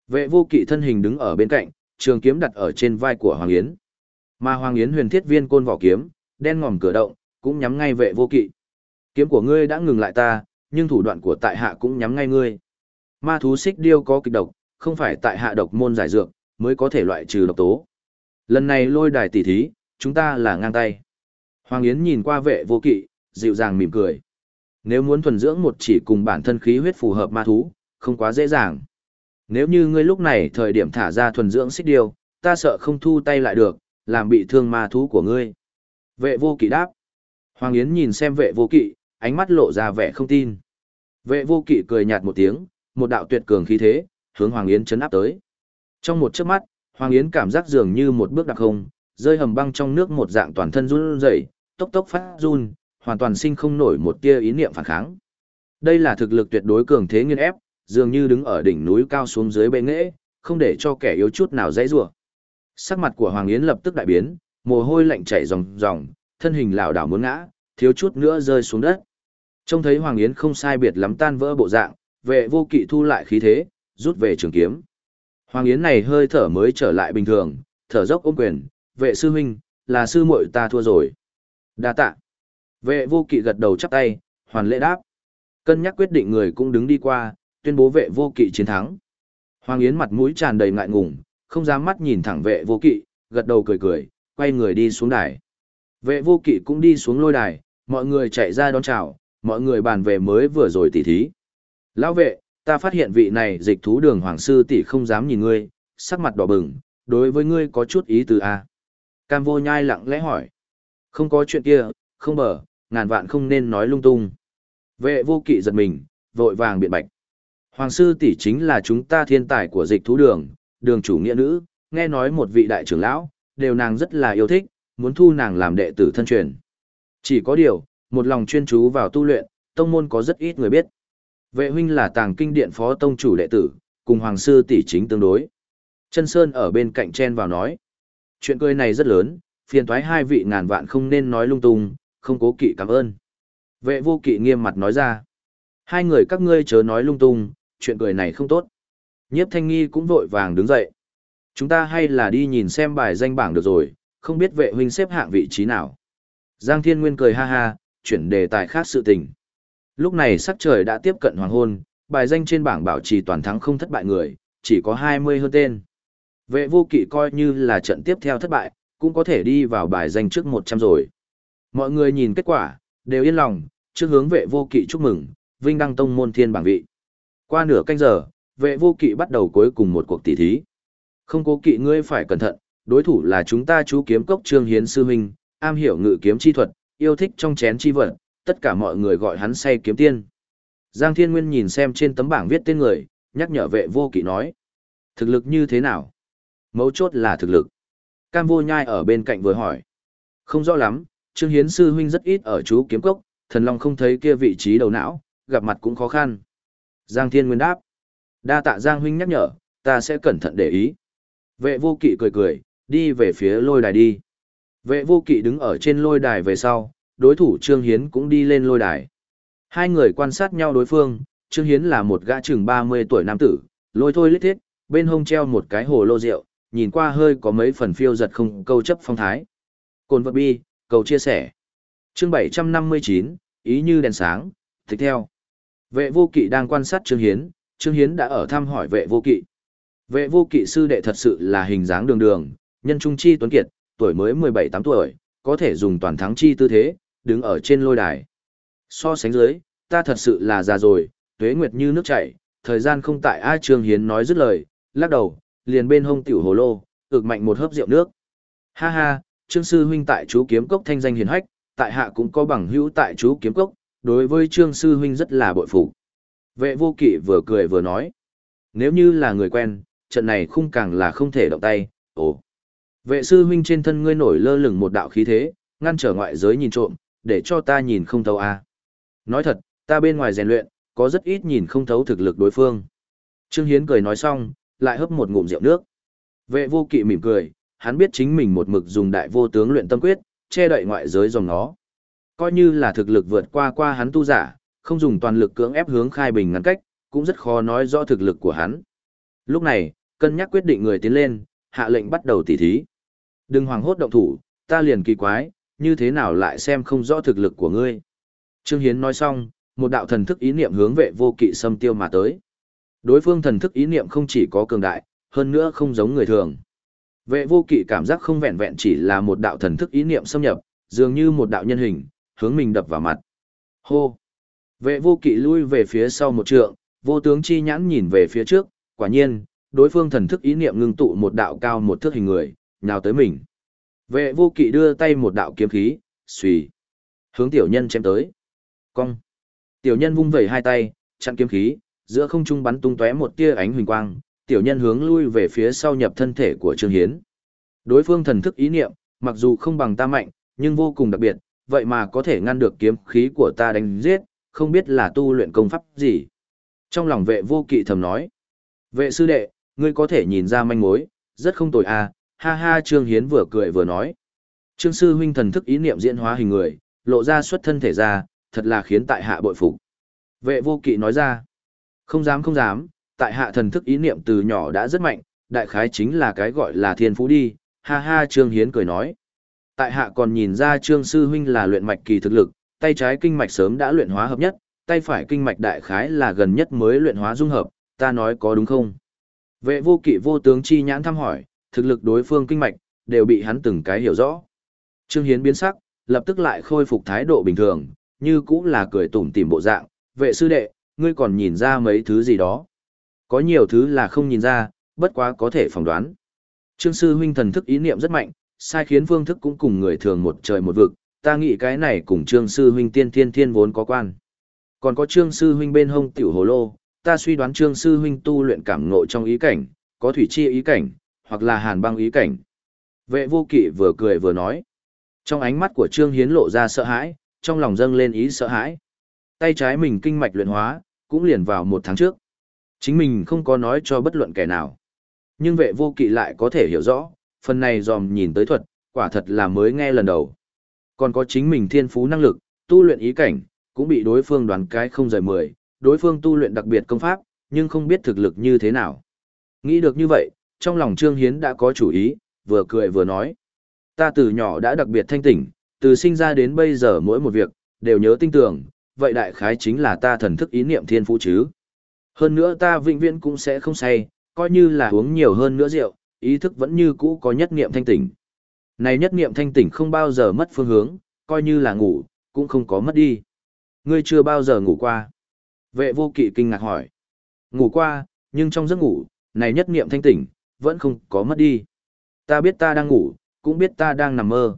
Vệ vô kỵ thân hình đứng ở bên cạnh, trường kiếm đặt ở trên vai của Hoàng Yến. Mà Hoàng Yến huyền thiết viên côn vỏ kiếm, đen ngòm cửa động, cũng nhắm ngay vệ vô kỵ. Kiếm của ngươi đã ngừng lại ta, nhưng thủ đoạn của tại hạ cũng nhắm ngay ngươi. Ma thú xích điêu có kịch độc, không phải tại hạ độc môn giải dược, mới có thể loại trừ độc tố. Lần này lôi đài tỉ thí, chúng ta là ngang tay. Hoàng Yến nhìn qua vệ vô kỵ, dịu dàng mỉm cười. Nếu muốn thuần dưỡng một chỉ cùng bản thân khí huyết phù hợp ma thú, không quá dễ dàng. Nếu như ngươi lúc này thời điểm thả ra thuần dưỡng xích điều ta sợ không thu tay lại được, làm bị thương ma thú của ngươi. Vệ vô kỵ đáp. Hoàng Yến nhìn xem vệ vô kỵ, ánh mắt lộ ra vẻ không tin. Vệ vô kỵ cười nhạt một tiếng, một đạo tuyệt cường khí thế, hướng Hoàng Yến chấn áp tới. Trong một chớp mắt, Hoàng Yến cảm giác dường như một bước đặc không, rơi hầm băng trong nước một dạng toàn thân run rẩy, tốc tốc phát run, hoàn toàn sinh không nổi một tia ý niệm phản kháng. Đây là thực lực tuyệt đối cường thế nghiên ép, dường như đứng ở đỉnh núi cao xuống dưới bệ nghệ, không để cho kẻ yếu chút nào dãy rủa. Sắc mặt của Hoàng Yến lập tức đại biến, mồ hôi lạnh chảy ròng ròng, thân hình lảo đảo muốn ngã, thiếu chút nữa rơi xuống đất. Trông thấy Hoàng Yến không sai biệt lắm tan vỡ bộ dạng, vệ vô kỵ thu lại khí thế, rút về trường kiếm. Hoàng Yến này hơi thở mới trở lại bình thường, thở dốc ôm quyền, vệ sư huynh, là sư muội ta thua rồi. đa tạ. Vệ vô kỵ gật đầu chắp tay, hoàn lễ đáp. Cân nhắc quyết định người cũng đứng đi qua, tuyên bố vệ vô kỵ chiến thắng. Hoàng Yến mặt mũi tràn đầy ngại ngùng, không dám mắt nhìn thẳng vệ vô kỵ, gật đầu cười cười, quay người đi xuống đài. Vệ vô kỵ cũng đi xuống lôi đài, mọi người chạy ra đón chào, mọi người bàn về mới vừa rồi tỉ thí. Lão vệ, ta phát hiện vị này dịch thú đường hoàng sư tỷ không dám nhìn ngươi, sắc mặt đỏ bừng, đối với ngươi có chút ý từ a. Cam vô nhai lặng lẽ hỏi. Không có chuyện kia, không bờ, ngàn vạn không nên nói lung tung. Vệ vô kỵ giật mình, vội vàng biện bạch. Hoàng sư tỷ chính là chúng ta thiên tài của dịch thú đường, đường chủ nghĩa nữ, nghe nói một vị đại trưởng lão, đều nàng rất là yêu thích, muốn thu nàng làm đệ tử thân truyền. Chỉ có điều, một lòng chuyên chú vào tu luyện, tông môn có rất ít người biết. Vệ huynh là tàng kinh điện phó tông chủ đệ tử, cùng hoàng sư tỷ chính tương đối. Chân Sơn ở bên cạnh chen vào nói. Chuyện cười này rất lớn, phiền thoái hai vị ngàn vạn không nên nói lung tung, không cố kỵ cảm ơn. Vệ vô kỵ nghiêm mặt nói ra. Hai người các ngươi chớ nói lung tung, chuyện cười này không tốt. Nhiếp thanh nghi cũng vội vàng đứng dậy. Chúng ta hay là đi nhìn xem bài danh bảng được rồi, không biết vệ huynh xếp hạng vị trí nào. Giang Thiên Nguyên cười ha ha, chuyển đề tài khác sự tình. Lúc này sắc trời đã tiếp cận hoàng hôn, bài danh trên bảng bảo trì toàn thắng không thất bại người, chỉ có 20 hơn tên. Vệ vô kỵ coi như là trận tiếp theo thất bại, cũng có thể đi vào bài danh trước 100 rồi. Mọi người nhìn kết quả, đều yên lòng, trước hướng vệ vô kỵ chúc mừng, vinh đăng tông môn thiên bảng vị. Qua nửa canh giờ, vệ vô kỵ bắt đầu cuối cùng một cuộc tỷ thí. Không cố kỵ ngươi phải cẩn thận, đối thủ là chúng ta chú kiếm cốc trương hiến sư huynh, am hiểu ngự kiếm chi thuật, yêu thích trong chén chi vật, tất cả mọi người gọi hắn say kiếm tiên. Giang Thiên Nguyên nhìn xem trên tấm bảng viết tên người, nhắc nhở vệ vô kỵ nói. Thực lực như thế nào? Mấu chốt là thực lực. Cam vô nhai ở bên cạnh vừa hỏi. Không rõ lắm, Trương Hiến sư huynh rất ít ở chú kiếm cốc, thần long không thấy kia vị trí đầu não, gặp mặt cũng khó khăn. Giang Thiên Nguyên đáp. Đa tạ Giang huynh nhắc nhở, ta sẽ cẩn thận để ý. Vệ vô kỵ cười cười, đi về phía lôi đài đi. Vệ vô kỵ đứng ở trên lôi đài về sau, đối thủ Trương Hiến cũng đi lên lôi đài. Hai người quan sát nhau đối phương, Trương Hiến là một gã chừng 30 tuổi nam tử, lôi thôi lít thiết, bên hông treo một cái hồ lô rượu, nhìn qua hơi có mấy phần phiêu giật không câu chấp phong thái. Cồn vật bi, cầu chia sẻ. Chương 759, ý như đèn sáng, thích theo. Vệ vô kỵ đang quan sát Trương Hiến, Trương Hiến đã ở thăm hỏi vệ vô kỵ. Vệ vô kỵ sư đệ thật sự là hình dáng đường đường, nhân trung chi tuấn kiệt, tuổi mới 17-8 tuổi, có thể dùng toàn thắng chi tư thế, đứng ở trên lôi đài. So sánh dưới, ta thật sự là già rồi, tuế nguyệt như nước chảy, thời gian không tại A Trương Hiến nói dứt lời, lắc đầu, liền bên hông tiểu hồ lô, ực mạnh một hớp rượu nước. Ha ha, Trương Sư Huynh tại chú kiếm cốc thanh danh hiền hách, tại hạ cũng có bằng hữu tại chú kiếm cốc, đối với Trương Sư Huynh rất là bội phục. Vệ vô kỵ vừa cười vừa nói. Nếu như là người quen, trận này khung càng là không thể động tay, ồ. Vệ sư huynh trên thân ngươi nổi lơ lửng một đạo khí thế, ngăn trở ngoại giới nhìn trộm, để cho ta nhìn không thấu a. À. Nói thật, ta bên ngoài rèn luyện, có rất ít nhìn không thấu thực lực đối phương. Trương Hiến cười nói xong, lại hấp một ngụm rượu nước. Vệ vô kỵ mỉm cười, hắn biết chính mình một mực dùng đại vô tướng luyện tâm quyết, che đậy ngoại giới dòng nó. Coi như là thực lực vượt qua qua hắn tu giả, không dùng toàn lực cưỡng ép hướng khai bình ngăn cách, cũng rất khó nói rõ thực lực của hắn. Lúc này, cân nhắc quyết định người tiến lên, hạ lệnh bắt đầu tỉ thí. Đừng hoàng hốt động thủ, ta liền kỳ quái, như thế nào lại xem không rõ thực lực của ngươi. Trương Hiến nói xong, một đạo thần thức ý niệm hướng vệ vô kỵ xâm tiêu mà tới. Đối phương thần thức ý niệm không chỉ có cường đại, hơn nữa không giống người thường. Vệ vô kỵ cảm giác không vẹn vẹn chỉ là một đạo thần thức ý niệm xâm nhập, dường như một đạo nhân hình, hướng mình đập vào mặt. Hô! Vệ vô kỵ lui về phía sau một trượng, vô tướng chi nhãn nhìn về phía trước, quả nhiên, đối phương thần thức ý niệm ngưng tụ một đạo cao một thước hình người, nào tới mình. Vệ vô kỵ đưa tay một đạo kiếm khí, xùy. Hướng tiểu nhân chém tới. Cong. Tiểu nhân vung vẩy hai tay, chặn kiếm khí, giữa không trung bắn tung tóe một tia ánh huỳnh quang, tiểu nhân hướng lui về phía sau nhập thân thể của Trương Hiến. Đối phương thần thức ý niệm, mặc dù không bằng ta mạnh, nhưng vô cùng đặc biệt, vậy mà có thể ngăn được kiếm khí của ta đánh giết, không biết là tu luyện công pháp gì. Trong lòng vệ vô kỵ thầm nói, vệ sư đệ, ngươi có thể nhìn ra manh mối, rất không tồi à, ha ha Trương Hiến vừa cười vừa nói. Trương sư huynh thần thức ý niệm diễn hóa hình người, lộ ra xuất thân thể ra, thật là khiến tại hạ bội phục. Vệ vô kỵ nói ra, không dám không dám, tại hạ thần thức ý niệm từ nhỏ đã rất mạnh, đại khái chính là cái gọi là thiên phú đi, ha ha Trương Hiến cười nói. Tại hạ còn nhìn ra Trương sư huynh là luyện mạch kỳ thực lực, tay trái kinh mạch sớm đã luyện hóa hợp nhất, tay phải kinh mạch đại khái là gần nhất mới luyện hóa dung hợp, ta nói có đúng không? Vệ vô kỵ vô tướng chi nhãn thăm hỏi, thực lực đối phương kinh mạch, đều bị hắn từng cái hiểu rõ. Trương Hiến biến sắc, lập tức lại khôi phục thái độ bình thường, như cũng là cười tủm tỉm bộ dạng, vệ sư đệ, ngươi còn nhìn ra mấy thứ gì đó. Có nhiều thứ là không nhìn ra, bất quá có thể phỏng đoán. Trương sư huynh thần thức ý niệm rất mạnh, sai khiến phương thức cũng cùng người thường một trời một vực, ta nghĩ cái này cùng trương sư huynh tiên thiên thiên vốn có quan. Còn có trương sư huynh bên hông tiểu hồ lô, ta suy đoán trương sư huynh tu luyện cảm ngộ trong ý cảnh, có thủy chi ý cảnh, hoặc là hàn băng ý cảnh. Vệ vô kỵ vừa cười vừa nói. Trong ánh mắt của Trương Hiến lộ ra sợ hãi, trong lòng dâng lên ý sợ hãi. Tay trái mình kinh mạch luyện hóa, cũng liền vào một tháng trước. Chính mình không có nói cho bất luận kẻ nào. Nhưng vệ vô kỵ lại có thể hiểu rõ, phần này dòm nhìn tới thuật, quả thật là mới nghe lần đầu. Còn có chính mình thiên phú năng lực, tu luyện ý cảnh, cũng bị đối phương đoán cái không rời mười, đối phương tu luyện đặc biệt công pháp, nhưng không biết thực lực như thế nào. Nghĩ được như vậy, trong lòng Trương Hiến đã có chủ ý, vừa cười vừa nói. Ta từ nhỏ đã đặc biệt thanh tỉnh, từ sinh ra đến bây giờ mỗi một việc, đều nhớ tinh tưởng, vậy đại khái chính là ta thần thức ý niệm thiên phú chứ. Hơn nữa ta vĩnh viễn cũng sẽ không say, coi như là uống nhiều hơn nữa rượu, ý thức vẫn như cũ có nhất niệm thanh tỉnh. Này nhất niệm thanh tỉnh không bao giờ mất phương hướng, coi như là ngủ, cũng không có mất đi. Ngươi chưa bao giờ ngủ qua. Vệ vô kỵ kinh ngạc hỏi. Ngủ qua, nhưng trong giấc ngủ, này nhất niệm thanh tỉnh, vẫn không có mất đi. Ta biết ta đang ngủ, cũng biết ta đang nằm mơ.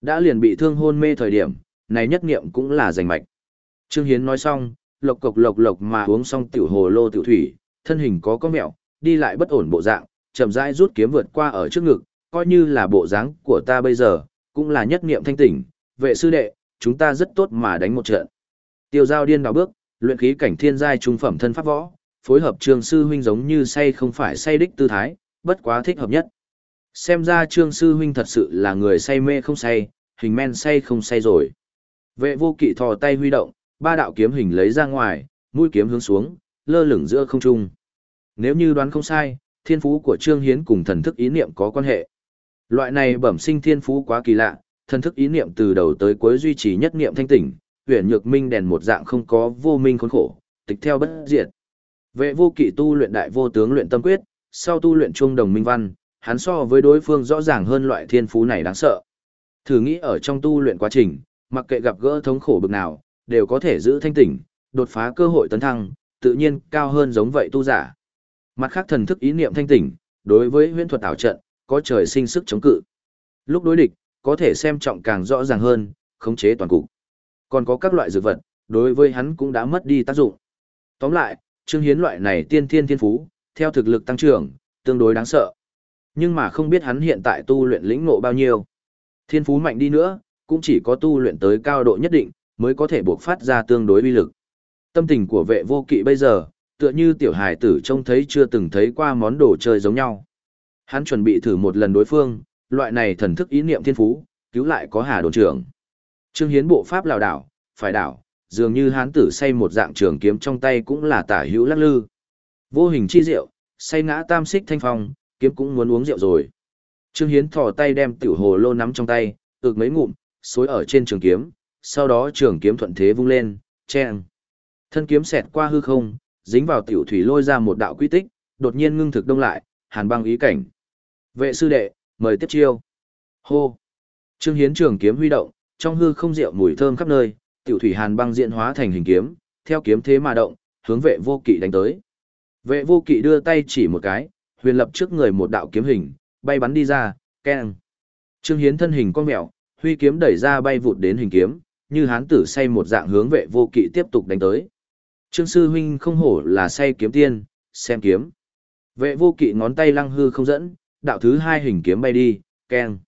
Đã liền bị thương hôn mê thời điểm, này nhất niệm cũng là giành mạch. Trương Hiến nói xong, lộc cộc lộc lộc mà uống xong tiểu hồ lô tiểu thủy, thân hình có có mẹo, đi lại bất ổn bộ dạng, chậm rãi rút kiếm vượt qua ở trước ngực, coi như là bộ dáng của ta bây giờ, cũng là nhất niệm thanh tỉnh, vệ sư đệ, chúng ta rất tốt mà đánh một trận. Tiêu giao điên đảo bước, luyện khí cảnh thiên giai trung phẩm thân pháp võ, phối hợp trường sư huynh giống như say không phải say đích tư thái, bất quá thích hợp nhất. Xem ra Trương Sư Huynh thật sự là người say mê không say, hình men say không say rồi. Vệ vô kỵ thò tay huy động, ba đạo kiếm hình lấy ra ngoài, mũi kiếm hướng xuống, lơ lửng giữa không trung. Nếu như đoán không sai, thiên phú của Trương Hiến cùng thần thức ý niệm có quan hệ. Loại này bẩm sinh thiên phú quá kỳ lạ, thần thức ý niệm từ đầu tới cuối duy trì nhất niệm thanh tỉnh, huyền nhược minh đèn một dạng không có vô minh khốn khổ, tịch theo bất diệt. Vệ vô kỵ tu luyện đại vô tướng luyện tâm quyết, sau tu luyện Chung đồng minh văn, hắn so với đối phương rõ ràng hơn loại thiên phú này đáng sợ. Thử nghĩ ở trong tu luyện quá trình, mặc kệ gặp gỡ thống khổ bực nào, đều có thể giữ thanh tỉnh, đột phá cơ hội tấn thăng, tự nhiên cao hơn giống vậy tu giả. Mặt khác thần thức ý niệm thanh tỉnh, đối với huyễn thuật ảo trận, có trời sinh sức chống cự. Lúc đối địch, có thể xem trọng càng rõ ràng hơn, khống chế toàn cục. Còn có các loại dược vật, đối với hắn cũng đã mất đi tác dụng. Tóm lại, Trương Hiến loại này tiên thiên thiên phú, theo thực lực tăng trưởng, tương đối đáng sợ. Nhưng mà không biết hắn hiện tại tu luyện lĩnh ngộ bao nhiêu. Thiên phú mạnh đi nữa, cũng chỉ có tu luyện tới cao độ nhất định, mới có thể buộc phát ra tương đối uy lực. Tâm tình của vệ vô kỵ bây giờ, tựa như tiểu hài tử trông thấy chưa từng thấy qua món đồ chơi giống nhau. Hắn chuẩn bị thử một lần đối phương, loại này thần thức ý niệm thiên phú, cứu lại có hà đồn trưởng. Trương Hiến bộ pháp lào đảo, phải đảo, dường như hán tử say một dạng trường kiếm trong tay cũng là tả hữu lắc lư. Vô hình chi rượu, say ngã tam xích thanh phong, kiếm cũng muốn uống rượu rồi. Trương Hiến thò tay đem tiểu hồ lô nắm trong tay, ực mấy ngụm, xối ở trên trường kiếm, sau đó trường kiếm thuận thế vung lên, chen. Thân kiếm xẹt qua hư không, dính vào tiểu thủy lôi ra một đạo quy tích, đột nhiên ngưng thực đông lại, hàn băng ý cảnh. Vệ sư đệ, mời tiếp chiêu. Hô. Trương Hiến trường kiếm huy động, trong hư không rượu mùi thơm khắp nơi, tiểu thủy hàn băng diễn hóa thành hình kiếm, theo kiếm thế mà động, hướng vệ vô kỵ đánh tới. Vệ vô kỵ đưa tay chỉ một cái, huyền lập trước người một đạo kiếm hình, bay bắn đi ra, keng. Trương Hiến thân hình con mèo, huy kiếm đẩy ra bay vụt đến hình kiếm, như hán tử say một dạng hướng vệ vô kỵ tiếp tục đánh tới. Trương sư huynh không hổ là say kiếm tiên, xem kiếm. Vệ vô kỵ ngón tay lăng hư không dẫn, đạo thứ hai hình kiếm bay đi, keng.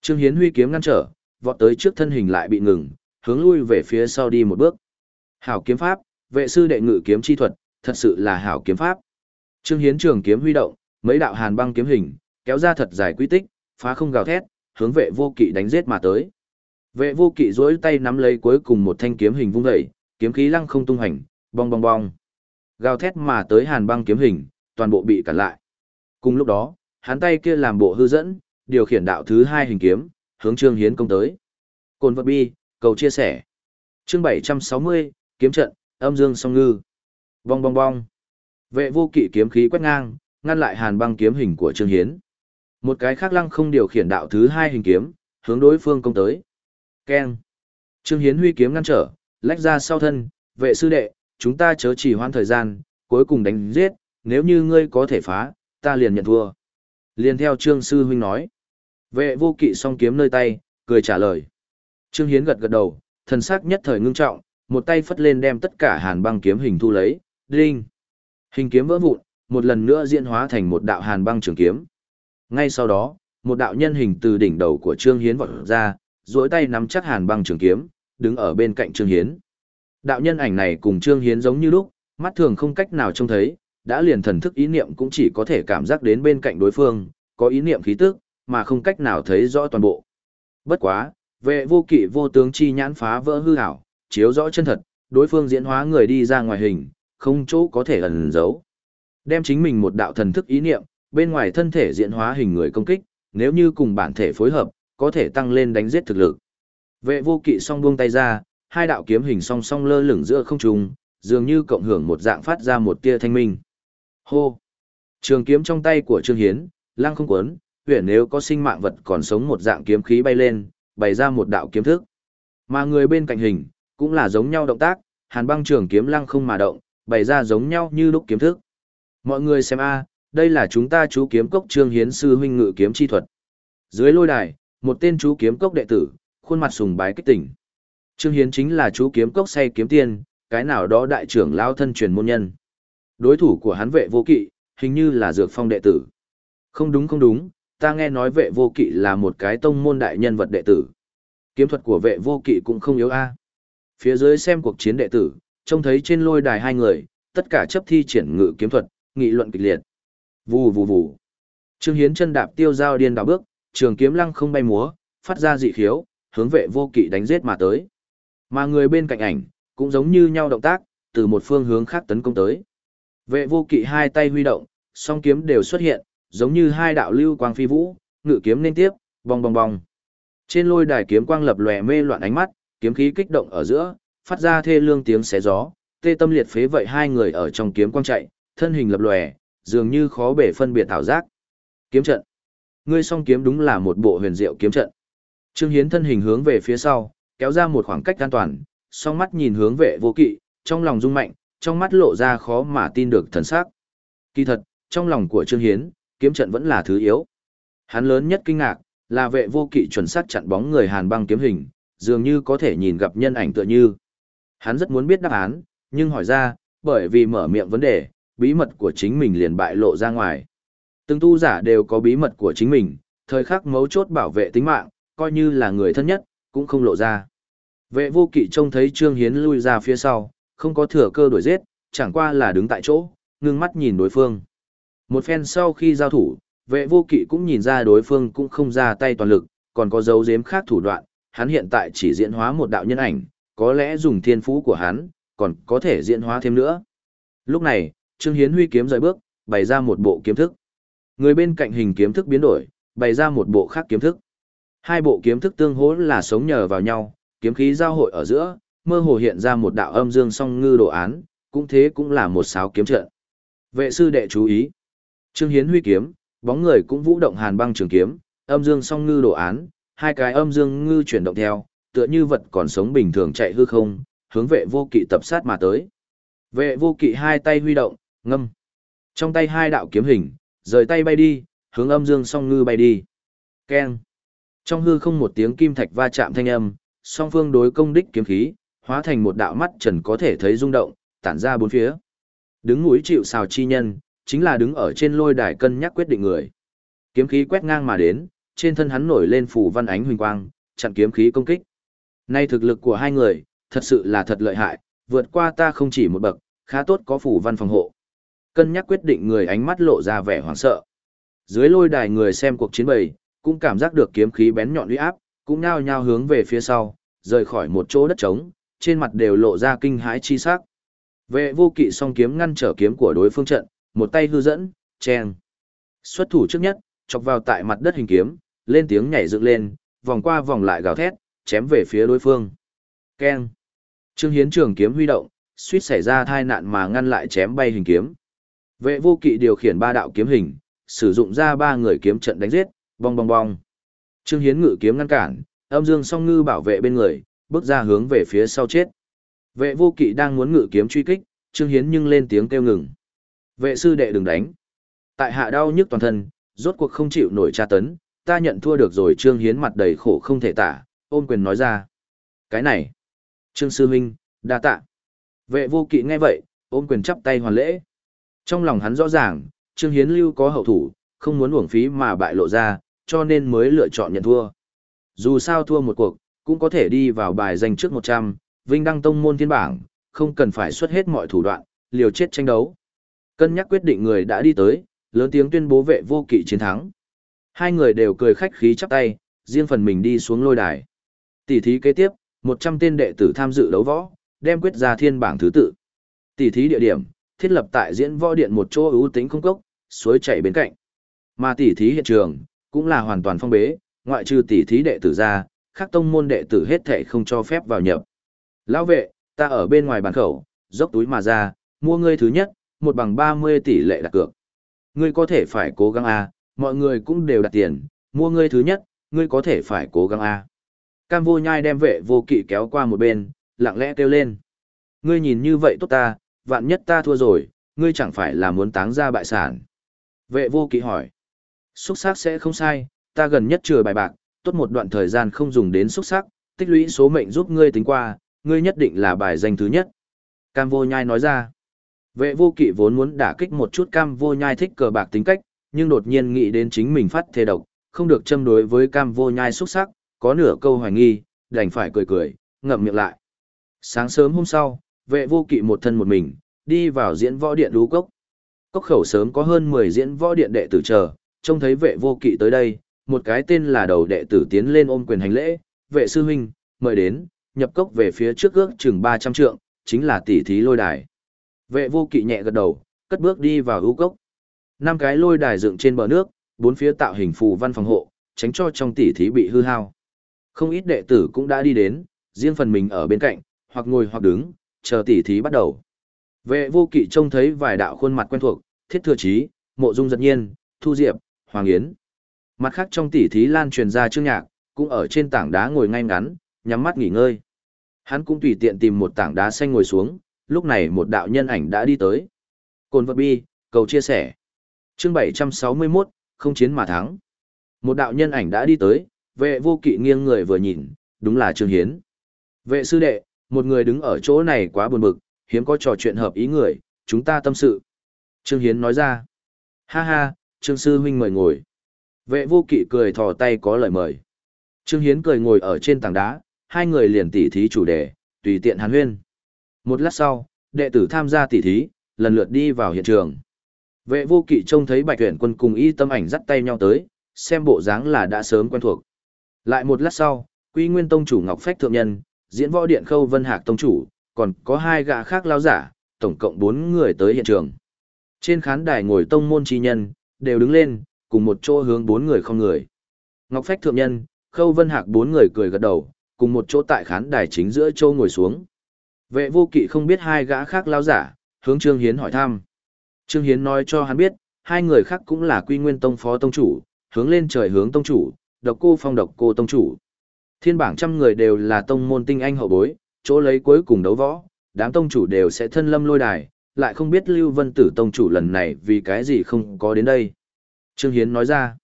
Trương Hiến huy kiếm ngăn trở, vọt tới trước thân hình lại bị ngừng, hướng lui về phía sau đi một bước. Hảo kiếm pháp, vệ sư đệ ngự kiếm chi thuật, thật sự là hảo kiếm pháp. Trương Hiến trường kiếm huy động, mấy đạo hàn băng kiếm hình, kéo ra thật dài quy tích, phá không gào thét, hướng vệ vô kỵ đánh giết mà tới. Vệ vô kỵ duỗi tay nắm lấy cuối cùng một thanh kiếm hình vung dậy, kiếm khí lăng không tung hành, bong bong bong. Gào thét mà tới hàn băng kiếm hình, toàn bộ bị cản lại. Cùng lúc đó, hắn tay kia làm bộ hư dẫn, điều khiển đạo thứ hai hình kiếm, hướng Trương Hiến công tới. Cồn vật bi, cầu chia sẻ. Chương 760, kiếm trận, âm dương song ngư. Bong bong bong. Vệ vô kỵ kiếm khí quét ngang, ngăn lại hàn băng kiếm hình của Trương Hiến. Một cái khác lăng không điều khiển đạo thứ hai hình kiếm, hướng đối phương công tới. Keng. Trương Hiến huy kiếm ngăn trở, lách ra sau thân, vệ sư đệ, chúng ta chớ chỉ hoãn thời gian, cuối cùng đánh giết, nếu như ngươi có thể phá, ta liền nhận thua. Liền theo Trương Sư Huynh nói. Vệ vô kỵ song kiếm nơi tay, cười trả lời. Trương Hiến gật gật đầu, thần sắc nhất thời ngưng trọng, một tay phất lên đem tất cả hàn băng kiếm hình thu lấy, đinh. Hình kiếm vỡ vụn, một lần nữa diễn hóa thành một đạo hàn băng trường kiếm. Ngay sau đó, một đạo nhân hình từ đỉnh đầu của Trương Hiến vọt ra, duỗi tay nắm chắc hàn băng trường kiếm, đứng ở bên cạnh Trương Hiến. Đạo nhân ảnh này cùng Trương Hiến giống như lúc, mắt thường không cách nào trông thấy, đã liền thần thức ý niệm cũng chỉ có thể cảm giác đến bên cạnh đối phương, có ý niệm khí tức, mà không cách nào thấy rõ toàn bộ. Bất quá, vệ vô kỵ vô tướng chi nhãn phá vỡ hư ảo, chiếu rõ chân thật, đối phương diễn hóa người đi ra ngoài hình, không chỗ có thể ẩn giấu. Đem chính mình một đạo thần thức ý niệm, bên ngoài thân thể diễn hóa hình người công kích, nếu như cùng bản thể phối hợp, có thể tăng lên đánh giết thực lực. Vệ vô kỵ song buông tay ra, hai đạo kiếm hình song song lơ lửng giữa không trung, dường như cộng hưởng một dạng phát ra một tia thanh minh. Hô! Trường kiếm trong tay của Trương Hiến, lăng không quấn, huyền nếu có sinh mạng vật còn sống một dạng kiếm khí bay lên, bày ra một đạo kiếm thức. Mà người bên cạnh hình, cũng là giống nhau động tác, hàn băng trường kiếm lăng không mà động, bày ra giống nhau như lúc kiếm thức. Mọi người xem a, đây là chúng ta chú kiếm cốc trương hiến sư huynh ngự kiếm chi thuật. Dưới lôi đài, một tên chú kiếm cốc đệ tử, khuôn mặt sùng bái kích tỉnh. Trương hiến chính là chú kiếm cốc say kiếm tiên, cái nào đó đại trưởng lao thân truyền môn nhân. Đối thủ của hắn vệ vô kỵ, hình như là dược phong đệ tử. Không đúng không đúng, ta nghe nói vệ vô kỵ là một cái tông môn đại nhân vật đệ tử. Kiếm thuật của vệ vô kỵ cũng không yếu a. Phía dưới xem cuộc chiến đệ tử, trông thấy trên lôi đài hai người, tất cả chấp thi triển ngự kiếm thuật, nghị luận kịch liệt. Vù vù vù. Trương Hiến chân đạp tiêu giao điên đảo bước, trường kiếm lăng không bay múa, phát ra dị khiếu, hướng vệ vô kỵ đánh giết mà tới. Mà người bên cạnh ảnh, cũng giống như nhau động tác, từ một phương hướng khác tấn công tới. Vệ vô kỵ hai tay huy động, song kiếm đều xuất hiện, giống như hai đạo lưu quang phi vũ, ngự kiếm liên tiếp, bong bong bong. Trên lôi đài kiếm quang lập lòe mê loạn ánh mắt, kiếm khí kích động ở giữa, phát ra thê lương tiếng xé gió, tê tâm liệt phế vậy hai người ở trong kiếm quang chạy, thân hình lập lòe, dường như khó bể phân biệt thảo giác. Kiếm trận. Ngươi song kiếm đúng là một bộ huyền diệu kiếm trận. Trương Hiến thân hình hướng về phía sau, kéo ra một khoảng cách an toàn, song mắt nhìn hướng vệ vô kỵ, trong lòng rung mạnh, trong mắt lộ ra khó mà tin được thần sắc. Kỳ thật, trong lòng của Trương Hiến, kiếm trận vẫn là thứ yếu. Hắn lớn nhất kinh ngạc, là vệ vô kỵ chuẩn xác chặn bóng người hàn băng kiếm hình, dường như có thể nhìn gặp nhân ảnh tựa như. Hắn rất muốn biết đáp án, nhưng hỏi ra, bởi vì mở miệng vấn đề, bí mật của chính mình liền bại lộ ra ngoài. Từng tu giả đều có bí mật của chính mình, thời khắc mấu chốt bảo vệ tính mạng, coi như là người thân nhất, cũng không lộ ra. Vệ vô kỵ trông thấy Trương Hiến lui ra phía sau, không có thừa cơ đuổi giết, chẳng qua là đứng tại chỗ, ngưng mắt nhìn đối phương. Một phen sau khi giao thủ, vệ vô kỵ cũng nhìn ra đối phương cũng không ra tay toàn lực, còn có dấu giếm khác thủ đoạn, hắn hiện tại chỉ diễn hóa một đạo nhân ảnh, có lẽ dùng thiên phú của hắn, còn có thể diễn hóa thêm nữa. Lúc này, Trương Hiến huy kiếm rời bước, bày ra một bộ kiếm thức. Người bên cạnh hình kiếm thức biến đổi, bày ra một bộ khác kiếm thức. Hai bộ kiếm thức tương hỗ là sống nhờ vào nhau, kiếm khí giao hội ở giữa, mơ hồ hiện ra một đạo âm dương song ngư đồ án, cũng thế cũng là một sáo kiếm trận. Vệ sư đệ chú ý. Trương Hiến huy kiếm, bóng người cũng vũ động hàn băng trường kiếm, âm dương song ngư đồ án, hai cái âm dương ngư chuyển động theo, tựa như vật còn sống bình thường chạy hư không, hướng vệ vô kỵ tập sát mà tới. Vệ vô kỵ hai tay huy động, ngâm. Trong tay hai đạo kiếm hình, rời tay bay đi, hướng âm dương song ngư bay đi. Keng. Trong hư không một tiếng kim thạch va chạm thanh âm, song phương đối công đích kiếm khí, hóa thành một đạo mắt trần có thể thấy rung động, tản ra bốn phía. Đứng núi chịu sào chi nhân, chính là đứng ở trên lôi đài cân nhắc quyết định người. Kiếm khí quét ngang mà đến, trên thân hắn nổi lên phủ văn ánh huỳnh quang, chặn kiếm khí công kích. Nay thực lực của hai người, thật sự là thật lợi hại, vượt qua ta không chỉ một bậc, khá tốt có phủ văn phòng hộ. Cân nhắc quyết định người ánh mắt lộ ra vẻ hoảng sợ. Dưới lôi đài người xem cuộc chiến bày, cũng cảm giác được kiếm khí bén nhọn uy áp, cũng nhao nhao hướng về phía sau, rời khỏi một chỗ đất trống, trên mặt đều lộ ra kinh hãi chi sắc. Vệ vô kỵ song kiếm ngăn trở kiếm của đối phương trận, một tay hư dẫn, chen. Xuất thủ trước nhất, chọc vào tại mặt đất hình kiếm, lên tiếng nhảy dựng lên, vòng qua vòng lại gào thét, chém về phía đối phương. Keng. Trương Hiến trường kiếm huy động, suýt xảy ra tai nạn mà ngăn lại chém bay hình kiếm. Vệ vô kỵ điều khiển ba đạo kiếm hình, sử dụng ra ba người kiếm trận đánh giết, bong bong bong. Trương Hiến ngự kiếm ngăn cản, âm dương song ngư bảo vệ bên người, bước ra hướng về phía sau chết. Vệ vô kỵ đang muốn ngự kiếm truy kích, Trương Hiến nhưng lên tiếng kêu ngừng. Vệ sư đệ đừng đánh. Tại hạ đau nhức toàn thân, rốt cuộc không chịu nổi tra tấn, ta nhận thua được rồi Trương Hiến mặt đầy khổ không thể tả, ôm quyền nói ra. Cái này. Trương Sư Minh, đa tạ. Vệ vô kỵ nghe vậy, ôm quyền chắp tay hoàn lễ. Trong lòng hắn rõ ràng, Trương Hiến lưu có hậu thủ, không muốn uổng phí mà bại lộ ra, cho nên mới lựa chọn nhận thua. Dù sao thua một cuộc, cũng có thể đi vào bài danh trước 100, Vinh Đăng Tông môn thiên bảng, không cần phải xuất hết mọi thủ đoạn, liều chết tranh đấu. Cân nhắc quyết định người đã đi tới, lớn tiếng tuyên bố vệ vô kỵ chiến thắng. Hai người đều cười khách khí chắp tay, riêng phần mình đi xuống lôi đài. Tỷ thí kế tiếp, 100 tên đệ tử tham dự đấu võ, đem quyết ra thiên bảng thứ tự. Tỷ thí địa điểm, thiết lập tại diễn võ điện một chỗ ưu tính không cốc, suối chảy bên cạnh. Mà tỷ thí hiện trường, cũng là hoàn toàn phong bế, ngoại trừ tỷ thí đệ tử ra, các tông môn đệ tử hết thảy không cho phép vào nhập. Lão vệ, ta ở bên ngoài bàn khẩu, dốc túi mà ra, mua ngươi thứ nhất, một bằng 30 tỷ lệ đặt cược. Ngươi có thể phải cố gắng a, mọi người cũng đều đặt tiền, mua ngươi thứ nhất, ngươi có thể phải cố gắng a. Cam vô nhai đem vệ vô kỵ kéo qua một bên, lặng lẽ kêu lên. Ngươi nhìn như vậy tốt ta, vạn nhất ta thua rồi, ngươi chẳng phải là muốn táng ra bại sản. Vệ vô kỵ hỏi. Xúc sắc sẽ không sai, ta gần nhất chừa bài bạc, tốt một đoạn thời gian không dùng đến xúc sắc, tích lũy số mệnh giúp ngươi tính qua, ngươi nhất định là bài danh thứ nhất. Cam vô nhai nói ra. Vệ vô kỵ vốn muốn đả kích một chút cam vô nhai thích cờ bạc tính cách, nhưng đột nhiên nghĩ đến chính mình phát thề độc, không được châm đối với cam vô nhai xúc sắc, có nửa câu hoài nghi, đành phải cười cười, ngậm miệng lại. Sáng sớm hôm sau, vệ vô kỵ một thân một mình, đi vào diễn võ điện đú cốc. Cốc khẩu sớm có hơn 10 diễn võ điện đệ tử chờ, trông thấy vệ vô kỵ tới đây, một cái tên là đầu đệ tử tiến lên ôm quyền hành lễ, vệ sư huynh, mời đến, nhập cốc về phía trước ước chừng 300 trượng, chính là tỷ thí lôi đài. Vệ vô kỵ nhẹ gật đầu, cất bước đi vào ưu cốc. Năm cái lôi đài dựng trên bờ nước, bốn phía tạo hình phù văn phòng hộ, tránh cho trong tỷ thí bị hư hao. Không ít đệ tử cũng đã đi đến, riêng phần mình ở bên cạnh, hoặc ngồi hoặc đứng, chờ tỷ thí bắt đầu. Vệ vô kỵ trông thấy vài đạo khuôn mặt quen thuộc, thiết thừa trí, mộ dung giật nhiên, thu diệp, hoàng yến. Mặt khác trong tỷ thí lan truyền ra chương nhạc, cũng ở trên tảng đá ngồi ngay ngắn, nhắm mắt nghỉ ngơi. Hắn cũng tùy tiện tìm một tảng đá xanh ngồi xuống, lúc này một đạo nhân ảnh đã đi tới. Cồn vật bi, cầu chia sẻ. Chương 761, không chiến mà thắng. Một đạo nhân ảnh đã đi tới, vệ vô kỵ nghiêng người vừa nhìn, đúng là Trương Hiến. Vệ sư đệ, một người đứng ở chỗ này quá buồn bực, hiếm có trò chuyện hợp ý người, chúng ta tâm sự. Trương Hiến nói ra. Ha ha, Trương Sư Huynh mời ngồi. Vệ vô kỵ cười thò tay có lời mời. Trương Hiến cười ngồi ở trên tảng đá, hai người liền tỉ thí chủ đề, tùy tiện hàn huyên. Một lát sau, đệ tử tham gia tỉ thí, lần lượt đi vào hiện trường. Vệ vô kỵ trông thấy bạch tuyển quân cùng y tâm ảnh dắt tay nhau tới, xem bộ dáng là đã sớm quen thuộc. Lại một lát sau, quy nguyên tông chủ Ngọc Phách Thượng Nhân, diễn võ điện khâu vân hạc tông chủ, còn có hai gã khác lao giả, tổng cộng bốn người tới hiện trường. Trên khán đài ngồi tông môn chi nhân, đều đứng lên, cùng một chỗ hướng bốn người không người. Ngọc Phách Thượng Nhân, khâu vân hạc bốn người cười gật đầu, cùng một chỗ tại khán đài chính giữa châu ngồi xuống. Vệ vô kỵ không biết hai gã khác lao giả, hướng Trương Hiến hỏi thăm. Trương Hiến nói cho hắn biết, hai người khác cũng là quy nguyên tông phó tông chủ, hướng lên trời hướng tông chủ, độc cô phong độc cô tông chủ. Thiên bảng trăm người đều là tông môn tinh anh hậu bối, chỗ lấy cuối cùng đấu võ, đám tông chủ đều sẽ thân lâm lôi đài, lại không biết Lưu Vân Tử tông chủ lần này vì cái gì không có đến đây. Trương Hiến nói ra,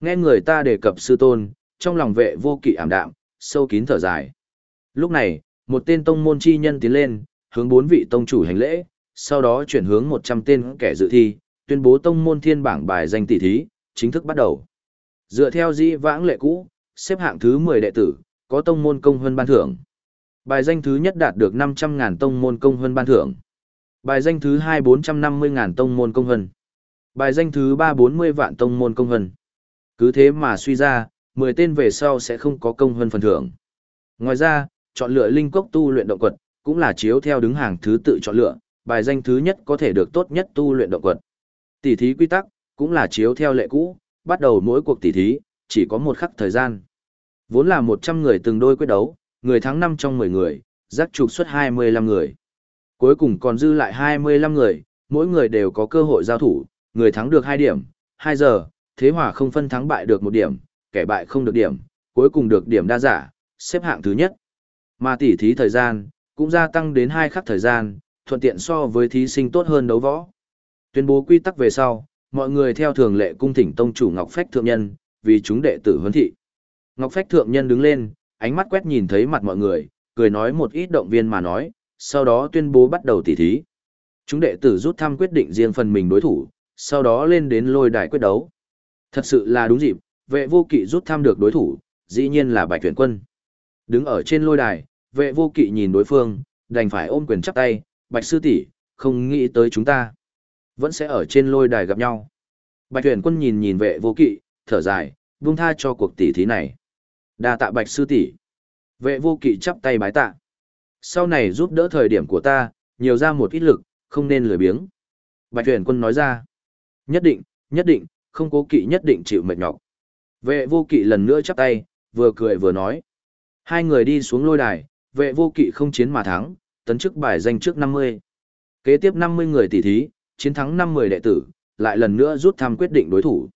nghe người ta đề cập sư tôn, trong lòng vệ vô kỵ ảm đạm, sâu kín thở dài. Lúc này, một tên tông môn chi nhân tiến lên, hướng bốn vị tông chủ hành lễ, sau đó chuyển hướng 100 tên kẻ dự thi, tuyên bố tông môn thiên bảng bài danh tỷ thí, chính thức bắt đầu. Dựa theo di vãng lệ cũ, xếp hạng thứ 10 đệ tử, có tông môn công hơn ban thưởng. Bài danh thứ nhất đạt được 500.000 tông môn công hơn ban thưởng. Bài danh thứ hai 450.000 tông môn công hơn. Bài danh thứ ba 40 vạn tông môn công hơn. Cứ thế mà suy ra, 10 tên về sau sẽ không có công hơn phần thưởng. Ngoài ra, chọn lựa linh cốc tu luyện động quật, cũng là chiếu theo đứng hàng thứ tự chọn lựa, bài danh thứ nhất có thể được tốt nhất tu luyện động quật. Tỷ thí quy tắc, cũng là chiếu theo lệ cũ, bắt đầu mỗi cuộc tỷ thí, chỉ có một khắc thời gian. Vốn là 100 người từng đôi quyết đấu, người thắng 5 trong 10 người, giác trục xuất 25 người. Cuối cùng còn dư lại 25 người, mỗi người đều có cơ hội giao thủ, người thắng được 2 điểm, 2 giờ, thế hòa không phân thắng bại được 1 điểm, kẻ bại không được điểm, cuối cùng được điểm đa giả, xếp hạng thứ nhất. Mà tỷ thí thời gian, cũng gia tăng đến 2 khắc thời gian, thuận tiện so với thí sinh tốt hơn đấu võ. Tuyên bố quy tắc về sau, mọi người theo thường lệ cung thỉnh tông chủ Ngọc Phách Thượng Nhân, vì chúng đệ tử huấn thị. Ngọc Phách Thượng Nhân đứng lên, ánh mắt quét nhìn thấy mặt mọi người, cười nói một ít động viên mà nói, sau đó tuyên bố bắt đầu tỉ thí. Chúng đệ tử rút thăm quyết định riêng phần mình đối thủ, sau đó lên đến lôi đài quyết đấu. Thật sự là đúng dịp, vệ vô kỵ rút thăm được đối thủ, dĩ nhiên là bạch tuyển quân. Đứng ở trên lôi đài, vệ vô kỵ nhìn đối phương, đành phải ôm quyền chắp tay, bạch sư tỷ không nghĩ tới chúng ta. Vẫn sẽ ở trên lôi đài gặp nhau. Bạch tuyển quân nhìn nhìn vệ vô kỵ, thở dài, buông tha cho cuộc tỷ thí này. Đa tạ bạch sư tỷ. Vệ vô kỵ chắp tay bái tạ. Sau này giúp đỡ thời điểm của ta, nhiều ra một ít lực, không nên lười biếng. Bạch tuyển quân nói ra. Nhất định, nhất định, không cố kỵ nhất định chịu mệt nhọc. Vệ vô kỵ lần nữa chắp tay, vừa cười vừa nói. Hai người đi xuống lôi đài, vệ vô kỵ không chiến mà thắng, tấn chức bài danh trước 50. Kế tiếp 50 người tỷ thí, chiến thắng 50 đệ tử, lại lần nữa rút thăm quyết định đối thủ.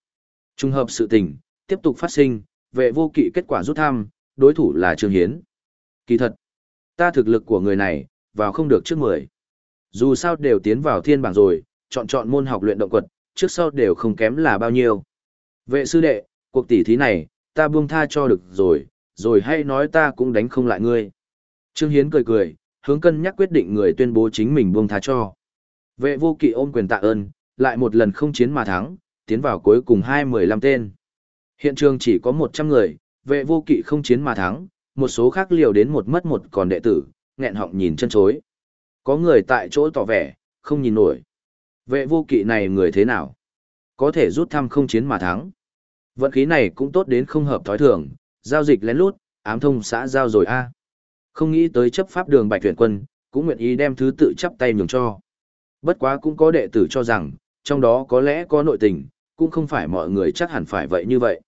Trung hợp sự tình, tiếp tục phát sinh, vệ vô kỵ kết quả rút thăm, đối thủ là Trương Hiến. Kỳ thật, ta thực lực của người này, vào không được trước 10. Dù sao đều tiến vào thiên bảng rồi, chọn chọn môn học luyện động quật, trước sau đều không kém là bao nhiêu. Vệ sư đệ, cuộc tỷ thí này, ta buông tha cho được rồi, rồi hay nói ta cũng đánh không lại ngươi. Trương Hiến cười cười, hướng cân nhắc quyết định người tuyên bố chính mình buông tha cho. Vệ vô kỵ ôm quyền tạ ơn, lại một lần không chiến mà thắng, tiến vào cuối cùng hai mười lăm tên. Hiện trường chỉ có một trăm người, vệ vô kỵ không chiến mà thắng, một số khác liều đến một mất một còn đệ tử, nghẹn họng nhìn chân chối. Có người tại chỗ tỏ vẻ, không nhìn nổi. Vệ vô kỵ này người thế nào? Có thể rút thăm không chiến mà thắng. Vận khí này cũng tốt đến không hợp thói thường, giao dịch lén lút, ám thông xã giao rồi a. Không nghĩ tới chấp pháp đường bạch tuyển quân, cũng nguyện ý đem thứ tự chấp tay nhường cho. Bất quá cũng có đệ tử cho rằng, trong đó có lẽ có nội tình, cũng không phải mọi người chắc hẳn phải vậy như vậy.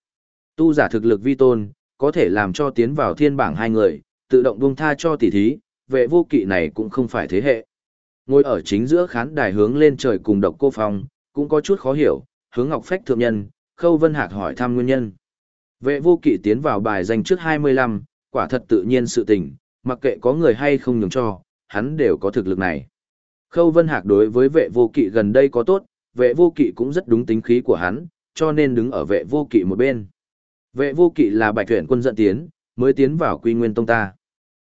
Tu giả thực lực vi tôn, có thể làm cho tiến vào thiên bảng hai người, tự động buông tha cho tỷ thí, vệ vô kỵ này cũng không phải thế hệ. Ngồi ở chính giữa khán đài hướng lên trời cùng độc cô phong, cũng có chút khó hiểu, hướng ngọc phách thượng nhân, khâu vân hạc hỏi thăm nguyên nhân. Vệ vô kỵ tiến vào bài danh trước 25, quả thật tự nhiên sự tình, mặc kệ có người hay không nhường cho, hắn đều có thực lực này. Khâu vân hạc đối với vệ vô kỵ gần đây có tốt, vệ vô kỵ cũng rất đúng tính khí của hắn, cho nên đứng ở vệ vô kỵ một bên. Vệ vô kỵ là bạch tuyển quân dẫn tiến, mới tiến vào quy nguyên tông ta.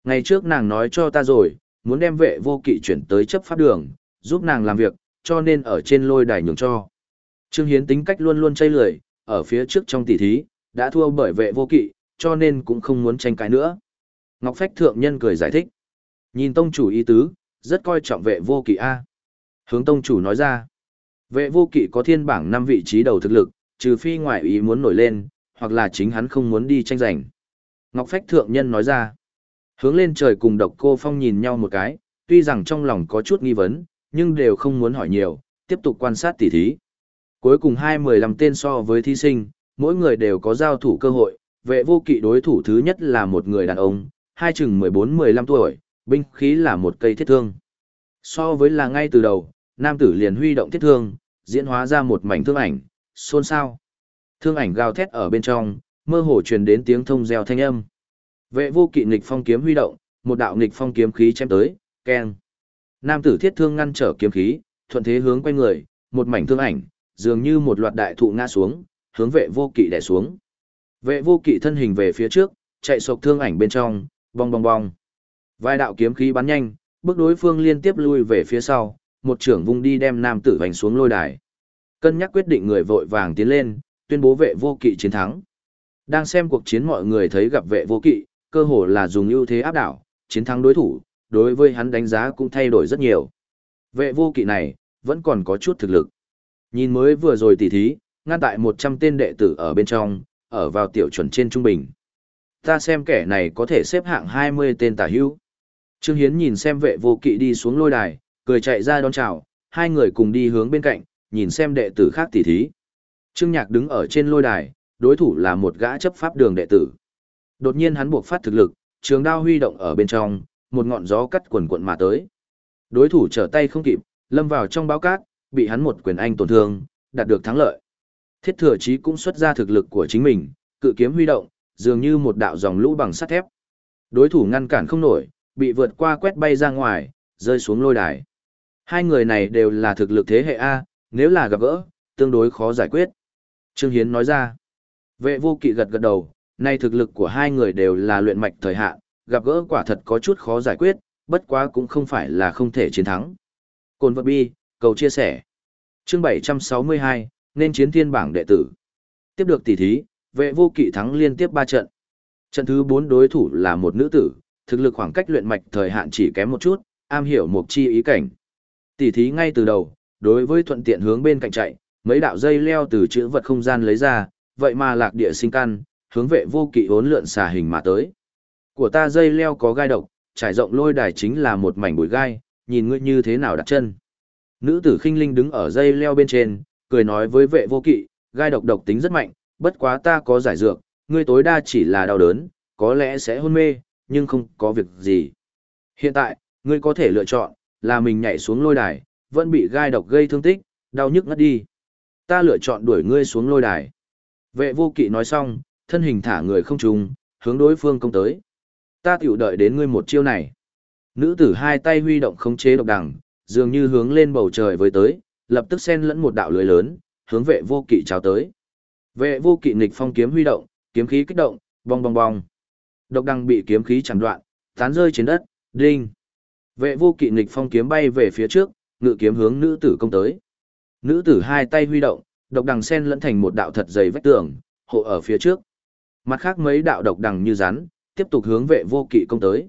Ngày trước nàng nói cho ta rồi, muốn đem vệ vô kỵ chuyển tới chấp pháp đường, giúp nàng làm việc, cho nên ở trên lôi đài nhường cho. Trương Hiến tính cách luôn luôn chây lười, ở phía trước trong tỷ thí, đã thua bởi vệ vô kỵ, cho nên cũng không muốn tranh cãi nữa. Ngọc Phách Thượng Nhân cười giải thích. Nhìn tông chủ ý tứ, rất coi trọng vệ vô kỵ A. Hướng tông chủ nói ra. Vệ vô kỵ có thiên bảng năm vị trí đầu thực lực, trừ phi ngoại ý muốn nổi lên, hoặc là chính hắn không muốn đi tranh giành. Ngọc Phách Thượng Nhân nói ra. Hướng lên trời cùng độc cô phong nhìn nhau một cái, tuy rằng trong lòng có chút nghi vấn, nhưng đều không muốn hỏi nhiều, tiếp tục quan sát tỉ thí. Cuối cùng hai mười lăm tên so với thí sinh, mỗi người đều có giao thủ cơ hội, vệ vô kỵ đối thủ thứ nhất là một người đàn ông, hai chừng mười bốn mười lăm tuổi, binh khí là một cây thiết thương. So với là ngay từ đầu, nam tử liền huy động thiết thương, diễn hóa ra một mảnh thương ảnh, xôn xao. Thương ảnh gào thét ở bên trong, mơ hồ truyền đến tiếng thông reo thanh âm. Vệ vô kỵ nghịch phong kiếm huy động, một đạo nghịch phong kiếm khí chém tới, keng. Nam tử thiết thương ngăn trở kiếm khí, thuận thế hướng quay người, một mảnh thương ảnh, dường như một loạt đại thụ ngã xuống, hướng vệ vô kỵ đè xuống. Vệ vô kỵ thân hình về phía trước, chạy sộc thương ảnh bên trong, bong bong bong. Vài đạo kiếm khí bắn nhanh, bước đối phương liên tiếp lui về phía sau, một trưởng vung đi đem nam tử vành xuống lôi đài. Cân nhắc quyết định người vội vàng tiến lên, tuyên bố vệ vô kỵ chiến thắng. Đang xem cuộc chiến mọi người thấy gặp vệ vô kỵ, cơ hồ là dùng ưu thế áp đảo, chiến thắng đối thủ, đối với hắn đánh giá cũng thay đổi rất nhiều. Vệ vô kỵ này, vẫn còn có chút thực lực. Nhìn mới vừa rồi tỉ thí, ngăn tại 100 tên đệ tử ở bên trong, ở vào tiểu chuẩn trên trung bình. Ta xem kẻ này có thể xếp hạng 20 tên tả hữu. Trương Hiến nhìn xem vệ vô kỵ đi xuống lôi đài, cười chạy ra đón chào, hai người cùng đi hướng bên cạnh, nhìn xem đệ tử khác tỉ thí. Trương Nhạc đứng ở trên lôi đài, đối thủ là một gã chấp pháp đường đệ tử. Đột nhiên hắn buộc phát thực lực, trường đao huy động ở bên trong, một ngọn gió cắt quần quận mà tới. Đối thủ trở tay không kịp, lâm vào trong báo cát, bị hắn một quyền anh tổn thương, đạt được thắng lợi. Thiết thừa chí cũng xuất ra thực lực của chính mình, cự kiếm huy động, dường như một đạo dòng lũ bằng sắt thép. Đối thủ ngăn cản không nổi, bị vượt qua quét bay ra ngoài, rơi xuống lôi đài. Hai người này đều là thực lực thế hệ A, nếu là gặp gỡ, tương đối khó giải quyết. Trương Hiến nói ra. Vệ vô kỵ gật gật đầu, nay thực lực của hai người đều là luyện mạch thời hạn, gặp gỡ quả thật có chút khó giải quyết, bất quá cũng không phải là không thể chiến thắng. Cồn vật bi, cầu chia sẻ. Chương 762, nên chiến thiên bảng đệ tử. Tiếp được tỷ thí, vệ vô kỵ thắng liên tiếp 3 trận. Trận thứ 4 đối thủ là một nữ tử, thực lực khoảng cách luyện mạch thời hạn chỉ kém một chút, am hiểu một chi ý cảnh. Tỷ thí ngay từ đầu, đối với thuận tiện hướng bên cạnh chạy, mấy đạo dây leo từ chữ vật không gian lấy ra, vậy mà lạc địa sinh căn, hướng vệ vô kỵ hốn lượn xà hình mà tới. Của ta dây leo có gai độc, trải rộng lôi đài chính là một mảnh bụi gai, nhìn ngươi như thế nào đặt chân. Nữ tử khinh linh đứng ở dây leo bên trên, cười nói với vệ vô kỵ, gai độc độc tính rất mạnh, bất quá ta có giải dược, ngươi tối đa chỉ là đau đớn, có lẽ sẽ hôn mê, nhưng không có việc gì. Hiện tại, ngươi có thể lựa chọn, là mình nhảy xuống lôi đài, vẫn bị gai độc gây thương tích, đau nhức ngất đi. Ta lựa chọn đuổi ngươi xuống lôi đài. Vệ vô kỵ nói xong, thân hình thả người không trùng, hướng đối phương công tới. Ta tiểu đợi đến ngươi một chiêu này. Nữ tử hai tay huy động khống chế độc đằng, dường như hướng lên bầu trời với tới, lập tức xen lẫn một đạo lưới lớn, hướng vệ vô kỵ chào tới. Vệ vô kỵ nghịch phong kiếm huy động, kiếm khí kích động, bong bong bong. Độc đằng bị kiếm khí chẳng đoạn, tán rơi trên đất, đinh. Vệ vô kỵ nghịch phong kiếm bay về phía trước, ngự kiếm hướng nữ tử công tới. Nữ tử hai tay huy động, độc đằng xen lẫn thành một đạo thật dày vách tường, hộ ở phía trước. Mặt khác mấy đạo độc đằng như rắn, tiếp tục hướng vệ vô kỵ công tới.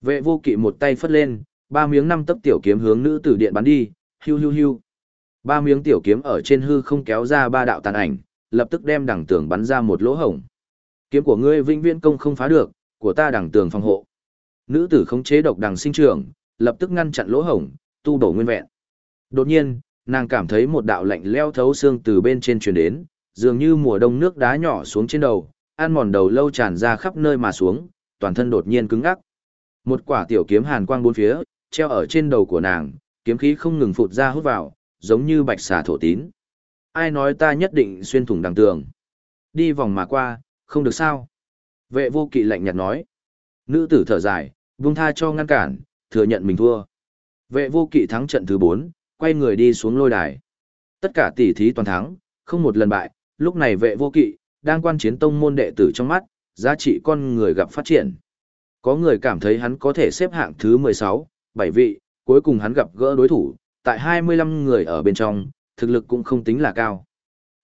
Vệ vô kỵ một tay phất lên, ba miếng năm tấc tiểu kiếm hướng nữ tử điện bắn đi, hiu hiu hiu. Ba miếng tiểu kiếm ở trên hư không kéo ra ba đạo tàn ảnh, lập tức đem đằng tường bắn ra một lỗ hổng. Kiếm của ngươi vĩnh viễn công không phá được, của ta đằng tường phòng hộ. Nữ tử khống chế độc đằng sinh trưởng, lập tức ngăn chặn lỗ hổng, tu bổ nguyên vẹn. Đột nhiên, nàng cảm thấy một đạo lạnh leo thấu xương từ bên trên truyền đến, dường như mùa đông nước đá nhỏ xuống trên đầu, ăn mòn đầu lâu tràn ra khắp nơi mà xuống, toàn thân đột nhiên cứng ngắc. Một quả tiểu kiếm hàn quang bốn phía, treo ở trên đầu của nàng, kiếm khí không ngừng phụt ra hút vào, giống như bạch xà thổ tín. Ai nói ta nhất định xuyên thủng đằng tường? Đi vòng mà qua, không được sao? Vệ vô kỵ lạnh nhạt nói. Nữ tử thở dài, vung tha cho ngăn cản, thừa nhận mình thua. Vệ vô kỵ thắng trận thứ 4, quay người đi xuống lôi đài. Tất cả tỷ thí toàn thắng, không một lần bại, lúc này vệ vô kỵ, đang quan chiến tông môn đệ tử trong mắt, giá trị con người gặp phát triển. Có người cảm thấy hắn có thể xếp hạng thứ 16, 7 vị, cuối cùng hắn gặp gỡ đối thủ, tại 25 người ở bên trong, thực lực cũng không tính là cao.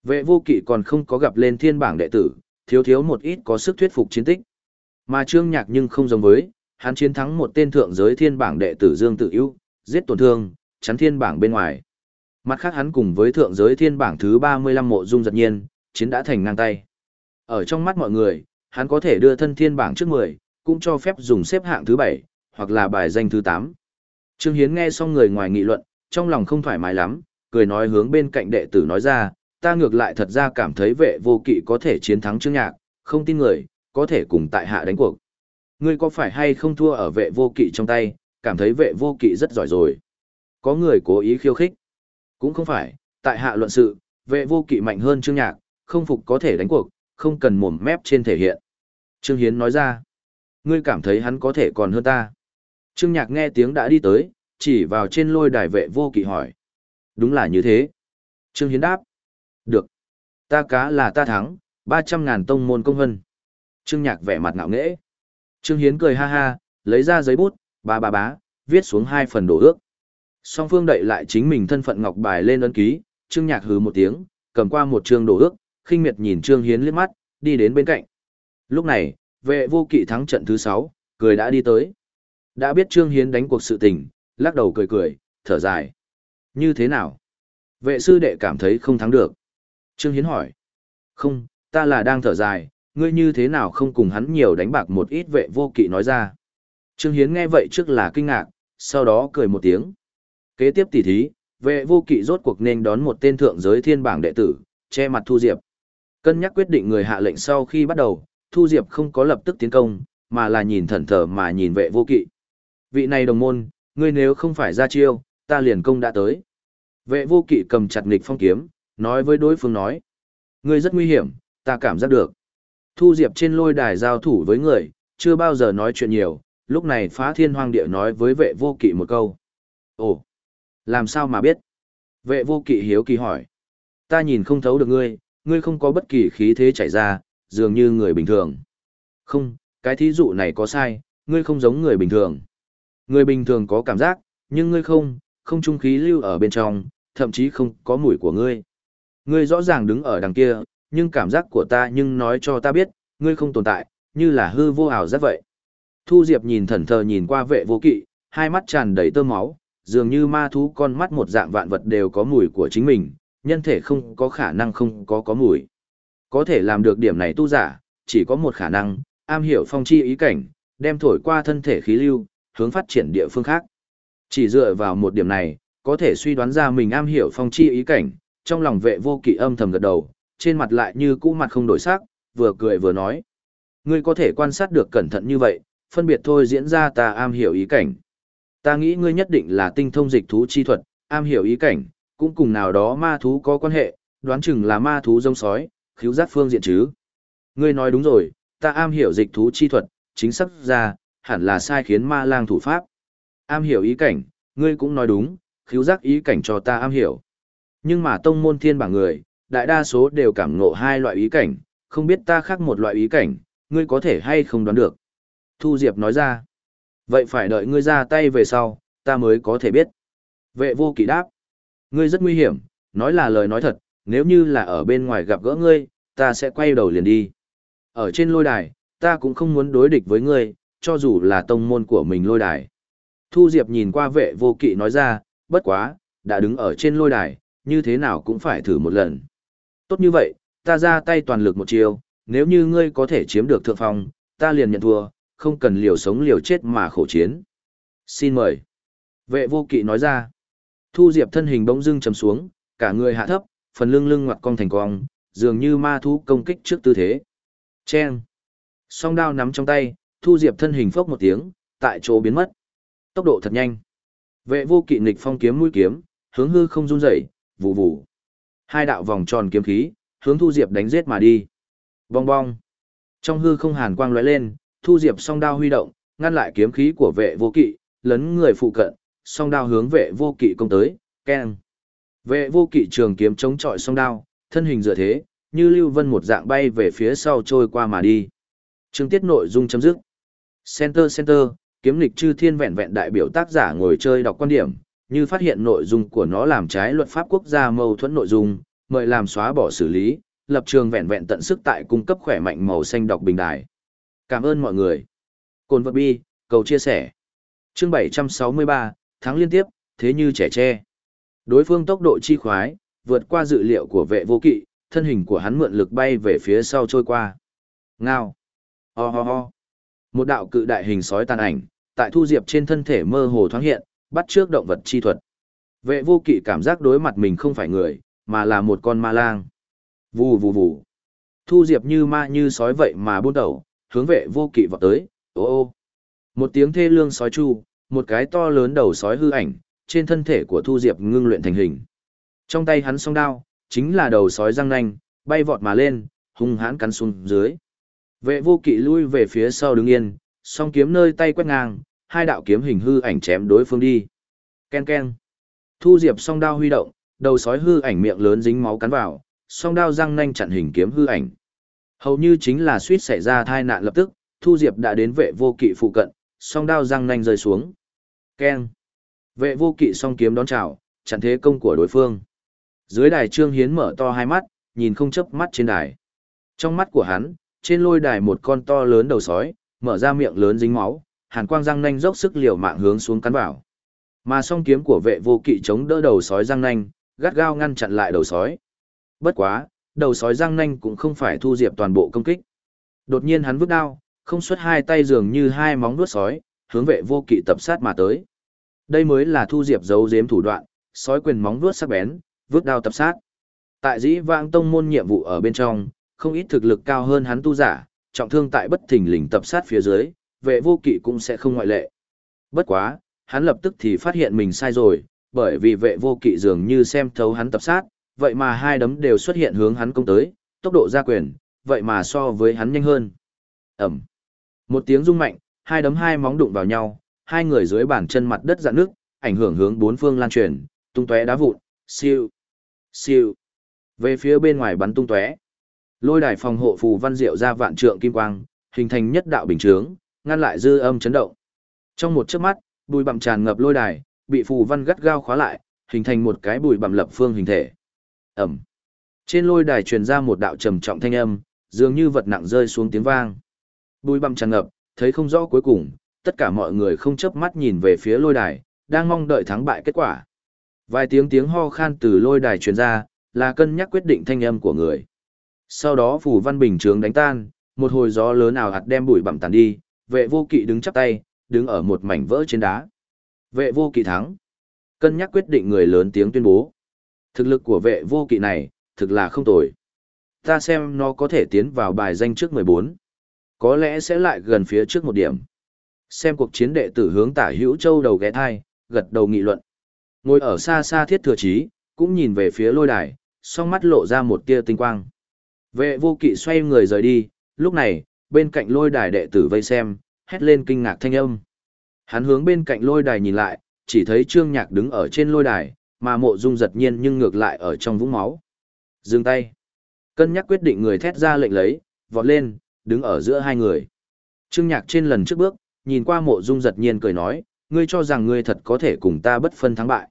Vệ vô kỵ còn không có gặp lên thiên bảng đệ tử, thiếu thiếu một ít có sức thuyết phục chiến tích. Mà trương nhạc nhưng không giống với, hắn chiến thắng một tên thượng giới thiên bảng đệ tử Dương Tử Ưu, giết tổn thương, chắn thiên bảng bên ngoài. Mặt khác hắn cùng với thượng giới thiên bảng thứ 35 mộ dung giật nhiên, chiến đã thành ngang tay. Ở trong mắt mọi người, hắn có thể đưa thân thiên bảng trước 10, cũng cho phép dùng xếp hạng thứ 7, hoặc là bài danh thứ 8. Trương Hiến nghe xong người ngoài nghị luận, trong lòng không thoải mái lắm, cười nói hướng bên cạnh đệ tử nói ra, ta ngược lại thật ra cảm thấy vệ vô kỵ có thể chiến thắng Trương Nhạc, không tin người, có thể cùng tại hạ đánh cuộc. Ngươi có phải hay không thua ở vệ vô kỵ trong tay, cảm thấy vệ vô kỵ rất giỏi rồi. Có người cố ý khiêu khích. Cũng không phải, tại hạ luận sự, vệ vô kỵ mạnh hơn Trương Nhạc, không phục có thể đánh cuộc, không cần mồm mép trên thể hiện. Trương Hiến nói ra, ngươi cảm thấy hắn có thể còn hơn ta. Trương Nhạc nghe tiếng đã đi tới, chỉ vào trên lôi đài vệ vô kỵ hỏi. Đúng là như thế. Trương Hiến đáp. Được. Ta cá là ta thắng, 300 ngàn tông môn công hân. Trương Nhạc vẻ mặt ngạo nghễ. Trương Hiến cười ha ha, lấy ra giấy bút, ba ba bá, viết xuống hai phần đổ ước. Song phương đậy lại chính mình thân phận ngọc bài lên ấn ký, Trương Nhạc hừ một tiếng, cầm qua một trương đổ ước, khinh miệt nhìn Trương Hiến liếc mắt, đi đến bên cạnh. Lúc này, vệ vô kỵ thắng trận thứ sáu, cười đã đi tới. Đã biết Trương Hiến đánh cuộc sự tình, lắc đầu cười cười, thở dài. Như thế nào? Vệ sư đệ cảm thấy không thắng được. Trương Hiến hỏi. Không, ta là đang thở dài, ngươi như thế nào không cùng hắn nhiều đánh bạc một ít vệ vô kỵ nói ra. Trương Hiến nghe vậy trước là kinh ngạc, sau đó cười một tiếng. Kế tiếp tỉ thí, vệ vô kỵ rốt cuộc nên đón một tên thượng giới thiên bảng đệ tử, che mặt Thu Diệp. Cân nhắc quyết định người hạ lệnh sau khi bắt đầu, Thu Diệp không có lập tức tiến công, mà là nhìn thẩn thờ mà nhìn vệ vô kỵ. Vị này đồng môn, ngươi nếu không phải ra chiêu, ta liền công đã tới. Vệ vô kỵ cầm chặt nghịch phong kiếm, nói với đối phương nói. Ngươi rất nguy hiểm, ta cảm giác được. Thu Diệp trên lôi đài giao thủ với người, chưa bao giờ nói chuyện nhiều, lúc này phá thiên hoang địa nói với vệ vô kỵ một câu. Ồ, làm sao mà biết? Vệ vô kỵ hiếu kỳ hỏi. Ta nhìn không thấu được ngươi, ngươi không có bất kỳ khí thế chảy ra, dường như người bình thường. Không, cái thí dụ này có sai, ngươi không giống người bình thường. Người bình thường có cảm giác, nhưng ngươi không, không trung khí lưu ở bên trong, thậm chí không có mùi của ngươi. Ngươi rõ ràng đứng ở đằng kia, nhưng cảm giác của ta nhưng nói cho ta biết, ngươi không tồn tại, như là hư vô ảo rất vậy. Thu Diệp nhìn thần thờ nhìn qua vệ vô kỵ, hai mắt tràn đầy tơ máu, dường như ma thú con mắt một dạng vạn vật đều có mùi của chính mình, nhân thể không có khả năng không có có mùi. Có thể làm được điểm này tu giả, chỉ có một khả năng, am hiểu phong chi ý cảnh, đem thổi qua thân thể khí lưu, hướng phát triển địa phương khác. Chỉ dựa vào một điểm này, có thể suy đoán ra mình am hiểu phong chi ý cảnh, trong lòng vệ vô kỵ âm thầm gật đầu, trên mặt lại như cũ mặt không đổi sắc, vừa cười vừa nói. Ngươi có thể quan sát được cẩn thận như vậy, phân biệt thôi diễn ra ta am hiểu ý cảnh. Ta nghĩ ngươi nhất định là tinh thông dịch thú chi thuật, am hiểu ý cảnh, cũng cùng nào đó ma thú có quan hệ, đoán chừng là ma thú rông sói, khiếu giác phương diện chứ. Ngươi nói đúng rồi, ta am hiểu dịch thú chi thuật, chính xác ra, hẳn là sai khiến ma lang thủ pháp. Am hiểu ý cảnh, ngươi cũng nói đúng, khiếu giác ý cảnh cho ta am hiểu. Nhưng mà tông môn thiên bảng người, đại đa số đều cảm ngộ hai loại ý cảnh, không biết ta khác một loại ý cảnh, ngươi có thể hay không đoán được. Thu Diệp nói ra, vậy phải đợi ngươi ra tay về sau, ta mới có thể biết. Vệ vô kỵ đáp, ngươi rất nguy hiểm, nói là lời nói thật, nếu như là ở bên ngoài gặp gỡ ngươi, ta sẽ quay đầu liền đi. Ở trên lôi đài, ta cũng không muốn đối địch với ngươi, cho dù là tông môn của mình lôi đài. Thu Diệp nhìn qua vệ vô kỵ nói ra, bất quá, đã đứng ở trên lôi đài, như thế nào cũng phải thử một lần. Tốt như vậy, ta ra tay toàn lực một chiều, nếu như ngươi có thể chiếm được thượng phong, ta liền nhận thua, không cần liều sống liều chết mà khổ chiến. Xin mời. Vệ vô kỵ nói ra. Thu Diệp thân hình bỗng dưng chầm xuống, cả người hạ thấp, phần lưng lưng ngoặt cong thành cong, dường như ma thú công kích trước tư thế. Chen. Song đao nắm trong tay, Thu Diệp thân hình phốc một tiếng, tại chỗ biến mất. Tốc độ thật nhanh. Vệ vô kỵ nghịch phong kiếm mũi kiếm, hướng hư không run rẩy, vù vù. Hai đạo vòng tròn kiếm khí, hướng Thu Diệp đánh giết mà đi. Bong bong. Trong hư không hàn quang lóe lên, Thu Diệp song đao huy động, ngăn lại kiếm khí của vệ vô kỵ, lấn người phụ cận, song đao hướng vệ vô kỵ công tới, keng. Vệ vô kỵ trường kiếm chống chọi song đao, thân hình dựa thế, như lưu vân một dạng bay về phía sau trôi qua mà đi. Chương tiết nội dung chấm dứt. Center Center, kiếm lịch chư thiên vẹn vẹn đại biểu tác giả ngồi chơi đọc quan điểm, như phát hiện nội dung của nó làm trái luật pháp quốc gia mâu thuẫn nội dung, mời làm xóa bỏ xử lý, lập trường vẹn vẹn tận sức tại cung cấp khỏe mạnh màu xanh đọc bình đài. Cảm ơn mọi người. Cồn vật bi, cầu chia sẻ. Chương 763, tháng liên tiếp, thế như trẻ tre. Đối phương tốc độ chi khoái, vượt qua dự liệu của vệ vô kỵ, thân hình của hắn mượn lực bay về phía sau trôi qua. Ngao. Ho ho ho. Một đạo cự đại hình sói tàn ảnh, tại thu diệp trên thân thể mơ hồ thoáng hiện, bắt trước động vật chi thuật. Vệ vô kỵ cảm giác đối mặt mình không phải người, mà là một con ma lang. Vù vù vù. Thu diệp như ma như sói vậy mà buôn đầu, hướng vệ vô kỵ vọt tới, ô ô. Một tiếng thê lương sói chu, một cái to lớn đầu sói hư ảnh, trên thân thể của Thu Diệp ngưng luyện thành hình. Trong tay hắn song đao, chính là đầu sói răng nanh, bay vọt mà lên, hung hãn cắn xuống dưới. Vệ vô kỵ lui về phía sau đứng yên, song kiếm nơi tay quét ngang, hai đạo kiếm hình hư ảnh chém đối phương đi. Ken ken. Thu Diệp song đao huy động, đầu sói hư ảnh miệng lớn dính máu cắn vào, song đao răng nanh chặn hình kiếm hư ảnh. Hầu như chính là suýt xảy ra tai nạn lập tức, Thu Diệp đã đến vệ vô kỵ phụ cận, song đao răng nanh rơi xuống. Ken. Vệ vô kỵ song kiếm đón chào, chặn thế công của đối phương. Dưới đài Trương Hiến mở to hai mắt, nhìn không chớp mắt trên đài. Trong mắt của hắn, trên lôi đài một con to lớn đầu sói, mở ra miệng lớn dính máu, hàn quang răng nanh dốc sức liều mạng hướng xuống cắn vào. Mà song kiếm của vệ vô kỵ chống đỡ đầu sói răng nanh, gắt gao ngăn chặn lại đầu sói. Bất quá, đầu sói răng nanh cũng không phải thu diệp toàn bộ công kích. Đột nhiên hắn vứt đao, không xuất hai tay dường như hai móng vuốt sói, hướng vệ vô kỵ tập sát mà tới. Đây mới là thu diệp giấu giếm thủ đoạn, sói quyền móng vuốt sắc bén, vứt đao tập sát. Tại dĩ vãng tông môn nhiệm vụ ở bên trong, không ít thực lực cao hơn hắn tu giả, trọng thương tại bất thình lình tập sát phía dưới, vệ vô kỵ cũng sẽ không ngoại lệ. Bất quá, hắn lập tức thì phát hiện mình sai rồi, bởi vì vệ vô kỵ dường như xem thấu hắn tập sát, vậy mà hai đấm đều xuất hiện hướng hắn công tới, tốc độ ra quyền, vậy mà so với hắn nhanh hơn. Ẩm. Một tiếng rung mạnh, hai đấm hai móng đụng vào nhau, hai người dưới bàn chân mặt đất dạn nước, ảnh hưởng hướng bốn phương lan truyền, tung tóe đá vụn, siêu, siêu. Về phía bên ngoài bắn tung tóe. Lôi đài phòng hộ phù văn diệu ra vạn trượng kim quang, hình thành nhất đạo bình chướng, ngăn lại dư âm chấn động. Trong một chớp mắt, bụi bặm tràn ngập lôi đài, bị phù văn gắt gao khóa lại, hình thành một cái bụi bặm lập phương hình thể. ầm! Trên lôi đài truyền ra một đạo trầm trọng thanh âm, dường như vật nặng rơi xuống tiếng vang. Bụi bặm tràn ngập, thấy không rõ cuối cùng, tất cả mọi người không chớp mắt nhìn về phía lôi đài, đang mong đợi thắng bại kết quả. Vài tiếng tiếng ho khan từ lôi đài truyền ra, là cân nhắc quyết định thanh âm của người. Sau đó phủ văn bình trướng đánh tan, một hồi gió lớn ảo hạt đem bụi bặm tàn đi, vệ vô kỵ đứng chắp tay, đứng ở một mảnh vỡ trên đá. Vệ vô kỵ thắng. Cân nhắc quyết định người lớn tiếng tuyên bố. Thực lực của vệ vô kỵ này, thực là không tồi. Ta xem nó có thể tiến vào bài danh trước 14. Có lẽ sẽ lại gần phía trước một điểm. Xem cuộc chiến đệ tử hướng tả hữu châu đầu ghé thai, gật đầu nghị luận. Ngồi ở xa xa thiết thừa chí, cũng nhìn về phía lôi đài, song mắt lộ ra một tia tinh quang. Vệ vô kỵ xoay người rời đi, lúc này, bên cạnh lôi đài đệ tử vây xem, hét lên kinh ngạc thanh âm. Hắn hướng bên cạnh lôi đài nhìn lại, chỉ thấy trương nhạc đứng ở trên lôi đài, mà mộ dung giật nhiên nhưng ngược lại ở trong vũng máu. Dừng tay. Cân nhắc quyết định người thét ra lệnh lấy, vọt lên, đứng ở giữa hai người. Trương nhạc trên lần trước bước, nhìn qua mộ dung giật nhiên cười nói, ngươi cho rằng ngươi thật có thể cùng ta bất phân thắng bại.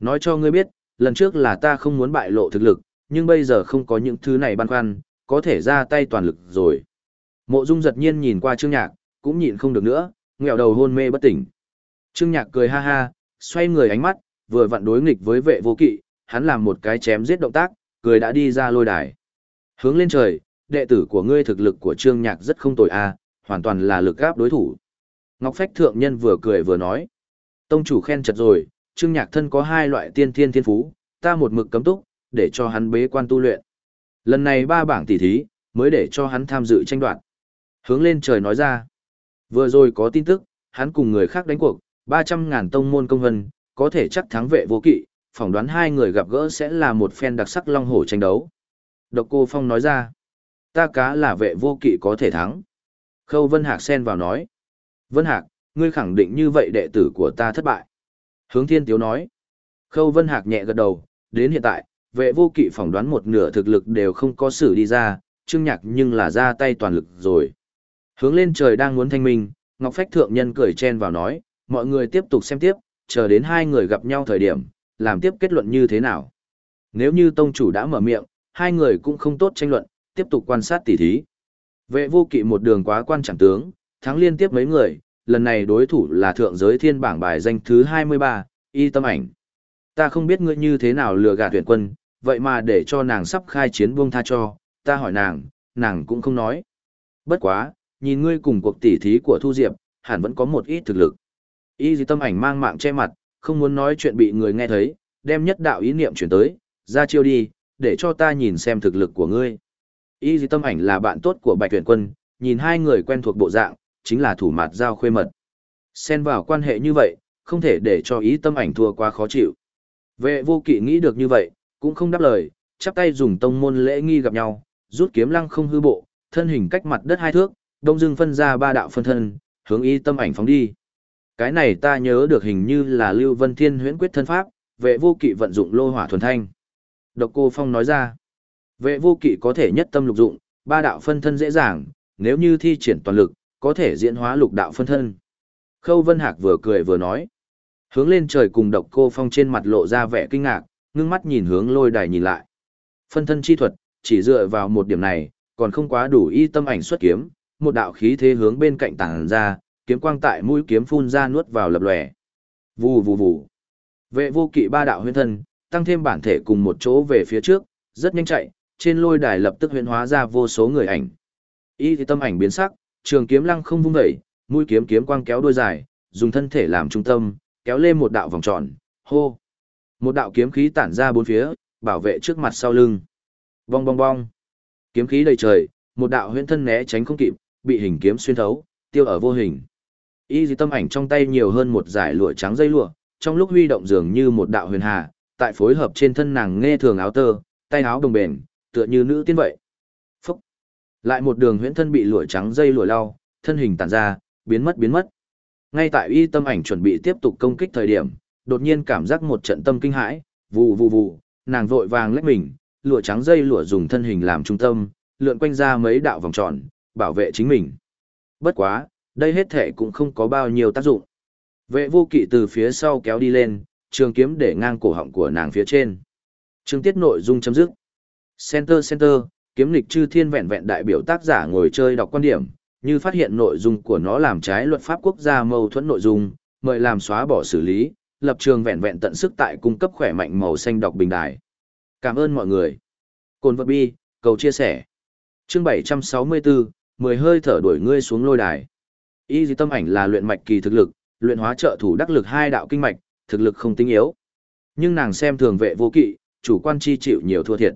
Nói cho ngươi biết, lần trước là ta không muốn bại lộ thực lực, nhưng bây giờ không có những thứ này băn khoăn, có thể ra tay toàn lực rồi. Mộ dung giật nhiên nhìn qua trương nhạc, cũng nhịn không được nữa, nghẹo đầu hôn mê bất tỉnh. Trương nhạc cười ha ha, xoay người ánh mắt, vừa vặn đối nghịch với vệ vô kỵ, hắn làm một cái chém giết động tác, cười đã đi ra lôi đài. Hướng lên trời, đệ tử của ngươi thực lực của Trương Nhạc rất không tồi a, hoàn toàn là lực gáp đối thủ. Ngọc Phách thượng nhân vừa cười vừa nói. Tông chủ khen chật rồi, Trương Nhạc thân có hai loại tiên thiên thiên phú, ta một mực cấm túc, để cho hắn bế quan tu luyện. Lần này ba bảng tỷ thí, mới để cho hắn tham dự tranh đoạt. Hướng lên trời nói ra. Vừa rồi có tin tức, hắn cùng người khác đánh cuộc, 300.000 tông môn công hân, có thể chắc thắng vệ vô kỵ, phỏng đoán hai người gặp gỡ sẽ là một phen đặc sắc long hổ tranh đấu. Độc cô Phong nói ra, ta cá là vệ vô kỵ có thể thắng. Khâu Vân Hạc xen vào nói, Vân Hạc, ngươi khẳng định như vậy đệ tử của ta thất bại. Hướng Thiên Tiếu nói, Khâu Vân Hạc nhẹ gật đầu, đến hiện tại, vệ vô kỵ phỏng đoán một nửa thực lực đều không có xử đi ra, trương nhạc nhưng là ra tay toàn lực rồi. Hướng lên trời đang muốn thanh minh, Ngọc Phách Thượng Nhân cười chen vào nói, mọi người tiếp tục xem tiếp, chờ đến hai người gặp nhau thời điểm, làm tiếp kết luận như thế nào. Nếu như tông chủ đã mở miệng, hai người cũng không tốt tranh luận, tiếp tục quan sát tỉ thí. Vệ vô kỵ một đường quá quan chẳng tướng, thắng liên tiếp mấy người, lần này đối thủ là thượng giới thiên bảng bài danh thứ 23, y tâm ảnh. Ta không biết ngươi như thế nào lừa gạt tuyển quân, vậy mà để cho nàng sắp khai chiến buông tha cho, ta hỏi nàng, nàng cũng không nói. Bất quá, nhìn ngươi cùng cuộc tỉ thí của Thu Diệp, hẳn vẫn có một ít thực lực. Y dì tâm ảnh mang mạng che mặt, không muốn nói chuyện bị người nghe thấy, đem nhất đạo ý niệm chuyển tới, ra chiêu đi, để cho ta nhìn xem thực lực của ngươi. Y dì tâm ảnh là bạn tốt của Bạch Tuyển Quân, nhìn hai người quen thuộc bộ dạng, chính là thủ mặt giao khuê mật. Xen vào quan hệ như vậy, không thể để cho ý tâm ảnh thua quá khó chịu. Vệ vô kỵ nghĩ được như vậy, cũng không đáp lời, chắp tay dùng tông môn lễ nghi gặp nhau, rút kiếm lăng không hư bộ, thân hình cách mặt đất hai thước, đông dưng phân ra ba đạo phân thân, hướng y tâm ảnh phóng đi. Cái này ta nhớ được hình như là Lưu Vân Thiên huyễn quyết thân pháp, vệ vô kỵ vận dụng lô hỏa thuần thanh. Độc cô Phong nói ra, vệ vô kỵ có thể nhất tâm lục dụng, ba đạo phân thân dễ dàng, nếu như thi triển toàn lực, có thể diễn hóa lục đạo phân thân. Khâu Vân Hạc vừa cười vừa nói, hướng lên trời cùng độc cô Phong trên mặt lộ ra vẻ kinh ngạc, ngưng mắt nhìn hướng lôi đài nhìn lại. Phân thân chi thuật, chỉ dựa vào một điểm này, còn không quá đủ y tâm ảnh xuất kiếm, một đạo khí thế hướng bên cạnh tảng ra, kiếm quang tại mũi kiếm phun ra nuốt vào lập lòe. Vù vù vù. Vệ vô kỵ ba đạo huyễn thân, tăng thêm bản thể cùng một chỗ về phía trước, rất nhanh chạy, trên lôi đài lập tức huyễn hóa ra vô số người ảnh. Y thì tâm ảnh biến sắc, trường kiếm lăng không vung dậy, mũi kiếm kiếm quang kéo đuôi dài, dùng thân thể làm trung tâm, kéo lên một đạo vòng tròn, hô. Một đạo kiếm khí tản ra bốn phía, bảo vệ trước mặt sau lưng. Bong bong bong. Kiếm khí đầy trời, một đạo huyễn thân né tránh không kịp, bị hình kiếm xuyên thấu, tiêu ở vô hình. Y dị tâm ảnh trong tay nhiều hơn một dải lụa trắng dây lụa, trong lúc huy động dường như một đạo huyền hà, tại phối hợp trên thân nàng nghe thường áo tơ, tay áo đồng bền, tựa như nữ tiên vậy. Phúc! Lại một đường huyễn thân bị lụa trắng dây lụa lau, thân hình tản ra, biến mất biến mất. Ngay tại y tâm ảnh chuẩn bị tiếp tục công kích thời điểm, đột nhiên cảm giác một trận tâm kinh hãi, vù vù vù, nàng vội vàng lách mình, lụa trắng dây lụa dùng thân hình làm trung tâm, lượn quanh ra mấy đạo vòng tròn, bảo vệ chính mình. Bất quá, đây hết thể cũng không có bao nhiêu tác dụng. Vệ vô kỵ từ phía sau kéo đi lên, trường kiếm để ngang cổ họng của nàng phía trên. Trường tiết nội dung chấm dứt. Center Center, kiếm lịch chư thiên vẹn vẹn đại biểu tác giả ngồi chơi đọc quan điểm, như phát hiện nội dung của nó làm trái luật pháp quốc gia mâu thuẫn nội dung, mời làm xóa bỏ xử lý, lập trường vẹn vẹn tận sức tại cung cấp khỏe mạnh màu xanh đọc bình đài. Cảm ơn mọi người. Cồn vật bi, cầu chia sẻ. Chương 764, 10 hơi thở đuổi ngươi xuống lôi đài. Y dị tâm ảnh là luyện mạch kỳ thực lực, luyện hóa trợ thủ đắc lực hai đạo kinh mạch, thực lực không tinh yếu. Nhưng nàng xem thường vệ vô kỵ, chủ quan chi chịu nhiều thua thiệt.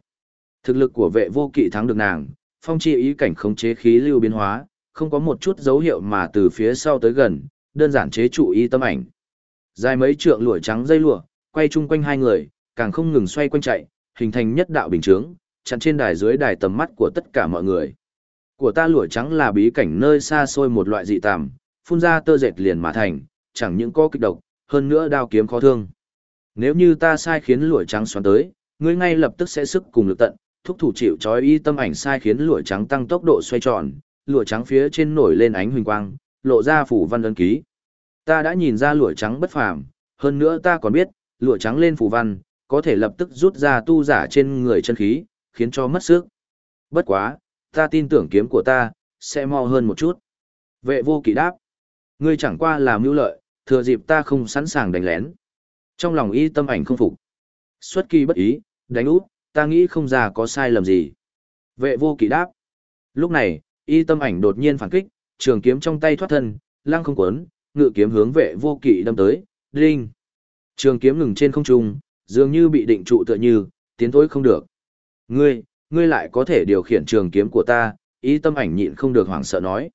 Thực lực của vệ vô kỵ thắng được nàng, phong chi ý cảnh khống chế khí lưu biến hóa, không có một chút dấu hiệu mà từ phía sau tới gần, đơn giản chế trụ y tâm ảnh. Dài mấy trượng lụa trắng dây lụa, quay chung quanh hai người, càng không ngừng xoay quanh chạy, hình thành nhất đạo bình chướng, chặn trên đài dưới đài tầm mắt của tất cả mọi người. Của ta lụa trắng là bí cảnh nơi xa xôi một loại dị tàm, phun ra tơ dệt liền mà thành, chẳng những có kịch độc, hơn nữa đao kiếm khó thương. Nếu như ta sai khiến lụa trắng xoắn tới, ngươi ngay lập tức sẽ sức cùng lực tận, thúc thủ chịu trói y tâm ảnh sai khiến lụa trắng tăng tốc độ xoay tròn, lụa trắng phía trên nổi lên ánh huỳnh quang, lộ ra phủ văn ấn ký. Ta đã nhìn ra lụa trắng bất phàm, hơn nữa ta còn biết, lụa trắng lên phủ văn, có thể lập tức rút ra tu giả trên người chân khí, khiến cho mất sức. Bất quá, ta tin tưởng kiếm của ta, sẽ mo hơn một chút. Vệ vô kỵ đáp. Ngươi chẳng qua là mưu lợi, thừa dịp ta không sẵn sàng đánh lén. Trong lòng y tâm ảnh không phục. Xuất kỳ bất ý, đánh út, ta nghĩ không ra có sai lầm gì. Vệ vô kỵ đáp. Lúc này, y tâm ảnh đột nhiên phản kích, trường kiếm trong tay thoát thân, lăng không quấn, ngự kiếm hướng vệ vô kỵ đâm tới, đinh. Trường kiếm ngừng trên không trung, dường như bị định trụ tựa như, tiến thối không được. Ngươi, ngươi lại có thể điều khiển trường kiếm của ta, ý tâm ảnh nhịn không được hoảng sợ nói.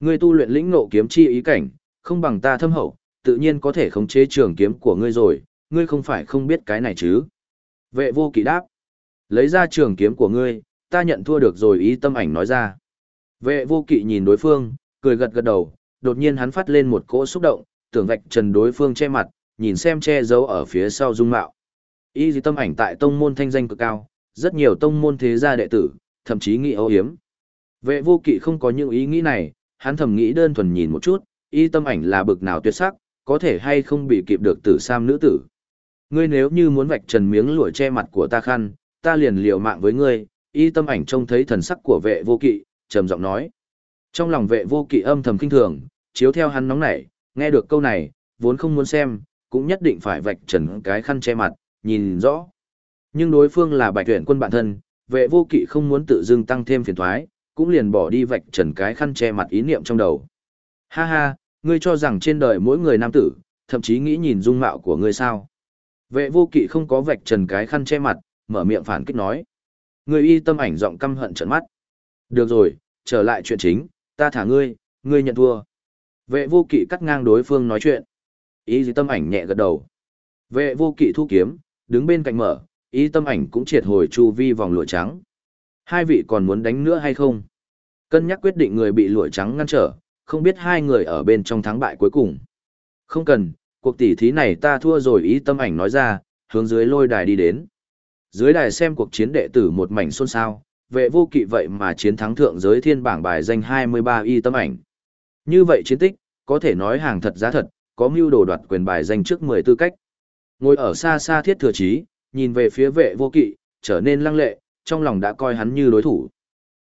Ngươi tu luyện lĩnh ngộ kiếm chi ý cảnh, không bằng ta thâm hậu, tự nhiên có thể khống chế trường kiếm của ngươi rồi, ngươi không phải không biết cái này chứ. Vệ vô kỵ đáp. Lấy ra trường kiếm của ngươi, ta nhận thua được rồi ý tâm ảnh nói ra. Vệ vô kỵ nhìn đối phương, cười gật gật đầu, đột nhiên hắn phát lên một cỗ xúc động, tưởng vạch trần đối phương che mặt, nhìn xem che giấu ở phía sau dung mạo. Y dì tâm ảnh tại tông môn thanh danh cực cao, rất nhiều tông môn thế gia đệ tử, thậm chí nghĩ âu hiếm. Vệ vô kỵ không có những ý nghĩ này, hắn thầm nghĩ đơn thuần nhìn một chút, y tâm ảnh là bực nào tuyệt sắc, có thể hay không bị kịp được tử sam nữ tử. Ngươi nếu như muốn vạch trần miếng lụa che mặt của ta khăn, ta liền liều mạng với ngươi, y tâm ảnh trông thấy thần sắc của vệ vô kỵ, trầm giọng nói. Trong lòng vệ vô kỵ âm thầm kinh thường, chiếu theo hắn nóng nảy, nghe được câu này, vốn không muốn xem, cũng nhất định phải vạch trần cái khăn che mặt, nhìn rõ. Nhưng đối phương là bạch tuyển quân bản thân, vệ vô kỵ không muốn tự dưng tăng thêm phiền thoái, cũng liền bỏ đi vạch trần cái khăn che mặt ý niệm trong đầu. Ha ha, ngươi cho rằng trên đời mỗi người nam tử, thậm chí nghĩ nhìn dung mạo của ngươi sao. Vệ vô kỵ không có vạch trần cái khăn che mặt, mở miệng phản kích nói. Người y tâm ảnh giọng căm hận trợn mắt. Được rồi, trở lại chuyện chính, ta thả ngươi, ngươi nhận thua. Vệ vô kỵ cắt ngang đối phương nói chuyện. Y tâm ảnh nhẹ gật đầu. Vệ vô kỵ thu kiếm, đứng bên cạnh mở, y tâm ảnh cũng triệt hồi chu vi vòng lụa trắng. Hai vị còn muốn đánh nữa hay không? Cân nhắc quyết định người bị lụa trắng ngăn trở, không biết hai người ở bên trong thắng bại cuối cùng. Không cần, cuộc tỉ thí này ta thua rồi ý tâm ảnh nói ra, hướng dưới lôi đài đi đến. Dưới đài xem cuộc chiến đệ tử một mảnh xôn xao, vệ vô kỵ vậy mà chiến thắng thượng giới thiên bảng bài danh 23 y tâm ảnh. Như vậy chiến tích, có thể nói hàng thật giá thật, có mưu đồ đoạt quyền bài danh trước 10 tư cách. Ngồi ở xa xa thiết thừa chí, nhìn về phía vệ vô kỵ, trở nên lăng lệ, trong lòng đã coi hắn như đối thủ.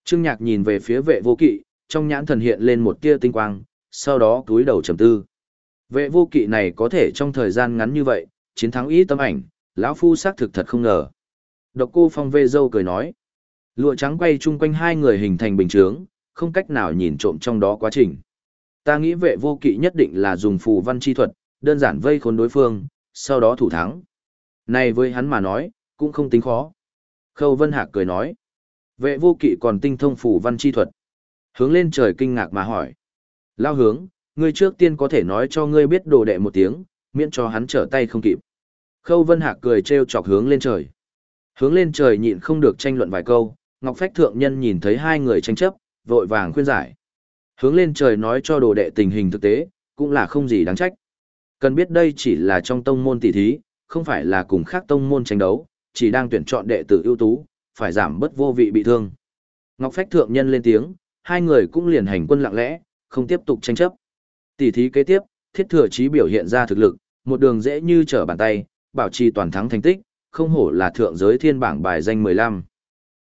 Trương Nhạc nhìn về phía vệ vô kỵ, trong nhãn thần hiện lên một tia tinh quang, sau đó túi đầu trầm tư. Vệ vô kỵ này có thể trong thời gian ngắn như vậy, chiến thắng ý tâm ảnh, lão phu xác thực thật không ngờ. Độc cô phong vê dâu cười nói. Lụa trắng quay chung quanh hai người hình thành bình chướng, không cách nào nhìn trộm trong đó quá trình. Ta nghĩ vệ vô kỵ nhất định là dùng phù văn chi thuật, đơn giản vây khốn đối phương, sau đó thủ thắng. Này với hắn mà nói, cũng không tính khó. Khâu Vân Hạc cười nói. Vệ vô kỵ còn tinh thông phủ văn chi thuật. Hướng lên trời kinh ngạc mà hỏi. Lao hướng, ngươi trước tiên có thể nói cho ngươi biết đồ đệ một tiếng, miễn cho hắn trở tay không kịp. Khâu Vân Hạc cười trêu chọc hướng lên trời. Hướng lên trời nhịn không được tranh luận vài câu, Ngọc Phách Thượng Nhân nhìn thấy hai người tranh chấp, vội vàng khuyên giải. Hướng lên trời nói cho đồ đệ tình hình thực tế, cũng là không gì đáng trách. Cần biết đây chỉ là trong tông môn tỷ thí, không phải là cùng khác tông môn tranh đấu, chỉ đang tuyển chọn đệ tử ưu tú, phải giảm bất vô vị bị thương. Ngọc Phách Thượng Nhân lên tiếng, hai người cũng liền hành quân lặng lẽ, không tiếp tục tranh chấp. Tỷ thí kế tiếp, thiết thừa chí biểu hiện ra thực lực, một đường dễ như trở bàn tay, bảo trì toàn thắng thành tích, không hổ là thượng giới thiên bảng bài danh 15.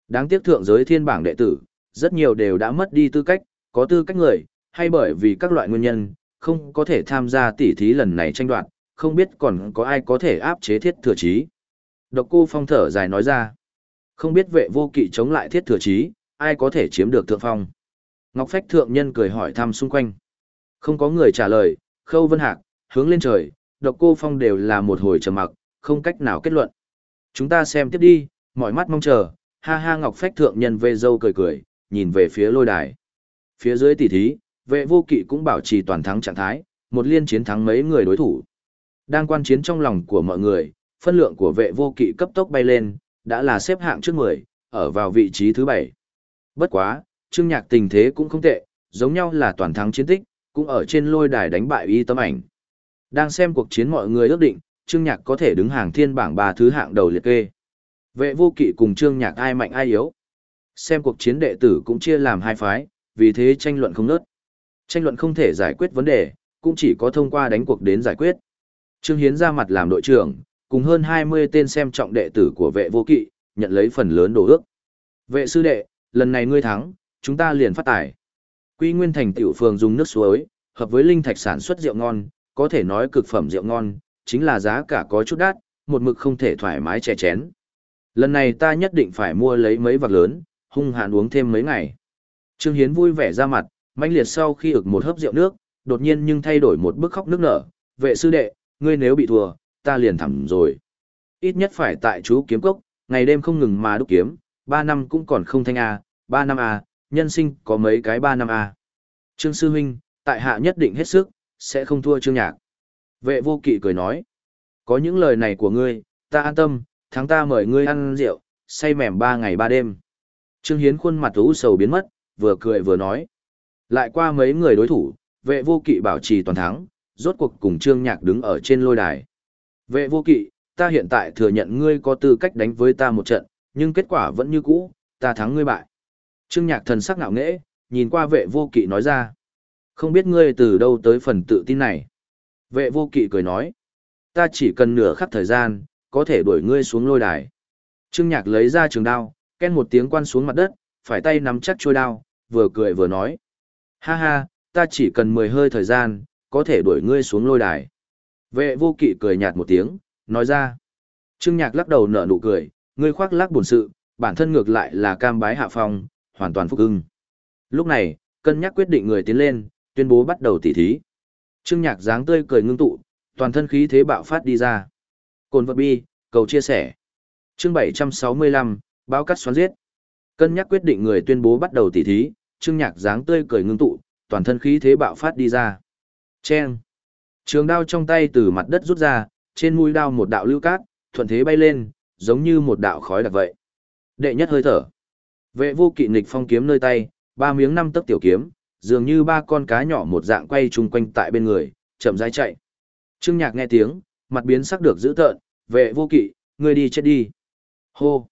Đáng tiếc thượng giới thiên bảng đệ tử, rất nhiều đều đã mất đi tư cách, có tư cách người, hay bởi vì các loại nguyên nhân, không có thể tham gia tỷ thí lần này tranh đoạt, không biết còn có ai có thể áp chế thiết thừa chí. Độc cô phong thở dài nói ra, không biết vệ vô kỵ chống lại thiết thừa chí, ai có thể chiếm được thượng phong. Ngọc Phách thượng nhân cười hỏi thăm xung quanh. Không có người trả lời, khâu vân hạc, hướng lên trời, độc cô phong đều là một hồi trầm mặc, không cách nào kết luận. Chúng ta xem tiếp đi, Mọi mắt mong chờ, ha ha Ngọc Phách thượng nhân về dâu cười cười, nhìn về phía lôi đài. Phía dưới tỷ thí, vệ vô kỵ cũng bảo trì toàn thắng trạng thái, một liên chiến thắng mấy người đối thủ. Đang quan chiến trong lòng của mọi người, phân lượng của vệ vô kỵ cấp tốc bay lên, đã là xếp hạng trước 10, ở vào vị trí thứ 7. Bất quá, trương nhạc tình thế cũng không tệ, giống nhau là toàn thắng chiến tích, cũng ở trên lôi đài đánh bại y tấm ảnh. Đang xem cuộc chiến mọi người ước định, trương nhạc có thể đứng hàng thiên bảng ba thứ hạng đầu liệt kê. Vệ vô kỵ cùng trương nhạc ai mạnh ai yếu. Xem cuộc chiến đệ tử cũng chia làm hai phái, vì thế tranh luận không nớt. Tranh luận không thể giải quyết vấn đề, cũng chỉ có thông qua đánh cuộc đến giải quyết. Trương Hiến ra mặt làm đội trưởng, cùng hơn 20 tên xem trọng đệ tử của vệ vô kỵ, nhận lấy phần lớn đồ ước. Vệ sư đệ, lần này ngươi thắng, chúng ta liền phát tài. Quy Nguyên Thành tiểu phường dùng nước suối, hợp với linh thạch sản xuất rượu ngon, có thể nói cực phẩm rượu ngon, chính là giá cả có chút đắt, một mực không thể thoải mái chè chén. Lần này ta nhất định phải mua lấy mấy vạc lớn, hung hãn uống thêm mấy ngày. Trương Hiến vui vẻ ra mặt, mãnh liệt sau khi ực một hớp rượu nước, đột nhiên nhưng thay đổi một bức khóc nước nở, vệ sư đệ, ngươi nếu bị thua, ta liền thẳng rồi. Ít nhất phải tại chú kiếm cốc, ngày đêm không ngừng mà đúc kiếm, ba năm cũng còn không thanh A, ba năm A, nhân sinh có mấy cái ba năm A. Trương Sư Huynh, tại hạ nhất định hết sức, sẽ không thua Trương Nhạc. Vệ vô kỵ cười nói, có những lời này của ngươi, ta an tâm, tháng ta mời ngươi ăn rượu, say mềm ba ngày ba đêm. Trương Hiến khuôn mặt u sầu biến mất, vừa cười vừa nói. Lại qua mấy người đối thủ, vệ vô kỵ bảo trì toàn thắng, rốt cuộc cùng Trương Nhạc đứng ở trên lôi đài. Vệ vô kỵ, ta hiện tại thừa nhận ngươi có tư cách đánh với ta một trận, nhưng kết quả vẫn như cũ, ta thắng ngươi bại. Trương Nhạc thần sắc ngạo nghễ, nhìn qua vệ vô kỵ nói ra. Không biết ngươi từ đâu tới phần tự tin này. Vệ vô kỵ cười nói. Ta chỉ cần nửa khắc thời gian, có thể đuổi ngươi xuống lôi đài. Trương Nhạc lấy ra trường đao, ken một tiếng quan xuống mặt đất, phải tay nắm chắc trôi đao, vừa cười vừa nói. Ha ha, ta chỉ cần mười hơi thời gian, có thể đuổi ngươi xuống lôi đài. Vệ vô kỵ cười nhạt một tiếng, nói ra. Trương Nhạc lắc đầu nở nụ cười, ngươi khoác lác buồn sự, bản thân ngược lại là cam bái hạ phong, hoàn toàn phục ưng. Lúc này, cân nhắc quyết định người tiến lên, tuyên bố bắt đầu tỉ thí. Trương Nhạc dáng tươi cười ngưng tụ, toàn thân khí thế bạo phát đi ra. Cồn vật bi, cầu chia sẻ. Chương 765, báo cắt xoắn giết. Cân nhắc quyết định người tuyên bố bắt đầu tỉ thí, Trương Nhạc dáng tươi cười ngưng tụ, toàn thân khí thế bạo phát đi ra. Chen. Trường đao trong tay từ mặt đất rút ra, trên mũi đao một đạo lưu cát, thuận thế bay lên, giống như một đạo khói đặc vậy. Đệ nhất hơi thở. Vệ vô kỵ nghịch phong kiếm nơi tay, ba miếng năm tấc tiểu kiếm, dường như ba con cá nhỏ một dạng quay chung quanh tại bên người, chậm rãi chạy. Trương Nhạc nghe tiếng, mặt biến sắc được dữ tợn, "Vệ vô kỵ, ngươi đi chết đi." Hô.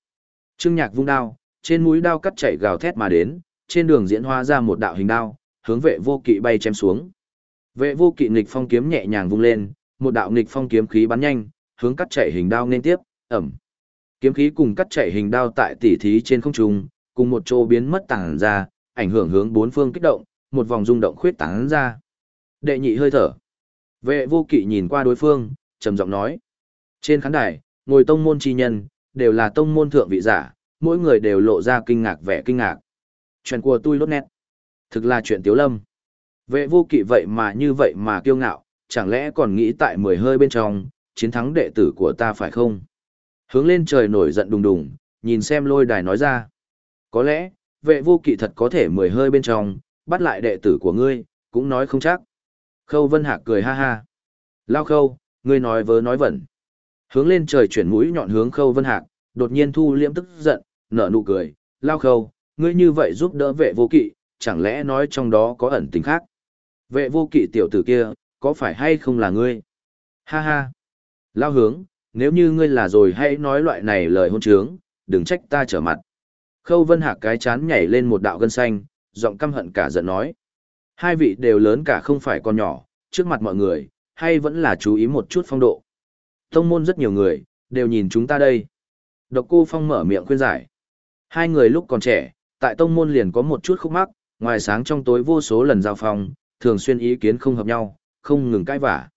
Trương Nhạc vung đao, trên mũi đao cắt chảy gào thét mà đến, trên đường diễn hóa ra một đạo hình đao, hướng vệ vô kỵ bay chém xuống. Vệ vô kỵ nghịch phong kiếm nhẹ nhàng vung lên, một đạo nghịch phong kiếm khí bắn nhanh, hướng cắt chảy hình đao nên tiếp, ẩm. Kiếm khí cùng cắt chảy hình đao tại tỉ thí trên không trung, cùng một chỗ biến mất tàng ra, ảnh hưởng hướng bốn phương kích động, một vòng rung động khuyết tán ra. Đệ nhị hơi thở. Vệ vô kỵ nhìn qua đối phương, trầm giọng nói. Trên khán đài, ngồi tông môn chi nhân, đều là tông môn thượng vị giả, mỗi người đều lộ ra kinh ngạc vẻ kinh ngạc. Chuyện của tôi lốt nét. Thực là chuyện tiếu lâm. Vệ vô kỵ vậy mà như vậy mà kiêu ngạo, chẳng lẽ còn nghĩ tại mười hơi bên trong, chiến thắng đệ tử của ta phải không? Hướng lên trời nổi giận đùng đùng, nhìn xem lôi đài nói ra. Có lẽ, vệ vô kỵ thật có thể mười hơi bên trong, bắt lại đệ tử của ngươi, cũng nói không chắc. Khâu Vân Hạc cười ha ha. Lao khâu, ngươi nói vớ nói vẩn. Hướng lên trời chuyển mũi nhọn hướng Khâu Vân Hạc, đột nhiên thu liễm tức giận, nở nụ cười. Lao khâu, ngươi như vậy giúp đỡ vệ vô kỵ, chẳng lẽ nói trong đó có ẩn tình khác? Vệ vô kỵ tiểu tử kia, có phải hay không là ngươi? Ha ha. Lao hướng, nếu như ngươi là rồi hãy nói loại này lời hôn trướng, đừng trách ta trở mặt. Khâu Vân Hạc cái chán nhảy lên một đạo gân xanh, giọng căm hận cả giận nói. Hai vị đều lớn cả không phải con nhỏ, trước mặt mọi người, hay vẫn là chú ý một chút phong độ. Tông môn rất nhiều người, đều nhìn chúng ta đây. Độc cô Phong mở miệng khuyên giải. Hai người lúc còn trẻ, tại tông môn liền có một chút khúc mắc, ngoài sáng trong tối vô số lần giao phong, thường xuyên ý kiến không hợp nhau, không ngừng cãi vả.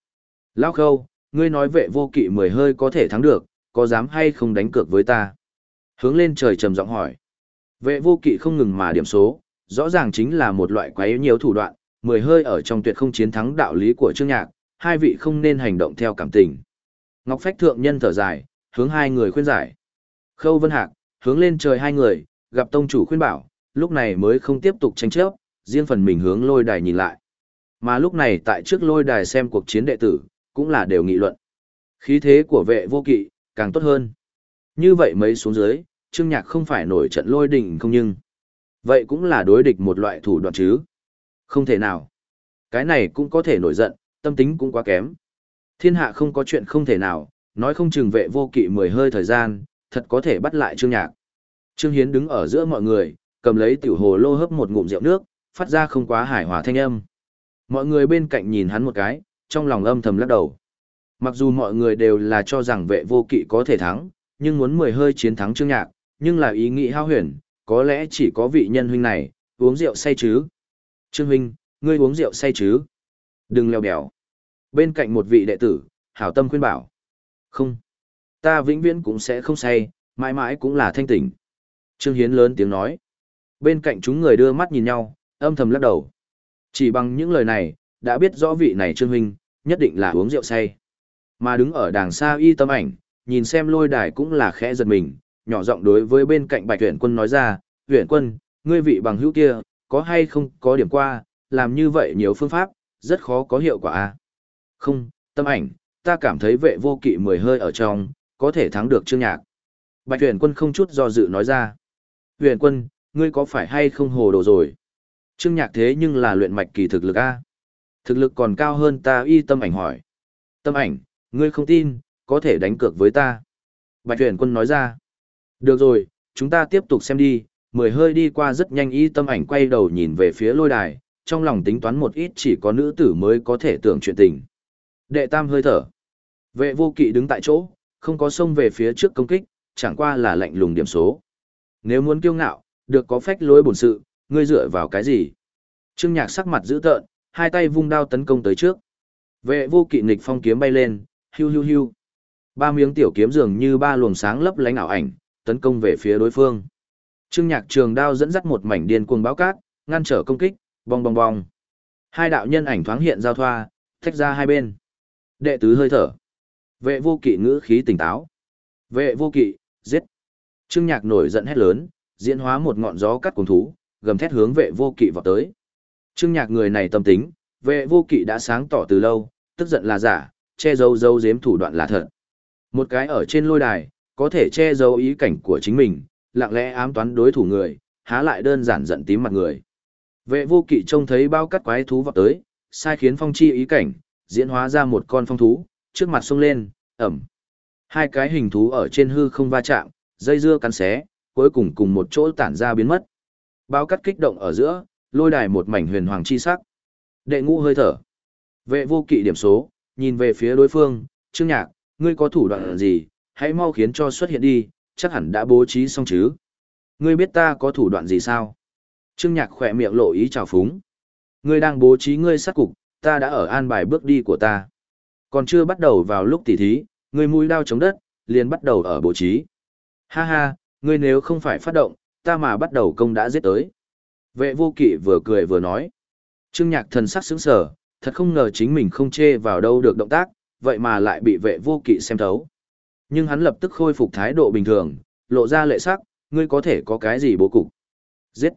Lao khâu, ngươi nói vệ vô kỵ mười hơi có thể thắng được, có dám hay không đánh cược với ta? Hướng lên trời trầm giọng hỏi. Vệ vô kỵ không ngừng mà điểm số, rõ ràng chính là một loại quái nhiều thủ đoạn, mười hơi ở trong tuyệt không chiến thắng đạo lý của Trương Nhạc, hai vị không nên hành động theo cảm tình. Ngọc Phách thượng nhân thở dài, hướng hai người khuyên giải. Khâu Vân Hạc, hướng lên trời hai người, gặp tông chủ khuyên bảo, lúc này mới không tiếp tục tranh chấp, riêng phần mình hướng lôi đài nhìn lại. Mà lúc này tại trước lôi đài xem cuộc chiến đệ tử, cũng là đều nghị luận. Khí thế của vệ vô kỵ, càng tốt hơn. Như vậy mấy xuống dưới, Trương Nhạc không phải nổi trận lôi đỉnh không nhưng. Vậy cũng là đối địch một loại thủ đoạn chứ. Không thể nào. Cái này cũng có thể nổi giận, tâm tính cũng quá kém. Thiên hạ không có chuyện không thể nào, nói không chừng vệ vô kỵ mười hơi thời gian, thật có thể bắt lại Trương Nhạc. Trương Hiến đứng ở giữa mọi người, cầm lấy tiểu hồ lô hấp một ngụm rượu nước, phát ra không quá hài hòa thanh âm. Mọi người bên cạnh nhìn hắn một cái, trong lòng âm thầm lắc đầu. Mặc dù mọi người đều là cho rằng vệ vô kỵ có thể thắng, nhưng muốn mười hơi chiến thắng Trương Nhạc, nhưng là ý nghĩ hao huyền, có lẽ chỉ có vị nhân huynh này, uống rượu say chứ. Trương huynh, ngươi uống rượu say chứ? Đừng leo bèo. Bên cạnh một vị đệ tử, hảo tâm khuyên bảo. Không. Ta vĩnh viễn cũng sẽ không say, mãi mãi cũng là thanh tỉnh. Trương Hiến lớn tiếng nói. Bên cạnh chúng người đưa mắt nhìn nhau, âm thầm lắc đầu. Chỉ bằng những lời này, đã biết rõ vị này Trương Huynh, nhất định là uống rượu say. Mà đứng ở đàng xa y tâm ảnh, nhìn xem lôi đài cũng là khẽ giật mình, nhỏ giọng đối với bên cạnh bạch huyện quân nói ra, huyện quân, ngươi vị bằng hữu kia, có hay không có điểm qua, làm như vậy nhiều phương pháp, rất khó có hiệu quả a à? Không, tâm ảnh, ta cảm thấy vệ vô kỵ mười hơi ở trong, có thể thắng được trương nhạc. Bạch huyền quân không chút do dự nói ra. Huyền quân, ngươi có phải hay không hồ đồ rồi? Trương nhạc thế nhưng là luyện mạch kỳ thực lực a Thực lực còn cao hơn ta y tâm ảnh hỏi. Tâm ảnh, ngươi không tin, có thể đánh cược với ta. Bạch huyền quân nói ra. Được rồi, chúng ta tiếp tục xem đi, mười hơi đi qua rất nhanh y tâm ảnh quay đầu nhìn về phía lôi đài, trong lòng tính toán một ít chỉ có nữ tử mới có thể tưởng chuyện tình. Đệ tam hơi thở. Vệ vô kỵ đứng tại chỗ, không có xông về phía trước công kích, chẳng qua là lạnh lùng điểm số. Nếu muốn kiêu ngạo, được có phách lối bổn sự, ngươi dựa vào cái gì? Trương Nhạc sắc mặt dữ tợn, hai tay vung đao tấn công tới trước. Vệ vô kỵ nghịch phong kiếm bay lên, hiu hiu hiu. Ba miếng tiểu kiếm dường như ba luồng sáng lấp lánh ảo ảnh, tấn công về phía đối phương. Trương Nhạc trường đao dẫn dắt một mảnh điên cuồng báo cát, ngăn trở công kích, bong bong bong. Hai đạo nhân ảnh thoáng hiện giao thoa, tách ra hai bên. Đệ tứ hơi thở. Vệ vô kỵ ngữ khí tỉnh táo. Vệ vô kỵ, giết. Trương Nhạc nổi giận hét lớn, diễn hóa một ngọn gió cắt cuồng thú, gầm thét hướng vệ vô kỵ vào tới. Trương Nhạc người này tâm tính, vệ vô kỵ đã sáng tỏ từ lâu, tức giận là giả, che giấu giấu giếm thủ đoạn là thật. Một cái ở trên lôi đài, có thể che giấu ý cảnh của chính mình, lặng lẽ ám toán đối thủ người, há lại đơn giản giận tím mặt người. Vệ vô kỵ trông thấy bao cắt quái thú vào tới, sai khiến phong chi ý cảnh, diễn hóa ra một con phong thú, trước mặt sông lên, ẩm. Hai cái hình thú ở trên hư không va chạm, dây dưa cắn xé, cuối cùng cùng một chỗ tản ra biến mất. Bao cắt kích động ở giữa, lôi đài một mảnh huyền hoàng chi sắc. Đệ ngũ hơi thở. Vệ vô kỵ điểm số, nhìn về phía đối phương, Trương Nhạc, ngươi có thủ đoạn gì, hãy mau khiến cho xuất hiện đi, chắc hẳn đã bố trí xong chứ. Ngươi biết ta có thủ đoạn gì sao? Trương Nhạc khỏe miệng lộ ý trào phúng. Ngươi đang bố trí ngươi sát cục, ta đã ở an bài bước đi của ta. Còn chưa bắt đầu vào lúc tỉ thí, ngươi mũi đao chống đất, liền bắt đầu ở bố trí. Ha ha, ngươi nếu không phải phát động, ta mà bắt đầu công đã giết tới. Vệ vô kỵ vừa cười vừa nói. Trương Nhạc thần sắc sững sờ, thật không ngờ chính mình không chê vào đâu được động tác, vậy mà lại bị vệ vô kỵ xem thấu. Nhưng hắn lập tức khôi phục thái độ bình thường, lộ ra lệ sắc, ngươi có thể có cái gì bố cục. Giết.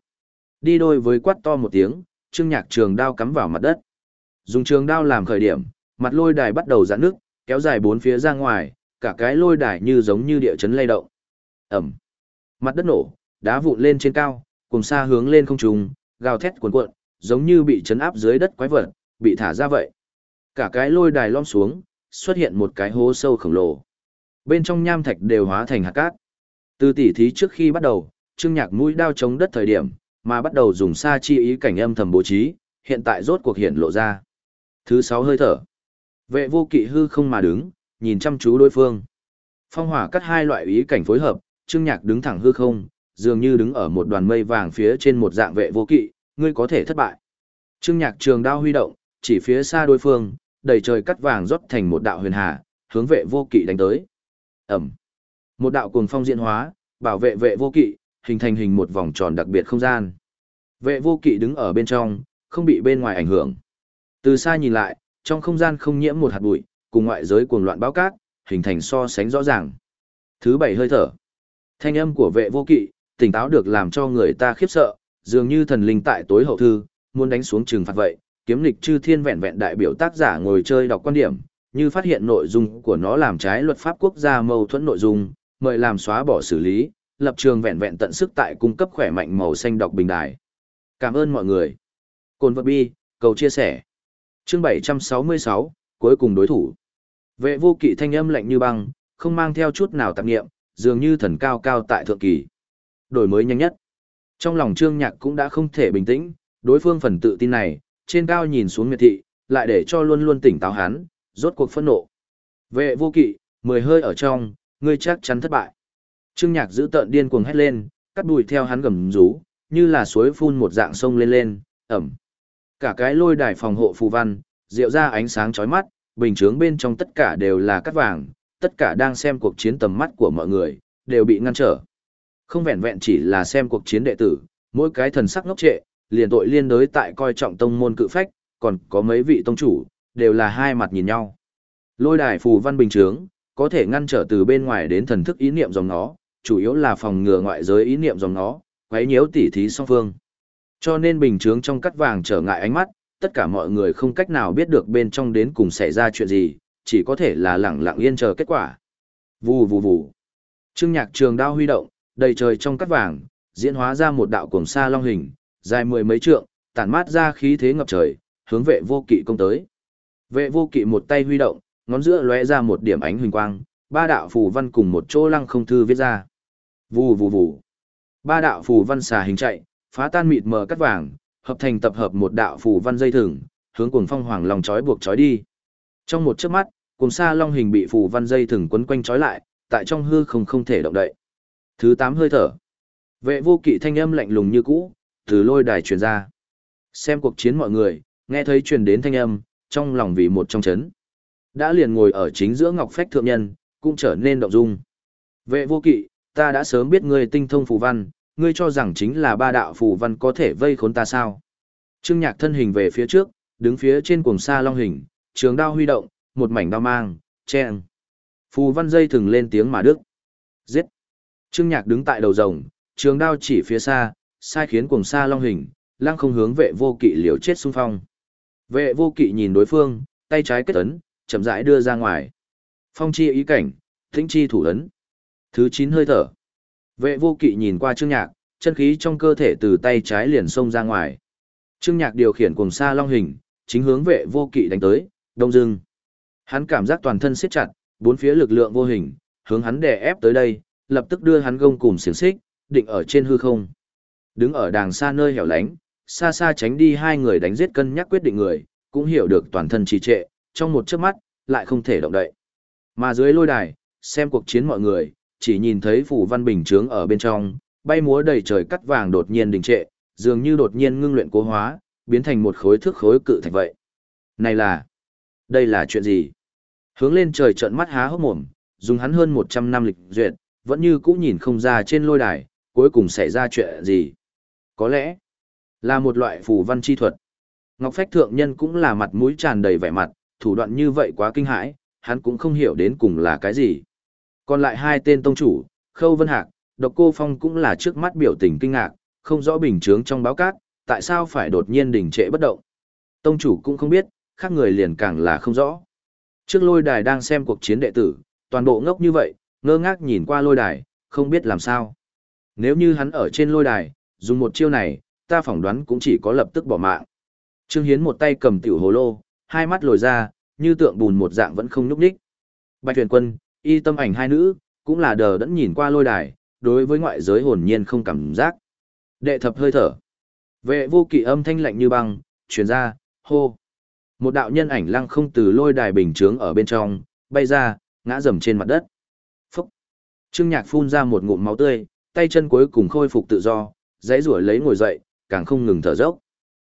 Đi đôi với quát to một tiếng, trương nhạc trường đao cắm vào mặt đất. Dùng trường đao làm khởi điểm, mặt lôi đài bắt đầu giãn nước, kéo dài bốn phía ra ngoài, cả cái lôi đài như giống như địa chấn lay động. Ẩm. Mặt đất nổ, đá vụn lên trên cao, cùng xa hướng lên không trung, gào thét cuồn cuộn, giống như bị chấn áp dưới đất quái vật, bị thả ra vậy. Cả cái lôi đài lom xuống, xuất hiện một cái hố sâu khổng lồ. Bên trong nham thạch đều hóa thành hạt cát. Từ tỉ thí trước khi bắt đầu, Trương Nhạc mũi đao chống đất thời điểm, mà bắt đầu dùng sa chi ý cảnh âm thầm bố trí, hiện tại rốt cuộc hiện lộ ra. Thứ sáu hơi thở. Vệ vô kỵ hư không mà đứng, nhìn chăm chú đối phương. Phong hỏa cắt hai loại ý cảnh phối hợp, Trương Nhạc đứng thẳng hư không, dường như đứng ở một đoàn mây vàng phía trên một dạng vệ vô kỵ, ngươi có thể thất bại. Trương Nhạc trường đao huy động, chỉ phía xa đối phương, đầy trời cắt vàng rót thành một đạo huyền hà, hướng vệ vô kỵ đánh tới. Ẩm. Một đạo cuồng phong diễn hóa, bảo vệ vệ vô kỵ, hình thành hình một vòng tròn đặc biệt không gian. Vệ vô kỵ đứng ở bên trong, không bị bên ngoài ảnh hưởng. Từ xa nhìn lại, trong không gian không nhiễm một hạt bụi, cùng ngoại giới cuồng loạn báo cát, hình thành so sánh rõ ràng. Thứ bảy hơi thở. Thanh âm của vệ vô kỵ, tỉnh táo được làm cho người ta khiếp sợ, dường như thần linh tại tối hậu thư, muốn đánh xuống trừng phạt vậy, kiếm lịch chư thiên vẹn vẹn đại biểu tác giả ngồi chơi đọc quan điểm, như phát hiện nội dung của nó làm trái luật pháp quốc gia mâu thuẫn nội dung, mời làm xóa bỏ xử lý, lập trường vẹn vẹn tận sức tại cung cấp khỏe mạnh màu xanh đọc bình đài. Cảm ơn mọi người. Cồn vật bi, cầu chia sẻ. Chương 766, cuối cùng đối thủ. Vệ vô kỵ thanh âm lạnh như băng, không mang theo chút nào tạp nghiệm, dường như thần cao cao tại thượng kỳ. Đổi mới nhanh nhất. Trong lòng trương nhạc cũng đã không thể bình tĩnh, đối phương phần tự tin này, trên cao nhìn xuống miệt thị, lại để cho luôn luôn tỉnh táo hắn, rốt cuộc phẫn nộ. Vệ vô kỵ, mười hơi ở trong, ngươi chắc chắn thất bại. Trương Nhạc giữ tợn điên cuồng hét lên, cắt đùi theo hắn gầm rú, như là suối phun một dạng sông lên lên, ẩm. Cả cái lôi đài phòng hộ phù văn, rượu ra ánh sáng chói mắt, bình chướng bên trong tất cả đều là cắt vàng, tất cả đang xem cuộc chiến tầm mắt của mọi người, đều bị ngăn trở. Không vẹn vẹn chỉ là xem cuộc chiến đệ tử, mỗi cái thần sắc ngốc trệ, liền tội liên đối tại coi trọng tông môn cự phách, còn có mấy vị tông chủ, đều là hai mặt nhìn nhau. Lôi đài phù văn bình trướng có thể ngăn trở từ bên ngoài đến thần thức ý niệm dòng nó, chủ yếu là phòng ngừa ngoại giới ý niệm dòng nó, quấy nhiễu tỉ thí song phương. Cho nên bình chướng trong cắt vàng trở ngại ánh mắt, tất cả mọi người không cách nào biết được bên trong đến cùng xảy ra chuyện gì, chỉ có thể là lẳng lặng yên chờ kết quả. Vù vù vù. Trương Nhạc Trường đao huy động, đầy trời trong cắt vàng, diễn hóa ra một đạo cuồng sa long hình, dài mười mấy trượng, tản mát ra khí thế ngập trời, hướng vệ vô kỵ công tới. Vệ vô kỵ một tay huy động, ngón giữa lóe ra một điểm ánh huỳnh quang, ba đạo phù văn cùng một chỗ lăng không thư viết ra. Vù vù vù. Ba đạo phù văn xà hình chạy, phá tan mịt mờ cắt vàng, hợp thành tập hợp một đạo phù văn dây thừng, hướng cuồng phong hoàng lòng chói buộc chói đi. Trong một chớp mắt, cuồng sa long hình bị phù văn dây thừng quấn quanh chói lại, tại trong hư không không thể động đậy. Thứ tám hơi thở. Vệ vô kỵ thanh âm lạnh lùng như cũ, từ lôi đài truyền ra. Xem cuộc chiến mọi người, nghe thấy truyền đến thanh âm, trong lòng vì một trong chấn. Đã liền ngồi ở chính giữa ngọc phách thượng nhân, cũng trở nên động dung. Vệ vô kỵ, ta đã sớm biết ngươi tinh thông phù văn, ngươi cho rằng chính là ba đạo phù văn có thể vây khốn ta sao. Trương nhạc thân hình về phía trước, đứng phía trên cuồng xa long hình, trường đao huy động, một mảnh đao mang, chen. Phù văn dây thừng lên tiếng mà đức. Giết. Trương nhạc đứng tại đầu rồng, trường đao chỉ phía xa, sai khiến cuồng sa long hình, lăng không hướng vệ vô kỵ liều chết xung phong. Vệ vô kỵ nhìn đối phương, tay trái kết ấn, chậm rãi đưa ra ngoài. Phong chi ý cảnh, thính chi thủ ấn. Thứ chín hơi thở. Vệ vô kỵ nhìn qua Trương Nhạc, chân khí trong cơ thể từ tay trái liền xông ra ngoài. Trương Nhạc điều khiển cùng xa long hình, chính hướng vệ vô kỵ đánh tới, đông dưng. Hắn cảm giác toàn thân siết chặt, bốn phía lực lượng vô hình, hướng hắn đè ép tới đây, lập tức đưa hắn gông cùng xiềng xích, định ở trên hư không. Đứng ở đàng xa nơi hẻo lánh, xa xa tránh đi hai người đánh giết cân nhắc quyết định người, cũng hiểu được toàn thân trì trệ, trong một chớp mắt, lại không thể động đậy. Mà dưới lôi đài, xem cuộc chiến mọi người, chỉ nhìn thấy phủ văn bình chướng ở bên trong, bay múa đầy trời cắt vàng đột nhiên đình trệ, dường như đột nhiên ngưng luyện cố hóa, biến thành một khối thước khối cự thạch vậy. Này là, đây là chuyện gì? Hướng lên trời trợn mắt há hốc mồm, dùng hắn hơn 100 năm lịch duyệt, vẫn như cũ nhìn không ra trên lôi đài, cuối cùng xảy ra chuyện gì. Có lẽ, là một loại phù văn chi thuật. Ngọc Phách Thượng Nhân cũng là mặt mũi tràn đầy vẻ mặt, thủ đoạn như vậy quá kinh hãi, hắn cũng không hiểu đến cùng là cái gì. Còn lại hai tên tông chủ, Khâu Vân Hạc, Độc Cô Phong cũng là trước mắt biểu tình kinh ngạc, không rõ bình chướng trong báo cát, tại sao phải đột nhiên đình trệ bất động. Tông chủ cũng không biết, khác người liền càng là không rõ. Trước lôi đài đang xem cuộc chiến đệ tử, toàn bộ ngốc như vậy, ngơ ngác nhìn qua lôi đài, không biết làm sao. Nếu như hắn ở trên lôi đài, dùng một chiêu này, ta phỏng đoán cũng chỉ có lập tức bỏ mạng. Trương Hiến một tay cầm tiểu hồ lô, hai mắt lồi ra, như tượng bùn một dạng vẫn không nhúc nhích. Bạch Huyền Quân, y tâm ảnh hai nữ, cũng là đờ đẫn nhìn qua lôi đài, đối với ngoại giới hồn nhiên không cảm giác. Đệ thập hơi thở. Vệ vô kỵ âm thanh lạnh như băng, truyền ra, hô. Một đạo nhân ảnh lăng không từ lôi đài bình chướng ở bên trong, bay ra, ngã rầm trên mặt đất. Trương Nhạc phun ra một ngụm máu tươi, tay chân cuối cùng khôi phục tự do, dãy rủa lấy ngồi dậy, càng không ngừng thở dốc.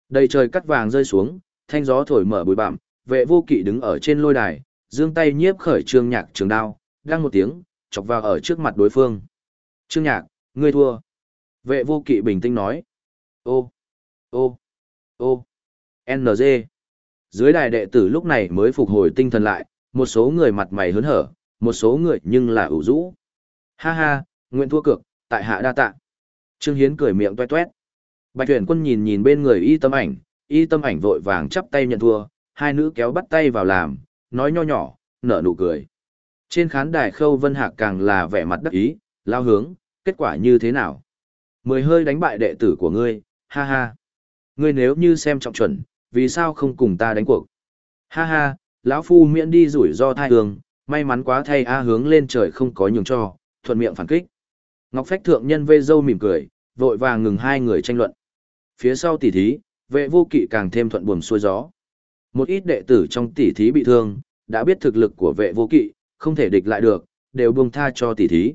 Đầy trời cắt vàng rơi xuống, thanh gió thổi mở bụi bặm, vệ vô kỵ đứng ở trên lôi đài, giương tay nhiếp khởi trương nhạc trường đao, đang một tiếng, chọc vào ở trước mặt đối phương. Trương nhạc, ngươi thua. Vệ vô kỵ bình tĩnh nói. Ô, ô, ô, NG. Dưới đài đệ tử lúc này mới phục hồi tinh thần lại, một số người mặt mày hớn hở, một số người nhưng là ủ rũ. Ha ha, nguyện thua cược, tại hạ đa tạ. Trương Hiến cười miệng toét toét. Bạch tuyển quân nhìn nhìn bên người y tâm ảnh, y tâm ảnh vội vàng chắp tay nhận thua, hai nữ kéo bắt tay vào làm, nói nho nhỏ, nở nụ cười. Trên khán đài khâu vân hạc càng là vẻ mặt đắc ý, lao hướng, kết quả như thế nào? Mười hơi đánh bại đệ tử của ngươi, ha ha. Ngươi nếu như xem trọng chuẩn, vì sao không cùng ta đánh cuộc? Ha ha, lão phu miễn đi rủi ro thai hương, may mắn quá thay A hướng lên trời không có nhường cho, thuận miệng phản kích. Ngọc Phách thượng nhân vê dâu mỉm cười, vội vàng ngừng hai người tranh luận. Phía sau tỷ thí, vệ vô kỵ càng thêm thuận buồm xuôi gió. Một ít đệ tử trong tỷ thí bị thương, đã biết thực lực của vệ vô kỵ, không thể địch lại được, đều buông tha cho tỷ thí.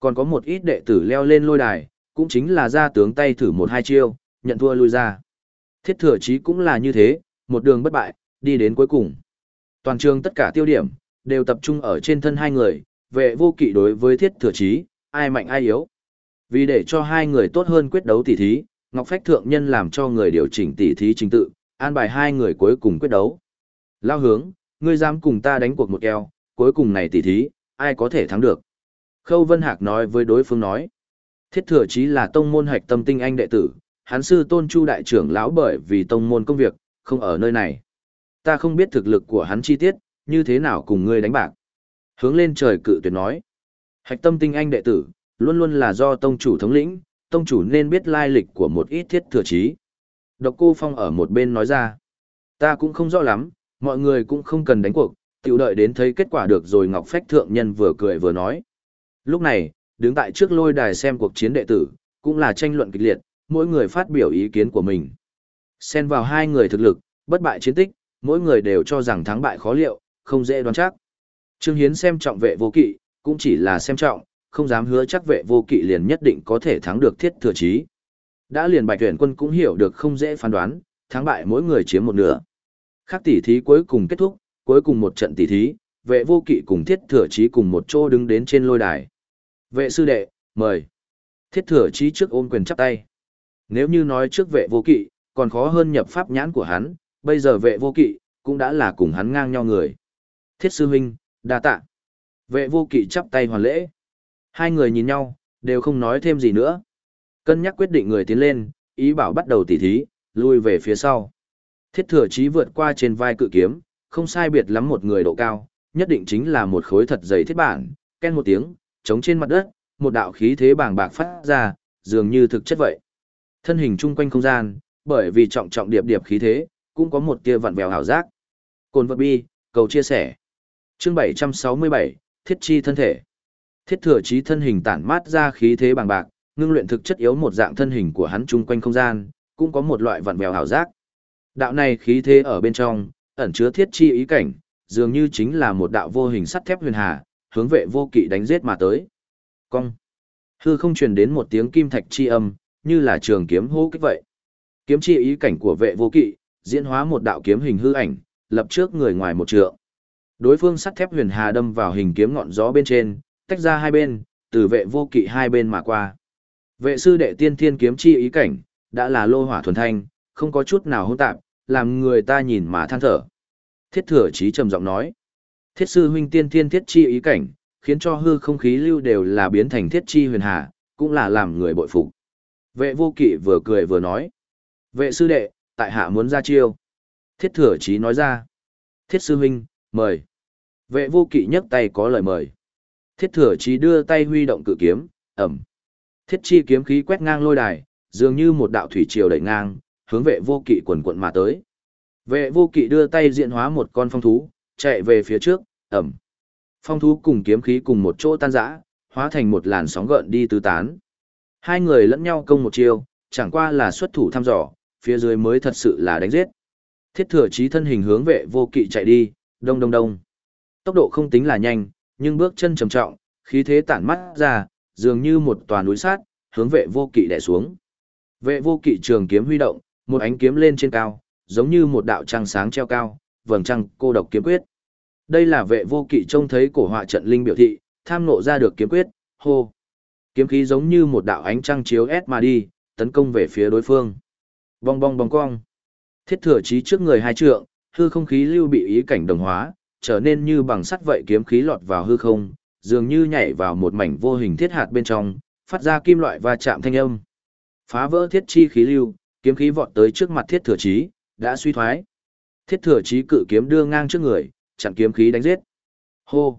Còn có một ít đệ tử leo lên lôi đài, cũng chính là ra tướng tay thử một hai chiêu, nhận thua lui ra. Thiết thừa chí cũng là như thế, một đường bất bại, đi đến cuối cùng. Toàn trường tất cả tiêu điểm, đều tập trung ở trên thân hai người, vệ vô kỵ đối với thiết thừa chí, ai mạnh ai yếu. Vì để cho hai người tốt hơn quyết đấu tỷ thí, Ngọc Phách Thượng Nhân làm cho người điều chỉnh tỷ thí trình tự, an bài hai người cuối cùng quyết đấu. Lao hướng, ngươi dám cùng ta đánh cuộc một keo, cuối cùng này tỷ thí, ai có thể thắng được. Khâu Vân Hạc nói với đối phương nói. Thiết thừa chí là tông môn hạch tâm tinh anh đệ tử, Hán sư tôn chu đại trưởng lão bởi vì tông môn công việc, không ở nơi này. Ta không biết thực lực của hắn chi tiết, như thế nào cùng ngươi đánh bạc. Hướng lên trời cự tuyệt nói. Hạch tâm tinh anh đệ tử, luôn luôn là do tông chủ thống lĩnh, tông chủ nên biết lai lịch của một ít thiết thừa chí. Độc cô Phong ở một bên nói ra. Ta cũng không rõ lắm, mọi người cũng không cần đánh cuộc, tiểu đợi đến thấy kết quả được rồi Ngọc Phách Thượng Nhân vừa cười vừa nói. Lúc này, đứng tại trước lôi đài xem cuộc chiến đệ tử, cũng là tranh luận kịch liệt, mỗi người phát biểu ý kiến của mình. Xen vào hai người thực lực, bất bại chiến tích, mỗi người đều cho rằng thắng bại khó liệu, không dễ đoán chắc. Trương Hiến xem trọng vệ vô kỵ, cũng chỉ là xem trọng, không dám hứa chắc vệ vô kỵ liền nhất định có thể thắng được thiết thừa chí. Đã liền bạch tuyển quân cũng hiểu được không dễ phán đoán, thắng bại mỗi người chiếm một nửa. Khác tỷ thí cuối cùng kết thúc, cuối cùng một trận tỷ thí, vệ vô kỵ cùng thiết thừa chí cùng một chỗ đứng đến trên lôi đài. Vệ sư đệ, mời. Thiết thừa chí trước ôm quyền chắp tay. Nếu như nói trước vệ vô kỵ, còn khó hơn nhập pháp nhãn của hắn, bây giờ vệ vô kỵ, cũng đã là cùng hắn ngang nhau người. Thiết sư huynh, đa tạ. Vệ vô kỵ chắp tay hoàn lễ. Hai người nhìn nhau, đều không nói thêm gì nữa. Cân nhắc quyết định người tiến lên, ý bảo bắt đầu tỉ thí, lui về phía sau. Thiết thừa chí vượt qua trên vai cự kiếm, không sai biệt lắm một người độ cao, nhất định chính là một khối thật dày thiết bản, ken một tiếng, chống trên mặt đất, một đạo khí thế bàng bạc phát ra, dường như thực chất vậy. Thân hình chung quanh không gian, bởi vì trọng trọng điệp điệp khí thế, cũng có một tia vặn vẹo hào giác. Cồn vật bi, cầu chia sẻ. Chương 767, Thiết chi thân thể. Thiết thừa chí thân hình tản mát ra khí thế bằng bạc, ngưng luyện thực chất yếu một dạng thân hình của hắn chung quanh không gian, cũng có một loại vặn vẹo hào giác. Đạo này khí thế ở bên trong, ẩn chứa thiết chi ý cảnh, dường như chính là một đạo vô hình sắt thép huyền hà, hướng vệ vô kỵ đánh giết mà tới. Cong. Hư không truyền đến một tiếng kim thạch chi âm, như là trường kiếm hô kích vậy. Kiếm chi ý cảnh của vệ vô kỵ, diễn hóa một đạo kiếm hình hư ảnh, lập trước người ngoài một trượng. Đối phương sắt thép huyền hà đâm vào hình kiếm ngọn gió bên trên, tách ra hai bên, từ vệ vô kỵ hai bên mà qua. Vệ sư đệ tiên thiên kiếm chi ý cảnh, đã là lô hỏa thuần thanh, không có chút nào hỗn tạp, làm người ta nhìn mà than thở. Thiết thừa chí trầm giọng nói. Thiết sư huynh tiên thiên thiết chi ý cảnh, khiến cho hư không khí lưu đều là biến thành thiết chi huyền hà, cũng là làm người bội phục. Vệ vô kỵ vừa cười vừa nói. Vệ sư đệ, tại hạ muốn ra chiêu. Thiết thừa chí nói ra. Thiết sư huynh, mời. Vệ vô kỵ nhấc tay có lời mời. Thiết thừa chí đưa tay huy động cự kiếm, ẩm. Thiết chi kiếm khí quét ngang lôi đài, dường như một đạo thủy triều đẩy ngang, hướng vệ vô kỵ quần quận mà tới. Vệ vô kỵ đưa tay diện hóa một con phong thú, chạy về phía trước, ẩm. Phong thú cùng kiếm khí cùng một chỗ tan rã, hóa thành một làn sóng gợn đi tứ tán. Hai người lẫn nhau công một chiêu, chẳng qua là xuất thủ thăm dò, phía dưới mới thật sự là đánh giết. Thiết thừa chí thân hình hướng vệ vô kỵ chạy đi, đông đông đông. Tốc độ không tính là nhanh, nhưng bước chân trầm trọng, khí thế tản mắt ra, dường như một tòa núi sát, hướng vệ vô kỵ đè xuống. Vệ vô kỵ trường kiếm huy động, một ánh kiếm lên trên cao, giống như một đạo trăng sáng treo cao, vầng trăng cô độc kiếm quyết. Đây là vệ vô kỵ trông thấy cổ họa trận linh biểu thị, tham nộ ra được kiếm quyết, hô. Kiếm khí giống như một đạo ánh trăng chiếu ép mà đi, tấn công về phía đối phương. Bong bong bong cong. Thiết thừa chí trước người hai trượng, hư không khí lưu bị ý cảnh đồng hóa, trở nên như bằng sắt vậy kiếm khí lọt vào hư không, dường như nhảy vào một mảnh vô hình thiết hạt bên trong, phát ra kim loại va chạm thanh âm. Phá vỡ thiết chi khí lưu, kiếm khí vọt tới trước mặt thiết thừa chí, đã suy thoái. Thiết thừa chí cự kiếm đưa ngang trước người, chặn kiếm khí đánh giết. Hô!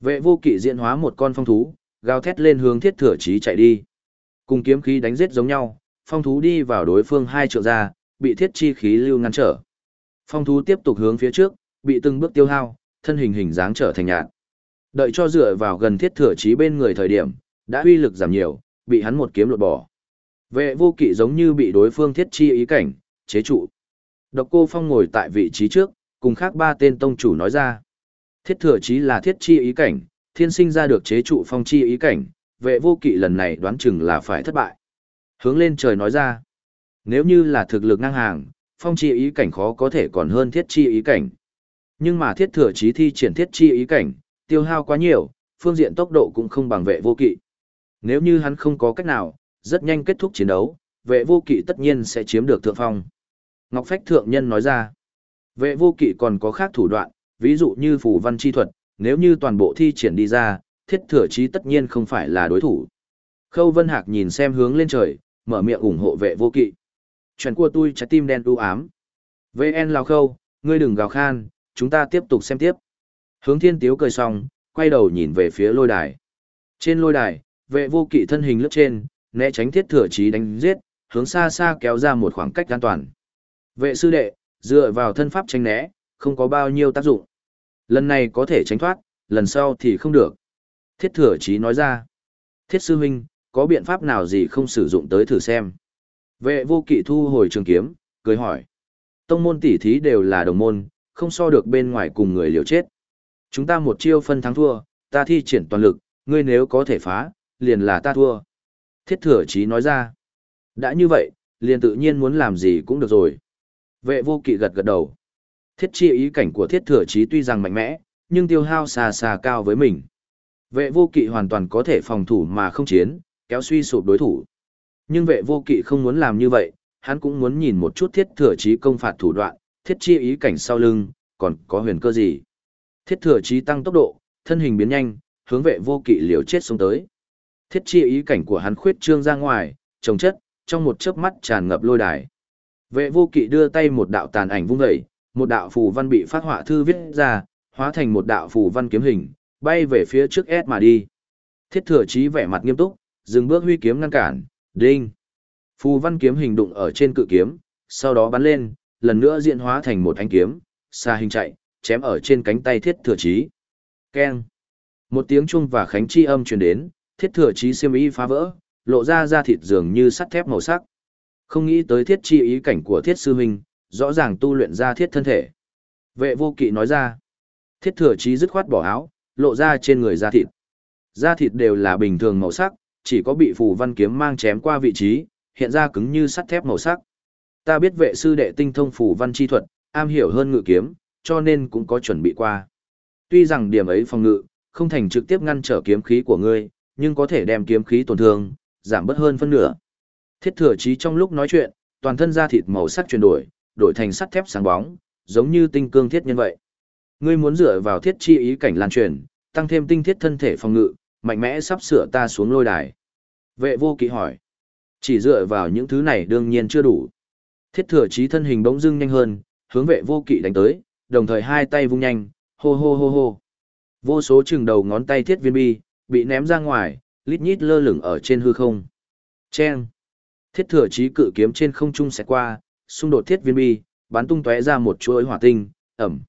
Vệ vô kỵ diễn hóa một con phong thú, gào thét lên hướng thiết thừa chí chạy đi. Cùng kiếm khí đánh giết giống nhau, phong thú đi vào đối phương hai trượng ra, bị thiết chi khí lưu ngăn trở. Phong thú tiếp tục hướng phía trước, bị từng bước tiêu hao, thân hình hình dáng trở thành nhạt. Đợi cho dựa vào gần thiết thừa chí bên người thời điểm, đã uy lực giảm nhiều, bị hắn một kiếm lột bỏ. Vệ vô kỵ giống như bị đối phương thiết chi ý cảnh, chế trụ. Độc cô Phong ngồi tại vị trí trước, cùng khác ba tên tông chủ nói ra. Thiết thừa chí là thiết chi ý cảnh, thiên sinh ra được chế trụ phong chi ý cảnh, vệ vô kỵ lần này đoán chừng là phải thất bại. Hướng lên trời nói ra. Nếu như là thực lực ngang hàng, phong chi ý cảnh khó có thể còn hơn thiết chi ý cảnh. Nhưng mà thiết thừa chí thi triển thiết chi ý cảnh, tiêu hao quá nhiều, phương diện tốc độ cũng không bằng vệ vô kỵ. Nếu như hắn không có cách nào, rất nhanh kết thúc chiến đấu, vệ vô kỵ tất nhiên sẽ chiếm được thượng phong. Ngọc Phách Thượng Nhân nói ra, vệ vô kỵ còn có khác thủ đoạn, ví dụ như phủ văn chi thuật, nếu như toàn bộ thi triển đi ra, thiết thừa chí tất nhiên không phải là đối thủ. Khâu Vân Hạc nhìn xem hướng lên trời, mở miệng ủng hộ vệ vô kỵ. Chuyện của tôi trái tim đen u ám. VN Lào Khâu, ngươi đừng gào khan, chúng ta tiếp tục xem tiếp. Hướng thiên tiếu cười xong, quay đầu nhìn về phía lôi đài. Trên lôi đài, vệ vô kỵ thân hình lướt trên, né tránh thiết thừa chí đánh giết, hướng xa xa kéo ra một khoảng cách an toàn. Vệ sư đệ, dựa vào thân pháp tránh né, không có bao nhiêu tác dụng. Lần này có thể tránh thoát, lần sau thì không được. Thiết thừa chí nói ra. Thiết sư huynh, có biện pháp nào gì không sử dụng tới thử xem. Vệ vô kỵ thu hồi trường kiếm, cười hỏi. Tông môn tỷ thí đều là đồng môn, không so được bên ngoài cùng người liều chết. Chúng ta một chiêu phân thắng thua, ta thi triển toàn lực, ngươi nếu có thể phá, liền là ta thua. Thiết thừa chí nói ra. Đã như vậy, liền tự nhiên muốn làm gì cũng được rồi. Vệ vô kỵ gật gật đầu. Thiết chi ý cảnh của thiết thừa chí tuy rằng mạnh mẽ, nhưng tiêu hao xa xa cao với mình. Vệ vô kỵ hoàn toàn có thể phòng thủ mà không chiến, kéo suy sụp đối thủ. Nhưng vệ vô kỵ không muốn làm như vậy, hắn cũng muốn nhìn một chút thiết thừa chí công phạt thủ đoạn, thiết chi ý cảnh sau lưng, còn có huyền cơ gì. Thiết thừa chí tăng tốc độ, thân hình biến nhanh, hướng vệ vô kỵ liều chết xuống tới. Thiết chi ý cảnh của hắn khuyết trương ra ngoài, trồng chất, trong một chớp mắt tràn ngập lôi đài. Vệ vô kỵ đưa tay một đạo tàn ảnh vung dậy, một đạo phù văn bị phát họa thư viết ra, hóa thành một đạo phù văn kiếm hình, bay về phía trước S mà đi. Thiết thừa chí vẻ mặt nghiêm túc, dừng bước huy kiếm ngăn cản, đinh. Phù văn kiếm hình đụng ở trên cự kiếm, sau đó bắn lên, lần nữa diễn hóa thành một ánh kiếm, xa hình chạy, chém ở trên cánh tay thiết thừa chí. Keng. Một tiếng chuông và khánh chi âm truyền đến, thiết thừa chí xiêm y phá vỡ, lộ ra da thịt dường như sắt thép màu sắc. Không nghĩ tới thiết chi ý cảnh của thiết sư huynh, rõ ràng tu luyện ra thiết thân thể. Vệ vô kỵ nói ra. Thiết thừa chí dứt khoát bỏ áo, lộ ra trên người da thịt. Da thịt đều là bình thường màu sắc, chỉ có bị phù văn kiếm mang chém qua vị trí, hiện ra cứng như sắt thép màu sắc. Ta biết vệ sư đệ tinh thông phù văn chi thuật, am hiểu hơn ngự kiếm, cho nên cũng có chuẩn bị qua. Tuy rằng điểm ấy phòng ngự, không thành trực tiếp ngăn trở kiếm khí của ngươi, nhưng có thể đem kiếm khí tổn thương, giảm bớt hơn phân nửa. Thiết thừa chí trong lúc nói chuyện, toàn thân da thịt màu sắc chuyển đổi, đổi thành sắt thép sáng bóng, giống như tinh cương thiết nhân vậy. Ngươi muốn dựa vào thiết chi ý cảnh lan truyền, tăng thêm tinh thiết thân thể phòng ngự, mạnh mẽ sắp sửa ta xuống lôi đài. Vệ vô kỵ hỏi. Chỉ dựa vào những thứ này đương nhiên chưa đủ. Thiết thừa trí thân hình bỗng dưng nhanh hơn, hướng vệ vô kỵ đánh tới, đồng thời hai tay vung nhanh, hô hô hô hô. Vô số chừng đầu ngón tay thiết viên bi, bị ném ra ngoài, lít nhít lơ lửng ở trên hư không. Chen. Thiết thừa trí cự kiếm trên không trung sẽ qua, xung đột thiết viên bi, bắn tung tóe ra một chuỗi hỏa tinh, ẩm.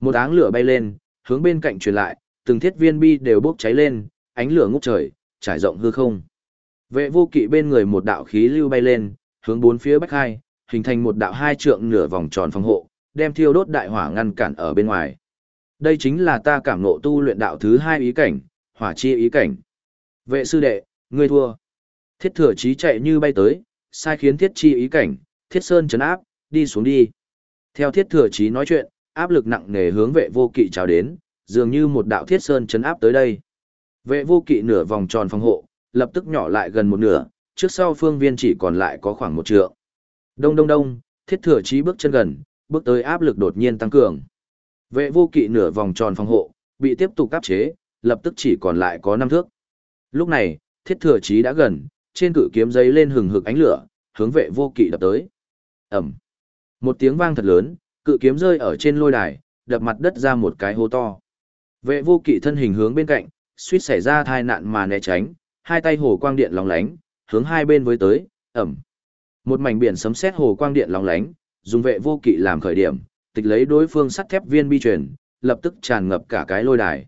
Một áng lửa bay lên, hướng bên cạnh truyền lại, từng thiết viên bi đều bốc cháy lên, ánh lửa ngút trời, trải rộng hư không. Vệ vô kỵ bên người một đạo khí lưu bay lên, hướng bốn phía bách hai, hình thành một đạo hai trượng nửa vòng tròn phòng hộ, đem thiêu đốt đại hỏa ngăn cản ở bên ngoài. Đây chính là ta cảm ngộ tu luyện đạo thứ hai ý cảnh, hỏa chi ý cảnh. Vệ sư đệ, ngươi thua. Thiết thừa chí chạy như bay tới, sai khiến thiết chi ý cảnh, thiết sơn chấn áp, đi xuống đi. Theo thiết thừa chí nói chuyện, áp lực nặng nề hướng vệ vô kỵ chào đến, dường như một đạo thiết sơn chấn áp tới đây. Vệ vô kỵ nửa vòng tròn phòng hộ, lập tức nhỏ lại gần một nửa, trước sau phương viên chỉ còn lại có khoảng một trượng. Đông đông đông, thiết thừa chí bước chân gần, bước tới áp lực đột nhiên tăng cường. Vệ vô kỵ nửa vòng tròn phòng hộ, bị tiếp tục áp chế, lập tức chỉ còn lại có năm thước. Lúc này, thiết thừa chí đã gần, trên cự kiếm giấy lên hừng hực ánh lửa, hướng vệ vô kỵ đập tới. Ẩm. Một tiếng vang thật lớn, cự kiếm rơi ở trên lôi đài, đập mặt đất ra một cái hố to. Vệ vô kỵ thân hình hướng bên cạnh, suýt xảy ra tai nạn mà né tránh, hai tay hồ quang điện lóng lánh, hướng hai bên với tới, ẩm. Một mảnh biển sấm sét hồ quang điện lóng lánh, dùng vệ vô kỵ làm khởi điểm, tịch lấy đối phương sắt thép viên bi truyền, lập tức tràn ngập cả cái lôi đài.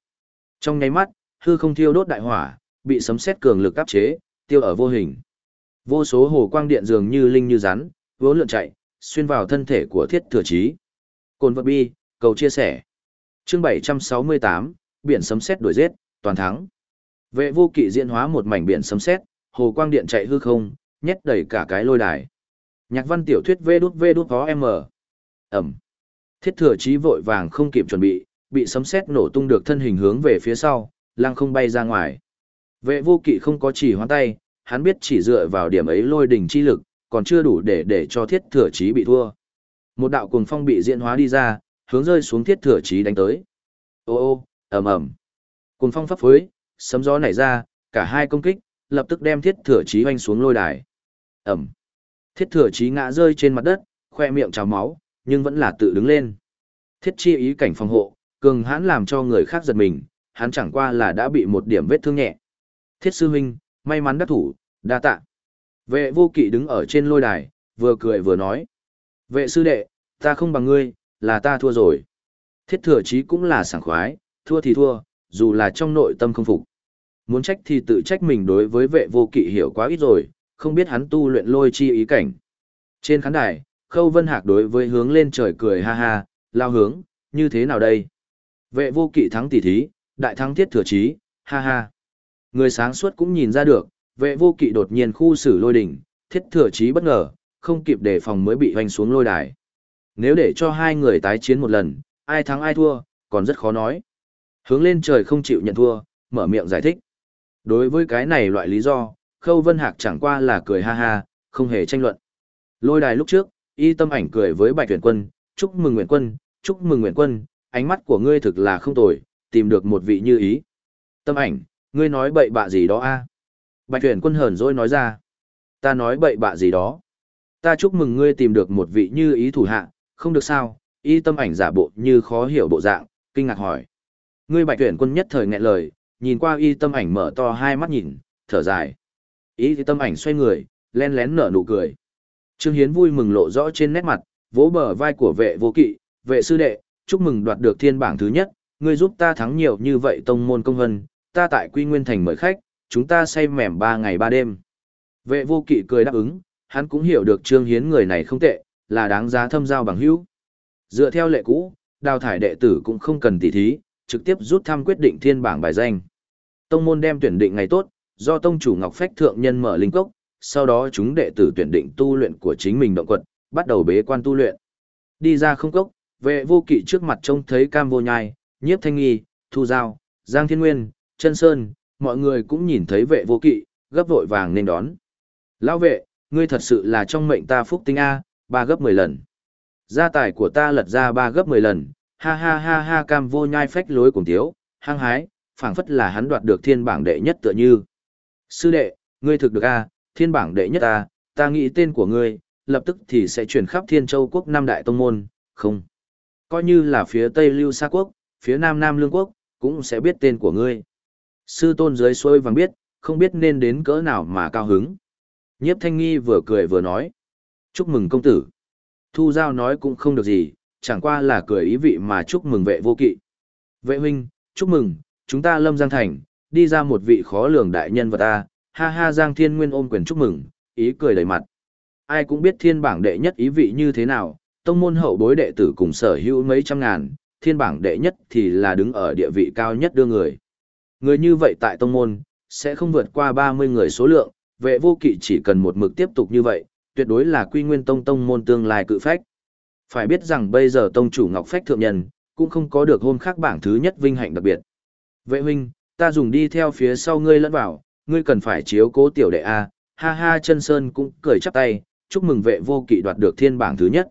Trong nháy mắt, hư không thiêu đốt đại hỏa, bị sấm sét cường lực áp chế, tiêu ở vô hình. Vô số hồ quang điện dường như linh như rắn, vỗ lượn chạy, xuyên vào thân thể của thiết thừa chí. Cồn vật bi, cầu chia sẻ. Chương 768, biển sấm sét đuổi giết, toàn thắng. Vệ vô kỵ diễn hóa một mảnh biển sấm sét, hồ quang điện chạy hư không, nhét đầy cả cái lôi đài. Nhạc văn tiểu thuyết vê đút vê đút có M. Ẩm. Thiết thừa chí vội vàng không kịp chuẩn bị, bị sấm sét nổ tung được thân hình hướng về phía sau, lăng không bay ra ngoài. Vệ vô kỵ không có chỉ hoán tay, hắn biết chỉ dựa vào điểm ấy lôi đỉnh chi lực, còn chưa đủ để để cho thiết thừa chí bị thua. Một đạo cuồng phong bị diễn hóa đi ra, hướng rơi xuống thiết thừa chí đánh tới. Ô ô, ầm ầm. Cuồng phong pháp phối, sấm gió nảy ra, cả hai công kích, lập tức đem thiết thừa chí hoanh xuống lôi đài. Ẩm. Thiết thừa chí ngã rơi trên mặt đất, khoe miệng trào máu, nhưng vẫn là tự đứng lên. Thiết chi ý cảnh phòng hộ, cường hãn làm cho người khác giật mình, hắn chẳng qua là đã bị một điểm vết thương nhẹ. Thiết sư huynh, may mắn đắc thủ, đa tạ. Vệ vô kỵ đứng ở trên lôi đài, vừa cười vừa nói. Vệ sư đệ, ta không bằng ngươi, là ta thua rồi. Thiết thừa chí cũng là sảng khoái, thua thì thua, dù là trong nội tâm không phục. Muốn trách thì tự trách mình đối với vệ vô kỵ hiểu quá ít rồi, không biết hắn tu luyện lôi chi ý cảnh. Trên khán đài, Khâu Vân Hạc đối với hướng lên trời cười ha ha, lao hướng, như thế nào đây? Vệ vô kỵ thắng tỷ thí, đại thắng thiết thừa chí, ha ha. Người sáng suốt cũng nhìn ra được, vệ vô kỵ đột nhiên khu xử lôi đỉnh, thiết thừa chí bất ngờ, không kịp đề phòng mới bị hoành xuống lôi đài. Nếu để cho hai người tái chiến một lần, ai thắng ai thua, còn rất khó nói. Hướng lên trời không chịu nhận thua, mở miệng giải thích. Đối với cái này loại lý do, Khâu Vân Hạc chẳng qua là cười ha ha, không hề tranh luận. Lôi đài lúc trước, y tâm ảnh cười với Bạch Tuyển Quân, chúc mừng Nguyễn Quân, chúc mừng Nguyễn Quân, ánh mắt của ngươi thực là không tồi, tìm được một vị như ý. Tâm ảnh, ngươi nói bậy bạ gì đó a? Bạch Tuyển Quân hờn dỗi nói ra. Ta nói bậy bạ gì đó. Ta chúc mừng ngươi tìm được một vị như ý thủ hạ, không được sao, y tâm ảnh giả bộ như khó hiểu bộ dạng, kinh ngạc hỏi. Ngươi Bạch Tuyển Quân nhất thời nghẹn lời, nhìn qua y tâm ảnh mở to hai mắt nhìn, thở dài. Y tâm ảnh xoay người, len lén nở nụ cười. Trương Hiến vui mừng lộ rõ trên nét mặt, vỗ bờ vai của vệ vô kỵ, vệ sư đệ, chúc mừng đoạt được thiên bảng thứ nhất, ngươi giúp ta thắng nhiều như vậy tông môn công hân, ta tại Quy Nguyên Thành mời khách, chúng ta say mẻm ba ngày ba đêm. Vệ vô kỵ cười đáp ứng, hắn cũng hiểu được Trương Hiến người này không tệ, là đáng giá thâm giao bằng hữu. Dựa theo lệ cũ, đào thải đệ tử cũng không cần tỉ thí, trực tiếp rút thăm quyết định thiên bảng bài danh. Tông môn đem tuyển định ngày tốt, do tông chủ Ngọc Phách thượng nhân mở linh cốc, sau đó chúng đệ tử tuyển định tu luyện của chính mình động quật, bắt đầu bế quan tu luyện. Đi ra không cốc, vệ vô kỵ trước mặt trông thấy cam vô nhai, nhiếp thanh nghi, thu giao, giang thiên nguyên, chân sơn, mọi người cũng nhìn thấy vệ vô kỵ, gấp vội vàng nên đón. Lão vệ, ngươi thật sự là trong mệnh ta phúc tinh A, ba gấp 10 lần. Gia tài của ta lật ra ba gấp 10 lần, ha ha ha ha cam vô nhai phách lối cùng tiếu, hăng hái, phảng phất là hắn đoạt được thiên bảng đệ nhất tựa như. Sư đệ, ngươi thực được A, thiên bảng đệ nhất ta, ta nghĩ tên của ngươi, lập tức thì sẽ chuyển khắp thiên châu quốc năm đại tông môn, không. Coi như là phía tây lưu xa quốc, phía nam nam lương quốc, cũng sẽ biết tên của ngươi. Sư tôn dưới xuôi vàng biết, không biết nên đến cỡ nào mà cao hứng. Nhiếp thanh nghi vừa cười vừa nói. Chúc mừng công tử. Thu giao nói cũng không được gì, chẳng qua là cười ý vị mà chúc mừng vệ vô kỵ. Vệ huynh, chúc mừng, chúng ta lâm giang thành, đi ra một vị khó lường đại nhân vật ta, ha ha Giang Thiên Nguyên ôm quyền chúc mừng, ý cười đầy mặt. Ai cũng biết thiên bảng đệ nhất ý vị như thế nào, tông môn hậu bối đệ tử cùng sở hữu mấy trăm ngàn, thiên bảng đệ nhất thì là đứng ở địa vị cao nhất đưa người. Người như vậy tại tông môn, sẽ không vượt qua 30 người số lượng, vệ vô kỵ chỉ cần một mực tiếp tục như vậy, tuyệt đối là quy nguyên tông tông môn tương lai cự phách. Phải biết rằng bây giờ tông chủ Ngọc Phách Thượng Nhân, cũng không có được hôm khác bảng thứ nhất vinh hạnh đặc biệt. Vệ huynh, ta dùng đi theo phía sau ngươi lẫn vào, ngươi cần phải chiếu cố tiểu đệ A, ha ha chân sơn cũng cười chắp tay, chúc mừng vệ vô kỵ đoạt được thiên bảng thứ nhất.